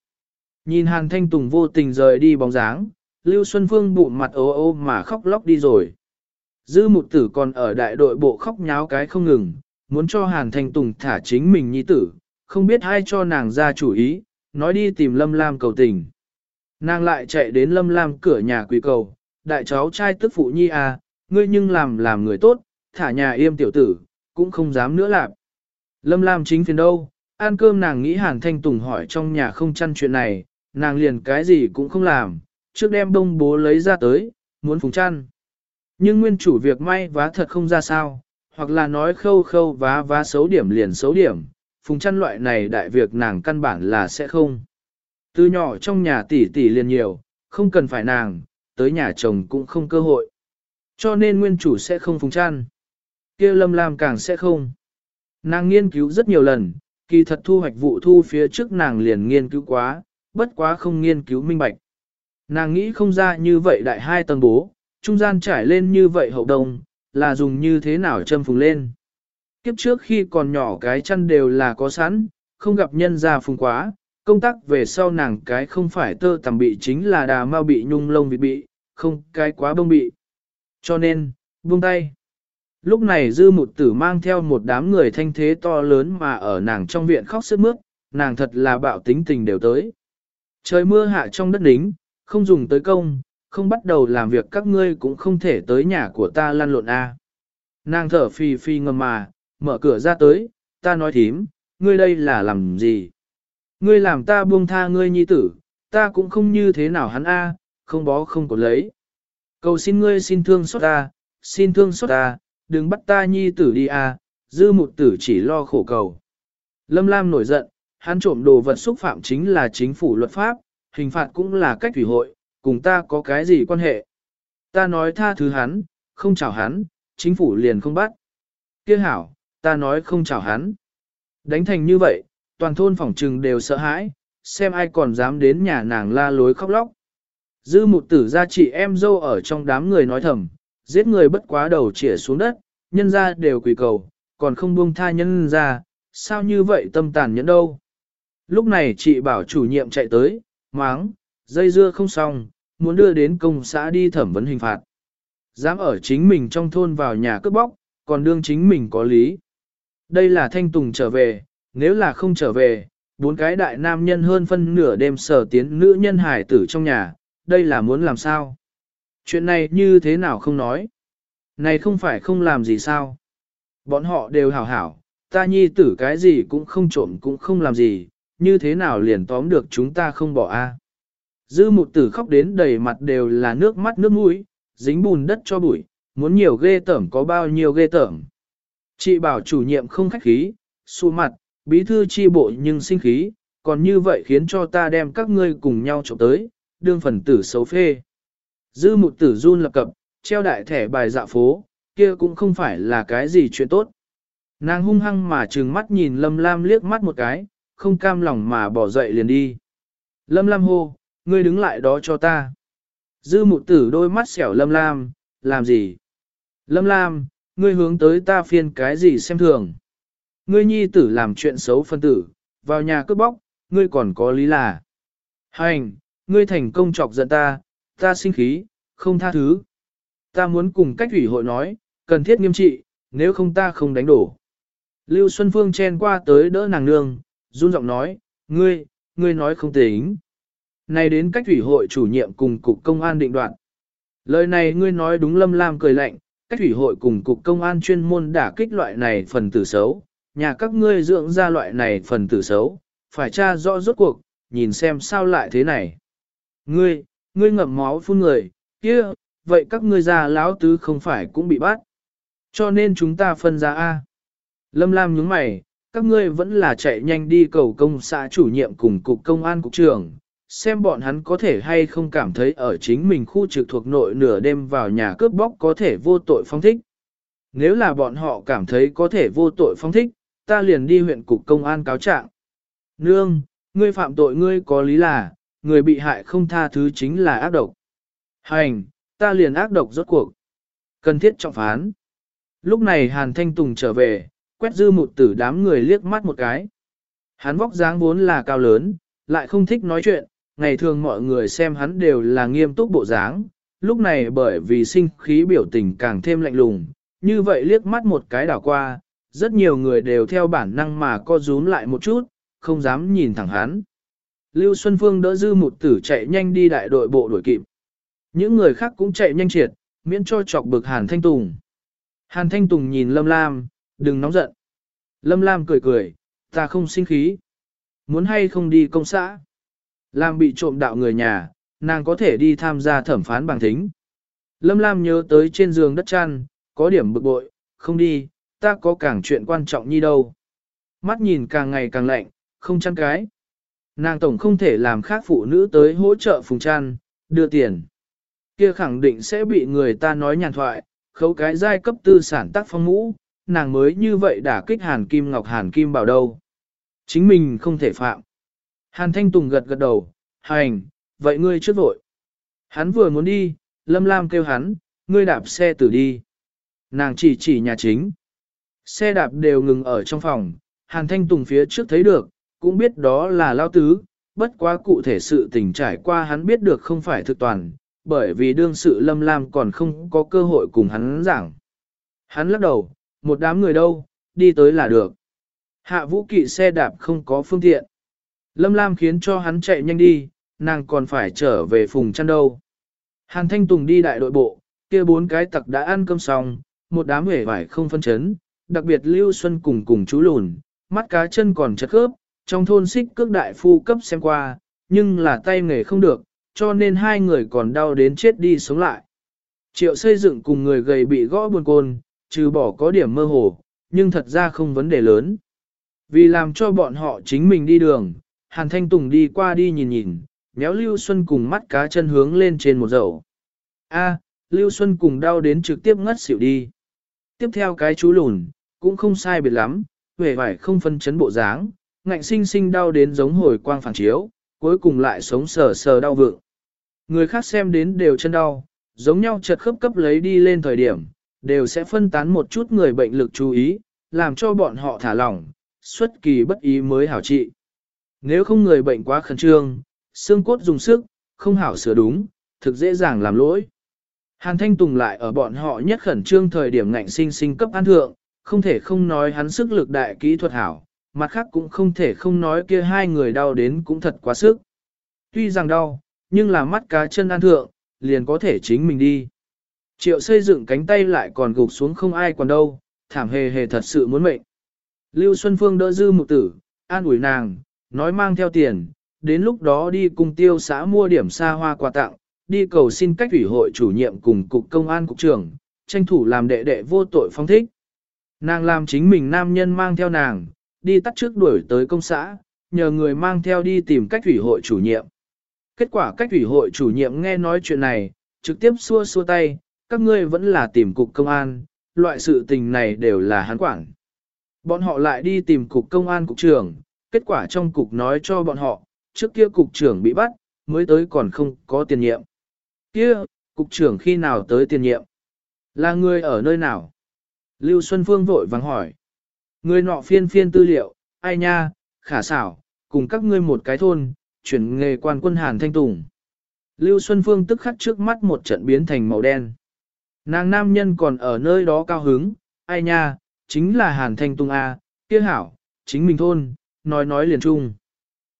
Nhìn Hàn Thanh Tùng vô tình rời đi bóng dáng, Lưu Xuân Phương bụng mặt ố ô mà khóc lóc đi rồi. Dư một tử còn ở đại đội bộ khóc nháo cái không ngừng, muốn cho Hàn Thanh Tùng thả chính mình nhi tử, không biết ai cho nàng ra chủ ý, nói đi tìm Lâm Lam cầu tình. Nàng lại chạy đến Lâm Lam cửa nhà quỳ cầu, đại cháu trai tức phụ nhi à, ngươi nhưng làm làm người tốt, thả nhà yêm tiểu tử, cũng không dám nữa làm. Lâm Lam chính phiền đâu, ăn cơm nàng nghĩ Hàn Thanh Tùng hỏi trong nhà không chăn chuyện này, nàng liền cái gì cũng không làm, trước đem đông bố lấy ra tới, muốn phùng chăn. Nhưng nguyên chủ việc may vá thật không ra sao, hoặc là nói khâu khâu vá vá xấu điểm liền xấu điểm, phùng chăn loại này đại việc nàng căn bản là sẽ không. Từ nhỏ trong nhà tỷ tỷ liền nhiều, không cần phải nàng, tới nhà chồng cũng không cơ hội. Cho nên nguyên chủ sẽ không phùng chăn. kia lâm lam càng sẽ không. Nàng nghiên cứu rất nhiều lần, kỳ thật thu hoạch vụ thu phía trước nàng liền nghiên cứu quá, bất quá không nghiên cứu minh bạch. Nàng nghĩ không ra như vậy đại hai tầng bố, trung gian trải lên như vậy hậu đồng, là dùng như thế nào châm phùng lên. Kiếp trước khi còn nhỏ cái chăn đều là có sẵn, không gặp nhân ra phùng quá, công tác về sau nàng cái không phải tơ tầm bị chính là đà mau bị nhung lông vịt bị, không cái quá bông bị. Cho nên, buông tay. Lúc này dư một tử mang theo một đám người thanh thế to lớn mà ở nàng trong viện khóc sức mướt, nàng thật là bạo tính tình đều tới. Trời mưa hạ trong đất đính, không dùng tới công, không bắt đầu làm việc các ngươi cũng không thể tới nhà của ta lăn lộn a. Nàng thở phì phì ngầm mà, mở cửa ra tới, ta nói thím, ngươi đây là làm gì? Ngươi làm ta buông tha ngươi nhi tử, ta cũng không như thế nào hắn a, không bó không có lấy. Cầu xin ngươi xin thương xót ta, xin thương xót ta, đừng bắt ta nhi tử đi a, dư một tử chỉ lo khổ cầu. Lâm Lam nổi giận, hắn trộm đồ vật xúc phạm chính là chính phủ luật pháp, hình phạt cũng là cách thủy hội, cùng ta có cái gì quan hệ. Ta nói tha thứ hắn, không chào hắn, chính phủ liền không bắt. Kia hảo, ta nói không chào hắn. Đánh thành như vậy, toàn thôn phòng trừng đều sợ hãi, xem ai còn dám đến nhà nàng la lối khóc lóc. Dư một tử ra chị em dâu ở trong đám người nói thầm, giết người bất quá đầu chĩa xuống đất, nhân ra đều quỳ cầu, còn không buông tha nhân ra, sao như vậy tâm tàn nhẫn đâu. Lúc này chị bảo chủ nhiệm chạy tới, máng, dây dưa không xong, muốn đưa đến công xã đi thẩm vấn hình phạt. Dám ở chính mình trong thôn vào nhà cướp bóc, còn đương chính mình có lý. Đây là thanh tùng trở về, nếu là không trở về, bốn cái đại nam nhân hơn phân nửa đêm sở tiến nữ nhân hải tử trong nhà, đây là muốn làm sao? Chuyện này như thế nào không nói? Này không phải không làm gì sao? Bọn họ đều hảo hảo, ta nhi tử cái gì cũng không trộm cũng không làm gì, như thế nào liền tóm được chúng ta không bỏ a? Dư một tử khóc đến đầy mặt đều là nước mắt nước mũi, dính bùn đất cho bụi, muốn nhiều ghê tởm có bao nhiêu ghê tởm. Chị bảo chủ nhiệm không khách khí, xu mặt, bí thư chi bộ nhưng sinh khí, còn như vậy khiến cho ta đem các ngươi cùng nhau trộm tới, đương phần tử xấu phê. Dư một tử run lập cập, treo đại thẻ bài dạ phố, kia cũng không phải là cái gì chuyện tốt. Nàng hung hăng mà trừng mắt nhìn Lâm Lam liếc mắt một cái, không cam lòng mà bỏ dậy liền đi. Lâm Lam hô, ngươi đứng lại đó cho ta. Dư mục tử đôi mắt xẻo Lâm Lam, làm gì? Lâm Lam, ngươi hướng tới ta phiên cái gì xem thường? Ngươi nhi tử làm chuyện xấu phân tử, vào nhà cướp bóc, ngươi còn có lý là. Hành, ngươi thành công chọc giận ta, ta sinh khí, không tha thứ. Ta muốn cùng cách ủy hội nói, cần thiết nghiêm trị, nếu không ta không đánh đổ. Lưu Xuân Phương chen qua tới đỡ nàng nương, run giọng nói, ngươi, ngươi nói không tính. Này đến cách ủy hội chủ nhiệm cùng cục công an định đoạn. Lời này ngươi nói đúng lâm lam cười lạnh, cách ủy hội cùng cục công an chuyên môn đả kích loại này phần tử xấu, nhà các ngươi dưỡng ra loại này phần tử xấu, phải tra rõ rốt cuộc, nhìn xem sao lại thế này. Ngươi, ngươi ngậm máu phun người, kia, vậy các ngươi già lão tứ không phải cũng bị bắt. Cho nên chúng ta phân ra A. Lâm Lam nhướng mày, các ngươi vẫn là chạy nhanh đi cầu công xã chủ nhiệm cùng cục công an cục trưởng, xem bọn hắn có thể hay không cảm thấy ở chính mình khu trực thuộc nội nửa đêm vào nhà cướp bóc có thể vô tội phong thích. Nếu là bọn họ cảm thấy có thể vô tội phong thích, ta liền đi huyện cục công an cáo trạng. Nương, ngươi phạm tội ngươi có lý là, người bị hại không tha thứ chính là ác độc. Hành, ta liền ác độc rốt cuộc. Cần thiết trọng phán. Lúc này Hàn Thanh Tùng trở về, quét dư một tử đám người liếc mắt một cái. Hắn vóc dáng vốn là cao lớn, lại không thích nói chuyện, ngày thường mọi người xem hắn đều là nghiêm túc bộ dáng, lúc này bởi vì sinh khí biểu tình càng thêm lạnh lùng, như vậy liếc mắt một cái đảo qua, rất nhiều người đều theo bản năng mà co rúm lại một chút, không dám nhìn thẳng hắn. Lưu Xuân Phương đỡ dư một tử chạy nhanh đi đại đội bộ đuổi kịp. Những người khác cũng chạy nhanh triệt, miễn cho chọc bực Hàn Thanh Tùng. Hàn Thanh Tùng nhìn Lâm Lam, đừng nóng giận. Lâm Lam cười cười, ta không sinh khí. Muốn hay không đi công xã? Lam bị trộm đạo người nhà, nàng có thể đi tham gia thẩm phán bằng thính. Lâm Lam nhớ tới trên giường đất chăn, có điểm bực bội, không đi, ta có càng chuyện quan trọng như đâu. Mắt nhìn càng ngày càng lạnh, không chăn cái. Nàng tổng không thể làm khác phụ nữ tới hỗ trợ phùng trăn, đưa tiền. Kia khẳng định sẽ bị người ta nói nhàn thoại, khấu cái giai cấp tư sản tác phong ngũ, nàng mới như vậy đã kích hàn kim ngọc hàn kim bảo đâu. Chính mình không thể phạm. Hàn Thanh Tùng gật gật đầu, hành, vậy ngươi trước vội. Hắn vừa muốn đi, Lâm Lam kêu hắn, ngươi đạp xe tử đi. Nàng chỉ chỉ nhà chính. Xe đạp đều ngừng ở trong phòng, Hàn Thanh Tùng phía trước thấy được, cũng biết đó là lao tứ, bất quá cụ thể sự tình trải qua hắn biết được không phải thực toàn, bởi vì đương sự Lâm Lam còn không có cơ hội cùng hắn giảng. Hắn lắc đầu, một đám người đâu, đi tới là được. Hạ vũ kỵ xe đạp không có phương tiện. Lâm Lam khiến cho hắn chạy nhanh đi, nàng còn phải trở về phùng chăn đâu. Hàn Thanh Tùng đi đại đội bộ, kia bốn cái tặc đã ăn cơm xong, một đám hể vải không phân chấn, đặc biệt Lưu Xuân cùng cùng chú lùn, mắt cá chân còn chật khớp, trong thôn xích cước đại phu cấp xem qua, nhưng là tay nghề không được, cho nên hai người còn đau đến chết đi sống lại. Triệu xây dựng cùng người gầy bị gõ buồn côn, trừ bỏ có điểm mơ hồ, nhưng thật ra không vấn đề lớn. Vì làm cho bọn họ chính mình đi đường, Hàn Thanh Tùng đi qua đi nhìn nhìn, méo Lưu Xuân cùng mắt cá chân hướng lên trên một dậu. A, Lưu Xuân cùng đau đến trực tiếp ngất xỉu đi. Tiếp theo cái chú lùn, cũng không sai biệt lắm, vẻ vải không phân chấn bộ dáng, ngạnh sinh sinh đau đến giống hồi quang phản chiếu, cuối cùng lại sống sờ sờ đau vượng. Người khác xem đến đều chân đau, giống nhau chật khớp cấp lấy đi lên thời điểm, đều sẽ phân tán một chút người bệnh lực chú ý, làm cho bọn họ thả lỏng, xuất kỳ bất ý mới hảo trị. Nếu không người bệnh quá khẩn trương, xương cốt dùng sức, không hảo sửa đúng, thực dễ dàng làm lỗi. Hàn Thanh Tùng lại ở bọn họ nhất khẩn trương thời điểm ngạnh sinh sinh cấp an thượng, không thể không nói hắn sức lực đại kỹ thuật hảo, mặt khác cũng không thể không nói kia hai người đau đến cũng thật quá sức. Tuy rằng đau, nhưng là mắt cá chân an thượng, liền có thể chính mình đi. Triệu xây dựng cánh tay lại còn gục xuống không ai còn đâu, thảm hề hề thật sự muốn mệnh. Lưu Xuân Phương đỡ dư một tử, an ủi nàng, nói mang theo tiền, đến lúc đó đi cùng tiêu xã mua điểm xa hoa quà tặng, đi cầu xin cách ủy hội chủ nhiệm cùng cục công an cục trưởng, tranh thủ làm đệ đệ vô tội phong thích. Nàng làm chính mình nam nhân mang theo nàng, đi tắt trước đuổi tới công xã, nhờ người mang theo đi tìm cách ủy hội chủ nhiệm. Kết quả cách ủy hội chủ nhiệm nghe nói chuyện này, trực tiếp xua xua tay, các ngươi vẫn là tìm cục công an, loại sự tình này đều là hắn quản. Bọn họ lại đi tìm cục công an cục trưởng, kết quả trong cục nói cho bọn họ, trước kia cục trưởng bị bắt, mới tới còn không có tiền nhiệm. Kia, cục trưởng khi nào tới tiền nhiệm? Là người ở nơi nào? Lưu Xuân Phương vội vàng hỏi. Người nọ phiên phiên tư liệu, ai nha, khả xảo, cùng các ngươi một cái thôn, chuyển nghề quan quân Hàn Thanh Tùng. Lưu Xuân Phương tức khắc trước mắt một trận biến thành màu đen. Nàng nam nhân còn ở nơi đó cao hứng, ai nha, chính là Hàn Thanh Tùng A, kia hảo, chính mình thôn, nói nói liền chung.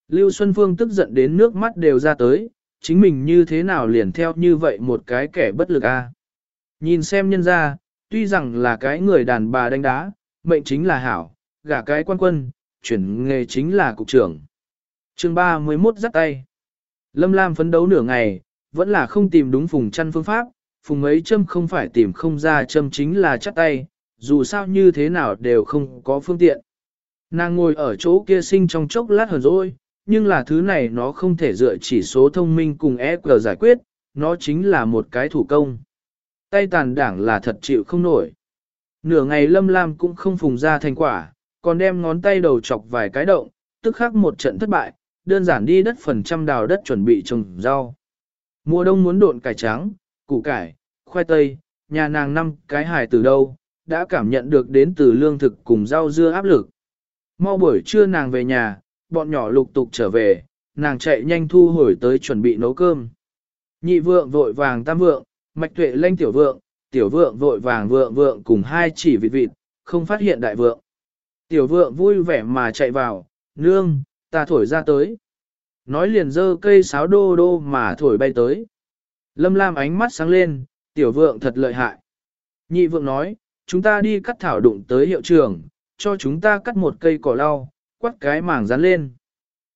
Lưu Xuân Phương tức giận đến nước mắt đều ra tới, chính mình như thế nào liền theo như vậy một cái kẻ bất lực A. Nhìn xem nhân ra, tuy rằng là cái người đàn bà đánh đá, mệnh chính là hảo, gả cái quan quân, chuyển nghề chính là cục trưởng. chương 31 dắt tay. Lâm Lam phấn đấu nửa ngày, vẫn là không tìm đúng phùng chăn phương pháp, phùng ấy châm không phải tìm không ra châm chính là chắt tay, dù sao như thế nào đều không có phương tiện. Nàng ngồi ở chỗ kia sinh trong chốc lát hờn rồi, nhưng là thứ này nó không thể dựa chỉ số thông minh cùng EQ giải quyết, nó chính là một cái thủ công. Tay tàn đảng là thật chịu không nổi. Nửa ngày lâm lam cũng không phùng ra thành quả, còn đem ngón tay đầu chọc vài cái động, tức khắc một trận thất bại, đơn giản đi đất phần trăm đào đất chuẩn bị trồng rau. Mùa đông muốn độn cải trắng, củ cải, khoai tây, nhà nàng năm cái hài từ đâu, đã cảm nhận được đến từ lương thực cùng rau dưa áp lực. Mau buổi trưa nàng về nhà, bọn nhỏ lục tục trở về, nàng chạy nhanh thu hồi tới chuẩn bị nấu cơm. Nhị vượng vội vàng tam vượng, mạch tuệ lanh tiểu vượng, tiểu vượng vội vàng vượng vượng cùng hai chỉ vịt vịt, không phát hiện đại vượng. Tiểu vượng vui vẻ mà chạy vào, nương, ta thổi ra tới. Nói liền dơ cây sáo đô đô mà thổi bay tới. Lâm Lam ánh mắt sáng lên, tiểu vượng thật lợi hại. Nhị vượng nói, chúng ta đi cắt thảo đụng tới hiệu trường, cho chúng ta cắt một cây cỏ lau, quắt cái mảng dán lên.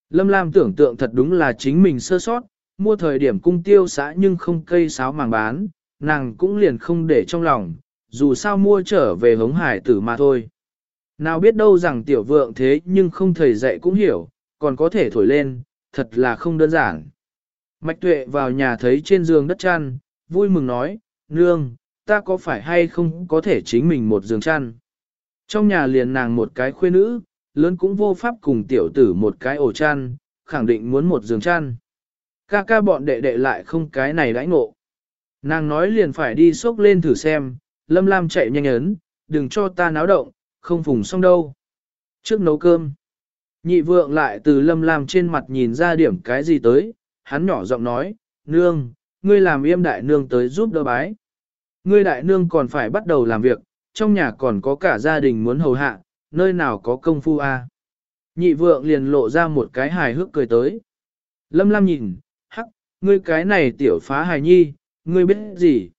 Lâm Lam tưởng tượng thật đúng là chính mình sơ sót, mua thời điểm cung tiêu xã nhưng không cây sáo màng bán, nàng cũng liền không để trong lòng, dù sao mua trở về hống hải tử mà thôi. Nào biết đâu rằng tiểu vượng thế nhưng không thầy dạy cũng hiểu, còn có thể thổi lên, thật là không đơn giản. Mạch tuệ vào nhà thấy trên giường đất chăn, vui mừng nói, nương, ta có phải hay không có thể chính mình một giường chăn. Trong nhà liền nàng một cái khuê nữ, lớn cũng vô pháp cùng tiểu tử một cái ổ chăn, khẳng định muốn một giường chăn. Ca ca bọn đệ đệ lại không cái này đãi ngộ. Nàng nói liền phải đi xốc lên thử xem, lâm lam chạy nhanh ấn, đừng cho ta náo động, không phùng xong đâu. Trước nấu cơm, nhị vượng lại từ lâm lam trên mặt nhìn ra điểm cái gì tới, hắn nhỏ giọng nói, nương, ngươi làm yêm đại nương tới giúp đỡ bái. Ngươi đại nương còn phải bắt đầu làm việc, trong nhà còn có cả gia đình muốn hầu hạ, nơi nào có công phu a? À? Nhị vượng liền lộ ra một cái hài hước cười tới. Lâm Lam nhìn, hắc, ngươi cái này tiểu phá hài nhi, ngươi biết gì?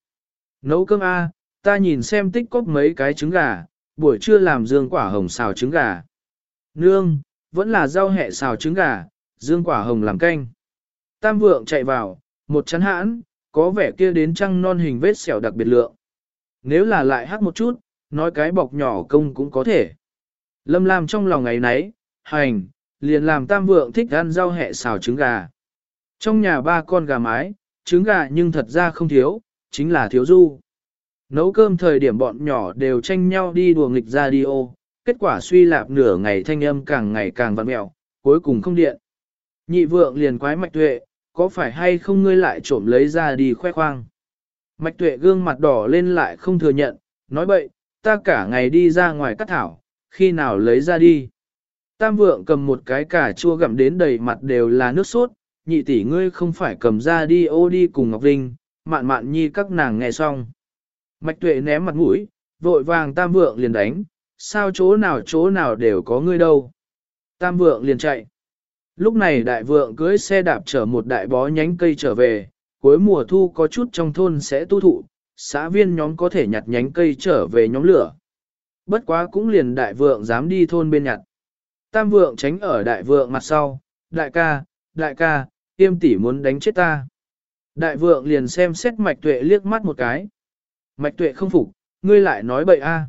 Nấu cơm a, ta nhìn xem tích cóp mấy cái trứng gà, buổi trưa làm dương quả hồng xào trứng gà. Nương, vẫn là rau hẹ xào trứng gà, dương quả hồng làm canh. Tam vượng chạy vào, một chắn hãn, có vẻ kia đến trăng non hình vết sẹo đặc biệt lượng. Nếu là lại hát một chút, nói cái bọc nhỏ công cũng có thể. Lâm Lam trong lòng ngày nấy, hành, liền làm tam vượng thích ăn rau hẹ xào trứng gà. Trong nhà ba con gà mái, trứng gà nhưng thật ra không thiếu, chính là thiếu du. Nấu cơm thời điểm bọn nhỏ đều tranh nhau đi đùa nghịch radio, kết quả suy lạp nửa ngày thanh âm càng ngày càng vặn mẹo, cuối cùng không điện. Nhị vượng liền quái mạch tuệ, có phải hay không ngươi lại trộm lấy ra đi khoe khoang. Mạch tuệ gương mặt đỏ lên lại không thừa nhận, nói bậy, ta cả ngày đi ra ngoài cắt thảo, khi nào lấy ra đi. Tam vượng cầm một cái cà chua gặm đến đầy mặt đều là nước sốt, nhị tỷ ngươi không phải cầm ra đi ô đi cùng Ngọc Linh, mạn mạn nhi các nàng nghe xong. Mạch tuệ ném mặt mũi, vội vàng tam vượng liền đánh, sao chỗ nào chỗ nào đều có ngươi đâu. Tam vượng liền chạy. Lúc này đại vượng cưới xe đạp chở một đại bó nhánh cây trở về, cuối mùa thu có chút trong thôn sẽ tu thụ, xã viên nhóm có thể nhặt nhánh cây trở về nhóm lửa. Bất quá cũng liền đại vượng dám đi thôn bên nhặt. Tam vượng tránh ở đại vượng mặt sau, đại ca, đại ca, tiêm tỷ muốn đánh chết ta. Đại vượng liền xem xét mạch tuệ liếc mắt một cái. Mạch tuệ không phục, ngươi lại nói bậy a.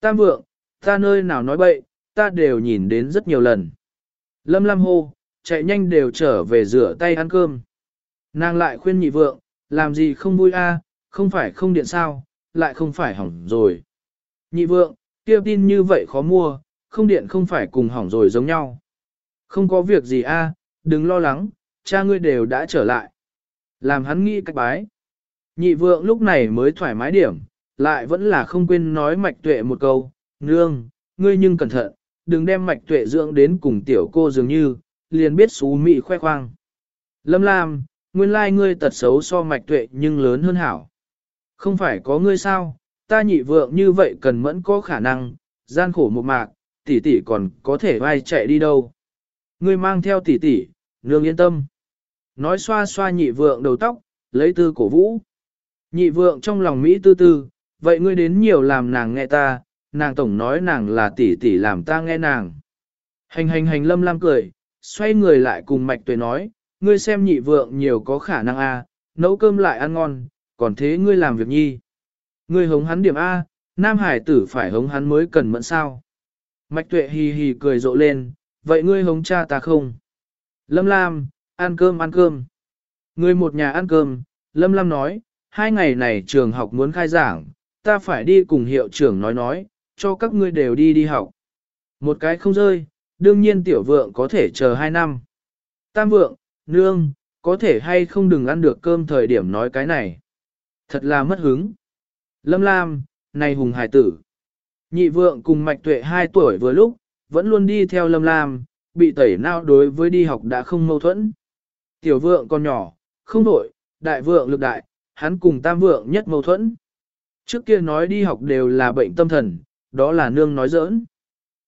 Tam vượng, ta nơi nào nói bậy, ta đều nhìn đến rất nhiều lần. Lâm Lam hô, chạy nhanh đều trở về rửa tay ăn cơm. Nàng lại khuyên nhị vượng, làm gì không vui a, không phải không điện sao, lại không phải hỏng rồi. Nhị vượng, kia tin như vậy khó mua, không điện không phải cùng hỏng rồi giống nhau. Không có việc gì a, đừng lo lắng, cha ngươi đều đã trở lại. Làm hắn nghĩ cách bái. Nhị vượng lúc này mới thoải mái điểm, lại vẫn là không quên nói mạch tuệ một câu, nương, ngươi nhưng cẩn thận, đừng đem mạch tuệ dưỡng đến cùng tiểu cô dường như, liền biết xú mị khoe khoang. Lâm Lam, nguyên lai ngươi tật xấu so mạch tuệ nhưng lớn hơn hảo. Không phải có ngươi sao, ta nhị vượng như vậy cần mẫn có khả năng, gian khổ một mạc, tỷ tỷ còn có thể vai chạy đi đâu. Ngươi mang theo tỷ tỷ, nương yên tâm. Nói xoa xoa nhị vượng đầu tóc, lấy tư cổ vũ. Nhị vượng trong lòng Mỹ tư tư, vậy ngươi đến nhiều làm nàng nghe ta, nàng tổng nói nàng là tỷ tỷ làm ta nghe nàng. Hành hành hành lâm lam cười, xoay người lại cùng mạch tuệ nói, ngươi xem nhị vượng nhiều có khả năng a, nấu cơm lại ăn ngon, còn thế ngươi làm việc nhi. Ngươi hống hắn điểm A, nam hải tử phải hống hắn mới cần mẫn sao. Mạch tuệ hì hì cười rộ lên, vậy ngươi hống cha ta không? Lâm Lam, ăn cơm ăn cơm. người một nhà ăn cơm, Lâm Lam nói, hai ngày này trường học muốn khai giảng, ta phải đi cùng hiệu trưởng nói nói, cho các ngươi đều đi đi học. Một cái không rơi, đương nhiên tiểu vượng có thể chờ hai năm. Tam vượng, nương, có thể hay không đừng ăn được cơm thời điểm nói cái này. Thật là mất hứng. Lâm Lam, này hùng hải tử. Nhị vượng cùng mạch tuệ hai tuổi vừa lúc, vẫn luôn đi theo Lâm Lam, bị tẩy nao đối với đi học đã không mâu thuẫn. Tiểu vượng còn nhỏ, không đổi, đại vượng lực đại, hắn cùng tam vượng nhất mâu thuẫn. Trước kia nói đi học đều là bệnh tâm thần, đó là nương nói giỡn.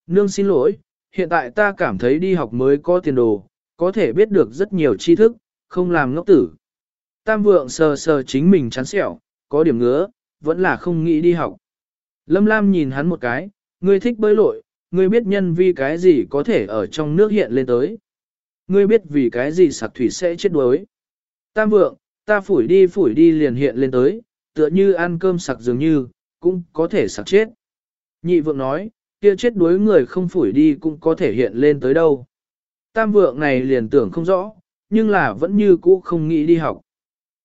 Nương xin lỗi, hiện tại ta cảm thấy đi học mới có tiền đồ, có thể biết được rất nhiều tri thức, không làm ngốc tử. Tam vượng sờ sờ chính mình chán sẹo, có điểm ngứa, vẫn là không nghĩ đi học. Lâm Lam nhìn hắn một cái, ngươi thích bơi lội, ngươi biết nhân vi cái gì có thể ở trong nước hiện lên tới. Ngươi biết vì cái gì sạc thủy sẽ chết đuối. Tam vượng, ta phủi đi phủi đi liền hiện lên tới, tựa như ăn cơm sặc dường như, cũng có thể sặc chết. Nhị vượng nói, kia chết đuối người không phủi đi cũng có thể hiện lên tới đâu. Tam vượng này liền tưởng không rõ, nhưng là vẫn như cũ không nghĩ đi học.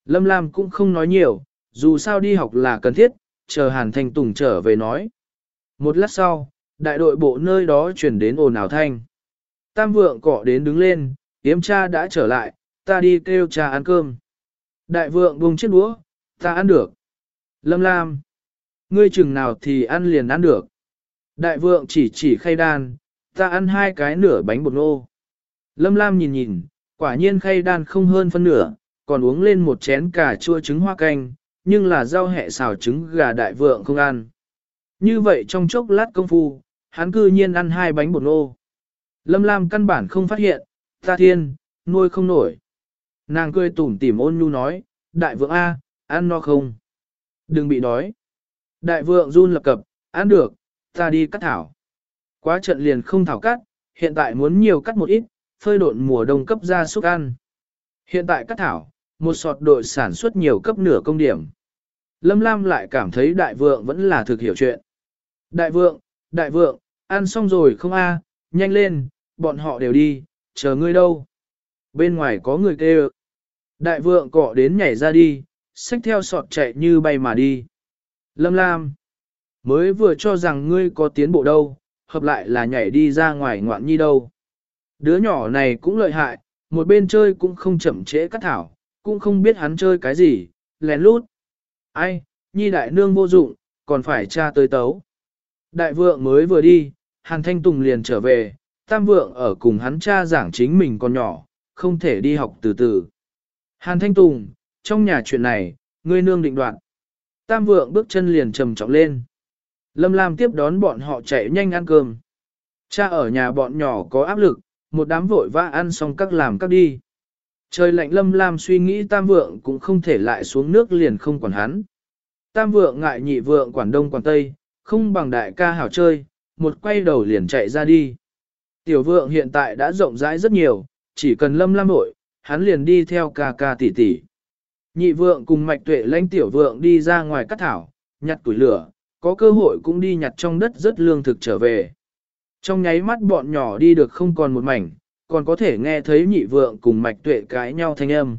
Lâm Lam cũng không nói nhiều, dù sao đi học là cần thiết, chờ Hàn Thanh Tùng trở về nói. Một lát sau, đại đội bộ nơi đó chuyển đến ồn ào thanh. Tam vượng cọ đến đứng lên, yếm cha đã trở lại, ta đi kêu cha ăn cơm. Đại vượng buông chiếc đũa, ta ăn được. Lâm Lam, ngươi chừng nào thì ăn liền ăn được. Đại vượng chỉ chỉ khay đan, ta ăn hai cái nửa bánh bột ngô. Lâm Lam nhìn nhìn, quả nhiên khay đan không hơn phân nửa, còn uống lên một chén cà chua trứng hoa canh, nhưng là rau hẹ xào trứng gà đại vượng không ăn. Như vậy trong chốc lát công phu, hắn cư nhiên ăn hai bánh bột ngô. Lâm Lam căn bản không phát hiện, ta thiên, nuôi không nổi. Nàng cười tủm tỉm ôn nhu nói, đại vượng A, ăn no không? Đừng bị đói. Đại vượng run lập cập, ăn được, ta đi cắt thảo. Quá trận liền không thảo cắt, hiện tại muốn nhiều cắt một ít, phơi độn mùa đông cấp ra súc ăn. Hiện tại cắt thảo, một sọt đội sản xuất nhiều cấp nửa công điểm. Lâm Lam lại cảm thấy đại vượng vẫn là thực hiểu chuyện. Đại vượng, đại vượng, ăn xong rồi không a, nhanh lên, bọn họ đều đi, chờ ngươi đâu. Bên ngoài có người kêu. Đại vượng cọ đến nhảy ra đi, xách theo sọt chạy như bay mà đi. Lâm Lam, mới vừa cho rằng ngươi có tiến bộ đâu, hợp lại là nhảy đi ra ngoài ngoạn nhi đâu. Đứa nhỏ này cũng lợi hại, một bên chơi cũng không chậm trễ cắt thảo, cũng không biết hắn chơi cái gì, lén lút. Ai, nhi đại nương vô dụng, còn phải cha tới tấu. Đại vượng mới vừa đi, Hàn Thanh Tùng liền trở về, tam vượng ở cùng hắn cha giảng chính mình còn nhỏ, không thể đi học từ từ. Hàn Thanh Tùng, trong nhà chuyện này, ngươi nương định đoạn. Tam vượng bước chân liền trầm trọng lên. Lâm Lam tiếp đón bọn họ chạy nhanh ăn cơm. Cha ở nhà bọn nhỏ có áp lực, một đám vội vã ăn xong các làm các đi. Trời lạnh Lâm Lam suy nghĩ tam vượng cũng không thể lại xuống nước liền không quản hắn. Tam vượng ngại nhị vượng quản đông quản tây, không bằng đại ca hảo chơi, một quay đầu liền chạy ra đi. Tiểu vượng hiện tại đã rộng rãi rất nhiều, chỉ cần lâm lam nội, hắn liền đi theo ca ca tỷ tỷ. Nhị vượng cùng mạch tuệ lãnh tiểu vượng đi ra ngoài cắt thảo, nhặt củi lửa, có cơ hội cũng đi nhặt trong đất rất lương thực trở về. Trong nháy mắt bọn nhỏ đi được không còn một mảnh, còn có thể nghe thấy nhị vượng cùng mạch tuệ cãi nhau thanh âm.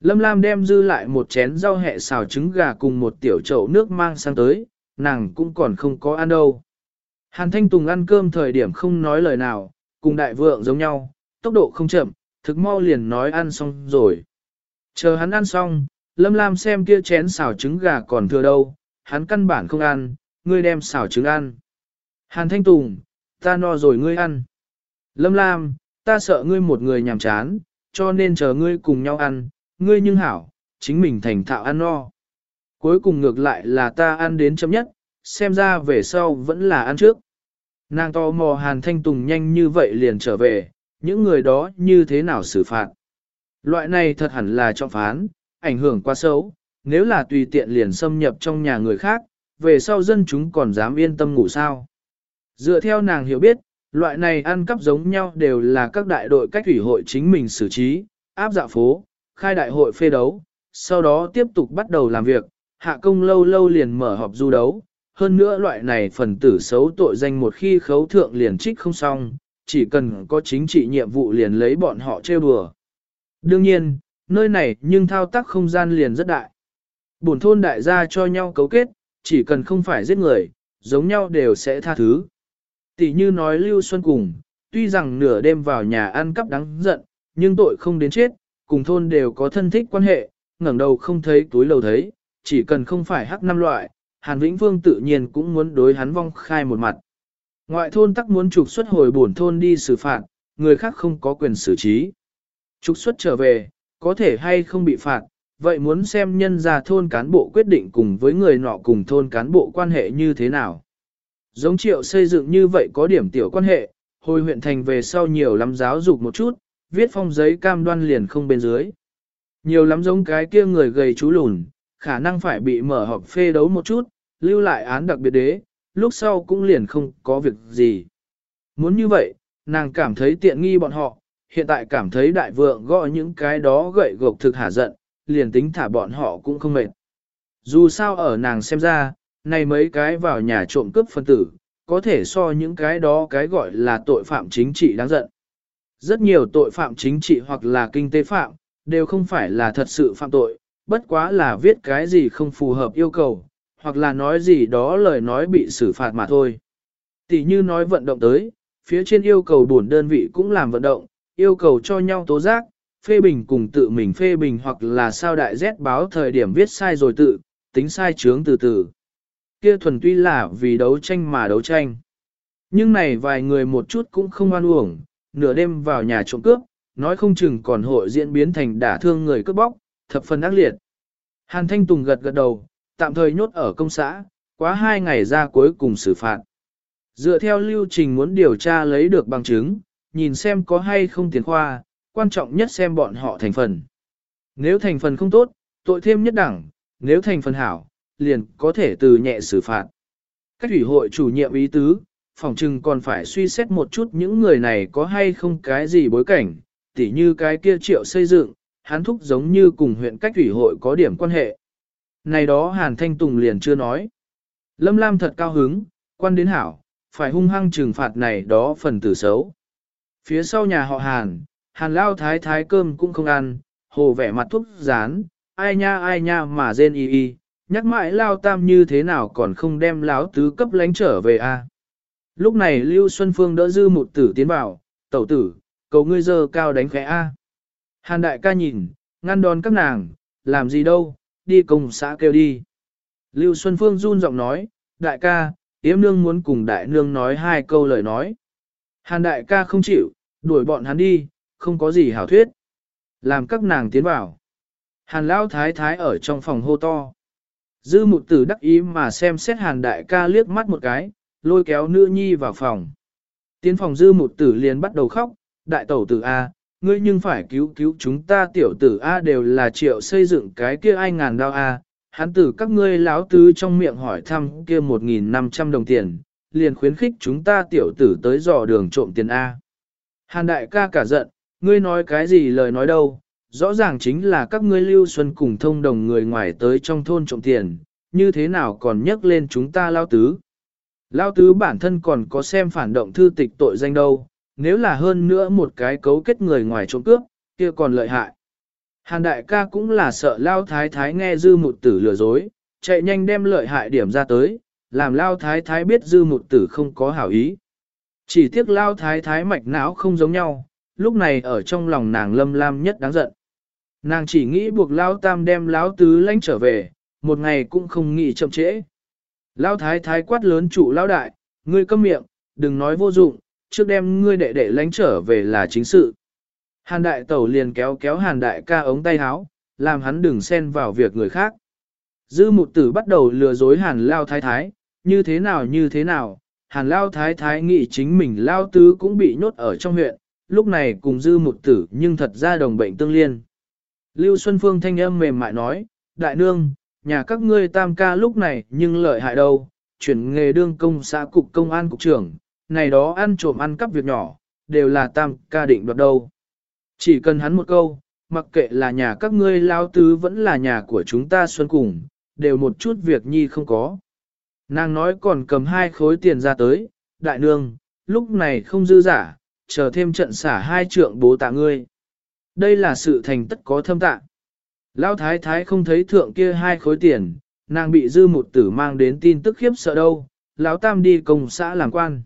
Lâm Lam đem dư lại một chén rau hẹ xào trứng gà cùng một tiểu chậu nước mang sang tới, nàng cũng còn không có ăn đâu. Hàn Thanh Tùng ăn cơm thời điểm không nói lời nào, cùng đại vượng giống nhau, tốc độ không chậm, thực mau liền nói ăn xong rồi. Chờ hắn ăn xong, Lâm Lam xem kia chén xào trứng gà còn thừa đâu, hắn căn bản không ăn, ngươi đem xào trứng ăn. Hàn Thanh Tùng, ta no rồi ngươi ăn. Lâm Lam, ta sợ ngươi một người nhàm chán, cho nên chờ ngươi cùng nhau ăn, ngươi nhưng hảo, chính mình thành thạo ăn no. Cuối cùng ngược lại là ta ăn đến chấm nhất, xem ra về sau vẫn là ăn trước. Nàng to mò Hàn Thanh Tùng nhanh như vậy liền trở về, những người đó như thế nào xử phạt. Loại này thật hẳn là trọng phán, ảnh hưởng quá xấu, nếu là tùy tiện liền xâm nhập trong nhà người khác, về sau dân chúng còn dám yên tâm ngủ sao. Dựa theo nàng hiểu biết, loại này ăn cắp giống nhau đều là các đại đội cách thủy hội chính mình xử trí, áp dạ phố, khai đại hội phê đấu, sau đó tiếp tục bắt đầu làm việc, hạ công lâu lâu liền mở họp du đấu. Hơn nữa loại này phần tử xấu tội danh một khi khấu thượng liền trích không xong, chỉ cần có chính trị nhiệm vụ liền lấy bọn họ trêu đùa. Đương nhiên, nơi này nhưng thao tác không gian liền rất đại. Bổn thôn đại gia cho nhau cấu kết, chỉ cần không phải giết người, giống nhau đều sẽ tha thứ. Tỷ như nói Lưu Xuân cùng, tuy rằng nửa đêm vào nhà ăn cắp đáng giận, nhưng tội không đến chết, cùng thôn đều có thân thích quan hệ, ngẩng đầu không thấy túi lầu thấy, chỉ cần không phải hắc năm loại, Hàn Vĩnh Vương tự nhiên cũng muốn đối hắn vong khai một mặt. Ngoại thôn tắc muốn trục xuất hồi bổn thôn đi xử phạt, người khác không có quyền xử trí. Trục xuất trở về, có thể hay không bị phạt, vậy muốn xem nhân gia thôn cán bộ quyết định cùng với người nọ cùng thôn cán bộ quan hệ như thế nào. Giống triệu xây dựng như vậy có điểm tiểu quan hệ, hồi huyện thành về sau nhiều lắm giáo dục một chút, viết phong giấy cam đoan liền không bên dưới. Nhiều lắm giống cái kia người gầy chú lùn, khả năng phải bị mở họp phê đấu một chút, lưu lại án đặc biệt đế, lúc sau cũng liền không có việc gì. Muốn như vậy, nàng cảm thấy tiện nghi bọn họ, hiện tại cảm thấy đại vượng gọi những cái đó gậy gộc thực hả giận, liền tính thả bọn họ cũng không mệt. Dù sao ở nàng xem ra, này mấy cái vào nhà trộm cướp phân tử, có thể so những cái đó cái gọi là tội phạm chính trị đáng giận. Rất nhiều tội phạm chính trị hoặc là kinh tế phạm, đều không phải là thật sự phạm tội, bất quá là viết cái gì không phù hợp yêu cầu, hoặc là nói gì đó lời nói bị xử phạt mà thôi. Tỷ như nói vận động tới, phía trên yêu cầu buồn đơn vị cũng làm vận động, yêu cầu cho nhau tố giác, phê bình cùng tự mình phê bình hoặc là sao đại Z báo thời điểm viết sai rồi tự, tính sai chướng từ từ. Kia thuần tuy là vì đấu tranh mà đấu tranh. Nhưng này vài người một chút cũng không oan uổng, nửa đêm vào nhà trộm cướp, nói không chừng còn hội diễn biến thành đả thương người cướp bóc, thập phần ác liệt. Hàn Thanh Tùng gật gật đầu, tạm thời nhốt ở công xã, quá hai ngày ra cuối cùng xử phạt. Dựa theo lưu trình muốn điều tra lấy được bằng chứng, nhìn xem có hay không tiền khoa, quan trọng nhất xem bọn họ thành phần. Nếu thành phần không tốt, tội thêm nhất đẳng, nếu thành phần hảo, liền có thể từ nhẹ xử phạt. Cách ủy hội chủ nhiệm ý tứ, phòng trừng còn phải suy xét một chút những người này có hay không cái gì bối cảnh, tỉ như cái kia triệu xây dựng, hắn thúc giống như cùng huyện cách ủy hội có điểm quan hệ. Này đó Hàn Thanh Tùng liền chưa nói. Lâm Lam thật cao hứng, quan đến hảo, phải hung hăng trừng phạt này đó phần tử xấu. Phía sau nhà họ Hàn, Hàn Lao thái thái cơm cũng không ăn, hồ vẻ mặt thuốc rán, ai nha ai nha mà rên y y, nhắc mãi Lao Tam như thế nào còn không đem Lão Tứ cấp lánh trở về a Lúc này Lưu Xuân Phương đỡ dư một tử tiến vào, tẩu tử, cầu ngươi dơ cao đánh khẽ A. Hàn đại ca nhìn, ngăn đòn các nàng, làm gì đâu, đi công xã kêu đi. Lưu Xuân Phương run giọng nói, đại ca, yếm nương muốn cùng đại nương nói hai câu lời nói. Hàn đại ca không chịu, đuổi bọn hắn đi, không có gì hảo thuyết. Làm các nàng tiến vào. Hàn lão thái thái ở trong phòng hô to. Dư mụ tử đắc ý mà xem xét hàn đại ca liếc mắt một cái, lôi kéo nữ nhi vào phòng. Tiến phòng dư mụ tử liền bắt đầu khóc, đại tẩu tử A, ngươi nhưng phải cứu cứu chúng ta tiểu tử A đều là triệu xây dựng cái kia ai ngàn đao A, hắn tử các ngươi láo tứ trong miệng hỏi thăm kia 1.500 đồng tiền, liền khuyến khích chúng ta tiểu tử tới dò đường trộm tiền A. Hàn đại ca cả giận, ngươi nói cái gì lời nói đâu, rõ ràng chính là các ngươi lưu xuân cùng thông đồng người ngoài tới trong thôn trộm tiền, như thế nào còn nhắc lên chúng ta lao tứ. Lao tứ bản thân còn có xem phản động thư tịch tội danh đâu, nếu là hơn nữa một cái cấu kết người ngoài trộm cướp, kia còn lợi hại. Hàn đại ca cũng là sợ Lao Thái Thái nghe dư một tử lừa dối, chạy nhanh đem lợi hại điểm ra tới, làm Lao Thái Thái biết dư một tử không có hảo ý. Chỉ tiếc Lao Thái Thái mạch não không giống nhau, lúc này ở trong lòng nàng lâm lam nhất đáng giận. Nàng chỉ nghĩ buộc Lao Tam đem Lão Tứ lãnh trở về, một ngày cũng không nghĩ chậm trễ. Lao Thái Thái quát lớn chủ Lao Đại, ngươi câm miệng, đừng nói vô dụng, trước đem ngươi đệ đệ lánh trở về là chính sự. Hàn đại tẩu liền kéo kéo hàn đại ca ống tay háo, làm hắn đừng xen vào việc người khác. Dư mục tử bắt đầu lừa dối hàn lao thái thái, như thế nào như thế nào, hàn lao thái thái nghĩ chính mình lao tứ cũng bị nhốt ở trong huyện, lúc này cùng dư mục tử nhưng thật ra đồng bệnh tương liên. Lưu Xuân Phương thanh âm mềm mại nói, đại nương, nhà các ngươi tam ca lúc này nhưng lợi hại đâu, chuyển nghề đương công xã cục công an cục trưởng, này đó ăn trộm ăn cắp việc nhỏ, đều là tam ca định đoạt đâu. Chỉ cần hắn một câu, mặc kệ là nhà các ngươi lao tứ vẫn là nhà của chúng ta xuân cùng, đều một chút việc nhi không có. Nàng nói còn cầm hai khối tiền ra tới, đại nương, lúc này không dư giả, chờ thêm trận xả hai trượng bố tạ ngươi. Đây là sự thành tất có thâm tạ. Lão thái thái không thấy thượng kia hai khối tiền, nàng bị dư một tử mang đến tin tức khiếp sợ đâu, lão tam đi công xã làm quan.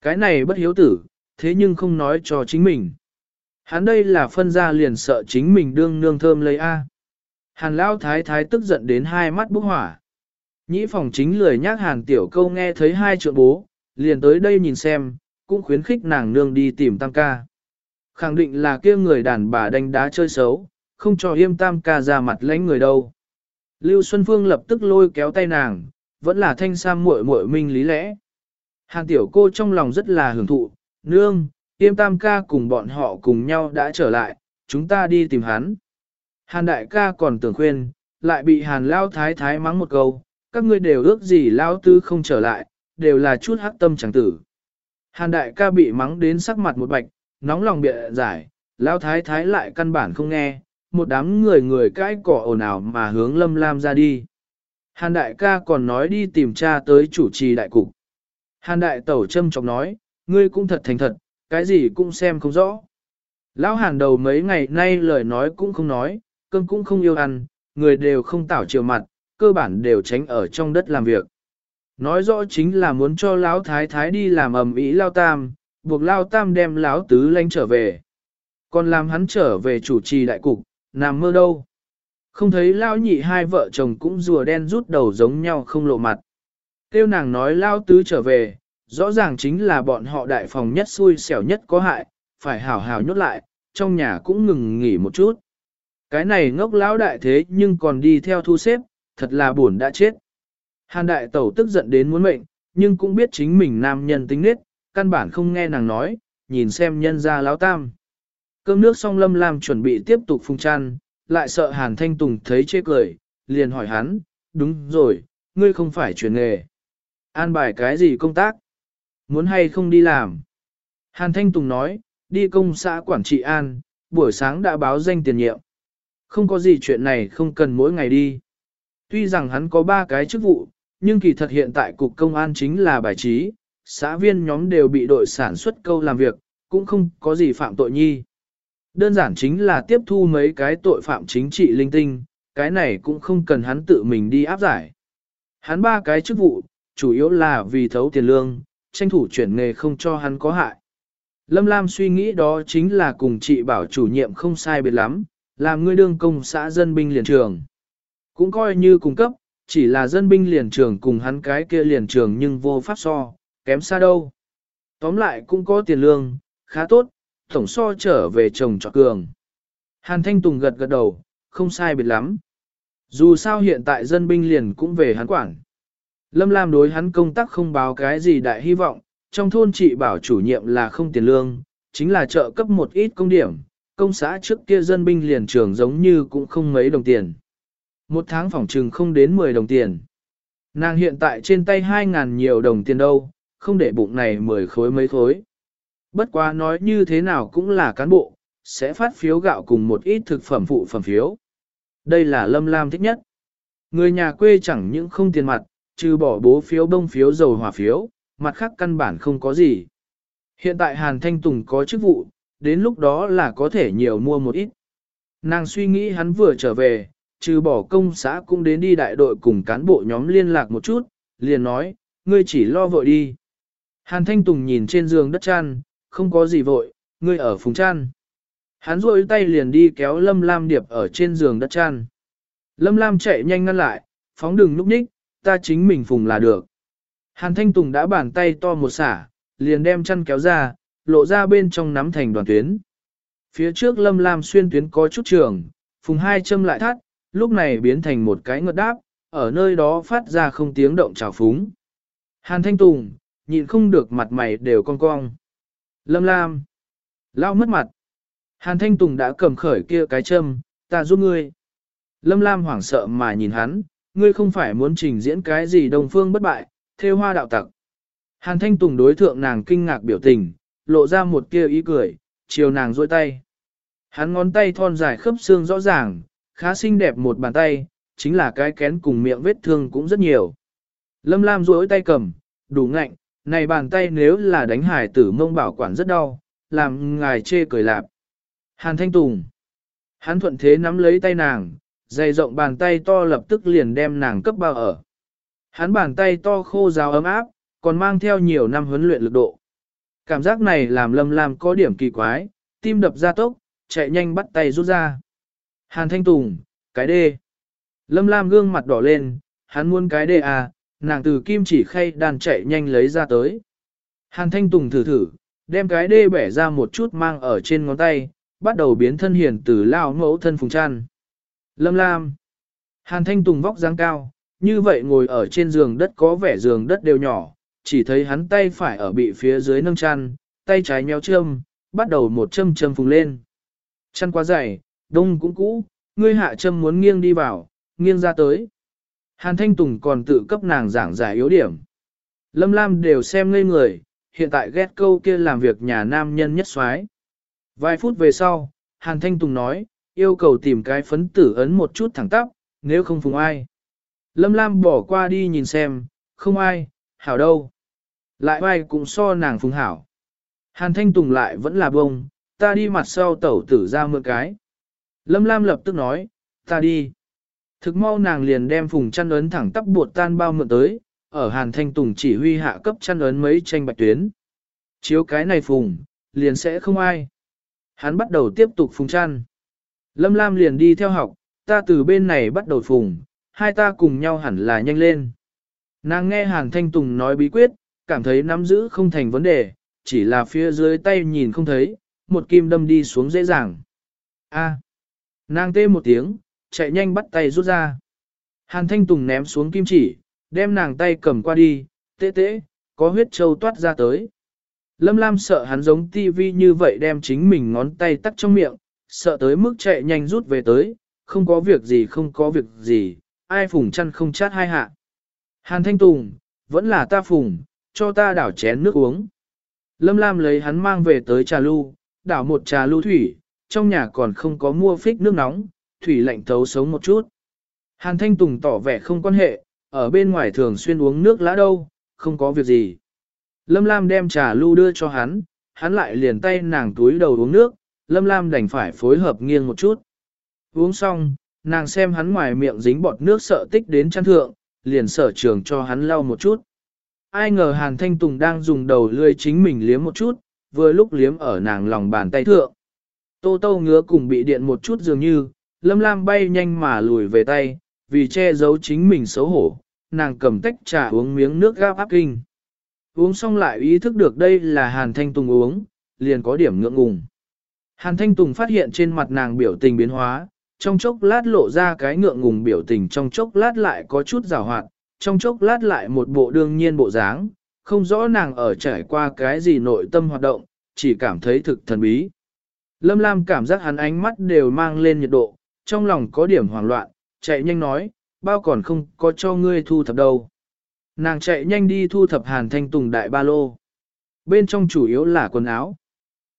Cái này bất hiếu tử, thế nhưng không nói cho chính mình. Hắn đây là phân ra liền sợ chính mình đương nương thơm lấy A. Hàn Lão thái thái tức giận đến hai mắt bốc hỏa. Nhĩ phòng chính lười nhác hàn tiểu câu nghe thấy hai trượng bố, liền tới đây nhìn xem, cũng khuyến khích nàng nương đi tìm tam ca. Khẳng định là kia người đàn bà đánh đá chơi xấu, không cho yêm tam ca ra mặt lãnh người đâu. Lưu Xuân Phương lập tức lôi kéo tay nàng, vẫn là thanh sam muội muội minh lý lẽ. Hàn tiểu cô trong lòng rất là hưởng thụ, nương, Tiêm tam ca cùng bọn họ cùng nhau đã trở lại, chúng ta đi tìm hắn. Hàn đại ca còn tưởng khuyên, lại bị hàn lao thái thái mắng một câu, các ngươi đều ước gì lao tư không trở lại, đều là chút hắc tâm chẳng tử. Hàn đại ca bị mắng đến sắc mặt một bạch, nóng lòng bịa giải, lao thái thái lại căn bản không nghe, một đám người người cãi cỏ ồn ào mà hướng lâm lam ra đi. Hàn đại ca còn nói đi tìm cha tới chủ trì đại cục. Hàn đại tẩu châm trọng nói, ngươi cũng thật thành thật, cái gì cũng xem không rõ. Lão hàn đầu mấy ngày nay lời nói cũng không nói, cơm cũng không yêu ăn, người đều không tảo chiều mặt, cơ bản đều tránh ở trong đất làm việc. Nói rõ chính là muốn cho lão thái thái đi làm ầm ĩ lao tam, buộc lao tam đem lão tứ lanh trở về. Còn làm hắn trở về chủ trì đại cục, nằm mơ đâu. Không thấy lao nhị hai vợ chồng cũng rùa đen rút đầu giống nhau không lộ mặt. Tiêu nàng nói lao tứ trở về, rõ ràng chính là bọn họ đại phòng nhất xui xẻo nhất có hại, phải hảo hảo nhốt lại, trong nhà cũng ngừng nghỉ một chút. Cái này ngốc lão đại thế nhưng còn đi theo thu xếp, thật là buồn đã chết. Hàn đại tẩu tức giận đến muốn mệnh, nhưng cũng biết chính mình nam nhân tính nết, căn bản không nghe nàng nói, nhìn xem nhân ra lão tam. Cơm nước xong lâm làm chuẩn bị tiếp tục phung chăn, lại sợ hàn thanh tùng thấy chê cười, liền hỏi hắn, đúng rồi, ngươi không phải chuyển nghề. An bài cái gì công tác? muốn hay không đi làm. Hàn Thanh Tùng nói, đi công xã quản trị an, buổi sáng đã báo danh tiền nhiệm. Không có gì chuyện này không cần mỗi ngày đi. Tuy rằng hắn có ba cái chức vụ, nhưng kỳ thật hiện tại cục công an chính là bài trí, xã viên nhóm đều bị đội sản xuất câu làm việc, cũng không có gì phạm tội nhi. Đơn giản chính là tiếp thu mấy cái tội phạm chính trị linh tinh, cái này cũng không cần hắn tự mình đi áp giải. Hắn ba cái chức vụ, chủ yếu là vì thấu tiền lương, tranh thủ chuyển nghề không cho hắn có hại. Lâm Lam suy nghĩ đó chính là cùng chị bảo chủ nhiệm không sai biệt lắm, làm ngươi đương công xã dân binh liền trường. Cũng coi như cung cấp, chỉ là dân binh liền trường cùng hắn cái kia liền trường nhưng vô pháp so, kém xa đâu. Tóm lại cũng có tiền lương, khá tốt, tổng so trở về chồng trọ cường. Hàn Thanh Tùng gật gật đầu, không sai biệt lắm. Dù sao hiện tại dân binh liền cũng về hắn quản. Lâm Lam đối hắn công tác không báo cái gì đại hy vọng, trong thôn chị bảo chủ nhiệm là không tiền lương, chính là trợ cấp một ít công điểm, công xã trước kia dân binh liền trường giống như cũng không mấy đồng tiền. Một tháng phòng trừng không đến 10 đồng tiền. Nàng hiện tại trên tay 2.000 nhiều đồng tiền đâu, không để bụng này 10 khối mấy khối. Bất quá nói như thế nào cũng là cán bộ, sẽ phát phiếu gạo cùng một ít thực phẩm phụ phẩm phiếu. Đây là Lâm Lam thích nhất. Người nhà quê chẳng những không tiền mặt, trừ bỏ bố phiếu bông phiếu dầu hỏa phiếu, mặt khác căn bản không có gì. Hiện tại Hàn Thanh Tùng có chức vụ, đến lúc đó là có thể nhiều mua một ít. Nàng suy nghĩ hắn vừa trở về, trừ bỏ công xã cũng đến đi đại đội cùng cán bộ nhóm liên lạc một chút, liền nói, ngươi chỉ lo vội đi. Hàn Thanh Tùng nhìn trên giường đất chăn, không có gì vội, ngươi ở phùng chăn. Hắn rôi tay liền đi kéo Lâm Lam Điệp ở trên giường đất chăn. Lâm Lam chạy nhanh ngăn lại, phóng đường núp ních, ta chính mình phùng là được. Hàn Thanh Tùng đã bàn tay to một xả, liền đem chăn kéo ra, lộ ra bên trong nắm thành đoàn tuyến. Phía trước Lâm Lam xuyên tuyến có chút trường, phùng hai châm lại thắt, lúc này biến thành một cái ngợt đáp, ở nơi đó phát ra không tiếng động trào phúng. Hàn Thanh Tùng, nhịn không được mặt mày đều cong cong. Lâm Lam, lao mất mặt. Hàn Thanh Tùng đã cầm khởi kia cái châm, ta giúp ngươi. Lâm Lam hoảng sợ mà nhìn hắn, ngươi không phải muốn trình diễn cái gì đồng phương bất bại, theo hoa đạo tặc. Hàn Thanh Tùng đối thượng nàng kinh ngạc biểu tình, lộ ra một kia ý cười, chiều nàng dôi tay. Hắn ngón tay thon dài khớp xương rõ ràng, khá xinh đẹp một bàn tay, chính là cái kén cùng miệng vết thương cũng rất nhiều. Lâm Lam duỗi tay cầm, đủ ngạnh, này bàn tay nếu là đánh hải tử mông bảo quản rất đau, làm ngài chê cười lạp. Hàn Thanh Tùng. Hắn thuận thế nắm lấy tay nàng, dày rộng bàn tay to lập tức liền đem nàng cấp bao ở. Hắn bàn tay to khô ráo ấm áp, còn mang theo nhiều năm huấn luyện lực độ. Cảm giác này làm Lâm Lam có điểm kỳ quái, tim đập ra tốc, chạy nhanh bắt tay rút ra. Hàn Thanh Tùng, cái đê. Lâm Lam gương mặt đỏ lên, hắn muốn cái đê à, nàng từ kim chỉ khay đàn chạy nhanh lấy ra tới. Hàn Thanh Tùng thử thử, đem cái đê bẻ ra một chút mang ở trên ngón tay, bắt đầu biến thân hiền từ lao mẫu thân phùng chăn. Lâm Lam. Hàn Thanh Tùng vóc dáng cao, như vậy ngồi ở trên giường đất có vẻ giường đất đều nhỏ, chỉ thấy hắn tay phải ở bị phía dưới nâng chăn, tay trái nhéo châm, bắt đầu một châm châm phùng lên. Chăn quá dày, đông cũng cũ, ngươi hạ châm muốn nghiêng đi vào, nghiêng ra tới. Hàn Thanh Tùng còn tự cấp nàng giảng giải yếu điểm. Lâm Lam đều xem ngây người, hiện tại ghét câu kia làm việc nhà nam nhân nhất xoái. Vài phút về sau, Hàn Thanh Tùng nói, yêu cầu tìm cái phấn tử ấn một chút thẳng tắp, nếu không phùng ai. Lâm Lam bỏ qua đi nhìn xem, không ai, hảo đâu. Lại ai cũng so nàng phùng hảo. Hàn Thanh Tùng lại vẫn là bông, ta đi mặt sau tẩu tử ra mượn cái. Lâm Lam lập tức nói, ta đi. Thực mau nàng liền đem phùng chăn ấn thẳng tắp buộc tan bao mượn tới, ở Hàn Thanh Tùng chỉ huy hạ cấp chăn ấn mấy tranh bạch tuyến. Chiếu cái này phùng, liền sẽ không ai. Hắn bắt đầu tiếp tục phùng chăn. Lâm Lam liền đi theo học, ta từ bên này bắt đầu phùng, hai ta cùng nhau hẳn là nhanh lên. Nàng nghe Hàn Thanh Tùng nói bí quyết, cảm thấy nắm giữ không thành vấn đề, chỉ là phía dưới tay nhìn không thấy, một kim đâm đi xuống dễ dàng. A. Nàng tê một tiếng, chạy nhanh bắt tay rút ra. Hàn Thanh Tùng ném xuống kim chỉ, đem nàng tay cầm qua đi, tê tê, có huyết trâu toát ra tới. Lâm Lam sợ hắn giống tivi như vậy đem chính mình ngón tay tắt trong miệng, sợ tới mức chạy nhanh rút về tới, không có việc gì không có việc gì, ai phùng chăn không chát hai hạ. Hàn Thanh Tùng, vẫn là ta phùng, cho ta đảo chén nước uống. Lâm Lam lấy hắn mang về tới trà lu, đảo một trà lu thủy, trong nhà còn không có mua phích nước nóng, thủy lạnh thấu sống một chút. Hàn Thanh Tùng tỏ vẻ không quan hệ, ở bên ngoài thường xuyên uống nước lã đâu, không có việc gì. Lâm Lam đem trà lu đưa cho hắn, hắn lại liền tay nàng túi đầu uống nước, Lâm Lam đành phải phối hợp nghiêng một chút. Uống xong, nàng xem hắn ngoài miệng dính bọt nước sợ tích đến chăn thượng, liền sở trường cho hắn lau một chút. ai ngờ Hàn Thanh Tùng đang dùng đầu lươi chính mình liếm một chút, vừa lúc liếm ở nàng lòng bàn tay thượng. Tô tô ngứa cùng bị điện một chút dường như, lâm lam bay nhanh mà lùi về tay, vì che giấu chính mình xấu hổ, nàng cầm tách trà uống miếng nước gáp áp kinh. Uống xong lại ý thức được đây là Hàn Thanh Tùng uống, liền có điểm ngượng ngùng. Hàn Thanh Tùng phát hiện trên mặt nàng biểu tình biến hóa, trong chốc lát lộ ra cái ngượng ngùng biểu tình trong chốc lát lại có chút rào hoạt, trong chốc lát lại một bộ đương nhiên bộ dáng, không rõ nàng ở trải qua cái gì nội tâm hoạt động, chỉ cảm thấy thực thần bí. Lâm Lam cảm giác hắn ánh mắt đều mang lên nhiệt độ, trong lòng có điểm hoảng loạn, chạy nhanh nói, bao còn không có cho ngươi thu thập đâu. Nàng chạy nhanh đi thu thập hàn thanh tùng đại ba lô. Bên trong chủ yếu là quần áo.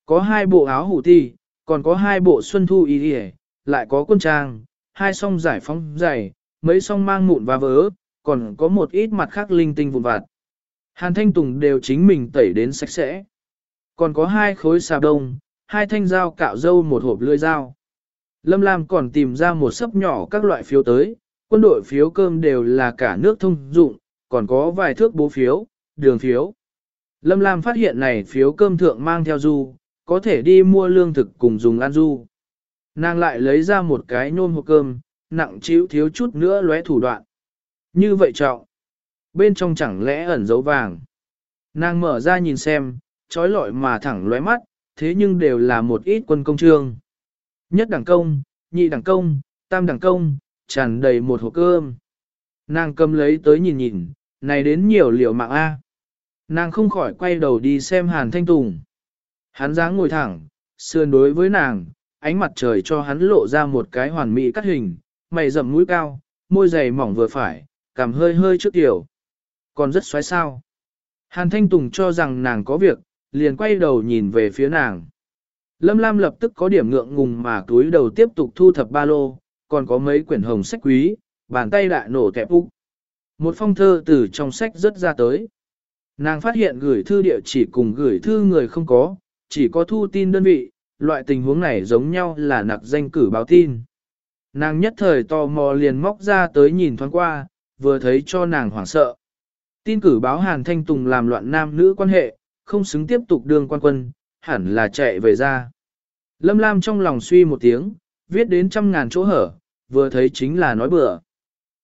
Có hai bộ áo hủ ti, còn có hai bộ xuân thu y đi lại có quân trang, hai song giải phóng giày, mấy song mang mụn và vớ, còn có một ít mặt khác linh tinh vụn vặt. Hàn thanh tùng đều chính mình tẩy đến sạch sẽ. Còn có hai khối xà đông, hai thanh dao cạo dâu một hộp lưỡi dao. Lâm Lam còn tìm ra một sấp nhỏ các loại phiếu tới, quân đội phiếu cơm đều là cả nước thông dụng, còn có vài thước bố phiếu, đường phiếu. Lâm Lam phát hiện này phiếu cơm thượng mang theo du, có thể đi mua lương thực cùng dùng ăn du. Nàng lại lấy ra một cái nôm hộp cơm, nặng chịu thiếu chút nữa lóe thủ đoạn. Như vậy trọng. Bên trong chẳng lẽ ẩn dấu vàng. Nàng mở ra nhìn xem, trói lọi mà thẳng lóe mắt, thế nhưng đều là một ít quân công trương. Nhất đẳng công, nhị đẳng công, tam đẳng công, tràn đầy một hộp cơm. Nàng cầm lấy tới nhìn nhìn, này đến nhiều liệu mạng A. Nàng không khỏi quay đầu đi xem Hàn Thanh Tùng. Hắn dáng ngồi thẳng, sườn đối với nàng, ánh mặt trời cho hắn lộ ra một cái hoàn mỹ cắt hình, mày rậm mũi cao, môi dày mỏng vừa phải, cảm hơi hơi trước tiểu. Còn rất xoáy sao. Hàn Thanh Tùng cho rằng nàng có việc, liền quay đầu nhìn về phía nàng. Lâm Lam lập tức có điểm ngượng ngùng mà túi đầu tiếp tục thu thập ba lô, còn có mấy quyển hồng sách quý, bàn tay đại nổ kẹp úc. Một phong thơ từ trong sách rất ra tới. Nàng phát hiện gửi thư địa chỉ cùng gửi thư người không có, chỉ có thu tin đơn vị, loại tình huống này giống nhau là nặc danh cử báo tin. Nàng nhất thời tò mò liền móc ra tới nhìn thoáng qua, vừa thấy cho nàng hoảng sợ. Tin cử báo Hàn Thanh Tùng làm loạn nam nữ quan hệ, không xứng tiếp tục đương quan quân, hẳn là chạy về ra. Lâm Lam trong lòng suy một tiếng, viết đến trăm ngàn chỗ hở, vừa thấy chính là nói bừa.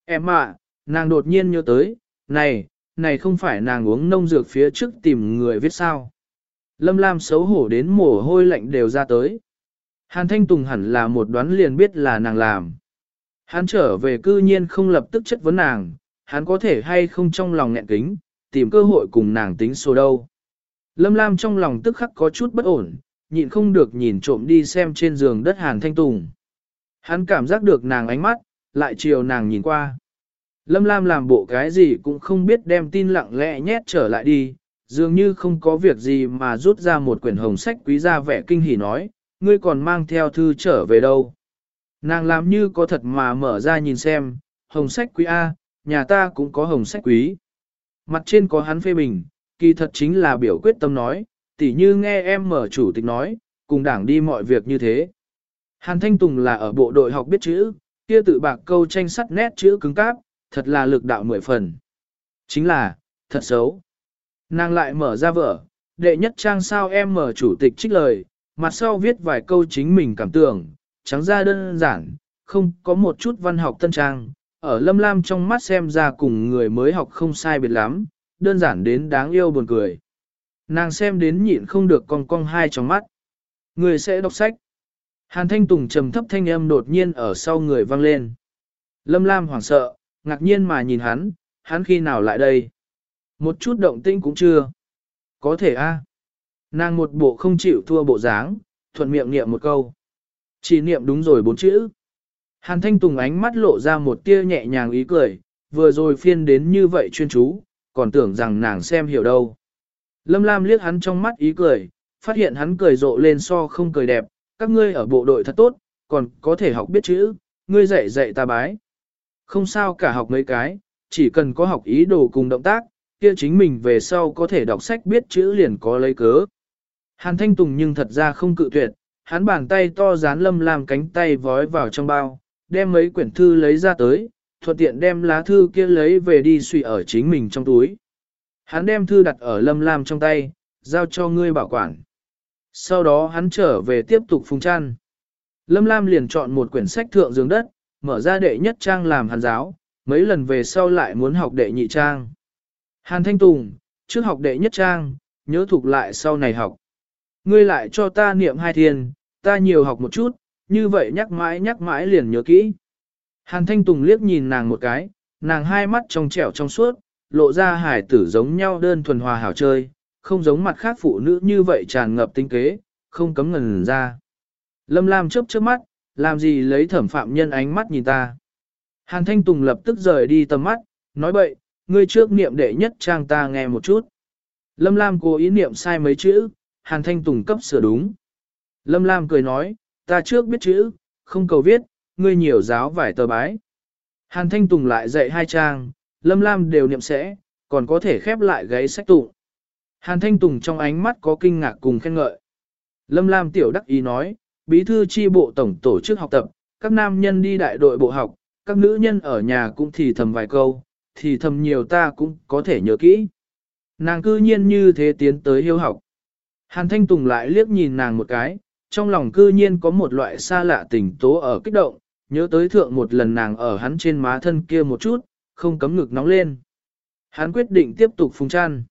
Em ạ, nàng đột nhiên nhớ tới, này, này không phải nàng uống nông dược phía trước tìm người viết sao. Lâm Lam xấu hổ đến mồ hôi lạnh đều ra tới. Hàn Thanh Tùng hẳn là một đoán liền biết là nàng làm. Hắn trở về cư nhiên không lập tức chất vấn nàng, hắn có thể hay không trong lòng nghẹn kính, tìm cơ hội cùng nàng tính số đâu. Lâm Lam trong lòng tức khắc có chút bất ổn, nhịn không được nhìn trộm đi xem trên giường đất Hàn Thanh Tùng. Hắn cảm giác được nàng ánh mắt, lại chiều nàng nhìn qua. Lâm Lam làm bộ cái gì cũng không biết đem tin lặng lẽ nhét trở lại đi, dường như không có việc gì mà rút ra một quyển hồng sách quý ra vẻ kinh hỉ nói, ngươi còn mang theo thư trở về đâu. Nàng làm như có thật mà mở ra nhìn xem, hồng sách quý A, nhà ta cũng có hồng sách quý. Mặt trên có hắn phê bình, kỳ thật chính là biểu quyết tâm nói, tỉ như nghe em mở chủ tịch nói, cùng đảng đi mọi việc như thế. Hàn Thanh Tùng là ở bộ đội học biết chữ, kia tự bạc câu tranh sắt nét chữ cứng cáp, thật là lực đạo mười phần. Chính là, thật xấu. Nàng lại mở ra vở, đệ nhất trang sao em mở chủ tịch trích lời, mặt sau viết vài câu chính mình cảm tưởng, trắng ra đơn giản, không có một chút văn học tân trang, ở lâm lam trong mắt xem ra cùng người mới học không sai biệt lắm, đơn giản đến đáng yêu buồn cười. Nàng xem đến nhịn không được cong cong hai trong mắt. Người sẽ đọc sách. Hàn Thanh Tùng trầm thấp thanh âm đột nhiên ở sau người vang lên. Lâm Lam hoảng sợ, ngạc nhiên mà nhìn hắn, hắn khi nào lại đây? Một chút động tĩnh cũng chưa. Có thể a. Nàng một bộ không chịu thua bộ dáng, thuận miệng niệm một câu. Chỉ niệm đúng rồi bốn chữ. Hàn Thanh Tùng ánh mắt lộ ra một tia nhẹ nhàng ý cười, vừa rồi phiên đến như vậy chuyên chú, còn tưởng rằng nàng xem hiểu đâu. Lâm Lam liếc hắn trong mắt ý cười, phát hiện hắn cười rộ lên so không cười đẹp, các ngươi ở bộ đội thật tốt, còn có thể học biết chữ, ngươi dạy dạy ta bái. Không sao cả học mấy cái, chỉ cần có học ý đồ cùng động tác, kia chính mình về sau có thể đọc sách biết chữ liền có lấy cớ. Hàn Thanh Tùng nhưng thật ra không cự tuyệt, hắn bàn tay to dán lâm làm cánh tay vói vào trong bao, đem mấy quyển thư lấy ra tới, thuận tiện đem lá thư kia lấy về đi suy ở chính mình trong túi. Hắn đem thư đặt ở Lâm Lam trong tay, giao cho ngươi bảo quản. Sau đó hắn trở về tiếp tục phùng chăn. Lâm Lam liền chọn một quyển sách thượng giường đất, mở ra đệ nhất trang làm hàn giáo, mấy lần về sau lại muốn học đệ nhị trang. Hàn Thanh Tùng, trước học đệ nhất trang, nhớ thuộc lại sau này học. Ngươi lại cho ta niệm hai thiên, ta nhiều học một chút, như vậy nhắc mãi nhắc mãi liền nhớ kỹ. Hàn Thanh Tùng liếc nhìn nàng một cái, nàng hai mắt trong trẻo trong suốt, lộ ra hải tử giống nhau đơn thuần hòa hảo chơi, không giống mặt khác phụ nữ như vậy tràn ngập tinh kế, không cấm ngần ra. Lâm Lam chớp chớp mắt, làm gì lấy thẩm phạm nhân ánh mắt nhìn ta. Hàn Thanh Tùng lập tức rời đi tầm mắt, nói bậy, ngươi trước niệm đệ nhất trang ta nghe một chút. Lâm Lam cố ý niệm sai mấy chữ, Hàn Thanh Tùng cấp sửa đúng. Lâm Lam cười nói, ta trước biết chữ, không cầu viết, ngươi nhiều giáo vài tờ bái. Hàn Thanh Tùng lại dạy hai trang, Lâm Lam đều niệm sẽ, còn có thể khép lại gáy sách tụng. Hàn Thanh Tùng trong ánh mắt có kinh ngạc cùng khen ngợi. Lâm Lam tiểu đắc ý nói, bí thư chi bộ tổng tổ chức học tập, các nam nhân đi đại đội bộ học, các nữ nhân ở nhà cũng thì thầm vài câu, thì thầm nhiều ta cũng có thể nhớ kỹ. Nàng cư nhiên như thế tiến tới hiếu học. Hàn Thanh Tùng lại liếc nhìn nàng một cái, trong lòng cư nhiên có một loại xa lạ tình tố ở kích động, nhớ tới thượng một lần nàng ở hắn trên má thân kia một chút, không cấm ngực nóng lên. Hắn quyết định tiếp tục phùng chăn.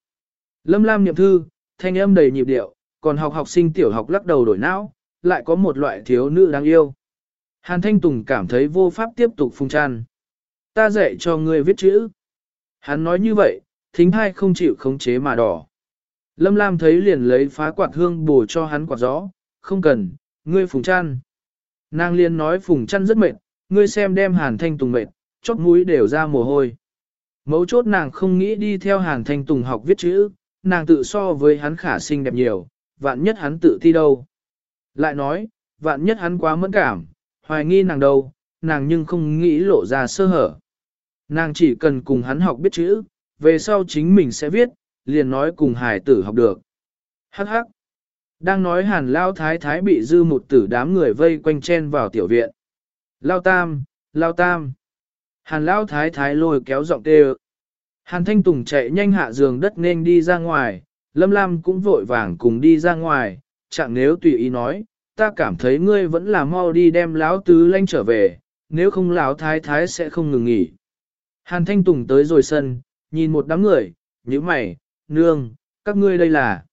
Lâm Lam niệm thư, thanh âm đầy nhịp điệu, còn học học sinh tiểu học lắc đầu đổi não, lại có một loại thiếu nữ đáng yêu. Hàn Thanh Tùng cảm thấy vô pháp tiếp tục phùng chăn. Ta dạy cho ngươi viết chữ. Hắn nói như vậy, thính hai không chịu khống chế mà đỏ. Lâm Lam thấy liền lấy phá quạt hương bổ cho hắn quạt gió, không cần, ngươi phùng chăn. Nàng liền nói phùng chăn rất mệt, ngươi xem đem hàn thanh tùng mệt, chót mũi đều ra mồ hôi. Mấu chốt nàng không nghĩ đi theo hàn thanh tùng học viết chữ, nàng tự so với hắn khả sinh đẹp nhiều, vạn nhất hắn tự thi đâu. Lại nói, vạn nhất hắn quá mẫn cảm, hoài nghi nàng đâu, nàng nhưng không nghĩ lộ ra sơ hở. Nàng chỉ cần cùng hắn học biết chữ, về sau chính mình sẽ viết, liền nói cùng hải tử học được. Hắc hắc. Đang nói hàn lao thái thái bị dư một tử đám người vây quanh chen vào tiểu viện. Lao tam, lao tam. Hàn lao thái thái lôi kéo giọng tê Hàn thanh tùng chạy nhanh hạ giường đất nên đi ra ngoài, lâm lam cũng vội vàng cùng đi ra ngoài, chẳng nếu tùy ý nói, ta cảm thấy ngươi vẫn là mau đi đem lão tứ lanh trở về, nếu không lão thái thái sẽ không ngừng nghỉ. Hàn thanh tùng tới rồi sân, nhìn một đám người, như mày, nương, các ngươi đây là.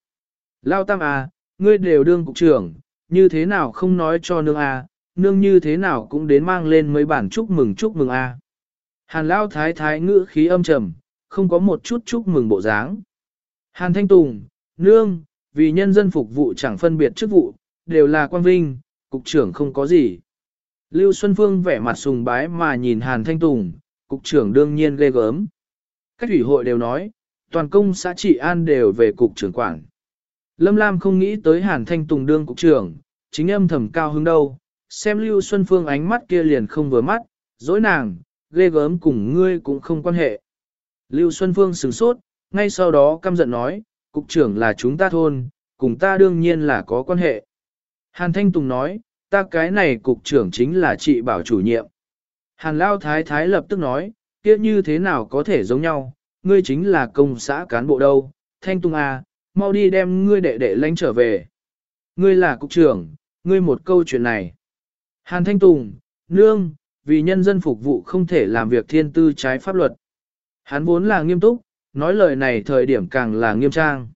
Lao tam à, ngươi đều đương cục trưởng, như thế nào không nói cho nương à, nương như thế nào cũng đến mang lên mấy bản chúc mừng chúc mừng à. Hàn Lao thái thái ngữ khí âm trầm, không có một chút chúc mừng bộ dáng. Hàn Thanh Tùng, nương, vì nhân dân phục vụ chẳng phân biệt chức vụ, đều là quan vinh, cục trưởng không có gì. Lưu Xuân Phương vẻ mặt sùng bái mà nhìn Hàn Thanh Tùng, cục trưởng đương nhiên ghê gớm. Các ủy hội đều nói, toàn công xã trị an đều về cục trưởng quản. Lâm Lam không nghĩ tới Hàn Thanh Tùng đương cục trưởng, chính âm thầm cao hứng đâu, xem Lưu Xuân Phương ánh mắt kia liền không vừa mắt, dối nàng, ghê gớm cùng ngươi cũng không quan hệ. Lưu Xuân Phương sửng sốt, ngay sau đó căm giận nói, cục trưởng là chúng ta thôn, cùng ta đương nhiên là có quan hệ. Hàn Thanh Tùng nói, ta cái này cục trưởng chính là chị bảo chủ nhiệm. Hàn Lao Thái Thái lập tức nói, kia như thế nào có thể giống nhau, ngươi chính là công xã cán bộ đâu, Thanh Tùng à, mau đi đem ngươi đệ đệ lánh trở về. Ngươi là cục trưởng, ngươi một câu chuyện này. Hàn Thanh Tùng, nương, vì nhân dân phục vụ không thể làm việc thiên tư trái pháp luật. Hắn vốn là nghiêm túc, nói lời này thời điểm càng là nghiêm trang.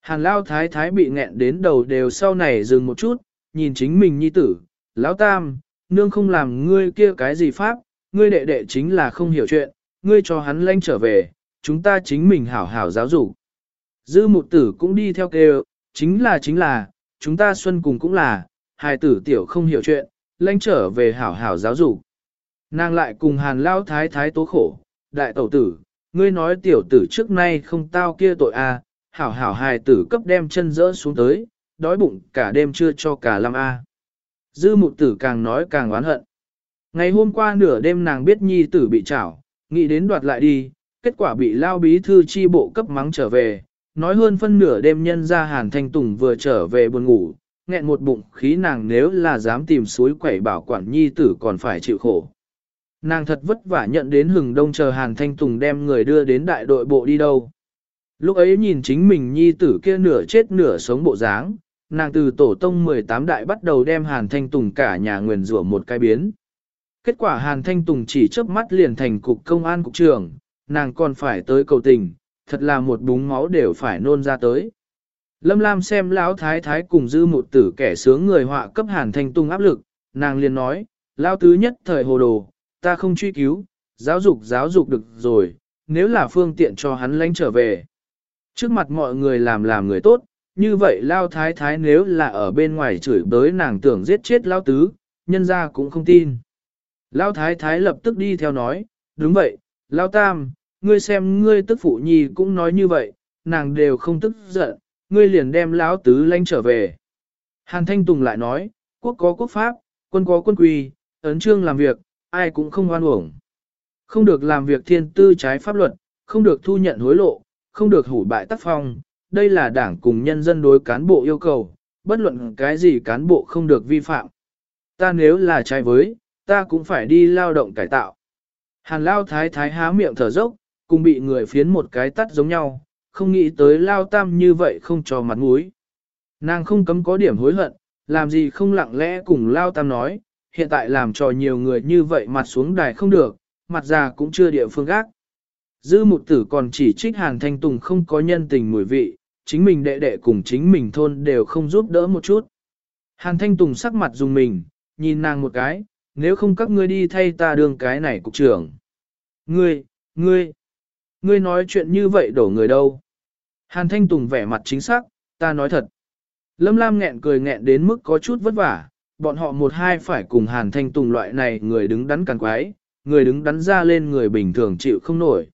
Hàn Lao Thái Thái bị nghẹn đến đầu đều sau này dừng một chút, nhìn chính mình nhi tử, Lão Tam, nương không làm ngươi kia cái gì pháp, ngươi đệ đệ chính là không hiểu chuyện, ngươi cho hắn lanh trở về, chúng ta chính mình hảo hảo giáo dục. Dư một tử cũng đi theo kêu, chính là chính là, chúng ta xuân cùng cũng là, hài tử tiểu không hiểu chuyện, lanh trở về hảo hảo giáo dục. Nàng lại cùng hàn lao thái thái tố khổ, đại tẩu tử, ngươi nói tiểu tử trước nay không tao kia tội a, hảo hảo hài tử cấp đem chân rỡ xuống tới, đói bụng cả đêm chưa cho cả lăm a. Dư mụ tử càng nói càng oán hận. Ngày hôm qua nửa đêm nàng biết nhi tử bị trảo, nghĩ đến đoạt lại đi, kết quả bị lao bí thư chi bộ cấp mắng trở về, nói hơn phân nửa đêm nhân ra Hàn Thanh Tùng vừa trở về buồn ngủ, nghẹn một bụng khí nàng nếu là dám tìm suối quẩy bảo quản nhi tử còn phải chịu khổ. Nàng thật vất vả nhận đến hừng đông chờ Hàn Thanh Tùng đem người đưa đến đại đội bộ đi đâu. Lúc ấy nhìn chính mình nhi tử kia nửa chết nửa sống bộ dáng, nàng từ tổ tông 18 đại bắt đầu đem Hàn Thanh Tùng cả nhà nguyền rủa một cái biến. Kết quả Hàn Thanh Tùng chỉ chớp mắt liền thành cục công an cục trưởng, nàng còn phải tới cầu tình, thật là một búng máu đều phải nôn ra tới. Lâm Lam xem lão thái thái cùng dư một tử kẻ sướng người họa cấp Hàn Thanh Tùng áp lực, nàng liền nói, lão tứ nhất thời hồ đồ, ta không truy cứu, giáo dục giáo dục được rồi, nếu là phương tiện cho hắn lánh trở về. Trước mặt mọi người làm làm người tốt, như vậy lao thái thái nếu là ở bên ngoài chửi bới nàng tưởng giết chết lao tứ, nhân ra cũng không tin. Lao thái thái lập tức đi theo nói, đúng vậy, lao tam, ngươi xem ngươi tức phụ nhi cũng nói như vậy, nàng đều không tức giận, ngươi liền đem lão tứ lanh trở về. Hàn Thanh Tùng lại nói, quốc có quốc pháp, quân có quân quy, ấn trương làm việc, ai cũng không hoan uổng. Không được làm việc thiên tư trái pháp luật, không được thu nhận hối lộ, không được hủ bại tác phong, đây là đảng cùng nhân dân đối cán bộ yêu cầu, bất luận cái gì cán bộ không được vi phạm. Ta nếu là trai với, ta cũng phải đi lao động cải tạo. Hàn lao thái thái há miệng thở dốc, cùng bị người phiến một cái tắt giống nhau, không nghĩ tới lao tam như vậy không cho mặt mũi. Nàng không cấm có điểm hối hận, làm gì không lặng lẽ cùng lao tam nói, hiện tại làm cho nhiều người như vậy mặt xuống đài không được, mặt già cũng chưa địa phương gác. Dư mục tử còn chỉ trích Hàn Thanh Tùng không có nhân tình mùi vị, chính mình đệ đệ cùng chính mình thôn đều không giúp đỡ một chút. Hàn Thanh Tùng sắc mặt dùng mình, nhìn nàng một cái, nếu không các ngươi đi thay ta đường cái này cục trưởng. Ngươi, ngươi, ngươi nói chuyện như vậy đổ người đâu. Hàn Thanh Tùng vẻ mặt chính xác, ta nói thật. Lâm Lam nghẹn cười nghẹn đến mức có chút vất vả, bọn họ một hai phải cùng Hàn Thanh Tùng loại này người đứng đắn càng quái, người đứng đắn ra lên người bình thường chịu không nổi.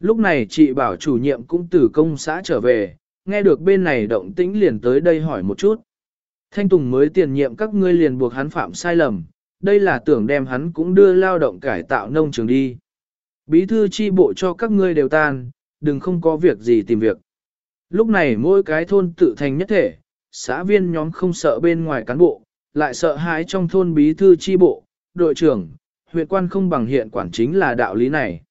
Lúc này chị bảo chủ nhiệm cũng từ công xã trở về, nghe được bên này động tĩnh liền tới đây hỏi một chút. Thanh Tùng mới tiền nhiệm các ngươi liền buộc hắn phạm sai lầm, đây là tưởng đem hắn cũng đưa lao động cải tạo nông trường đi. Bí thư chi bộ cho các ngươi đều tan, đừng không có việc gì tìm việc. Lúc này mỗi cái thôn tự thành nhất thể, xã viên nhóm không sợ bên ngoài cán bộ, lại sợ hãi trong thôn bí thư chi bộ, đội trưởng, huyện quan không bằng hiện quản chính là đạo lý này.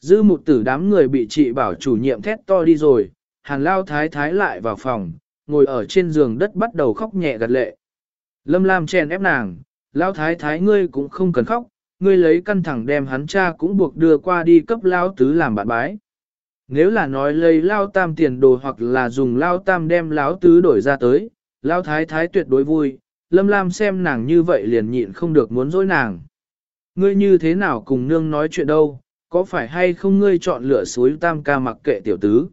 Dư một tử đám người bị trị bảo chủ nhiệm thét to đi rồi, hàn lao thái thái lại vào phòng, ngồi ở trên giường đất bắt đầu khóc nhẹ gật lệ. Lâm Lam chèn ép nàng, lao thái thái ngươi cũng không cần khóc, ngươi lấy căn thẳng đem hắn cha cũng buộc đưa qua đi cấp lao tứ làm bạn bái. Nếu là nói lấy lao tam tiền đồ hoặc là dùng lao tam đem lao tứ đổi ra tới, lao thái thái tuyệt đối vui, Lâm Lam xem nàng như vậy liền nhịn không được muốn dối nàng. Ngươi như thế nào cùng nương nói chuyện đâu, có phải hay không ngươi chọn lựa suối tam ca mặc kệ tiểu tứ?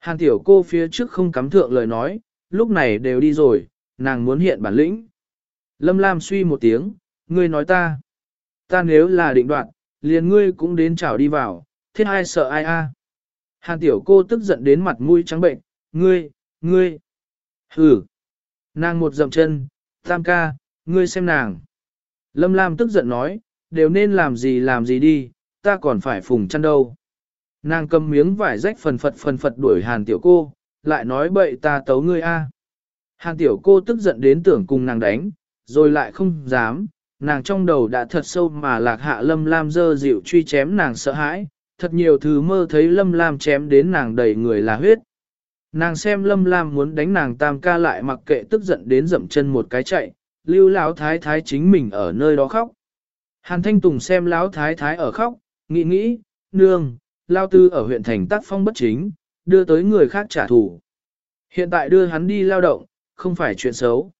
Hàn tiểu cô phía trước không cắm thượng lời nói, lúc này đều đi rồi, nàng muốn hiện bản lĩnh. Lâm Lam suy một tiếng, ngươi nói ta. Ta nếu là định đoạn, liền ngươi cũng đến chào đi vào, thiết ai sợ ai a? Hàn tiểu cô tức giận đến mặt mũi trắng bệnh, ngươi, ngươi. Hừ. Nàng một dậm chân, tam ca, ngươi xem nàng. Lâm Lam tức giận nói, đều nên làm gì làm gì đi, ta còn phải phùng chăn đâu. Nàng cầm miếng vải rách phần phật phần phật đuổi hàn tiểu cô, lại nói bậy ta tấu ngươi a. Hàn tiểu cô tức giận đến tưởng cùng nàng đánh, rồi lại không dám, nàng trong đầu đã thật sâu mà lạc hạ lâm lam dơ dịu truy chém nàng sợ hãi, thật nhiều thứ mơ thấy lâm lam chém đến nàng đầy người là huyết. Nàng xem lâm lam muốn đánh nàng tam ca lại mặc kệ tức giận đến dậm chân một cái chạy, lưu lão thái thái chính mình ở nơi đó khóc. Hàn Thanh Tùng xem lão thái thái ở khóc, nghĩ nghĩ, nương, lao tư ở huyện thành tác phong bất chính, đưa tới người khác trả thù. Hiện tại đưa hắn đi lao động, không phải chuyện xấu.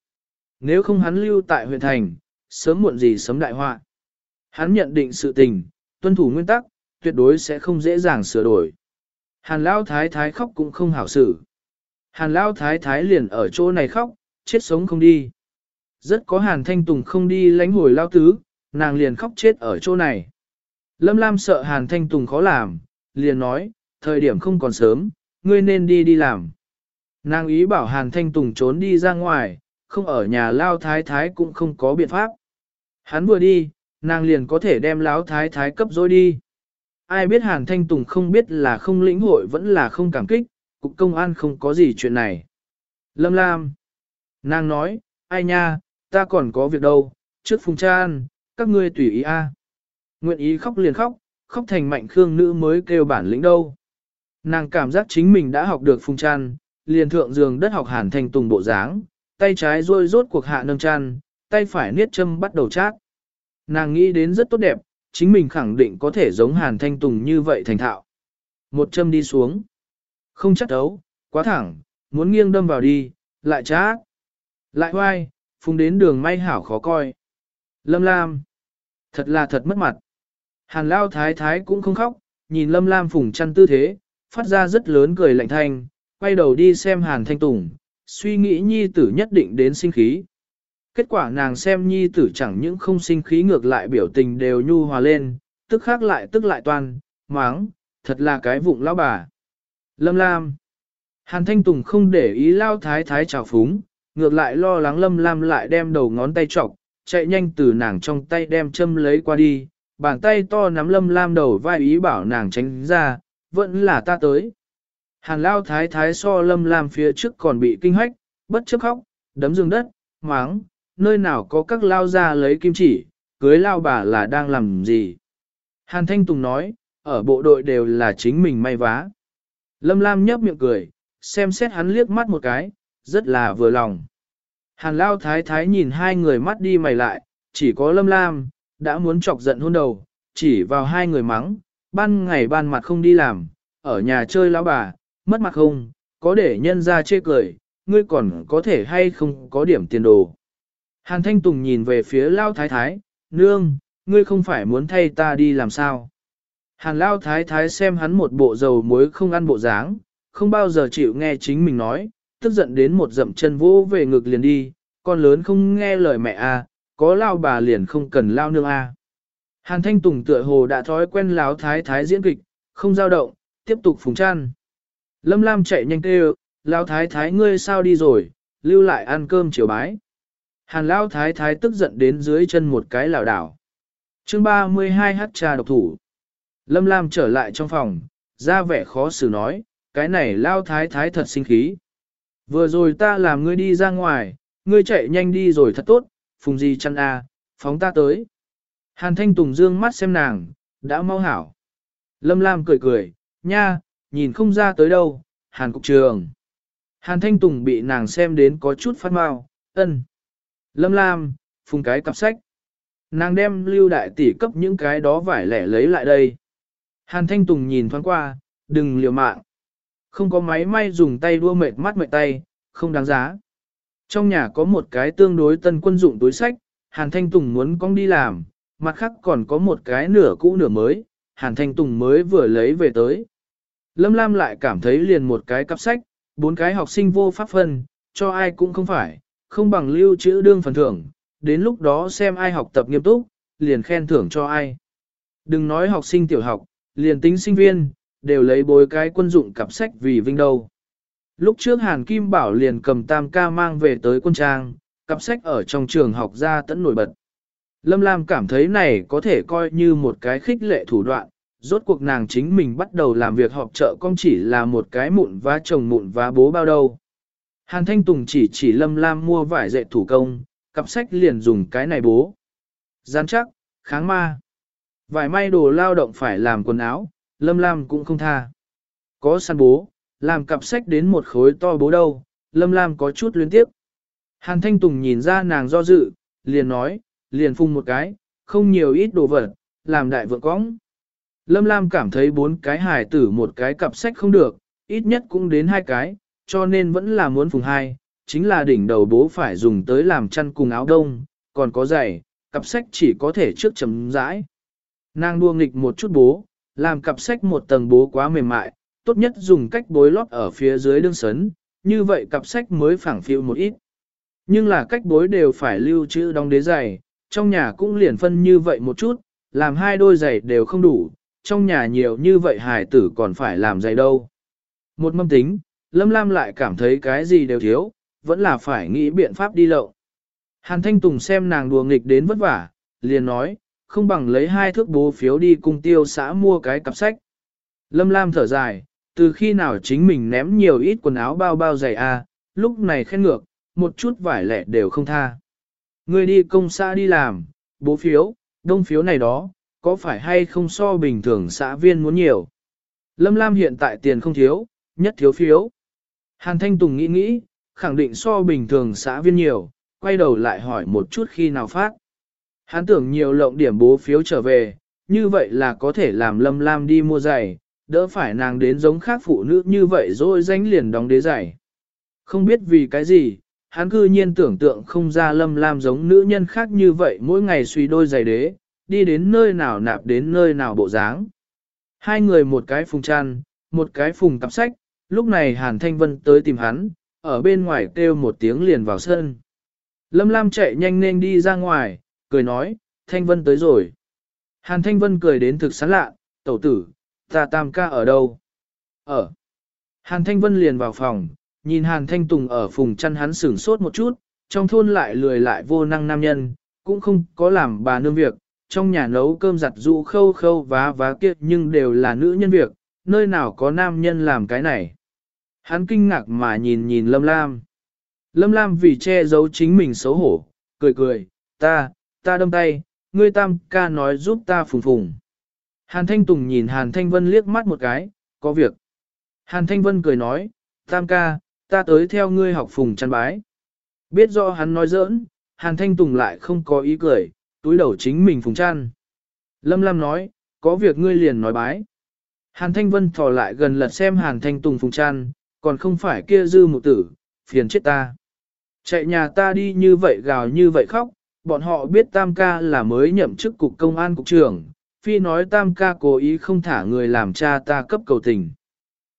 Nếu không hắn lưu tại huyện thành, sớm muộn gì sớm đại họa. Hắn nhận định sự tình, tuân thủ nguyên tắc, tuyệt đối sẽ không dễ dàng sửa đổi. Hàn Lao Thái Thái khóc cũng không hảo xử. Hàn Lao Thái Thái liền ở chỗ này khóc, chết sống không đi. Rất có Hàn Thanh Tùng không đi lánh hồi Lao Tứ, nàng liền khóc chết ở chỗ này. Lâm Lam sợ Hàn Thanh Tùng khó làm, liền nói, thời điểm không còn sớm, ngươi nên đi đi làm. Nàng ý bảo Hàn Thanh Tùng trốn đi ra ngoài, không ở nhà Lao Thái Thái cũng không có biện pháp. Hắn vừa đi, nàng liền có thể đem Lão Thái Thái cấp dối đi. Ai biết Hàn Thanh Tùng không biết là không lĩnh hội vẫn là không cảm kích, cục công an không có gì chuyện này. Lâm Lam. Nàng nói, ai nha, ta còn có việc đâu, trước phùng cha ăn, các ngươi tùy ý a. Nguyện ý khóc liền khóc, khóc thành mạnh khương nữ mới kêu bản lĩnh đâu. Nàng cảm giác chính mình đã học được phung chăn, liền thượng giường đất học hàn thanh tùng bộ dáng, tay trái rôi rốt cuộc hạ nâng chăn, tay phải niết châm bắt đầu chát. Nàng nghĩ đến rất tốt đẹp, chính mình khẳng định có thể giống hàn thanh tùng như vậy thành thạo. Một châm đi xuống. Không chắc đấu, quá thẳng, muốn nghiêng đâm vào đi, lại chát. Lại hoai, phung đến đường may hảo khó coi. Lâm Lam. Thật là thật mất mặt. Hàn Lao Thái Thái cũng không khóc, nhìn Lâm Lam phùng chăn tư thế, phát ra rất lớn cười lạnh thanh, quay đầu đi xem Hàn Thanh Tùng, suy nghĩ nhi tử nhất định đến sinh khí. Kết quả nàng xem nhi tử chẳng những không sinh khí ngược lại biểu tình đều nhu hòa lên, tức khác lại tức lại toàn máng, thật là cái vụng lão bà. Lâm Lam Hàn Thanh Tùng không để ý lao thái thái trào phúng, ngược lại lo lắng Lâm Lam lại đem đầu ngón tay chọc, chạy nhanh từ nàng trong tay đem châm lấy qua đi, bàn tay to nắm Lâm Lam đầu vai ý bảo nàng tránh ra, vẫn là ta tới. Hàn lao thái thái so Lâm Lam phía trước còn bị kinh hách, bất chấp khóc, đấm giường đất, máng, nơi nào có các lao ra lấy kim chỉ, cưới lao bà là đang làm gì. Hàn Thanh Tùng nói, ở bộ đội đều là chính mình may vá. Lâm Lam nhấp miệng cười, xem xét hắn liếc mắt một cái, rất là vừa lòng. Hàn Lao Thái Thái nhìn hai người mắt đi mày lại, chỉ có Lâm Lam, đã muốn chọc giận hôn đầu, chỉ vào hai người mắng, ban ngày ban mặt không đi làm, ở nhà chơi lão bà, mất mặt không, có để nhân ra chê cười, ngươi còn có thể hay không có điểm tiền đồ. Hàn Thanh Tùng nhìn về phía Lao Thái Thái, nương, ngươi không phải muốn thay ta đi làm sao. Hàn Lao Thái Thái xem hắn một bộ dầu muối không ăn bộ dáng, không bao giờ chịu nghe chính mình nói, tức giận đến một dậm chân vỗ về ngực liền đi, con lớn không nghe lời mẹ à, có lao bà liền không cần lao nương a. À. Hàn Thanh Tùng tựa hồ đã thói quen láo thái thái diễn kịch, không dao động, tiếp tục phùng chăn. Lâm Lam chạy nhanh kêu, lao thái thái ngươi sao đi rồi, lưu lại ăn cơm chiều bái. Hàn lao thái thái tức giận đến dưới chân một cái lảo đảo. chương 32 hát trà độc thủ. Lâm Lam trở lại trong phòng, ra vẻ khó xử nói, cái này lao thái thái thật sinh khí. Vừa rồi ta làm ngươi đi ra ngoài, ngươi chạy nhanh đi rồi thật tốt, phùng gì chăn a, phóng ta tới. Hàn Thanh Tùng dương mắt xem nàng, đã mau hảo. Lâm Lam cười cười, nha, nhìn không ra tới đâu, Hàn Cục Trường. Hàn Thanh Tùng bị nàng xem đến có chút phát mau, ân. Lâm Lam, phùng cái cặp sách. Nàng đem lưu đại tỷ cấp những cái đó vải lẻ lấy lại đây. Hàn Thanh Tùng nhìn thoáng qua, đừng liều mạng. Không có máy may dùng tay đua mệt mắt mệt tay, không đáng giá. Trong nhà có một cái tương đối tân quân dụng túi sách, Hàn Thanh Tùng muốn con đi làm, mặt khác còn có một cái nửa cũ nửa mới, Hàn Thanh Tùng mới vừa lấy về tới. Lâm Lam lại cảm thấy liền một cái cặp sách, bốn cái học sinh vô pháp phân, cho ai cũng không phải, không bằng lưu trữ đương phần thưởng, đến lúc đó xem ai học tập nghiêm túc, liền khen thưởng cho ai. Đừng nói học sinh tiểu học, liền tính sinh viên, đều lấy bối cái quân dụng cặp sách vì vinh đâu. Lúc trước Hàn Kim Bảo liền cầm tam ca mang về tới quân trang, cặp sách ở trong trường học ra tẫn nổi bật. Lâm Lam cảm thấy này có thể coi như một cái khích lệ thủ đoạn, rốt cuộc nàng chính mình bắt đầu làm việc họp chợ con chỉ là một cái mụn vá chồng mụn vá bố bao đâu. Hàn Thanh Tùng chỉ chỉ Lâm Lam mua vải dệt thủ công, cặp sách liền dùng cái này bố. Gián chắc, kháng ma. Vải may đồ lao động phải làm quần áo, Lâm Lam cũng không tha. Có săn bố, làm cặp sách đến một khối to bố đâu, Lâm Lam có chút luyến tiếp. Hàn Thanh Tùng nhìn ra nàng do dự, liền nói, liền phung một cái, không nhiều ít đồ vật, làm đại vượng cõng. Lâm Lam cảm thấy bốn cái hài tử một cái cặp sách không được, ít nhất cũng đến hai cái, cho nên vẫn là muốn phùng hai, chính là đỉnh đầu bố phải dùng tới làm chăn cùng áo đông, còn có giày, cặp sách chỉ có thể trước chấm rãi. Nàng đua nghịch một chút bố, làm cặp sách một tầng bố quá mềm mại, tốt nhất dùng cách bối lót ở phía dưới đương sấn, như vậy cặp sách mới phẳng phiu một ít. Nhưng là cách bối đều phải lưu trữ đóng đế giày, trong nhà cũng liền phân như vậy một chút, làm hai đôi giày đều không đủ, trong nhà nhiều như vậy hài tử còn phải làm giày đâu. Một mâm tính, Lâm Lam lại cảm thấy cái gì đều thiếu, vẫn là phải nghĩ biện pháp đi lậu. Hàn Thanh Tùng xem nàng đùa nghịch đến vất vả, liền nói, không bằng lấy hai thước bố phiếu đi cung tiêu xã mua cái cặp sách. Lâm Lam thở dài, từ khi nào chính mình ném nhiều ít quần áo bao bao giày a, lúc này khen ngược, một chút vải lẻ đều không tha. Người đi công xã đi làm, bố phiếu, đông phiếu này đó, có phải hay không so bình thường xã viên muốn nhiều. Lâm Lam hiện tại tiền không thiếu, nhất thiếu phiếu. Hàn Thanh Tùng nghĩ nghĩ, khẳng định so bình thường xã viên nhiều, quay đầu lại hỏi một chút khi nào phát. Hắn tưởng nhiều lộng điểm bố phiếu trở về, như vậy là có thể làm Lâm Lam đi mua giày, đỡ phải nàng đến giống khác phụ nữ như vậy rồi danh liền đóng đế giải. Không biết vì cái gì, hắn cư nhiên tưởng tượng không ra Lâm Lam giống nữ nhân khác như vậy mỗi ngày suy đôi giày đế, đi đến nơi nào nạp đến nơi nào bộ dáng. Hai người một cái phùng chăn, một cái phùng cặp sách, lúc này Hàn Thanh Vân tới tìm hắn, ở bên ngoài kêu một tiếng liền vào sân. Lâm Lam chạy nhanh nên đi ra ngoài, cười nói, Thanh Vân tới rồi. Hàn Thanh Vân cười đến thực sán lạ, tẩu tử, ta tam ca ở đâu? Ở. Hàn Thanh Vân liền vào phòng, nhìn Hàn Thanh Tùng ở phùng chăn hắn sửng sốt một chút, trong thôn lại lười lại vô năng nam nhân, cũng không có làm bà nương việc, trong nhà nấu cơm giặt rũ khâu khâu vá vá kia nhưng đều là nữ nhân việc, nơi nào có nam nhân làm cái này. Hắn kinh ngạc mà nhìn nhìn Lâm Lam. Lâm Lam vì che giấu chính mình xấu hổ, cười cười, ta, ta đâm tay, ngươi tam ca nói giúp ta phùng phùng. Hàn Thanh Tùng nhìn Hàn Thanh Vân liếc mắt một cái, có việc. Hàn Thanh Vân cười nói, tam ca, ta tới theo ngươi học phùng chăn bái. Biết do hắn nói giỡn, Hàn Thanh Tùng lại không có ý cười, túi đầu chính mình phùng chăn. Lâm Lam nói, có việc ngươi liền nói bái. Hàn Thanh Vân thò lại gần lật xem Hàn Thanh Tùng phùng chăn, còn không phải kia dư một tử, phiền chết ta. Chạy nhà ta đi như vậy gào như vậy khóc, bọn họ biết Tam ca là mới nhậm chức cục công an cục trưởng, phi nói Tam ca cố ý không thả người làm cha ta cấp cầu tình.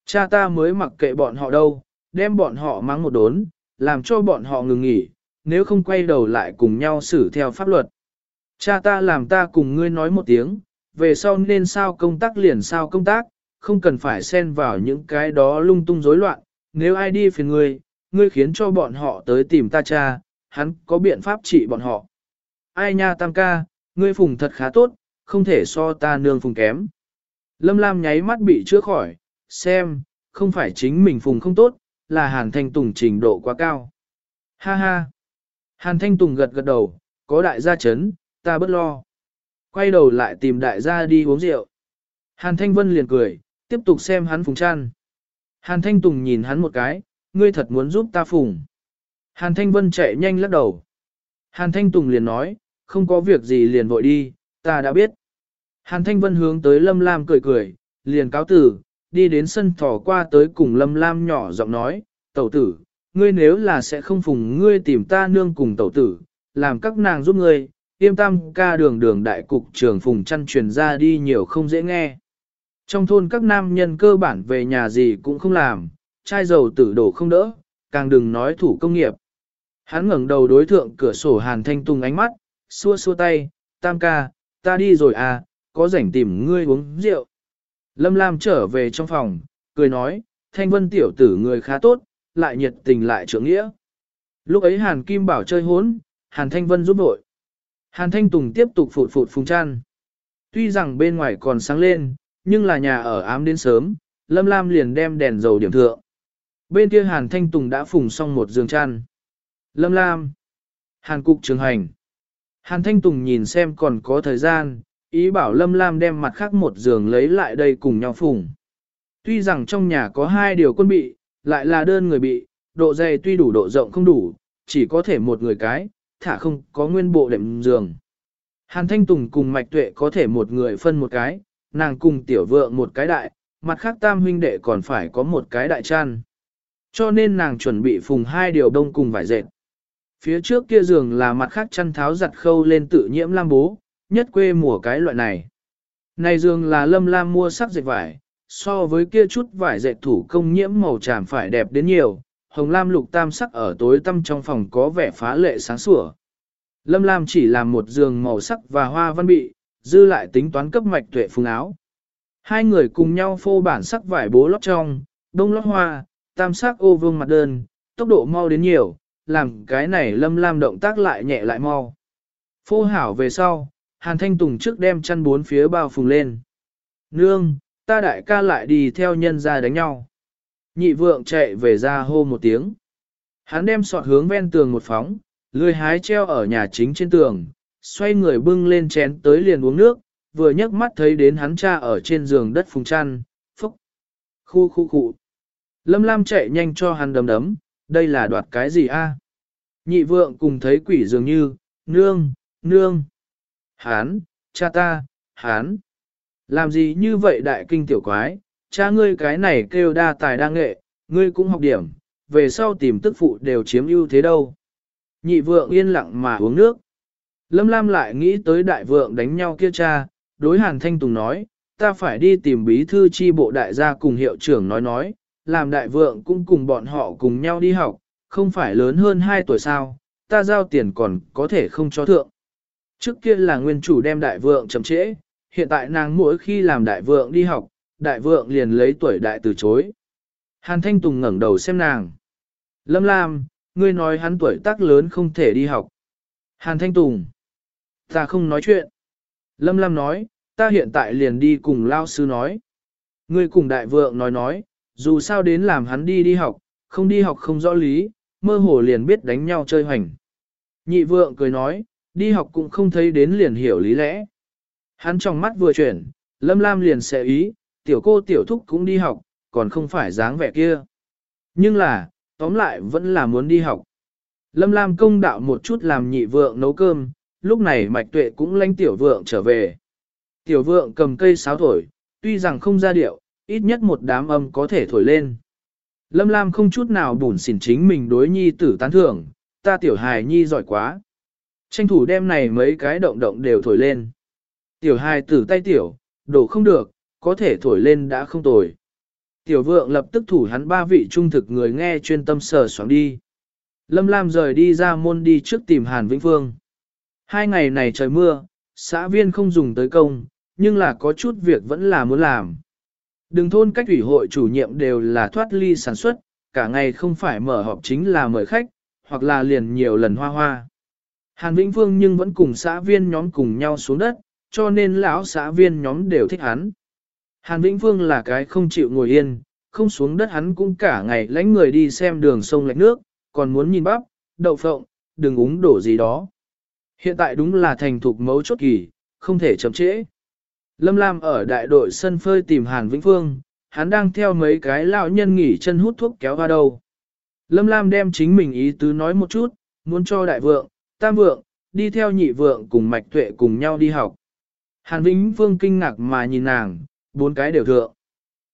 Cha ta mới mặc kệ bọn họ đâu, đem bọn họ mắng một đốn, làm cho bọn họ ngừng nghỉ, nếu không quay đầu lại cùng nhau xử theo pháp luật. Cha ta làm ta cùng ngươi nói một tiếng, về sau nên sao công tác liền sao công tác, không cần phải xen vào những cái đó lung tung rối loạn, nếu ai đi phiền ngươi, ngươi khiến cho bọn họ tới tìm ta cha, hắn có biện pháp trị bọn họ. Ai nha tam ca, ngươi phùng thật khá tốt, không thể so ta nương phùng kém. Lâm Lam nháy mắt bị chữa khỏi, xem, không phải chính mình phùng không tốt, là Hàn Thanh Tùng trình độ quá cao. Ha ha! Hàn Thanh Tùng gật gật đầu, có đại gia chấn, ta bất lo. Quay đầu lại tìm đại gia đi uống rượu. Hàn Thanh Vân liền cười, tiếp tục xem hắn phùng chăn. Hàn Thanh Tùng nhìn hắn một cái, ngươi thật muốn giúp ta phùng. Hàn Thanh Vân chạy nhanh lắc đầu. Hàn Thanh Tùng liền nói, không có việc gì liền vội đi, ta đã biết. Hàn Thanh Vân hướng tới Lâm Lam cười cười, liền cáo tử, đi đến sân thỏ qua tới cùng Lâm Lam nhỏ giọng nói, tẩu tử, ngươi nếu là sẽ không phùng ngươi tìm ta nương cùng tẩu tử, làm các nàng giúp ngươi, tiêm tam ca đường đường đại cục trường phùng chăn truyền ra đi nhiều không dễ nghe. Trong thôn các nam nhân cơ bản về nhà gì cũng không làm, chai dầu tử đổ không đỡ, càng đừng nói thủ công nghiệp. Hắn ngẩng đầu đối thượng cửa sổ Hàn Thanh Tùng ánh mắt, xua xua tay, tam ca, ta đi rồi à, có rảnh tìm ngươi uống rượu. Lâm Lam trở về trong phòng, cười nói, Thanh Vân tiểu tử người khá tốt, lại nhiệt tình lại trưởng nghĩa. Lúc ấy Hàn Kim bảo chơi hốn, Hàn Thanh Vân giúp đội. Hàn Thanh Tùng tiếp tục phụt phụt phùng chăn. Tuy rằng bên ngoài còn sáng lên, nhưng là nhà ở ám đến sớm, Lâm Lam liền đem đèn dầu điểm thượng. Bên kia Hàn Thanh Tùng đã phùng xong một giường chăn. Lâm Lam. Hàn Cục Trường Hành. Hàn Thanh Tùng nhìn xem còn có thời gian, ý bảo Lâm Lam đem mặt khác một giường lấy lại đây cùng nhau phùng. Tuy rằng trong nhà có hai điều quân bị, lại là đơn người bị, độ dày tuy đủ độ rộng không đủ, chỉ có thể một người cái, thả không có nguyên bộ đệm giường. Hàn Thanh Tùng cùng Mạch Tuệ có thể một người phân một cái, nàng cùng tiểu vượng một cái đại, mặt khác tam huynh đệ còn phải có một cái đại chăn. Cho nên nàng chuẩn bị phùng hai điều đông cùng vải dệt. Phía trước kia giường là mặt khác chăn tháo giặt khâu lên tự nhiễm lam bố, nhất quê mùa cái loại này. Này giường là lâm lam mua sắc dệt vải, so với kia chút vải dệt thủ công nhiễm màu tràm phải đẹp đến nhiều, hồng lam lục tam sắc ở tối tăm trong phòng có vẻ phá lệ sáng sủa. Lâm lam chỉ làm một giường màu sắc và hoa văn bị, dư lại tính toán cấp mạch tuệ phùng áo. Hai người cùng nhau phô bản sắc vải bố lót trong, đông lót hoa, tam sắc ô vương mặt đơn, tốc độ mau đến nhiều, làm cái này lâm lam động tác lại nhẹ lại mau. Phô hảo về sau, Hàn Thanh Tùng trước đem chăn bốn phía bao phùng lên. Nương, ta đại ca lại đi theo nhân ra đánh nhau. Nhị vượng chạy về ra hô một tiếng. Hắn đem sọt hướng ven tường một phóng, lười hái treo ở nhà chính trên tường, xoay người bưng lên chén tới liền uống nước, vừa nhấc mắt thấy đến hắn cha ở trên giường đất phùng chăn, phúc. Khu khu khu. Lâm Lam chạy nhanh cho hắn đấm đấm, đây là đoạt cái gì a? Nhị vượng cùng thấy quỷ dường như, nương, nương. Hán, cha ta, hán. Làm gì như vậy đại kinh tiểu quái, cha ngươi cái này kêu đa tài đa nghệ, ngươi cũng học điểm, về sau tìm tức phụ đều chiếm ưu thế đâu. Nhị vượng yên lặng mà uống nước. Lâm Lam lại nghĩ tới đại vượng đánh nhau kia cha, đối Hàn Thanh Tùng nói, ta phải đi tìm bí thư chi bộ đại gia cùng hiệu trưởng nói nói, làm đại vượng cũng cùng bọn họ cùng nhau đi học, không phải lớn hơn 2 tuổi sao, ta giao tiền còn có thể không cho thượng. Trước kia là nguyên chủ đem đại vượng chậm trễ, hiện tại nàng mỗi khi làm đại vượng đi học, đại vượng liền lấy tuổi đại từ chối. Hàn Thanh Tùng ngẩng đầu xem nàng. Lâm Lam, ngươi nói hắn tuổi tác lớn không thể đi học. Hàn Thanh Tùng. Ta không nói chuyện. Lâm Lam nói, ta hiện tại liền đi cùng lao sư nói. Ngươi cùng đại vượng nói nói, dù sao đến làm hắn đi đi học, không đi học không rõ lý, mơ hồ liền biết đánh nhau chơi hoành. Nhị vượng cười nói, đi học cũng không thấy đến liền hiểu lý lẽ. Hắn trong mắt vừa chuyển, Lâm Lam liền sẽ ý, tiểu cô tiểu thúc cũng đi học, còn không phải dáng vẻ kia. Nhưng là, tóm lại vẫn là muốn đi học. Lâm Lam công đạo một chút làm nhị vượng nấu cơm, lúc này mạch tuệ cũng lanh tiểu vượng trở về. Tiểu vượng cầm cây sáo thổi, tuy rằng không ra điệu, ít nhất một đám âm có thể thổi lên. Lâm Lam không chút nào bùn xỉn chính mình đối nhi tử tán thưởng, ta tiểu hài nhi giỏi quá. Tranh thủ đem này mấy cái động động đều thổi lên. Tiểu hài tử tay tiểu, đổ không được, có thể thổi lên đã không tồi. Tiểu vượng lập tức thủ hắn ba vị trung thực người nghe chuyên tâm sở xoắn đi. Lâm Lam rời đi ra môn đi trước tìm Hàn Vĩnh Phương. Hai ngày này trời mưa, xã viên không dùng tới công, nhưng là có chút việc vẫn là muốn làm. Đừng thôn cách ủy hội chủ nhiệm đều là thoát ly sản xuất, cả ngày không phải mở họp chính là mời khách, hoặc là liền nhiều lần hoa hoa. Hàn Vĩnh Phương nhưng vẫn cùng xã viên nhóm cùng nhau xuống đất, cho nên lão xã viên nhóm đều thích hắn. Hàn Vĩnh Phương là cái không chịu ngồi yên, không xuống đất hắn cũng cả ngày lãnh người đi xem đường sông lạch nước, còn muốn nhìn bắp, đậu phộng, đừng uống đổ gì đó. Hiện tại đúng là thành thục mấu chốt kỳ, không thể chậm trễ. Lâm Lam ở đại đội sân phơi tìm Hàn Vĩnh Phương, hắn đang theo mấy cái lão nhân nghỉ chân hút thuốc kéo ra đầu. Lâm Lam đem chính mình ý tứ nói một chút, muốn cho đại vượng, tam vượng, đi theo nhị vượng cùng mạch tuệ cùng nhau đi học. Hàn Vĩnh Phương kinh ngạc mà nhìn nàng, bốn cái đều thượng.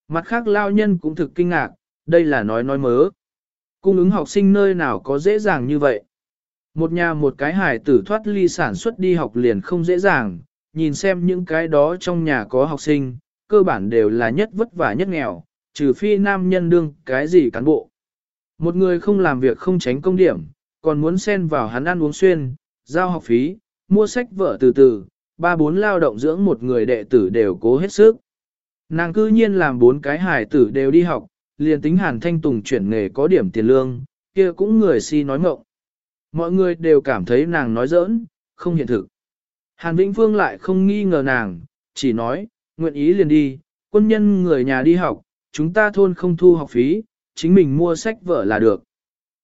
Mặt khác lao nhân cũng thực kinh ngạc, đây là nói nói mớ. Cung ứng học sinh nơi nào có dễ dàng như vậy. Một nhà một cái hài tử thoát ly sản xuất đi học liền không dễ dàng, nhìn xem những cái đó trong nhà có học sinh, cơ bản đều là nhất vất vả nhất nghèo, trừ phi nam nhân đương cái gì cán bộ. Một người không làm việc không tránh công điểm, còn muốn xen vào hắn ăn uống xuyên, giao học phí, mua sách vở từ từ, ba bốn lao động dưỡng một người đệ tử đều cố hết sức. Nàng cư nhiên làm bốn cái hải tử đều đi học, liền tính hàn thanh tùng chuyển nghề có điểm tiền lương, kia cũng người si nói mộng. Mọi người đều cảm thấy nàng nói giỡn, không hiện thực. Hàn Vĩnh Phương lại không nghi ngờ nàng, chỉ nói, nguyện ý liền đi, quân nhân người nhà đi học, chúng ta thôn không thu học phí, chính mình mua sách vở là được.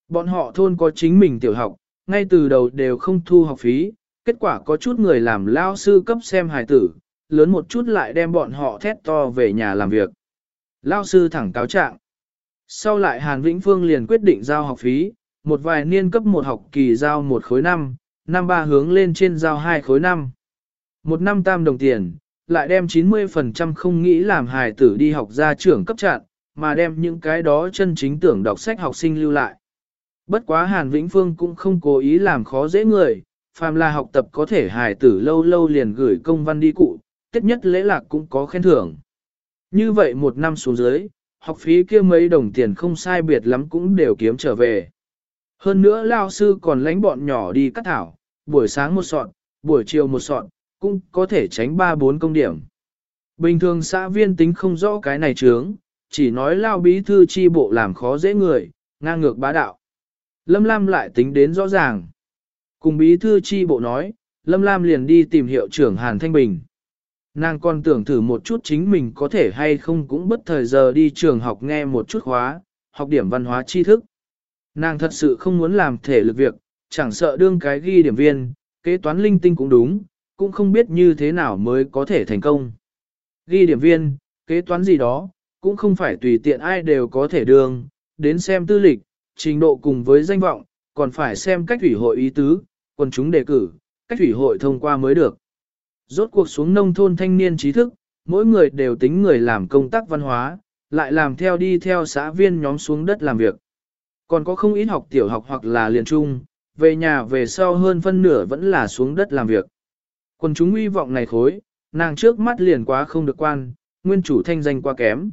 Bọn họ thôn có chính mình tiểu học, ngay từ đầu đều không thu học phí, kết quả có chút người làm lao sư cấp xem hài tử, lớn một chút lại đem bọn họ thét to về nhà làm việc. Lao sư thẳng cáo trạng. Sau lại Hàn Vĩnh Phương liền quyết định giao học phí, một vài niên cấp một học kỳ giao một khối năm, năm ba hướng lên trên giao hai khối năm. Một năm tam đồng tiền, lại đem 90% không nghĩ làm hài tử đi học ra trưởng cấp trạng, mà đem những cái đó chân chính tưởng đọc sách học sinh lưu lại. Bất quá Hàn Vĩnh Phương cũng không cố ý làm khó dễ người, phàm là học tập có thể hài tử lâu lâu liền gửi công văn đi cụ, tiết nhất lễ lạc cũng có khen thưởng. Như vậy một năm xuống dưới, học phí kia mấy đồng tiền không sai biệt lắm cũng đều kiếm trở về. Hơn nữa lao sư còn lánh bọn nhỏ đi cắt thảo, buổi sáng một sọn, buổi chiều một sọn, cũng có thể tránh 3-4 công điểm. Bình thường xã viên tính không rõ cái này trướng, chỉ nói lao bí thư chi bộ làm khó dễ người, ngang ngược bá đạo. Lâm Lam lại tính đến rõ ràng. Cùng bí thư chi bộ nói, Lâm Lam liền đi tìm hiệu trưởng Hàn Thanh Bình. Nàng còn tưởng thử một chút chính mình có thể hay không cũng bất thời giờ đi trường học nghe một chút khóa, học điểm văn hóa tri thức. Nàng thật sự không muốn làm thể lực việc, chẳng sợ đương cái ghi điểm viên, kế toán linh tinh cũng đúng, cũng không biết như thế nào mới có thể thành công. Ghi điểm viên, kế toán gì đó, cũng không phải tùy tiện ai đều có thể đương, đến xem tư lịch, trình độ cùng với danh vọng, còn phải xem cách thủy hội ý tứ, quần chúng đề cử, cách thủy hội thông qua mới được. Rốt cuộc xuống nông thôn thanh niên trí thức, mỗi người đều tính người làm công tác văn hóa, lại làm theo đi theo xã viên nhóm xuống đất làm việc. Còn có không ít học tiểu học hoặc là liền trung, về nhà về sau hơn phân nửa vẫn là xuống đất làm việc. quần chúng uy vọng này khối, nàng trước mắt liền quá không được quan, nguyên chủ thanh danh quá kém.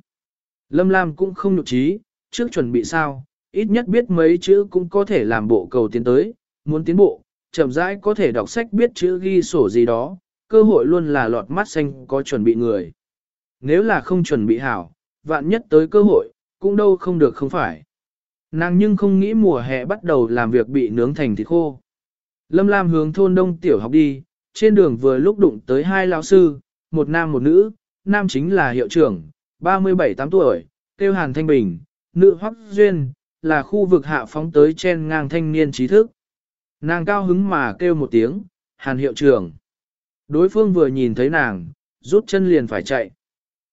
Lâm Lam cũng không nhục trí, trước chuẩn bị sao, ít nhất biết mấy chữ cũng có thể làm bộ cầu tiến tới, muốn tiến bộ, chậm rãi có thể đọc sách biết chữ ghi sổ gì đó, cơ hội luôn là lọt mắt xanh có chuẩn bị người. Nếu là không chuẩn bị hảo, vạn nhất tới cơ hội, cũng đâu không được không phải. Nàng nhưng không nghĩ mùa hè bắt đầu làm việc bị nướng thành thịt khô. Lâm Lam hướng thôn đông tiểu học đi, trên đường vừa lúc đụng tới hai lão sư, một nam một nữ, nam chính là hiệu trưởng, 37-8 tuổi, tiêu hàn thanh bình, nữ hoắc duyên, là khu vực hạ phóng tới trên ngang thanh niên trí thức. Nàng cao hứng mà kêu một tiếng, hàn hiệu trưởng. Đối phương vừa nhìn thấy nàng, rút chân liền phải chạy.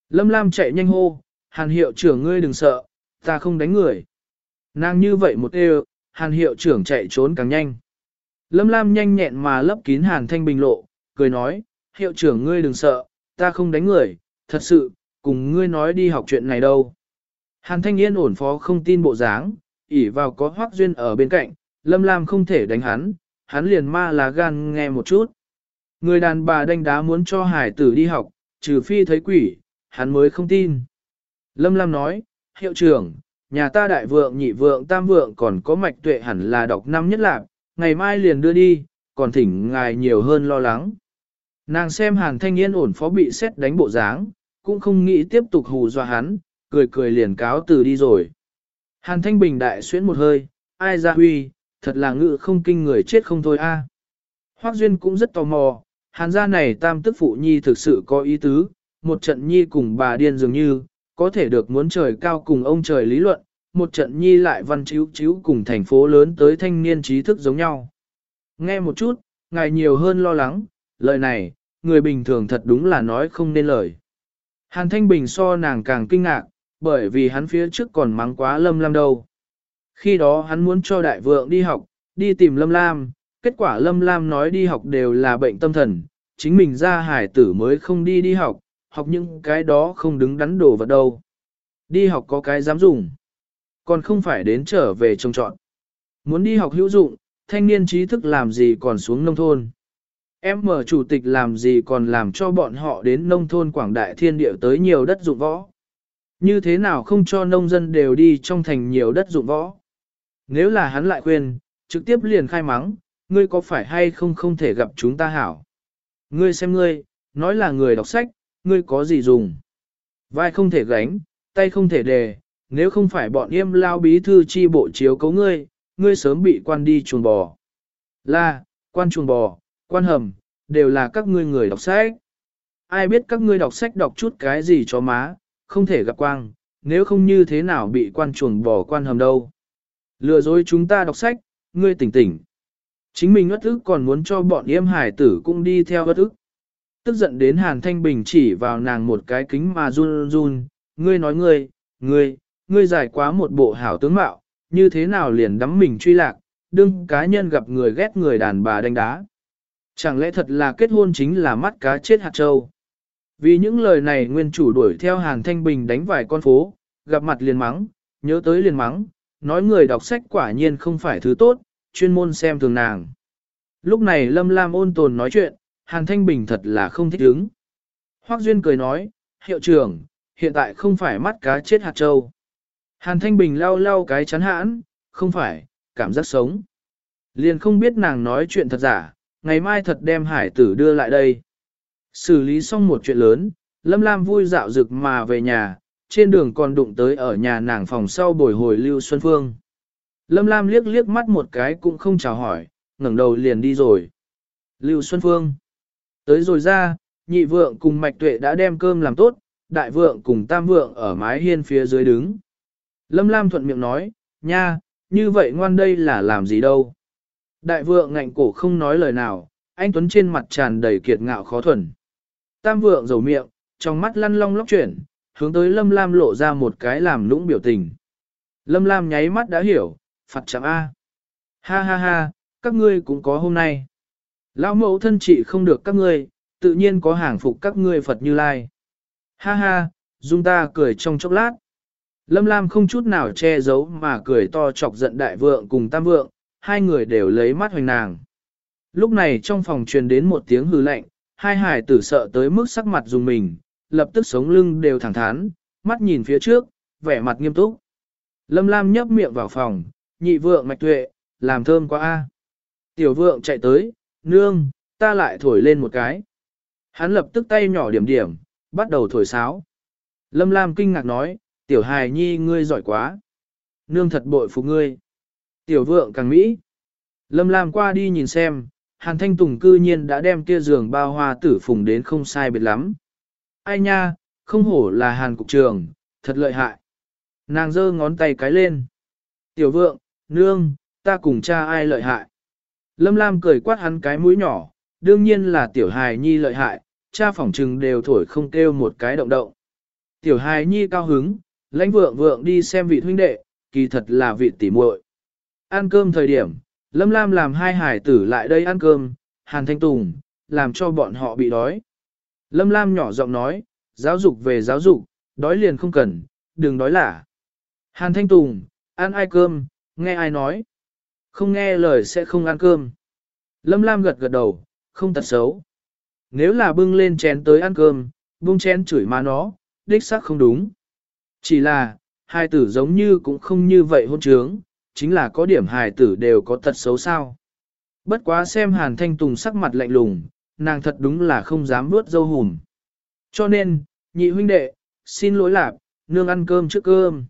Lâm Lam chạy nhanh hô, hàn hiệu trưởng ngươi đừng sợ, ta không đánh người. Nàng như vậy một đều, hàn hiệu trưởng chạy trốn càng nhanh. Lâm Lam nhanh nhẹn mà lấp kín hàn thanh bình lộ, cười nói, hiệu trưởng ngươi đừng sợ, ta không đánh người, thật sự, cùng ngươi nói đi học chuyện này đâu. Hàn thanh yên ổn phó không tin bộ dáng, ỉ vào có hoác duyên ở bên cạnh, Lâm Lam không thể đánh hắn, hắn liền ma là gan nghe một chút. Người đàn bà đánh đá muốn cho hải tử đi học, trừ phi thấy quỷ, hắn mới không tin. Lâm Lam nói, hiệu trưởng, nhà ta đại vượng nhị vượng tam vượng còn có mạch tuệ hẳn là đọc năm nhất lạc, ngày mai liền đưa đi, còn thỉnh ngài nhiều hơn lo lắng. Nàng xem hàn thanh yên ổn phó bị xét đánh bộ dáng, cũng không nghĩ tiếp tục hù dọa hắn, cười cười liền cáo từ đi rồi. Hàn thanh bình đại xuyến một hơi, ai ra huy, thật là ngự không kinh người chết không thôi a. À. Hoác Duyên cũng rất tò mò, hàn gia này tam tức phụ nhi thực sự có ý tứ, một trận nhi cùng bà điên dường như, có thể được muốn trời cao cùng ông trời lý luận, một trận nhi lại văn chiếu chiếu cùng thành phố lớn tới thanh niên trí thức giống nhau. Nghe một chút, ngài nhiều hơn lo lắng, lời này, người bình thường thật đúng là nói không nên lời. Hàn Thanh Bình so nàng càng kinh ngạc, bởi vì hắn phía trước còn mắng quá Lâm Lam đâu. Khi đó hắn muốn cho đại vượng đi học, đi tìm Lâm Lam, kết quả Lâm Lam nói đi học đều là bệnh tâm thần, chính mình ra hải tử mới không đi đi học, học những cái đó không đứng đắn đồ vật đâu. Đi học có cái dám dùng, còn không phải đến trở về trông trọn. Muốn đi học hữu dụng, thanh niên trí thức làm gì còn xuống nông thôn. Em mở chủ tịch làm gì còn làm cho bọn họ đến nông thôn quảng đại thiên địa tới nhiều đất dụng võ. Như thế nào không cho nông dân đều đi trong thành nhiều đất dụng võ. Nếu là hắn lại khuyên, trực tiếp liền khai mắng, ngươi có phải hay không không thể gặp chúng ta hảo. Ngươi xem ngươi, nói là người đọc sách, ngươi có gì dùng. Vai không thể gánh, tay không thể đề, nếu không phải bọn yêm lao bí thư chi bộ chiếu cấu ngươi, ngươi sớm bị quan đi chuồng bò. Là, quan chuồng bò, quan hầm, đều là các ngươi người đọc sách. Ai biết các ngươi đọc sách đọc chút cái gì cho má, không thể gặp quang, nếu không như thế nào bị quan chuồng bò quan hầm đâu. Lừa dối chúng ta đọc sách, ngươi tỉnh tỉnh. Chính mình ất ức còn muốn cho bọn yêm hải tử cũng đi theo ất ức. Tức giận đến Hàn Thanh Bình chỉ vào nàng một cái kính mà run run, ngươi nói ngươi, ngươi, ngươi giải quá một bộ hảo tướng mạo, như thế nào liền đắm mình truy lạc, đương cá nhân gặp người ghét người đàn bà đánh đá. Chẳng lẽ thật là kết hôn chính là mắt cá chết hạt trâu? Vì những lời này nguyên chủ đuổi theo Hàn Thanh Bình đánh vài con phố, gặp mặt liền mắng, nhớ tới liền mắng, nói người đọc sách quả nhiên không phải thứ tốt, chuyên môn xem thường nàng. Lúc này Lâm Lam ôn tồn nói chuyện, Hàn Thanh Bình thật là không thích ứng. Hoác Duyên cười nói, hiệu trưởng, hiện tại không phải mắt cá chết hạt trâu. Hàn Thanh Bình lau lau cái chắn hãn, không phải, cảm giác sống. Liền không biết nàng nói chuyện thật giả, ngày mai thật đem hải tử đưa lại đây. Xử lý xong một chuyện lớn, Lâm Lam vui dạo rực mà về nhà, trên đường còn đụng tới ở nhà nàng phòng sau bồi hồi Lưu Xuân Phương. Lâm Lam liếc liếc mắt một cái cũng không chào hỏi, ngẩng đầu liền đi rồi. Lưu Xuân Phương. Tới rồi ra, nhị vượng cùng mạch tuệ đã đem cơm làm tốt, đại vượng cùng tam vượng ở mái hiên phía dưới đứng. Lâm Lam thuận miệng nói, nha, như vậy ngoan đây là làm gì đâu. Đại vượng ngạnh cổ không nói lời nào, anh Tuấn trên mặt tràn đầy kiệt ngạo khó thuần. Tam vượng dầu miệng, trong mắt lăn long lóc chuyển, hướng tới Lâm Lam lộ ra một cái làm lũng biểu tình. Lâm Lam nháy mắt đã hiểu, phạt chẳng A. Ha ha ha, các ngươi cũng có hôm nay. Lão mẫu thân trị không được các ngươi, tự nhiên có hàng phục các ngươi Phật Như Lai. Ha ha, dung ta cười trong chốc lát. Lâm Lam không chút nào che giấu mà cười to chọc giận đại vượng cùng tam vượng, hai người đều lấy mắt hoành nàng. Lúc này trong phòng truyền đến một tiếng hư lạnh, hai hải tử sợ tới mức sắc mặt dùng mình, lập tức sống lưng đều thẳng thắn, mắt nhìn phía trước, vẻ mặt nghiêm túc. Lâm Lam nhấp miệng vào phòng, nhị vượng mạch tuệ, làm thơm quá a. Tiểu vượng chạy tới, nương, ta lại thổi lên một cái. Hắn lập tức tay nhỏ điểm điểm, bắt đầu thổi sáo. Lâm Lam kinh ngạc nói, tiểu hài nhi ngươi giỏi quá. Nương thật bội phục ngươi. Tiểu vượng càng mỹ. Lâm Lam qua đi nhìn xem, Hàn Thanh Tùng cư nhiên đã đem kia giường bao hoa tử phùng đến không sai biệt lắm. Ai nha, không hổ là Hàn Cục Trường, thật lợi hại. Nàng giơ ngón tay cái lên. Tiểu vượng, nương, ta cùng cha ai lợi hại. Lâm Lam cười quát hắn cái mũi nhỏ, đương nhiên là tiểu hài nhi lợi hại, cha phỏng trừng đều thổi không kêu một cái động động. Tiểu hài nhi cao hứng, lãnh vượng vượng đi xem vị huynh đệ, kỳ thật là vị tỉ muội. Ăn cơm thời điểm, Lâm Lam làm hai hải tử lại đây ăn cơm, Hàn Thanh Tùng, làm cho bọn họ bị đói. Lâm Lam nhỏ giọng nói, giáo dục về giáo dục, đói liền không cần, đừng đói lả. Hàn Thanh Tùng, ăn ai cơm, nghe ai nói. Không nghe lời sẽ không ăn cơm. Lâm Lam gật gật đầu, không tật xấu. Nếu là bưng lên chén tới ăn cơm, bưng chén chửi má nó, đích xác không đúng. Chỉ là, hai tử giống như cũng không như vậy hôn trướng, chính là có điểm hài tử đều có tật xấu sao. Bất quá xem Hàn Thanh Tùng sắc mặt lạnh lùng, nàng thật đúng là không dám nuốt dâu hùm. Cho nên, nhị huynh đệ, xin lỗi lạp, nương ăn cơm trước cơm.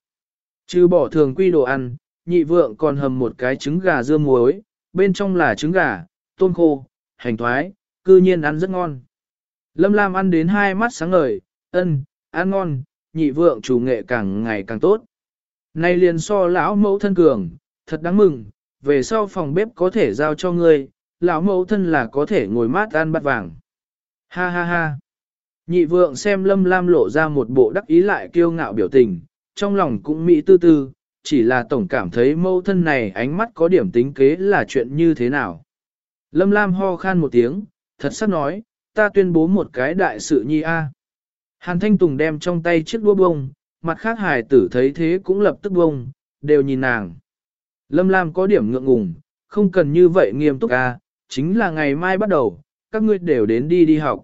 Trừ bỏ thường quy đồ ăn, nhị vượng còn hầm một cái trứng gà dưa muối, bên trong là trứng gà, tôm khô, hành thoái, cư nhiên ăn rất ngon. Lâm Lam ăn đến hai mắt sáng ngời, ân, ăn ngon, nhị vượng chủ nghệ càng ngày càng tốt. Nay liền so lão mẫu thân cường, thật đáng mừng, về sau phòng bếp có thể giao cho ngươi, lão mẫu thân là có thể ngồi mát ăn bát vàng. Ha ha ha. Nhị vượng xem lâm lam lộ ra một bộ đắc ý lại kiêu ngạo biểu tình, trong lòng cũng mỹ tư tư, chỉ là tổng cảm thấy mẫu thân này ánh mắt có điểm tính kế là chuyện như thế nào. Lâm lam ho khan một tiếng, thật sắc nói, ta tuyên bố một cái đại sự nhi a. Hàn Thanh Tùng đem trong tay chiếc đũa bông, mặt khác hài tử thấy thế cũng lập tức bông, đều nhìn nàng. Lâm Lam có điểm ngượng ngùng, không cần như vậy nghiêm túc a, chính là ngày mai bắt đầu, các ngươi đều đến đi đi học.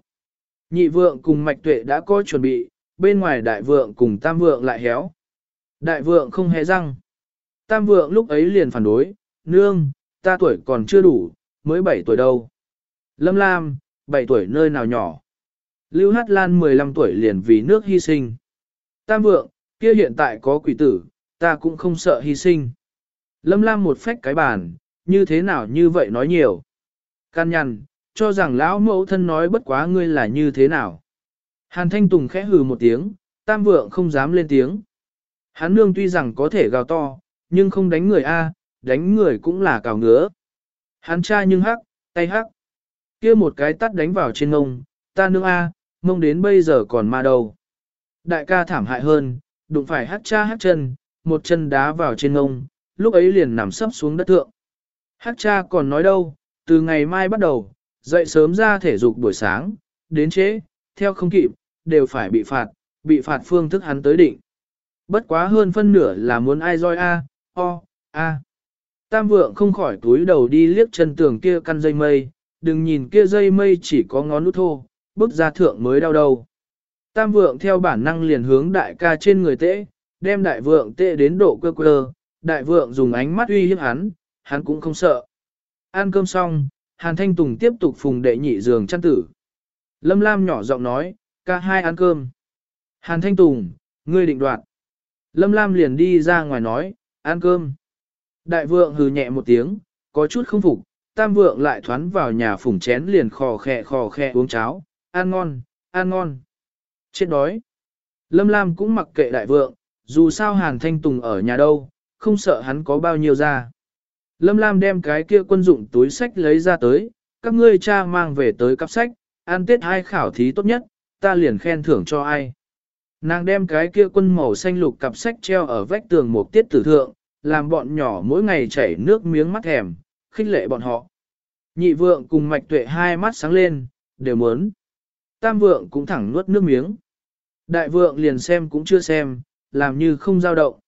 Nhị vượng cùng mạch tuệ đã có chuẩn bị, bên ngoài đại vượng cùng tam vượng lại héo. Đại vượng không hề răng. Tam vượng lúc ấy liền phản đối, nương, ta tuổi còn chưa đủ, mới 7 tuổi đâu. Lâm Lam, 7 tuổi nơi nào nhỏ. Lưu Hát Lan 15 tuổi liền vì nước hy sinh. Tam vượng, kia hiện tại có quỷ tử, ta cũng không sợ hy sinh. Lâm Lam một phách cái bàn, như thế nào như vậy nói nhiều. Can nhằn, cho rằng lão mẫu thân nói bất quá ngươi là như thế nào. Hàn Thanh Tùng khẽ hừ một tiếng, tam vượng không dám lên tiếng. Hắn nương tuy rằng có thể gào to, nhưng không đánh người A, đánh người cũng là cào ngứa. Hắn cha nhưng hắc, tay hắc. kia một cái tắt đánh vào trên ngông, ta nương A, mông đến bây giờ còn ma đầu. Đại ca thảm hại hơn, đụng phải Hắc cha hắc chân, một chân đá vào trên ngông, lúc ấy liền nằm sấp xuống đất thượng. Hắc cha còn nói đâu, từ ngày mai bắt đầu, dậy sớm ra thể dục buổi sáng, đến trễ, theo không kịp, đều phải bị phạt, bị phạt phương thức hắn tới định. Bất quá hơn phân nửa là muốn ai roi a, o, a. Tam vượng không khỏi túi đầu đi liếc chân tường kia căn dây mây, đừng nhìn kia dây mây chỉ có ngón nút thô, bước ra thượng mới đau đầu. Tam vượng theo bản năng liền hướng đại ca trên người tễ, đem đại vượng tệ đến độ quơ quơ, đại vượng dùng ánh mắt uy hiếp hắn, hắn cũng không sợ. Ăn cơm xong, Hàn Thanh Tùng tiếp tục phùng đệ nhị giường chăn tử. Lâm Lam nhỏ giọng nói, ca hai ăn cơm. Hàn Thanh Tùng, ngươi định đoạt. Lâm Lam liền đi ra ngoài nói, ăn cơm. Đại vượng hừ nhẹ một tiếng, có chút không phục, tam vượng lại thoán vào nhà phùng chén liền khò khẹ khò khẹ uống cháo, ăn ngon, ăn ngon. Chết đói. Lâm Lam cũng mặc kệ đại vượng, dù sao Hàn Thanh Tùng ở nhà đâu, không sợ hắn có bao nhiêu ra. Lâm Lam đem cái kia quân dụng túi sách lấy ra tới, các ngươi cha mang về tới cặp sách, ăn tết hai khảo thí tốt nhất, ta liền khen thưởng cho ai. Nàng đem cái kia quân màu xanh lục cặp sách treo ở vách tường một tiết tử thượng, làm bọn nhỏ mỗi ngày chảy nước miếng mắt thèm, khích lệ bọn họ. Nhị vượng cùng mạch tuệ hai mắt sáng lên, đều muốn. Tam vượng cũng thẳng nuốt nước miếng. Đại vượng liền xem cũng chưa xem, làm như không dao động.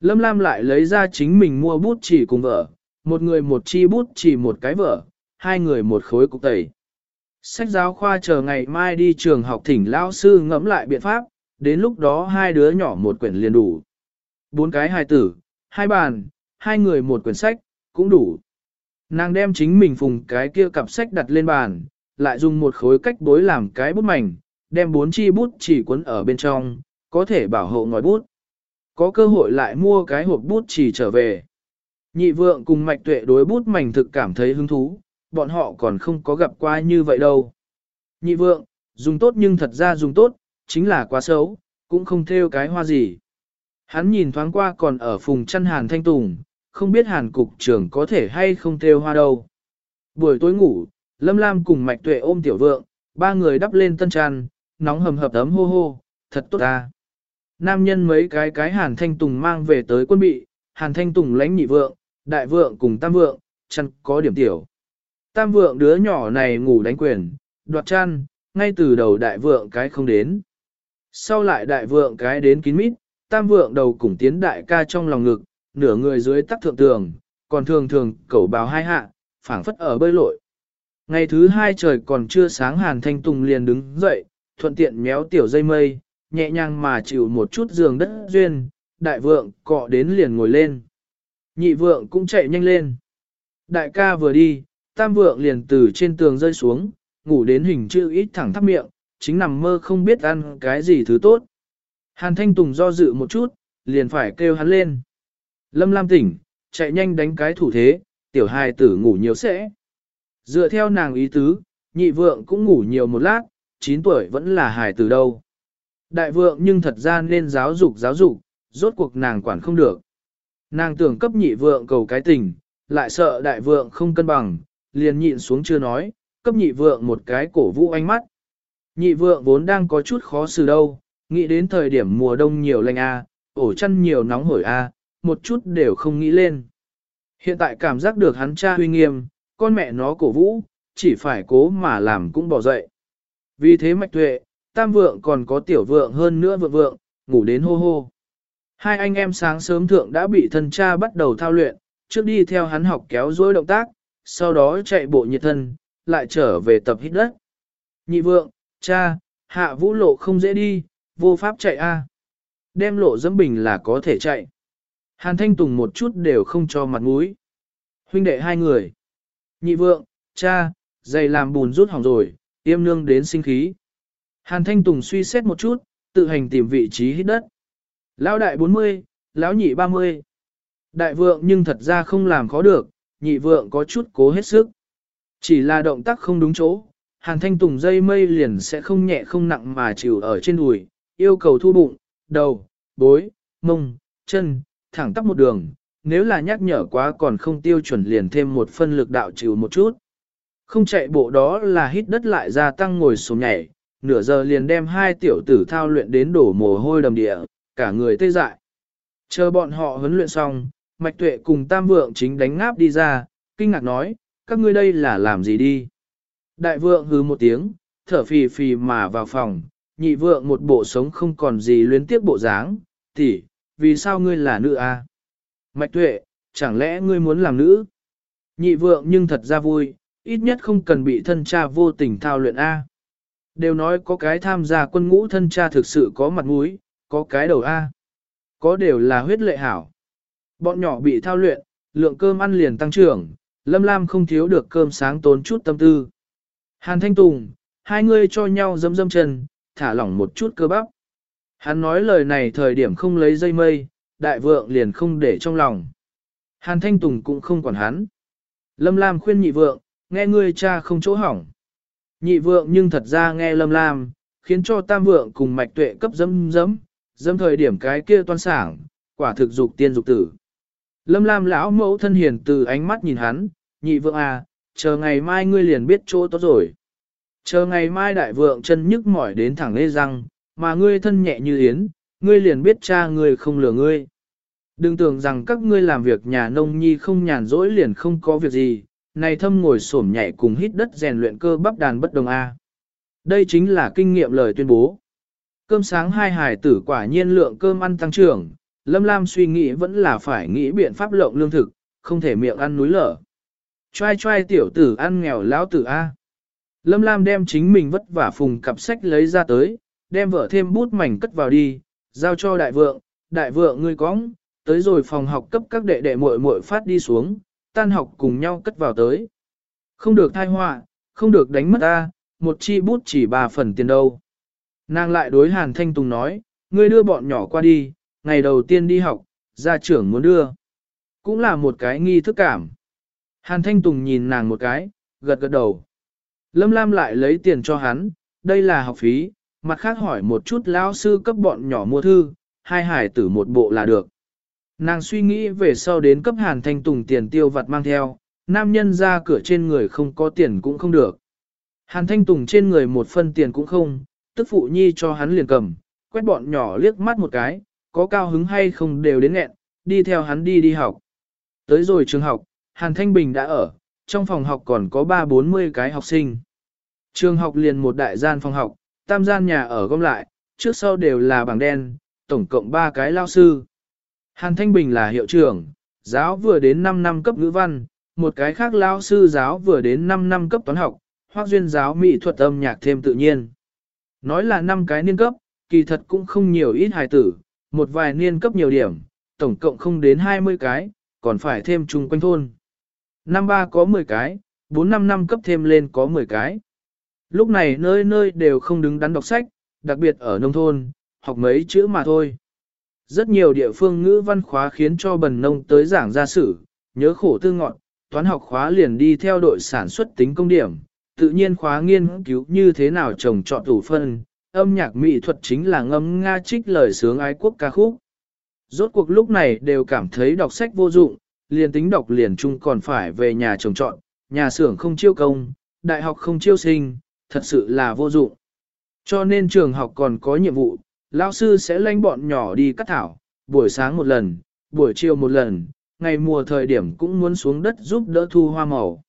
Lâm Lam lại lấy ra chính mình mua bút chỉ cùng vợ, một người một chi bút chỉ một cái vợ, hai người một khối cục tẩy. Sách giáo khoa chờ ngày mai đi trường học thỉnh lao sư ngẫm lại biện pháp, đến lúc đó hai đứa nhỏ một quyển liền đủ. Bốn cái hài tử, hai bàn, hai người một quyển sách, cũng đủ. Nàng đem chính mình phùng cái kia cặp sách đặt lên bàn, lại dùng một khối cách bối làm cái bút mảnh, đem bốn chi bút chỉ cuốn ở bên trong, có thể bảo hộ ngòi bút. Có cơ hội lại mua cái hộp bút chỉ trở về. Nhị vượng cùng mạch tuệ đối bút mảnh thực cảm thấy hứng thú, bọn họ còn không có gặp qua như vậy đâu. Nhị vượng, dùng tốt nhưng thật ra dùng tốt, chính là quá xấu, cũng không theo cái hoa gì. Hắn nhìn thoáng qua còn ở phùng chăn hàn thanh tùng, không biết hàn cục trưởng có thể hay không theo hoa đâu. Buổi tối ngủ, Lâm Lam cùng Mạch Tuệ ôm tiểu vượng, ba người đắp lên tân tràn, nóng hầm hập ấm hô hô, thật tốt ta. Nam nhân mấy cái cái hàn thanh tùng mang về tới quân bị, hàn thanh tùng lãnh nhị vượng, đại vượng cùng tam vượng, chăn có điểm tiểu. Tam vượng đứa nhỏ này ngủ đánh quyền, đoạt chăn, ngay từ đầu đại vượng cái không đến. Sau lại đại vượng cái đến kín mít, tam vượng đầu cùng tiến đại ca trong lòng ngực, nửa người dưới tắc thượng tường, còn thường thường cẩu bào hai hạ, phảng phất ở bơi lội. Ngày thứ hai trời còn chưa sáng Hàn Thanh Tùng liền đứng dậy, thuận tiện méo tiểu dây mây, nhẹ nhàng mà chịu một chút giường đất duyên, đại vượng cọ đến liền ngồi lên. Nhị vượng cũng chạy nhanh lên. Đại ca vừa đi, tam vượng liền từ trên tường rơi xuống, ngủ đến hình chữ ít thẳng thắp miệng, chính nằm mơ không biết ăn cái gì thứ tốt. Hàn Thanh Tùng do dự một chút, liền phải kêu hắn lên. Lâm Lam tỉnh, chạy nhanh đánh cái thủ thế, tiểu hài tử ngủ nhiều sẽ. Dựa theo nàng ý tứ, nhị vượng cũng ngủ nhiều một lát, 9 tuổi vẫn là hài tử đâu. Đại vượng nhưng thật ra nên giáo dục giáo dục, rốt cuộc nàng quản không được. Nàng tưởng cấp nhị vượng cầu cái tình, lại sợ đại vượng không cân bằng, liền nhịn xuống chưa nói, cấp nhị vượng một cái cổ vũ ánh mắt. Nhị vượng vốn đang có chút khó xử đâu, nghĩ đến thời điểm mùa đông nhiều lạnh a, à, ổ chăn nhiều nóng hổi a, một chút đều không nghĩ lên. Hiện tại cảm giác được hắn cha huy nghiêm, con mẹ nó cổ vũ, chỉ phải cố mà làm cũng bỏ dậy. Vì thế mạch tuệ, tam vượng còn có tiểu vượng hơn nữa vượng vượng, ngủ đến hô hô. Hai anh em sáng sớm thượng đã bị thân cha bắt đầu thao luyện, trước đi theo hắn học kéo dối động tác, sau đó chạy bộ nhiệt thân, lại trở về tập hít đất. Nhị vượng, cha, hạ vũ lộ không dễ đi, vô pháp chạy a. Đem lộ dẫm bình là có thể chạy. Hàn Thanh Tùng một chút đều không cho mặt mũi. Huynh đệ hai người. Nhị vượng, cha, giày làm bùn rút hỏng rồi, tiêm nương đến sinh khí. Hàn Thanh Tùng suy xét một chút, tự hành tìm vị trí hít đất. Lão đại 40, lão nhị 30. Đại vượng nhưng thật ra không làm khó được, nhị vượng có chút cố hết sức. Chỉ là động tác không đúng chỗ, Hàn Thanh Tùng dây mây liền sẽ không nhẹ không nặng mà chịu ở trên đùi, yêu cầu thu bụng, đầu, bối, mông, chân, thẳng tắp một đường, nếu là nhắc nhở quá còn không tiêu chuẩn liền thêm một phân lực đạo chịu một chút. Không chạy bộ đó là hít đất lại gia tăng ngồi xuống nhảy, nửa giờ liền đem hai tiểu tử thao luyện đến đổ mồ hôi đầm địa, cả người tê dại. Chờ bọn họ huấn luyện xong, Mạch Tuệ cùng Tam Vượng chính đánh ngáp đi ra, kinh ngạc nói, các ngươi đây là làm gì đi? Đại Vượng hứ một tiếng, thở phì phì mà vào phòng, nhị Vượng một bộ sống không còn gì luyến tiếc bộ dáng, tỷ, vì sao ngươi là nữ a? Mạch Tuệ, chẳng lẽ ngươi muốn làm nữ? Nhị Vượng nhưng thật ra vui, ít nhất không cần bị thân cha vô tình thao luyện a. Đều nói có cái tham gia quân ngũ thân cha thực sự có mặt mũi, có cái đầu A. Có đều là huyết lệ hảo. Bọn nhỏ bị thao luyện, lượng cơm ăn liền tăng trưởng, Lâm Lam không thiếu được cơm sáng tốn chút tâm tư. Hàn Thanh Tùng, hai ngươi cho nhau dấm dấm chân, thả lỏng một chút cơ bắp. Hắn nói lời này thời điểm không lấy dây mây, đại vượng liền không để trong lòng. Hàn Thanh Tùng cũng không quản hắn. Lâm Lam khuyên nhị vượng, nghe ngươi cha không chỗ hỏng. Nhị vượng nhưng thật ra nghe Lâm Lam, khiến cho tam vượng cùng mạch tuệ cấp dấm dấm, dấm thời điểm cái kia toan sảng, quả thực dục tiên dục tử. Lâm Lam lão mẫu thân hiền từ ánh mắt nhìn hắn, nhị vượng à, chờ ngày mai ngươi liền biết chỗ tốt rồi. Chờ ngày mai đại vượng chân nhức mỏi đến thẳng lê răng, mà ngươi thân nhẹ như yến, ngươi liền biết cha ngươi không lừa ngươi. Đừng tưởng rằng các ngươi làm việc nhà nông nhi không nhàn rỗi liền không có việc gì, này thâm ngồi xổm nhảy cùng hít đất rèn luyện cơ bắp đàn bất đồng A. Đây chính là kinh nghiệm lời tuyên bố. Cơm sáng hai hải tử quả nhiên lượng cơm ăn tăng trưởng, Lâm Lam suy nghĩ vẫn là phải nghĩ biện pháp lộng lương thực, không thể miệng ăn núi lở. Choai choai tiểu tử ăn nghèo lão tử A. Lâm Lam đem chính mình vất vả phùng cặp sách lấy ra tới, đem vợ thêm bút mảnh cất vào đi, giao cho đại vượng, đại vượng ngươi cóng, tới rồi phòng học cấp các đệ đệ muội muội phát đi xuống, tan học cùng nhau cất vào tới. Không được thai họa, không được đánh mất ta, một chi bút chỉ ba phần tiền đâu. Nàng lại đối Hàn Thanh Tùng nói, ngươi đưa bọn nhỏ qua đi, ngày đầu tiên đi học, gia trưởng muốn đưa. Cũng là một cái nghi thức cảm. Hàn Thanh Tùng nhìn nàng một cái, gật gật đầu. Lâm Lam lại lấy tiền cho hắn, đây là học phí, mặt khác hỏi một chút lão sư cấp bọn nhỏ mua thư, hai hải tử một bộ là được. Nàng suy nghĩ về sau đến cấp Hàn Thanh Tùng tiền tiêu vặt mang theo, nam nhân ra cửa trên người không có tiền cũng không được. Hàn Thanh Tùng trên người một phân tiền cũng không, tức phụ nhi cho hắn liền cầm, quét bọn nhỏ liếc mắt một cái, có cao hứng hay không đều đến nghẹn, đi theo hắn đi đi học. Tới rồi trường học, Hàn Thanh Bình đã ở, trong phòng học còn có ba bốn mươi cái học sinh. Trường học liền một đại gian phòng học, tam gian nhà ở gom lại, trước sau đều là bảng đen, tổng cộng ba cái lao sư. Hàn Thanh Bình là hiệu trưởng, giáo vừa đến 5 năm cấp ngữ văn, một cái khác lao sư giáo vừa đến 5 năm cấp toán học, hoặc duyên giáo mỹ thuật âm nhạc thêm tự nhiên. Nói là 5 cái niên cấp, kỳ thật cũng không nhiều ít hài tử, một vài niên cấp nhiều điểm, tổng cộng không đến 20 cái, còn phải thêm chung quanh thôn. Năm ba có 10 cái, 4 năm năm cấp thêm lên có 10 cái. Lúc này nơi nơi đều không đứng đắn đọc sách, đặc biệt ở nông thôn, học mấy chữ mà thôi. Rất nhiều địa phương ngữ văn khóa khiến cho bần nông tới giảng gia sử, nhớ khổ tư ngọn, toán học khóa liền đi theo đội sản xuất tính công điểm, tự nhiên khóa nghiên cứu như thế nào trồng trọt thủ phân, âm nhạc mỹ thuật chính là ngâm Nga trích lời sướng ái quốc ca khúc. Rốt cuộc lúc này đều cảm thấy đọc sách vô dụng, liền tính đọc liền chung còn phải về nhà trồng trọt, nhà xưởng không chiêu công, đại học không chiêu sinh, thật sự là vô dụng. Cho nên trường học còn có nhiệm vụ, lão sư sẽ lãnh bọn nhỏ đi cắt thảo, buổi sáng một lần, buổi chiều một lần, ngày mùa thời điểm cũng muốn xuống đất giúp đỡ thu hoa màu.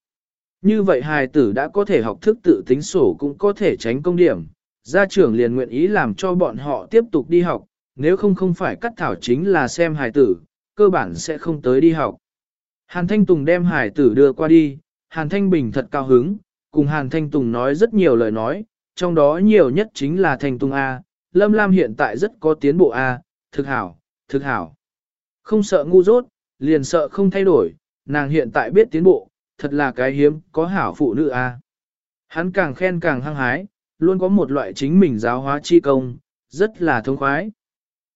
Như vậy hài tử đã có thể học thức tự tính sổ cũng có thể tránh công điểm, gia trưởng liền nguyện ý làm cho bọn họ tiếp tục đi học, nếu không không phải cắt thảo chính là xem hài tử, cơ bản sẽ không tới đi học. Hàn Thanh Tùng đem Hải tử đưa qua đi, Hàn Thanh Bình thật cao hứng, cùng Hàn Thanh Tùng nói rất nhiều lời nói, trong đó nhiều nhất chính là Thanh Tùng A, Lâm Lam hiện tại rất có tiến bộ A, thực hảo, thực hảo. Không sợ ngu dốt, liền sợ không thay đổi, nàng hiện tại biết tiến bộ, thật là cái hiếm, có hảo phụ nữ A. Hắn càng khen càng hăng hái, luôn có một loại chính mình giáo hóa chi công, rất là thông khoái.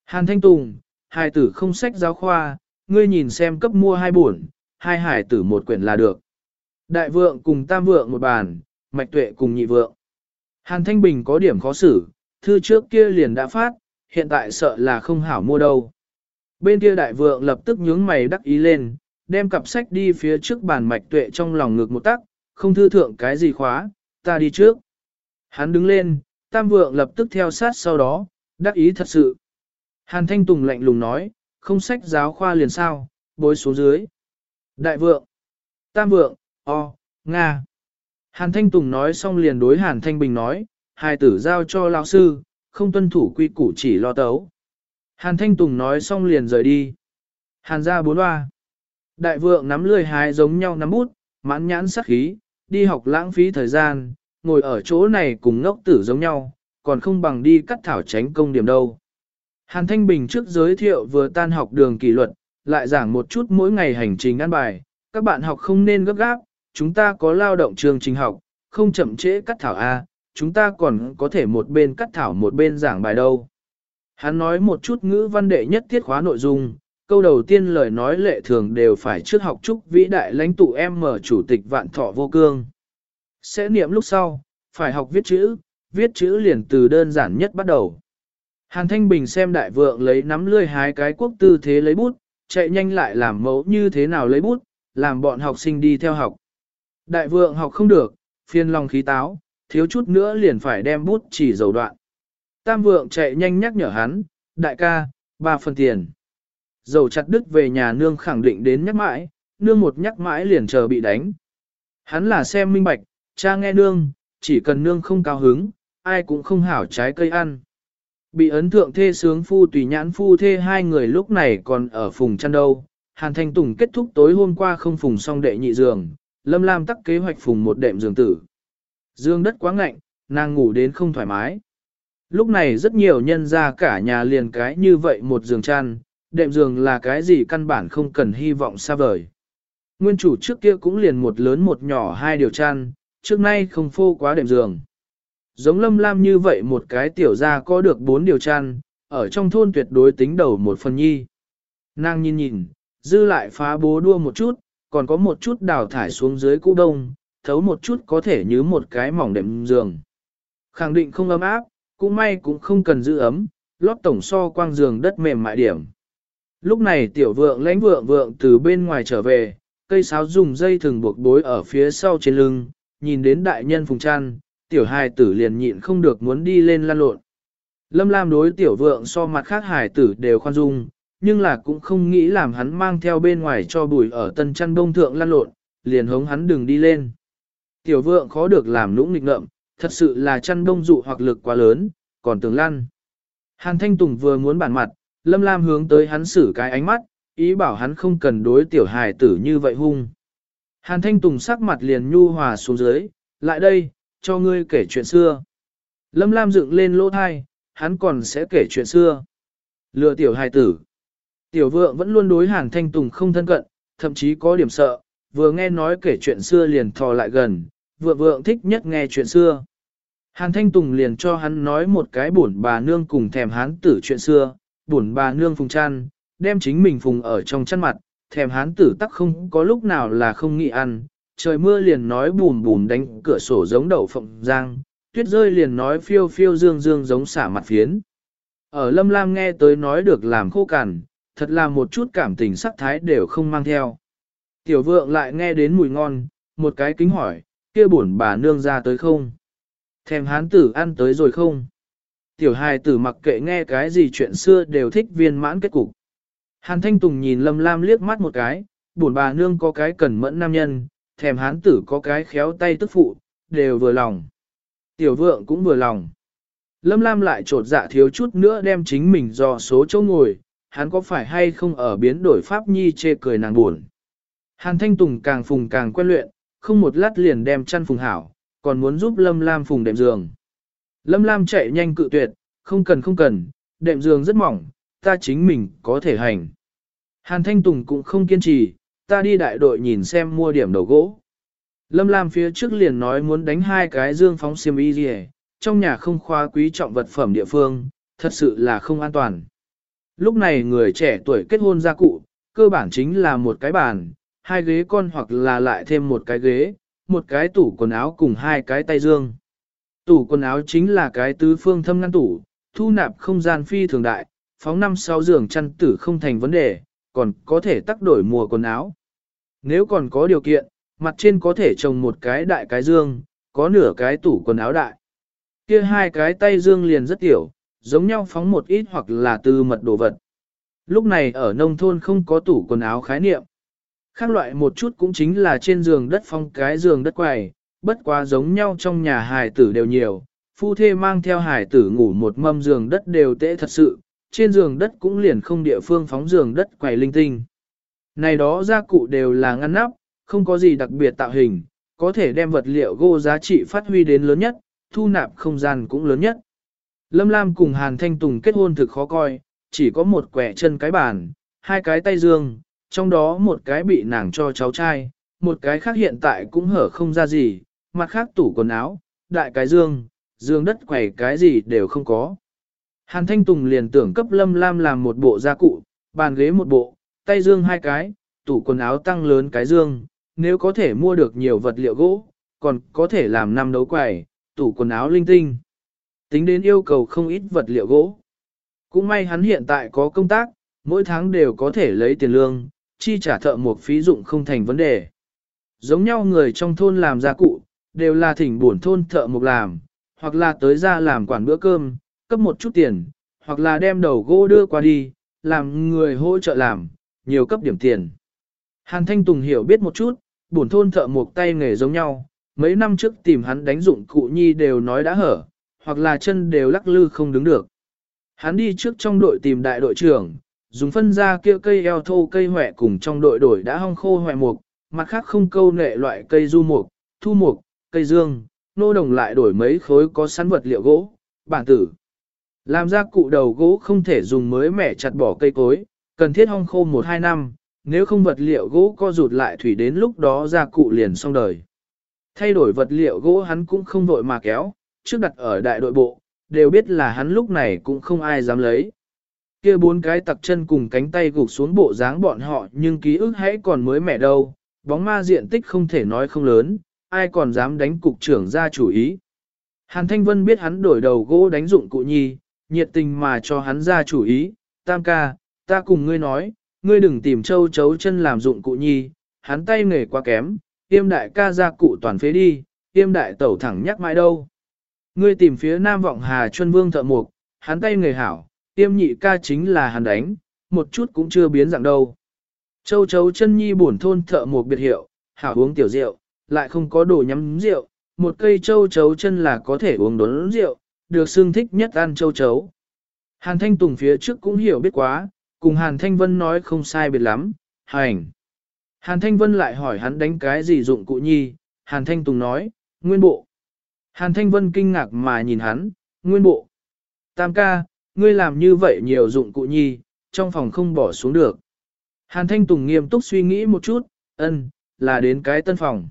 Hàn Thanh Tùng, hài tử không sách giáo khoa, ngươi nhìn xem cấp mua hai buồn, hai hải tử một quyển là được. Đại vượng cùng tam vượng một bàn, mạch tuệ cùng nhị vượng. Hàn Thanh Bình có điểm khó xử, thư trước kia liền đã phát, hiện tại sợ là không hảo mua đâu. Bên kia đại vượng lập tức nhướng mày đắc ý lên, đem cặp sách đi phía trước bàn mạch tuệ trong lòng ngực một tắc, không thư thượng cái gì khóa, ta đi trước. Hắn đứng lên, tam vượng lập tức theo sát sau đó, đắc ý thật sự. Hàn Thanh Tùng lạnh lùng nói, không sách giáo khoa liền sao, bối xuống dưới. Đại vượng, tam vượng, o, Nga. Hàn Thanh Tùng nói xong liền đối Hàn Thanh Bình nói, hai tử giao cho lão sư, không tuân thủ quy củ chỉ lo tấu. Hàn Thanh Tùng nói xong liền rời đi. Hàn ra bốn loa. Đại vượng nắm lười hái giống nhau nắm bút, mãn nhãn sắc khí, đi học lãng phí thời gian, ngồi ở chỗ này cùng ngốc tử giống nhau, còn không bằng đi cắt thảo tránh công điểm đâu. Hàn Thanh Bình trước giới thiệu vừa tan học đường kỷ luật, lại giảng một chút mỗi ngày hành trình ăn bài, các bạn học không nên gấp gáp, chúng ta có lao động trường trình học, không chậm trễ cắt thảo A, chúng ta còn có thể một bên cắt thảo một bên giảng bài đâu. Hắn nói một chút ngữ văn đệ nhất tiết khóa nội dung, câu đầu tiên lời nói lệ thường đều phải trước học chúc vĩ đại lãnh tụ em mở chủ tịch vạn thọ vô cương. Sẽ niệm lúc sau, phải học viết chữ, viết chữ liền từ đơn giản nhất bắt đầu. Hàn Thanh Bình xem đại vượng lấy nắm lươi hái cái quốc tư thế lấy bút, chạy nhanh lại làm mẫu như thế nào lấy bút, làm bọn học sinh đi theo học. Đại vượng học không được, phiên lòng khí táo, thiếu chút nữa liền phải đem bút chỉ dầu đoạn. Tam vượng chạy nhanh nhắc nhở hắn, đại ca, ba phần tiền. Dầu chặt đứt về nhà nương khẳng định đến nhắc mãi, nương một nhắc mãi liền chờ bị đánh. Hắn là xem minh bạch, cha nghe nương, chỉ cần nương không cao hứng, ai cũng không hảo trái cây ăn. Bị ấn thượng thê sướng phu tùy nhãn phu thê hai người lúc này còn ở phùng chăn đâu. Hàn Thanh Tùng kết thúc tối hôm qua không phùng xong đệ nhị giường, Lâm Lam tắc kế hoạch phùng một đệm giường tử. Dương đất quá ngạnh, nàng ngủ đến không thoải mái. Lúc này rất nhiều nhân ra cả nhà liền cái như vậy một giường chăn, đệm giường là cái gì căn bản không cần hy vọng xa vời. Nguyên chủ trước kia cũng liền một lớn một nhỏ hai điều chăn, trước nay không phô quá đệm giường. Giống lâm lam như vậy một cái tiểu gia có được bốn điều trăn ở trong thôn tuyệt đối tính đầu một phần nhi. Nàng nhìn nhìn, dư lại phá bố đua một chút, còn có một chút đào thải xuống dưới cũ đông, thấu một chút có thể như một cái mỏng đệm giường. Khẳng định không ấm áp, cũng may cũng không cần giữ ấm, lót tổng so quang giường đất mềm mại điểm. Lúc này tiểu vượng lãnh vượng vượng từ bên ngoài trở về, cây sáo dùng dây thừng buộc bối ở phía sau trên lưng, nhìn đến đại nhân phùng chăn, tiểu hài tử liền nhịn không được muốn đi lên lan lộn. Lâm Lam đối tiểu vượng so mặt khác hài tử đều khoan dung, nhưng là cũng không nghĩ làm hắn mang theo bên ngoài cho bùi ở tân chăn đông thượng lan lộn, liền hống hắn đừng đi lên. Tiểu vượng khó được làm lũng nghịch ngợm, thật sự là chăn đông dụ hoặc lực quá lớn, còn tưởng lăn. Hàn Thanh Tùng vừa muốn bản mặt, Lâm Lam hướng tới hắn xử cái ánh mắt, ý bảo hắn không cần đối tiểu hài tử như vậy hung. Hàn Thanh Tùng sắc mặt liền nhu hòa xuống dưới, lại đây, cho ngươi kể chuyện xưa. Lâm Lam dựng lên lỗ thai, hắn còn sẽ kể chuyện xưa. Lừa tiểu hài tử. Tiểu vượng vẫn luôn đối Hàn Thanh Tùng không thân cận, thậm chí có điểm sợ, vừa nghe nói kể chuyện xưa liền thò lại gần, vượng vượng thích nhất nghe chuyện xưa. Hàn Thanh Tùng liền cho hắn nói một cái bổn bà nương cùng thèm hán tử chuyện xưa, bổn bà nương phùng chăn, đem chính mình phùng ở trong chăn mặt, thèm hán tử tắc không có lúc nào là không nghĩ ăn, trời mưa liền nói bùm bùm đánh cửa sổ giống đậu phộng giang, tuyết rơi liền nói phiêu phiêu dương dương giống xả mặt phiến. Ở Lâm Lam nghe tới nói được làm khô cằn, thật là một chút cảm tình sắc thái đều không mang theo. Tiểu vượng lại nghe đến mùi ngon, một cái kính hỏi, kia bổn bà nương ra tới không? Thèm hán tử ăn tới rồi không? Tiểu hài tử mặc kệ nghe cái gì chuyện xưa đều thích viên mãn kết cục. Hàn Thanh Tùng nhìn Lâm Lam liếc mắt một cái, bổn bà nương có cái cần mẫn nam nhân, thèm hán tử có cái khéo tay tức phụ, đều vừa lòng. Tiểu vượng cũng vừa lòng. Lâm Lam lại trột dạ thiếu chút nữa đem chính mình do số chỗ ngồi, hắn có phải hay không ở biến đổi pháp nhi chê cười nàng buồn. Hàn Thanh Tùng càng phùng càng quen luyện, không một lát liền đem chăn phùng hảo, còn muốn giúp Lâm Lam phùng đệm giường. Lâm Lam chạy nhanh cự tuyệt, không cần không cần, đệm giường rất mỏng, ta chính mình có thể hành. Hàn Thanh Tùng cũng không kiên trì, ta đi đại đội nhìn xem mua điểm đầu gỗ. Lâm Lam phía trước liền nói muốn đánh hai cái dương phóng xiêm y gì trong nhà không khoa quý trọng vật phẩm địa phương, thật sự là không an toàn. Lúc này người trẻ tuổi kết hôn gia cụ, cơ bản chính là một cái bàn, hai ghế con hoặc là lại thêm một cái ghế, một cái tủ quần áo cùng hai cái tay dương. Tủ quần áo chính là cái tứ phương thâm ngăn tủ, thu nạp không gian phi thường đại, phóng năm sáu giường chăn tử không thành vấn đề, còn có thể tác đổi mùa quần áo. Nếu còn có điều kiện, mặt trên có thể trồng một cái đại cái dương, có nửa cái tủ quần áo đại. Kia hai cái tay dương liền rất tiểu, giống nhau phóng một ít hoặc là từ mật đồ vật. Lúc này ở nông thôn không có tủ quần áo khái niệm. Khác loại một chút cũng chính là trên giường đất phong cái giường đất quầy, bất quá giống nhau trong nhà hài tử đều nhiều, phu thê mang theo hài tử ngủ một mâm giường đất đều tệ thật sự, trên giường đất cũng liền không địa phương phóng giường đất quầy linh tinh. Này đó gia cụ đều là ngăn nắp, không có gì đặc biệt tạo hình, có thể đem vật liệu gỗ giá trị phát huy đến lớn nhất, thu nạp không gian cũng lớn nhất. Lâm Lam cùng Hàn Thanh Tùng kết hôn thực khó coi, chỉ có một quẻ chân cái bàn, hai cái tay dương, trong đó một cái bị nàng cho cháu trai, một cái khác hiện tại cũng hở không ra gì, mặt khác tủ quần áo, đại cái dương, dương đất quẻ cái gì đều không có. Hàn Thanh Tùng liền tưởng cấp Lâm Lam làm một bộ gia cụ, bàn ghế một bộ, tay dương hai cái, tủ quần áo tăng lớn cái dương, nếu có thể mua được nhiều vật liệu gỗ, còn có thể làm năm đấu quầy, tủ quần áo linh tinh. Tính đến yêu cầu không ít vật liệu gỗ. Cũng may hắn hiện tại có công tác, mỗi tháng đều có thể lấy tiền lương, chi trả thợ một phí dụng không thành vấn đề. Giống nhau người trong thôn làm gia cụ, đều là thỉnh buồn thôn thợ mộc làm, hoặc là tới ra làm quản bữa cơm, cấp một chút tiền, hoặc là đem đầu gỗ đưa qua đi, làm người hỗ trợ làm, nhiều cấp điểm tiền. Hàn Thanh Tùng hiểu biết một chút, bổn thôn thợ một tay nghề giống nhau, mấy năm trước tìm hắn đánh dụng cụ nhi đều nói đã hở, hoặc là chân đều lắc lư không đứng được. Hắn đi trước trong đội tìm đại đội trưởng, dùng phân ra kia cây eo thô cây hỏe cùng trong đội đổi đã hong khô hỏe mục, mặt khác không câu nệ loại cây du mục, thu mục, cây dương, nô đồng lại đổi mấy khối có sẵn vật liệu gỗ, bản tử. Làm ra cụ đầu gỗ không thể dùng mới mẻ chặt bỏ cây cối, cần thiết hong khô 1-2 năm, nếu không vật liệu gỗ co rụt lại thủy đến lúc đó ra cụ liền xong đời. Thay đổi vật liệu gỗ hắn cũng không vội mà kéo, trước đặt ở đại đội bộ, đều biết là hắn lúc này cũng không ai dám lấy. kia bốn cái tặc chân cùng cánh tay gục xuống bộ dáng bọn họ nhưng ký ức hãy còn mới mẻ đâu, bóng ma diện tích không thể nói không lớn, ai còn dám đánh cục trưởng ra chủ ý. Hàn Thanh Vân biết hắn đổi đầu gỗ đánh dụng cụ nhi, nhiệt tình mà cho hắn ra chủ ý, tam ca, ta cùng ngươi nói, ngươi đừng tìm châu chấu chân làm dụng cụ nhi, hắn tay nghề quá kém, tiêm đại ca ra cụ toàn phế đi, tiêm đại tẩu thẳng nhắc mãi đâu. Ngươi tìm phía nam vọng hà chuân vương thợ mục, hắn tay nghề hảo, tiêm nhị ca chính là hắn đánh, một chút cũng chưa biến dạng đâu. Châu chấu chân nhi bổn thôn thợ mục biệt hiệu, hảo uống tiểu rượu, lại không có đồ nhắm rượu, một cây châu chấu chân là có thể uống đốn rượu, được xương thích nhất ăn châu chấu. Hàn Thanh Tùng phía trước cũng hiểu biết quá, cùng Hàn Thanh Vân nói không sai biệt lắm, hành. Hàn Thanh Vân lại hỏi hắn đánh cái gì dụng cụ nhi, Hàn Thanh Tùng nói, nguyên bộ. Hàn Thanh Vân kinh ngạc mà nhìn hắn, nguyên bộ. Tam ca, ngươi làm như vậy nhiều dụng cụ nhi, trong phòng không bỏ xuống được. Hàn Thanh Tùng nghiêm túc suy nghĩ một chút, ân, là đến cái tân phòng.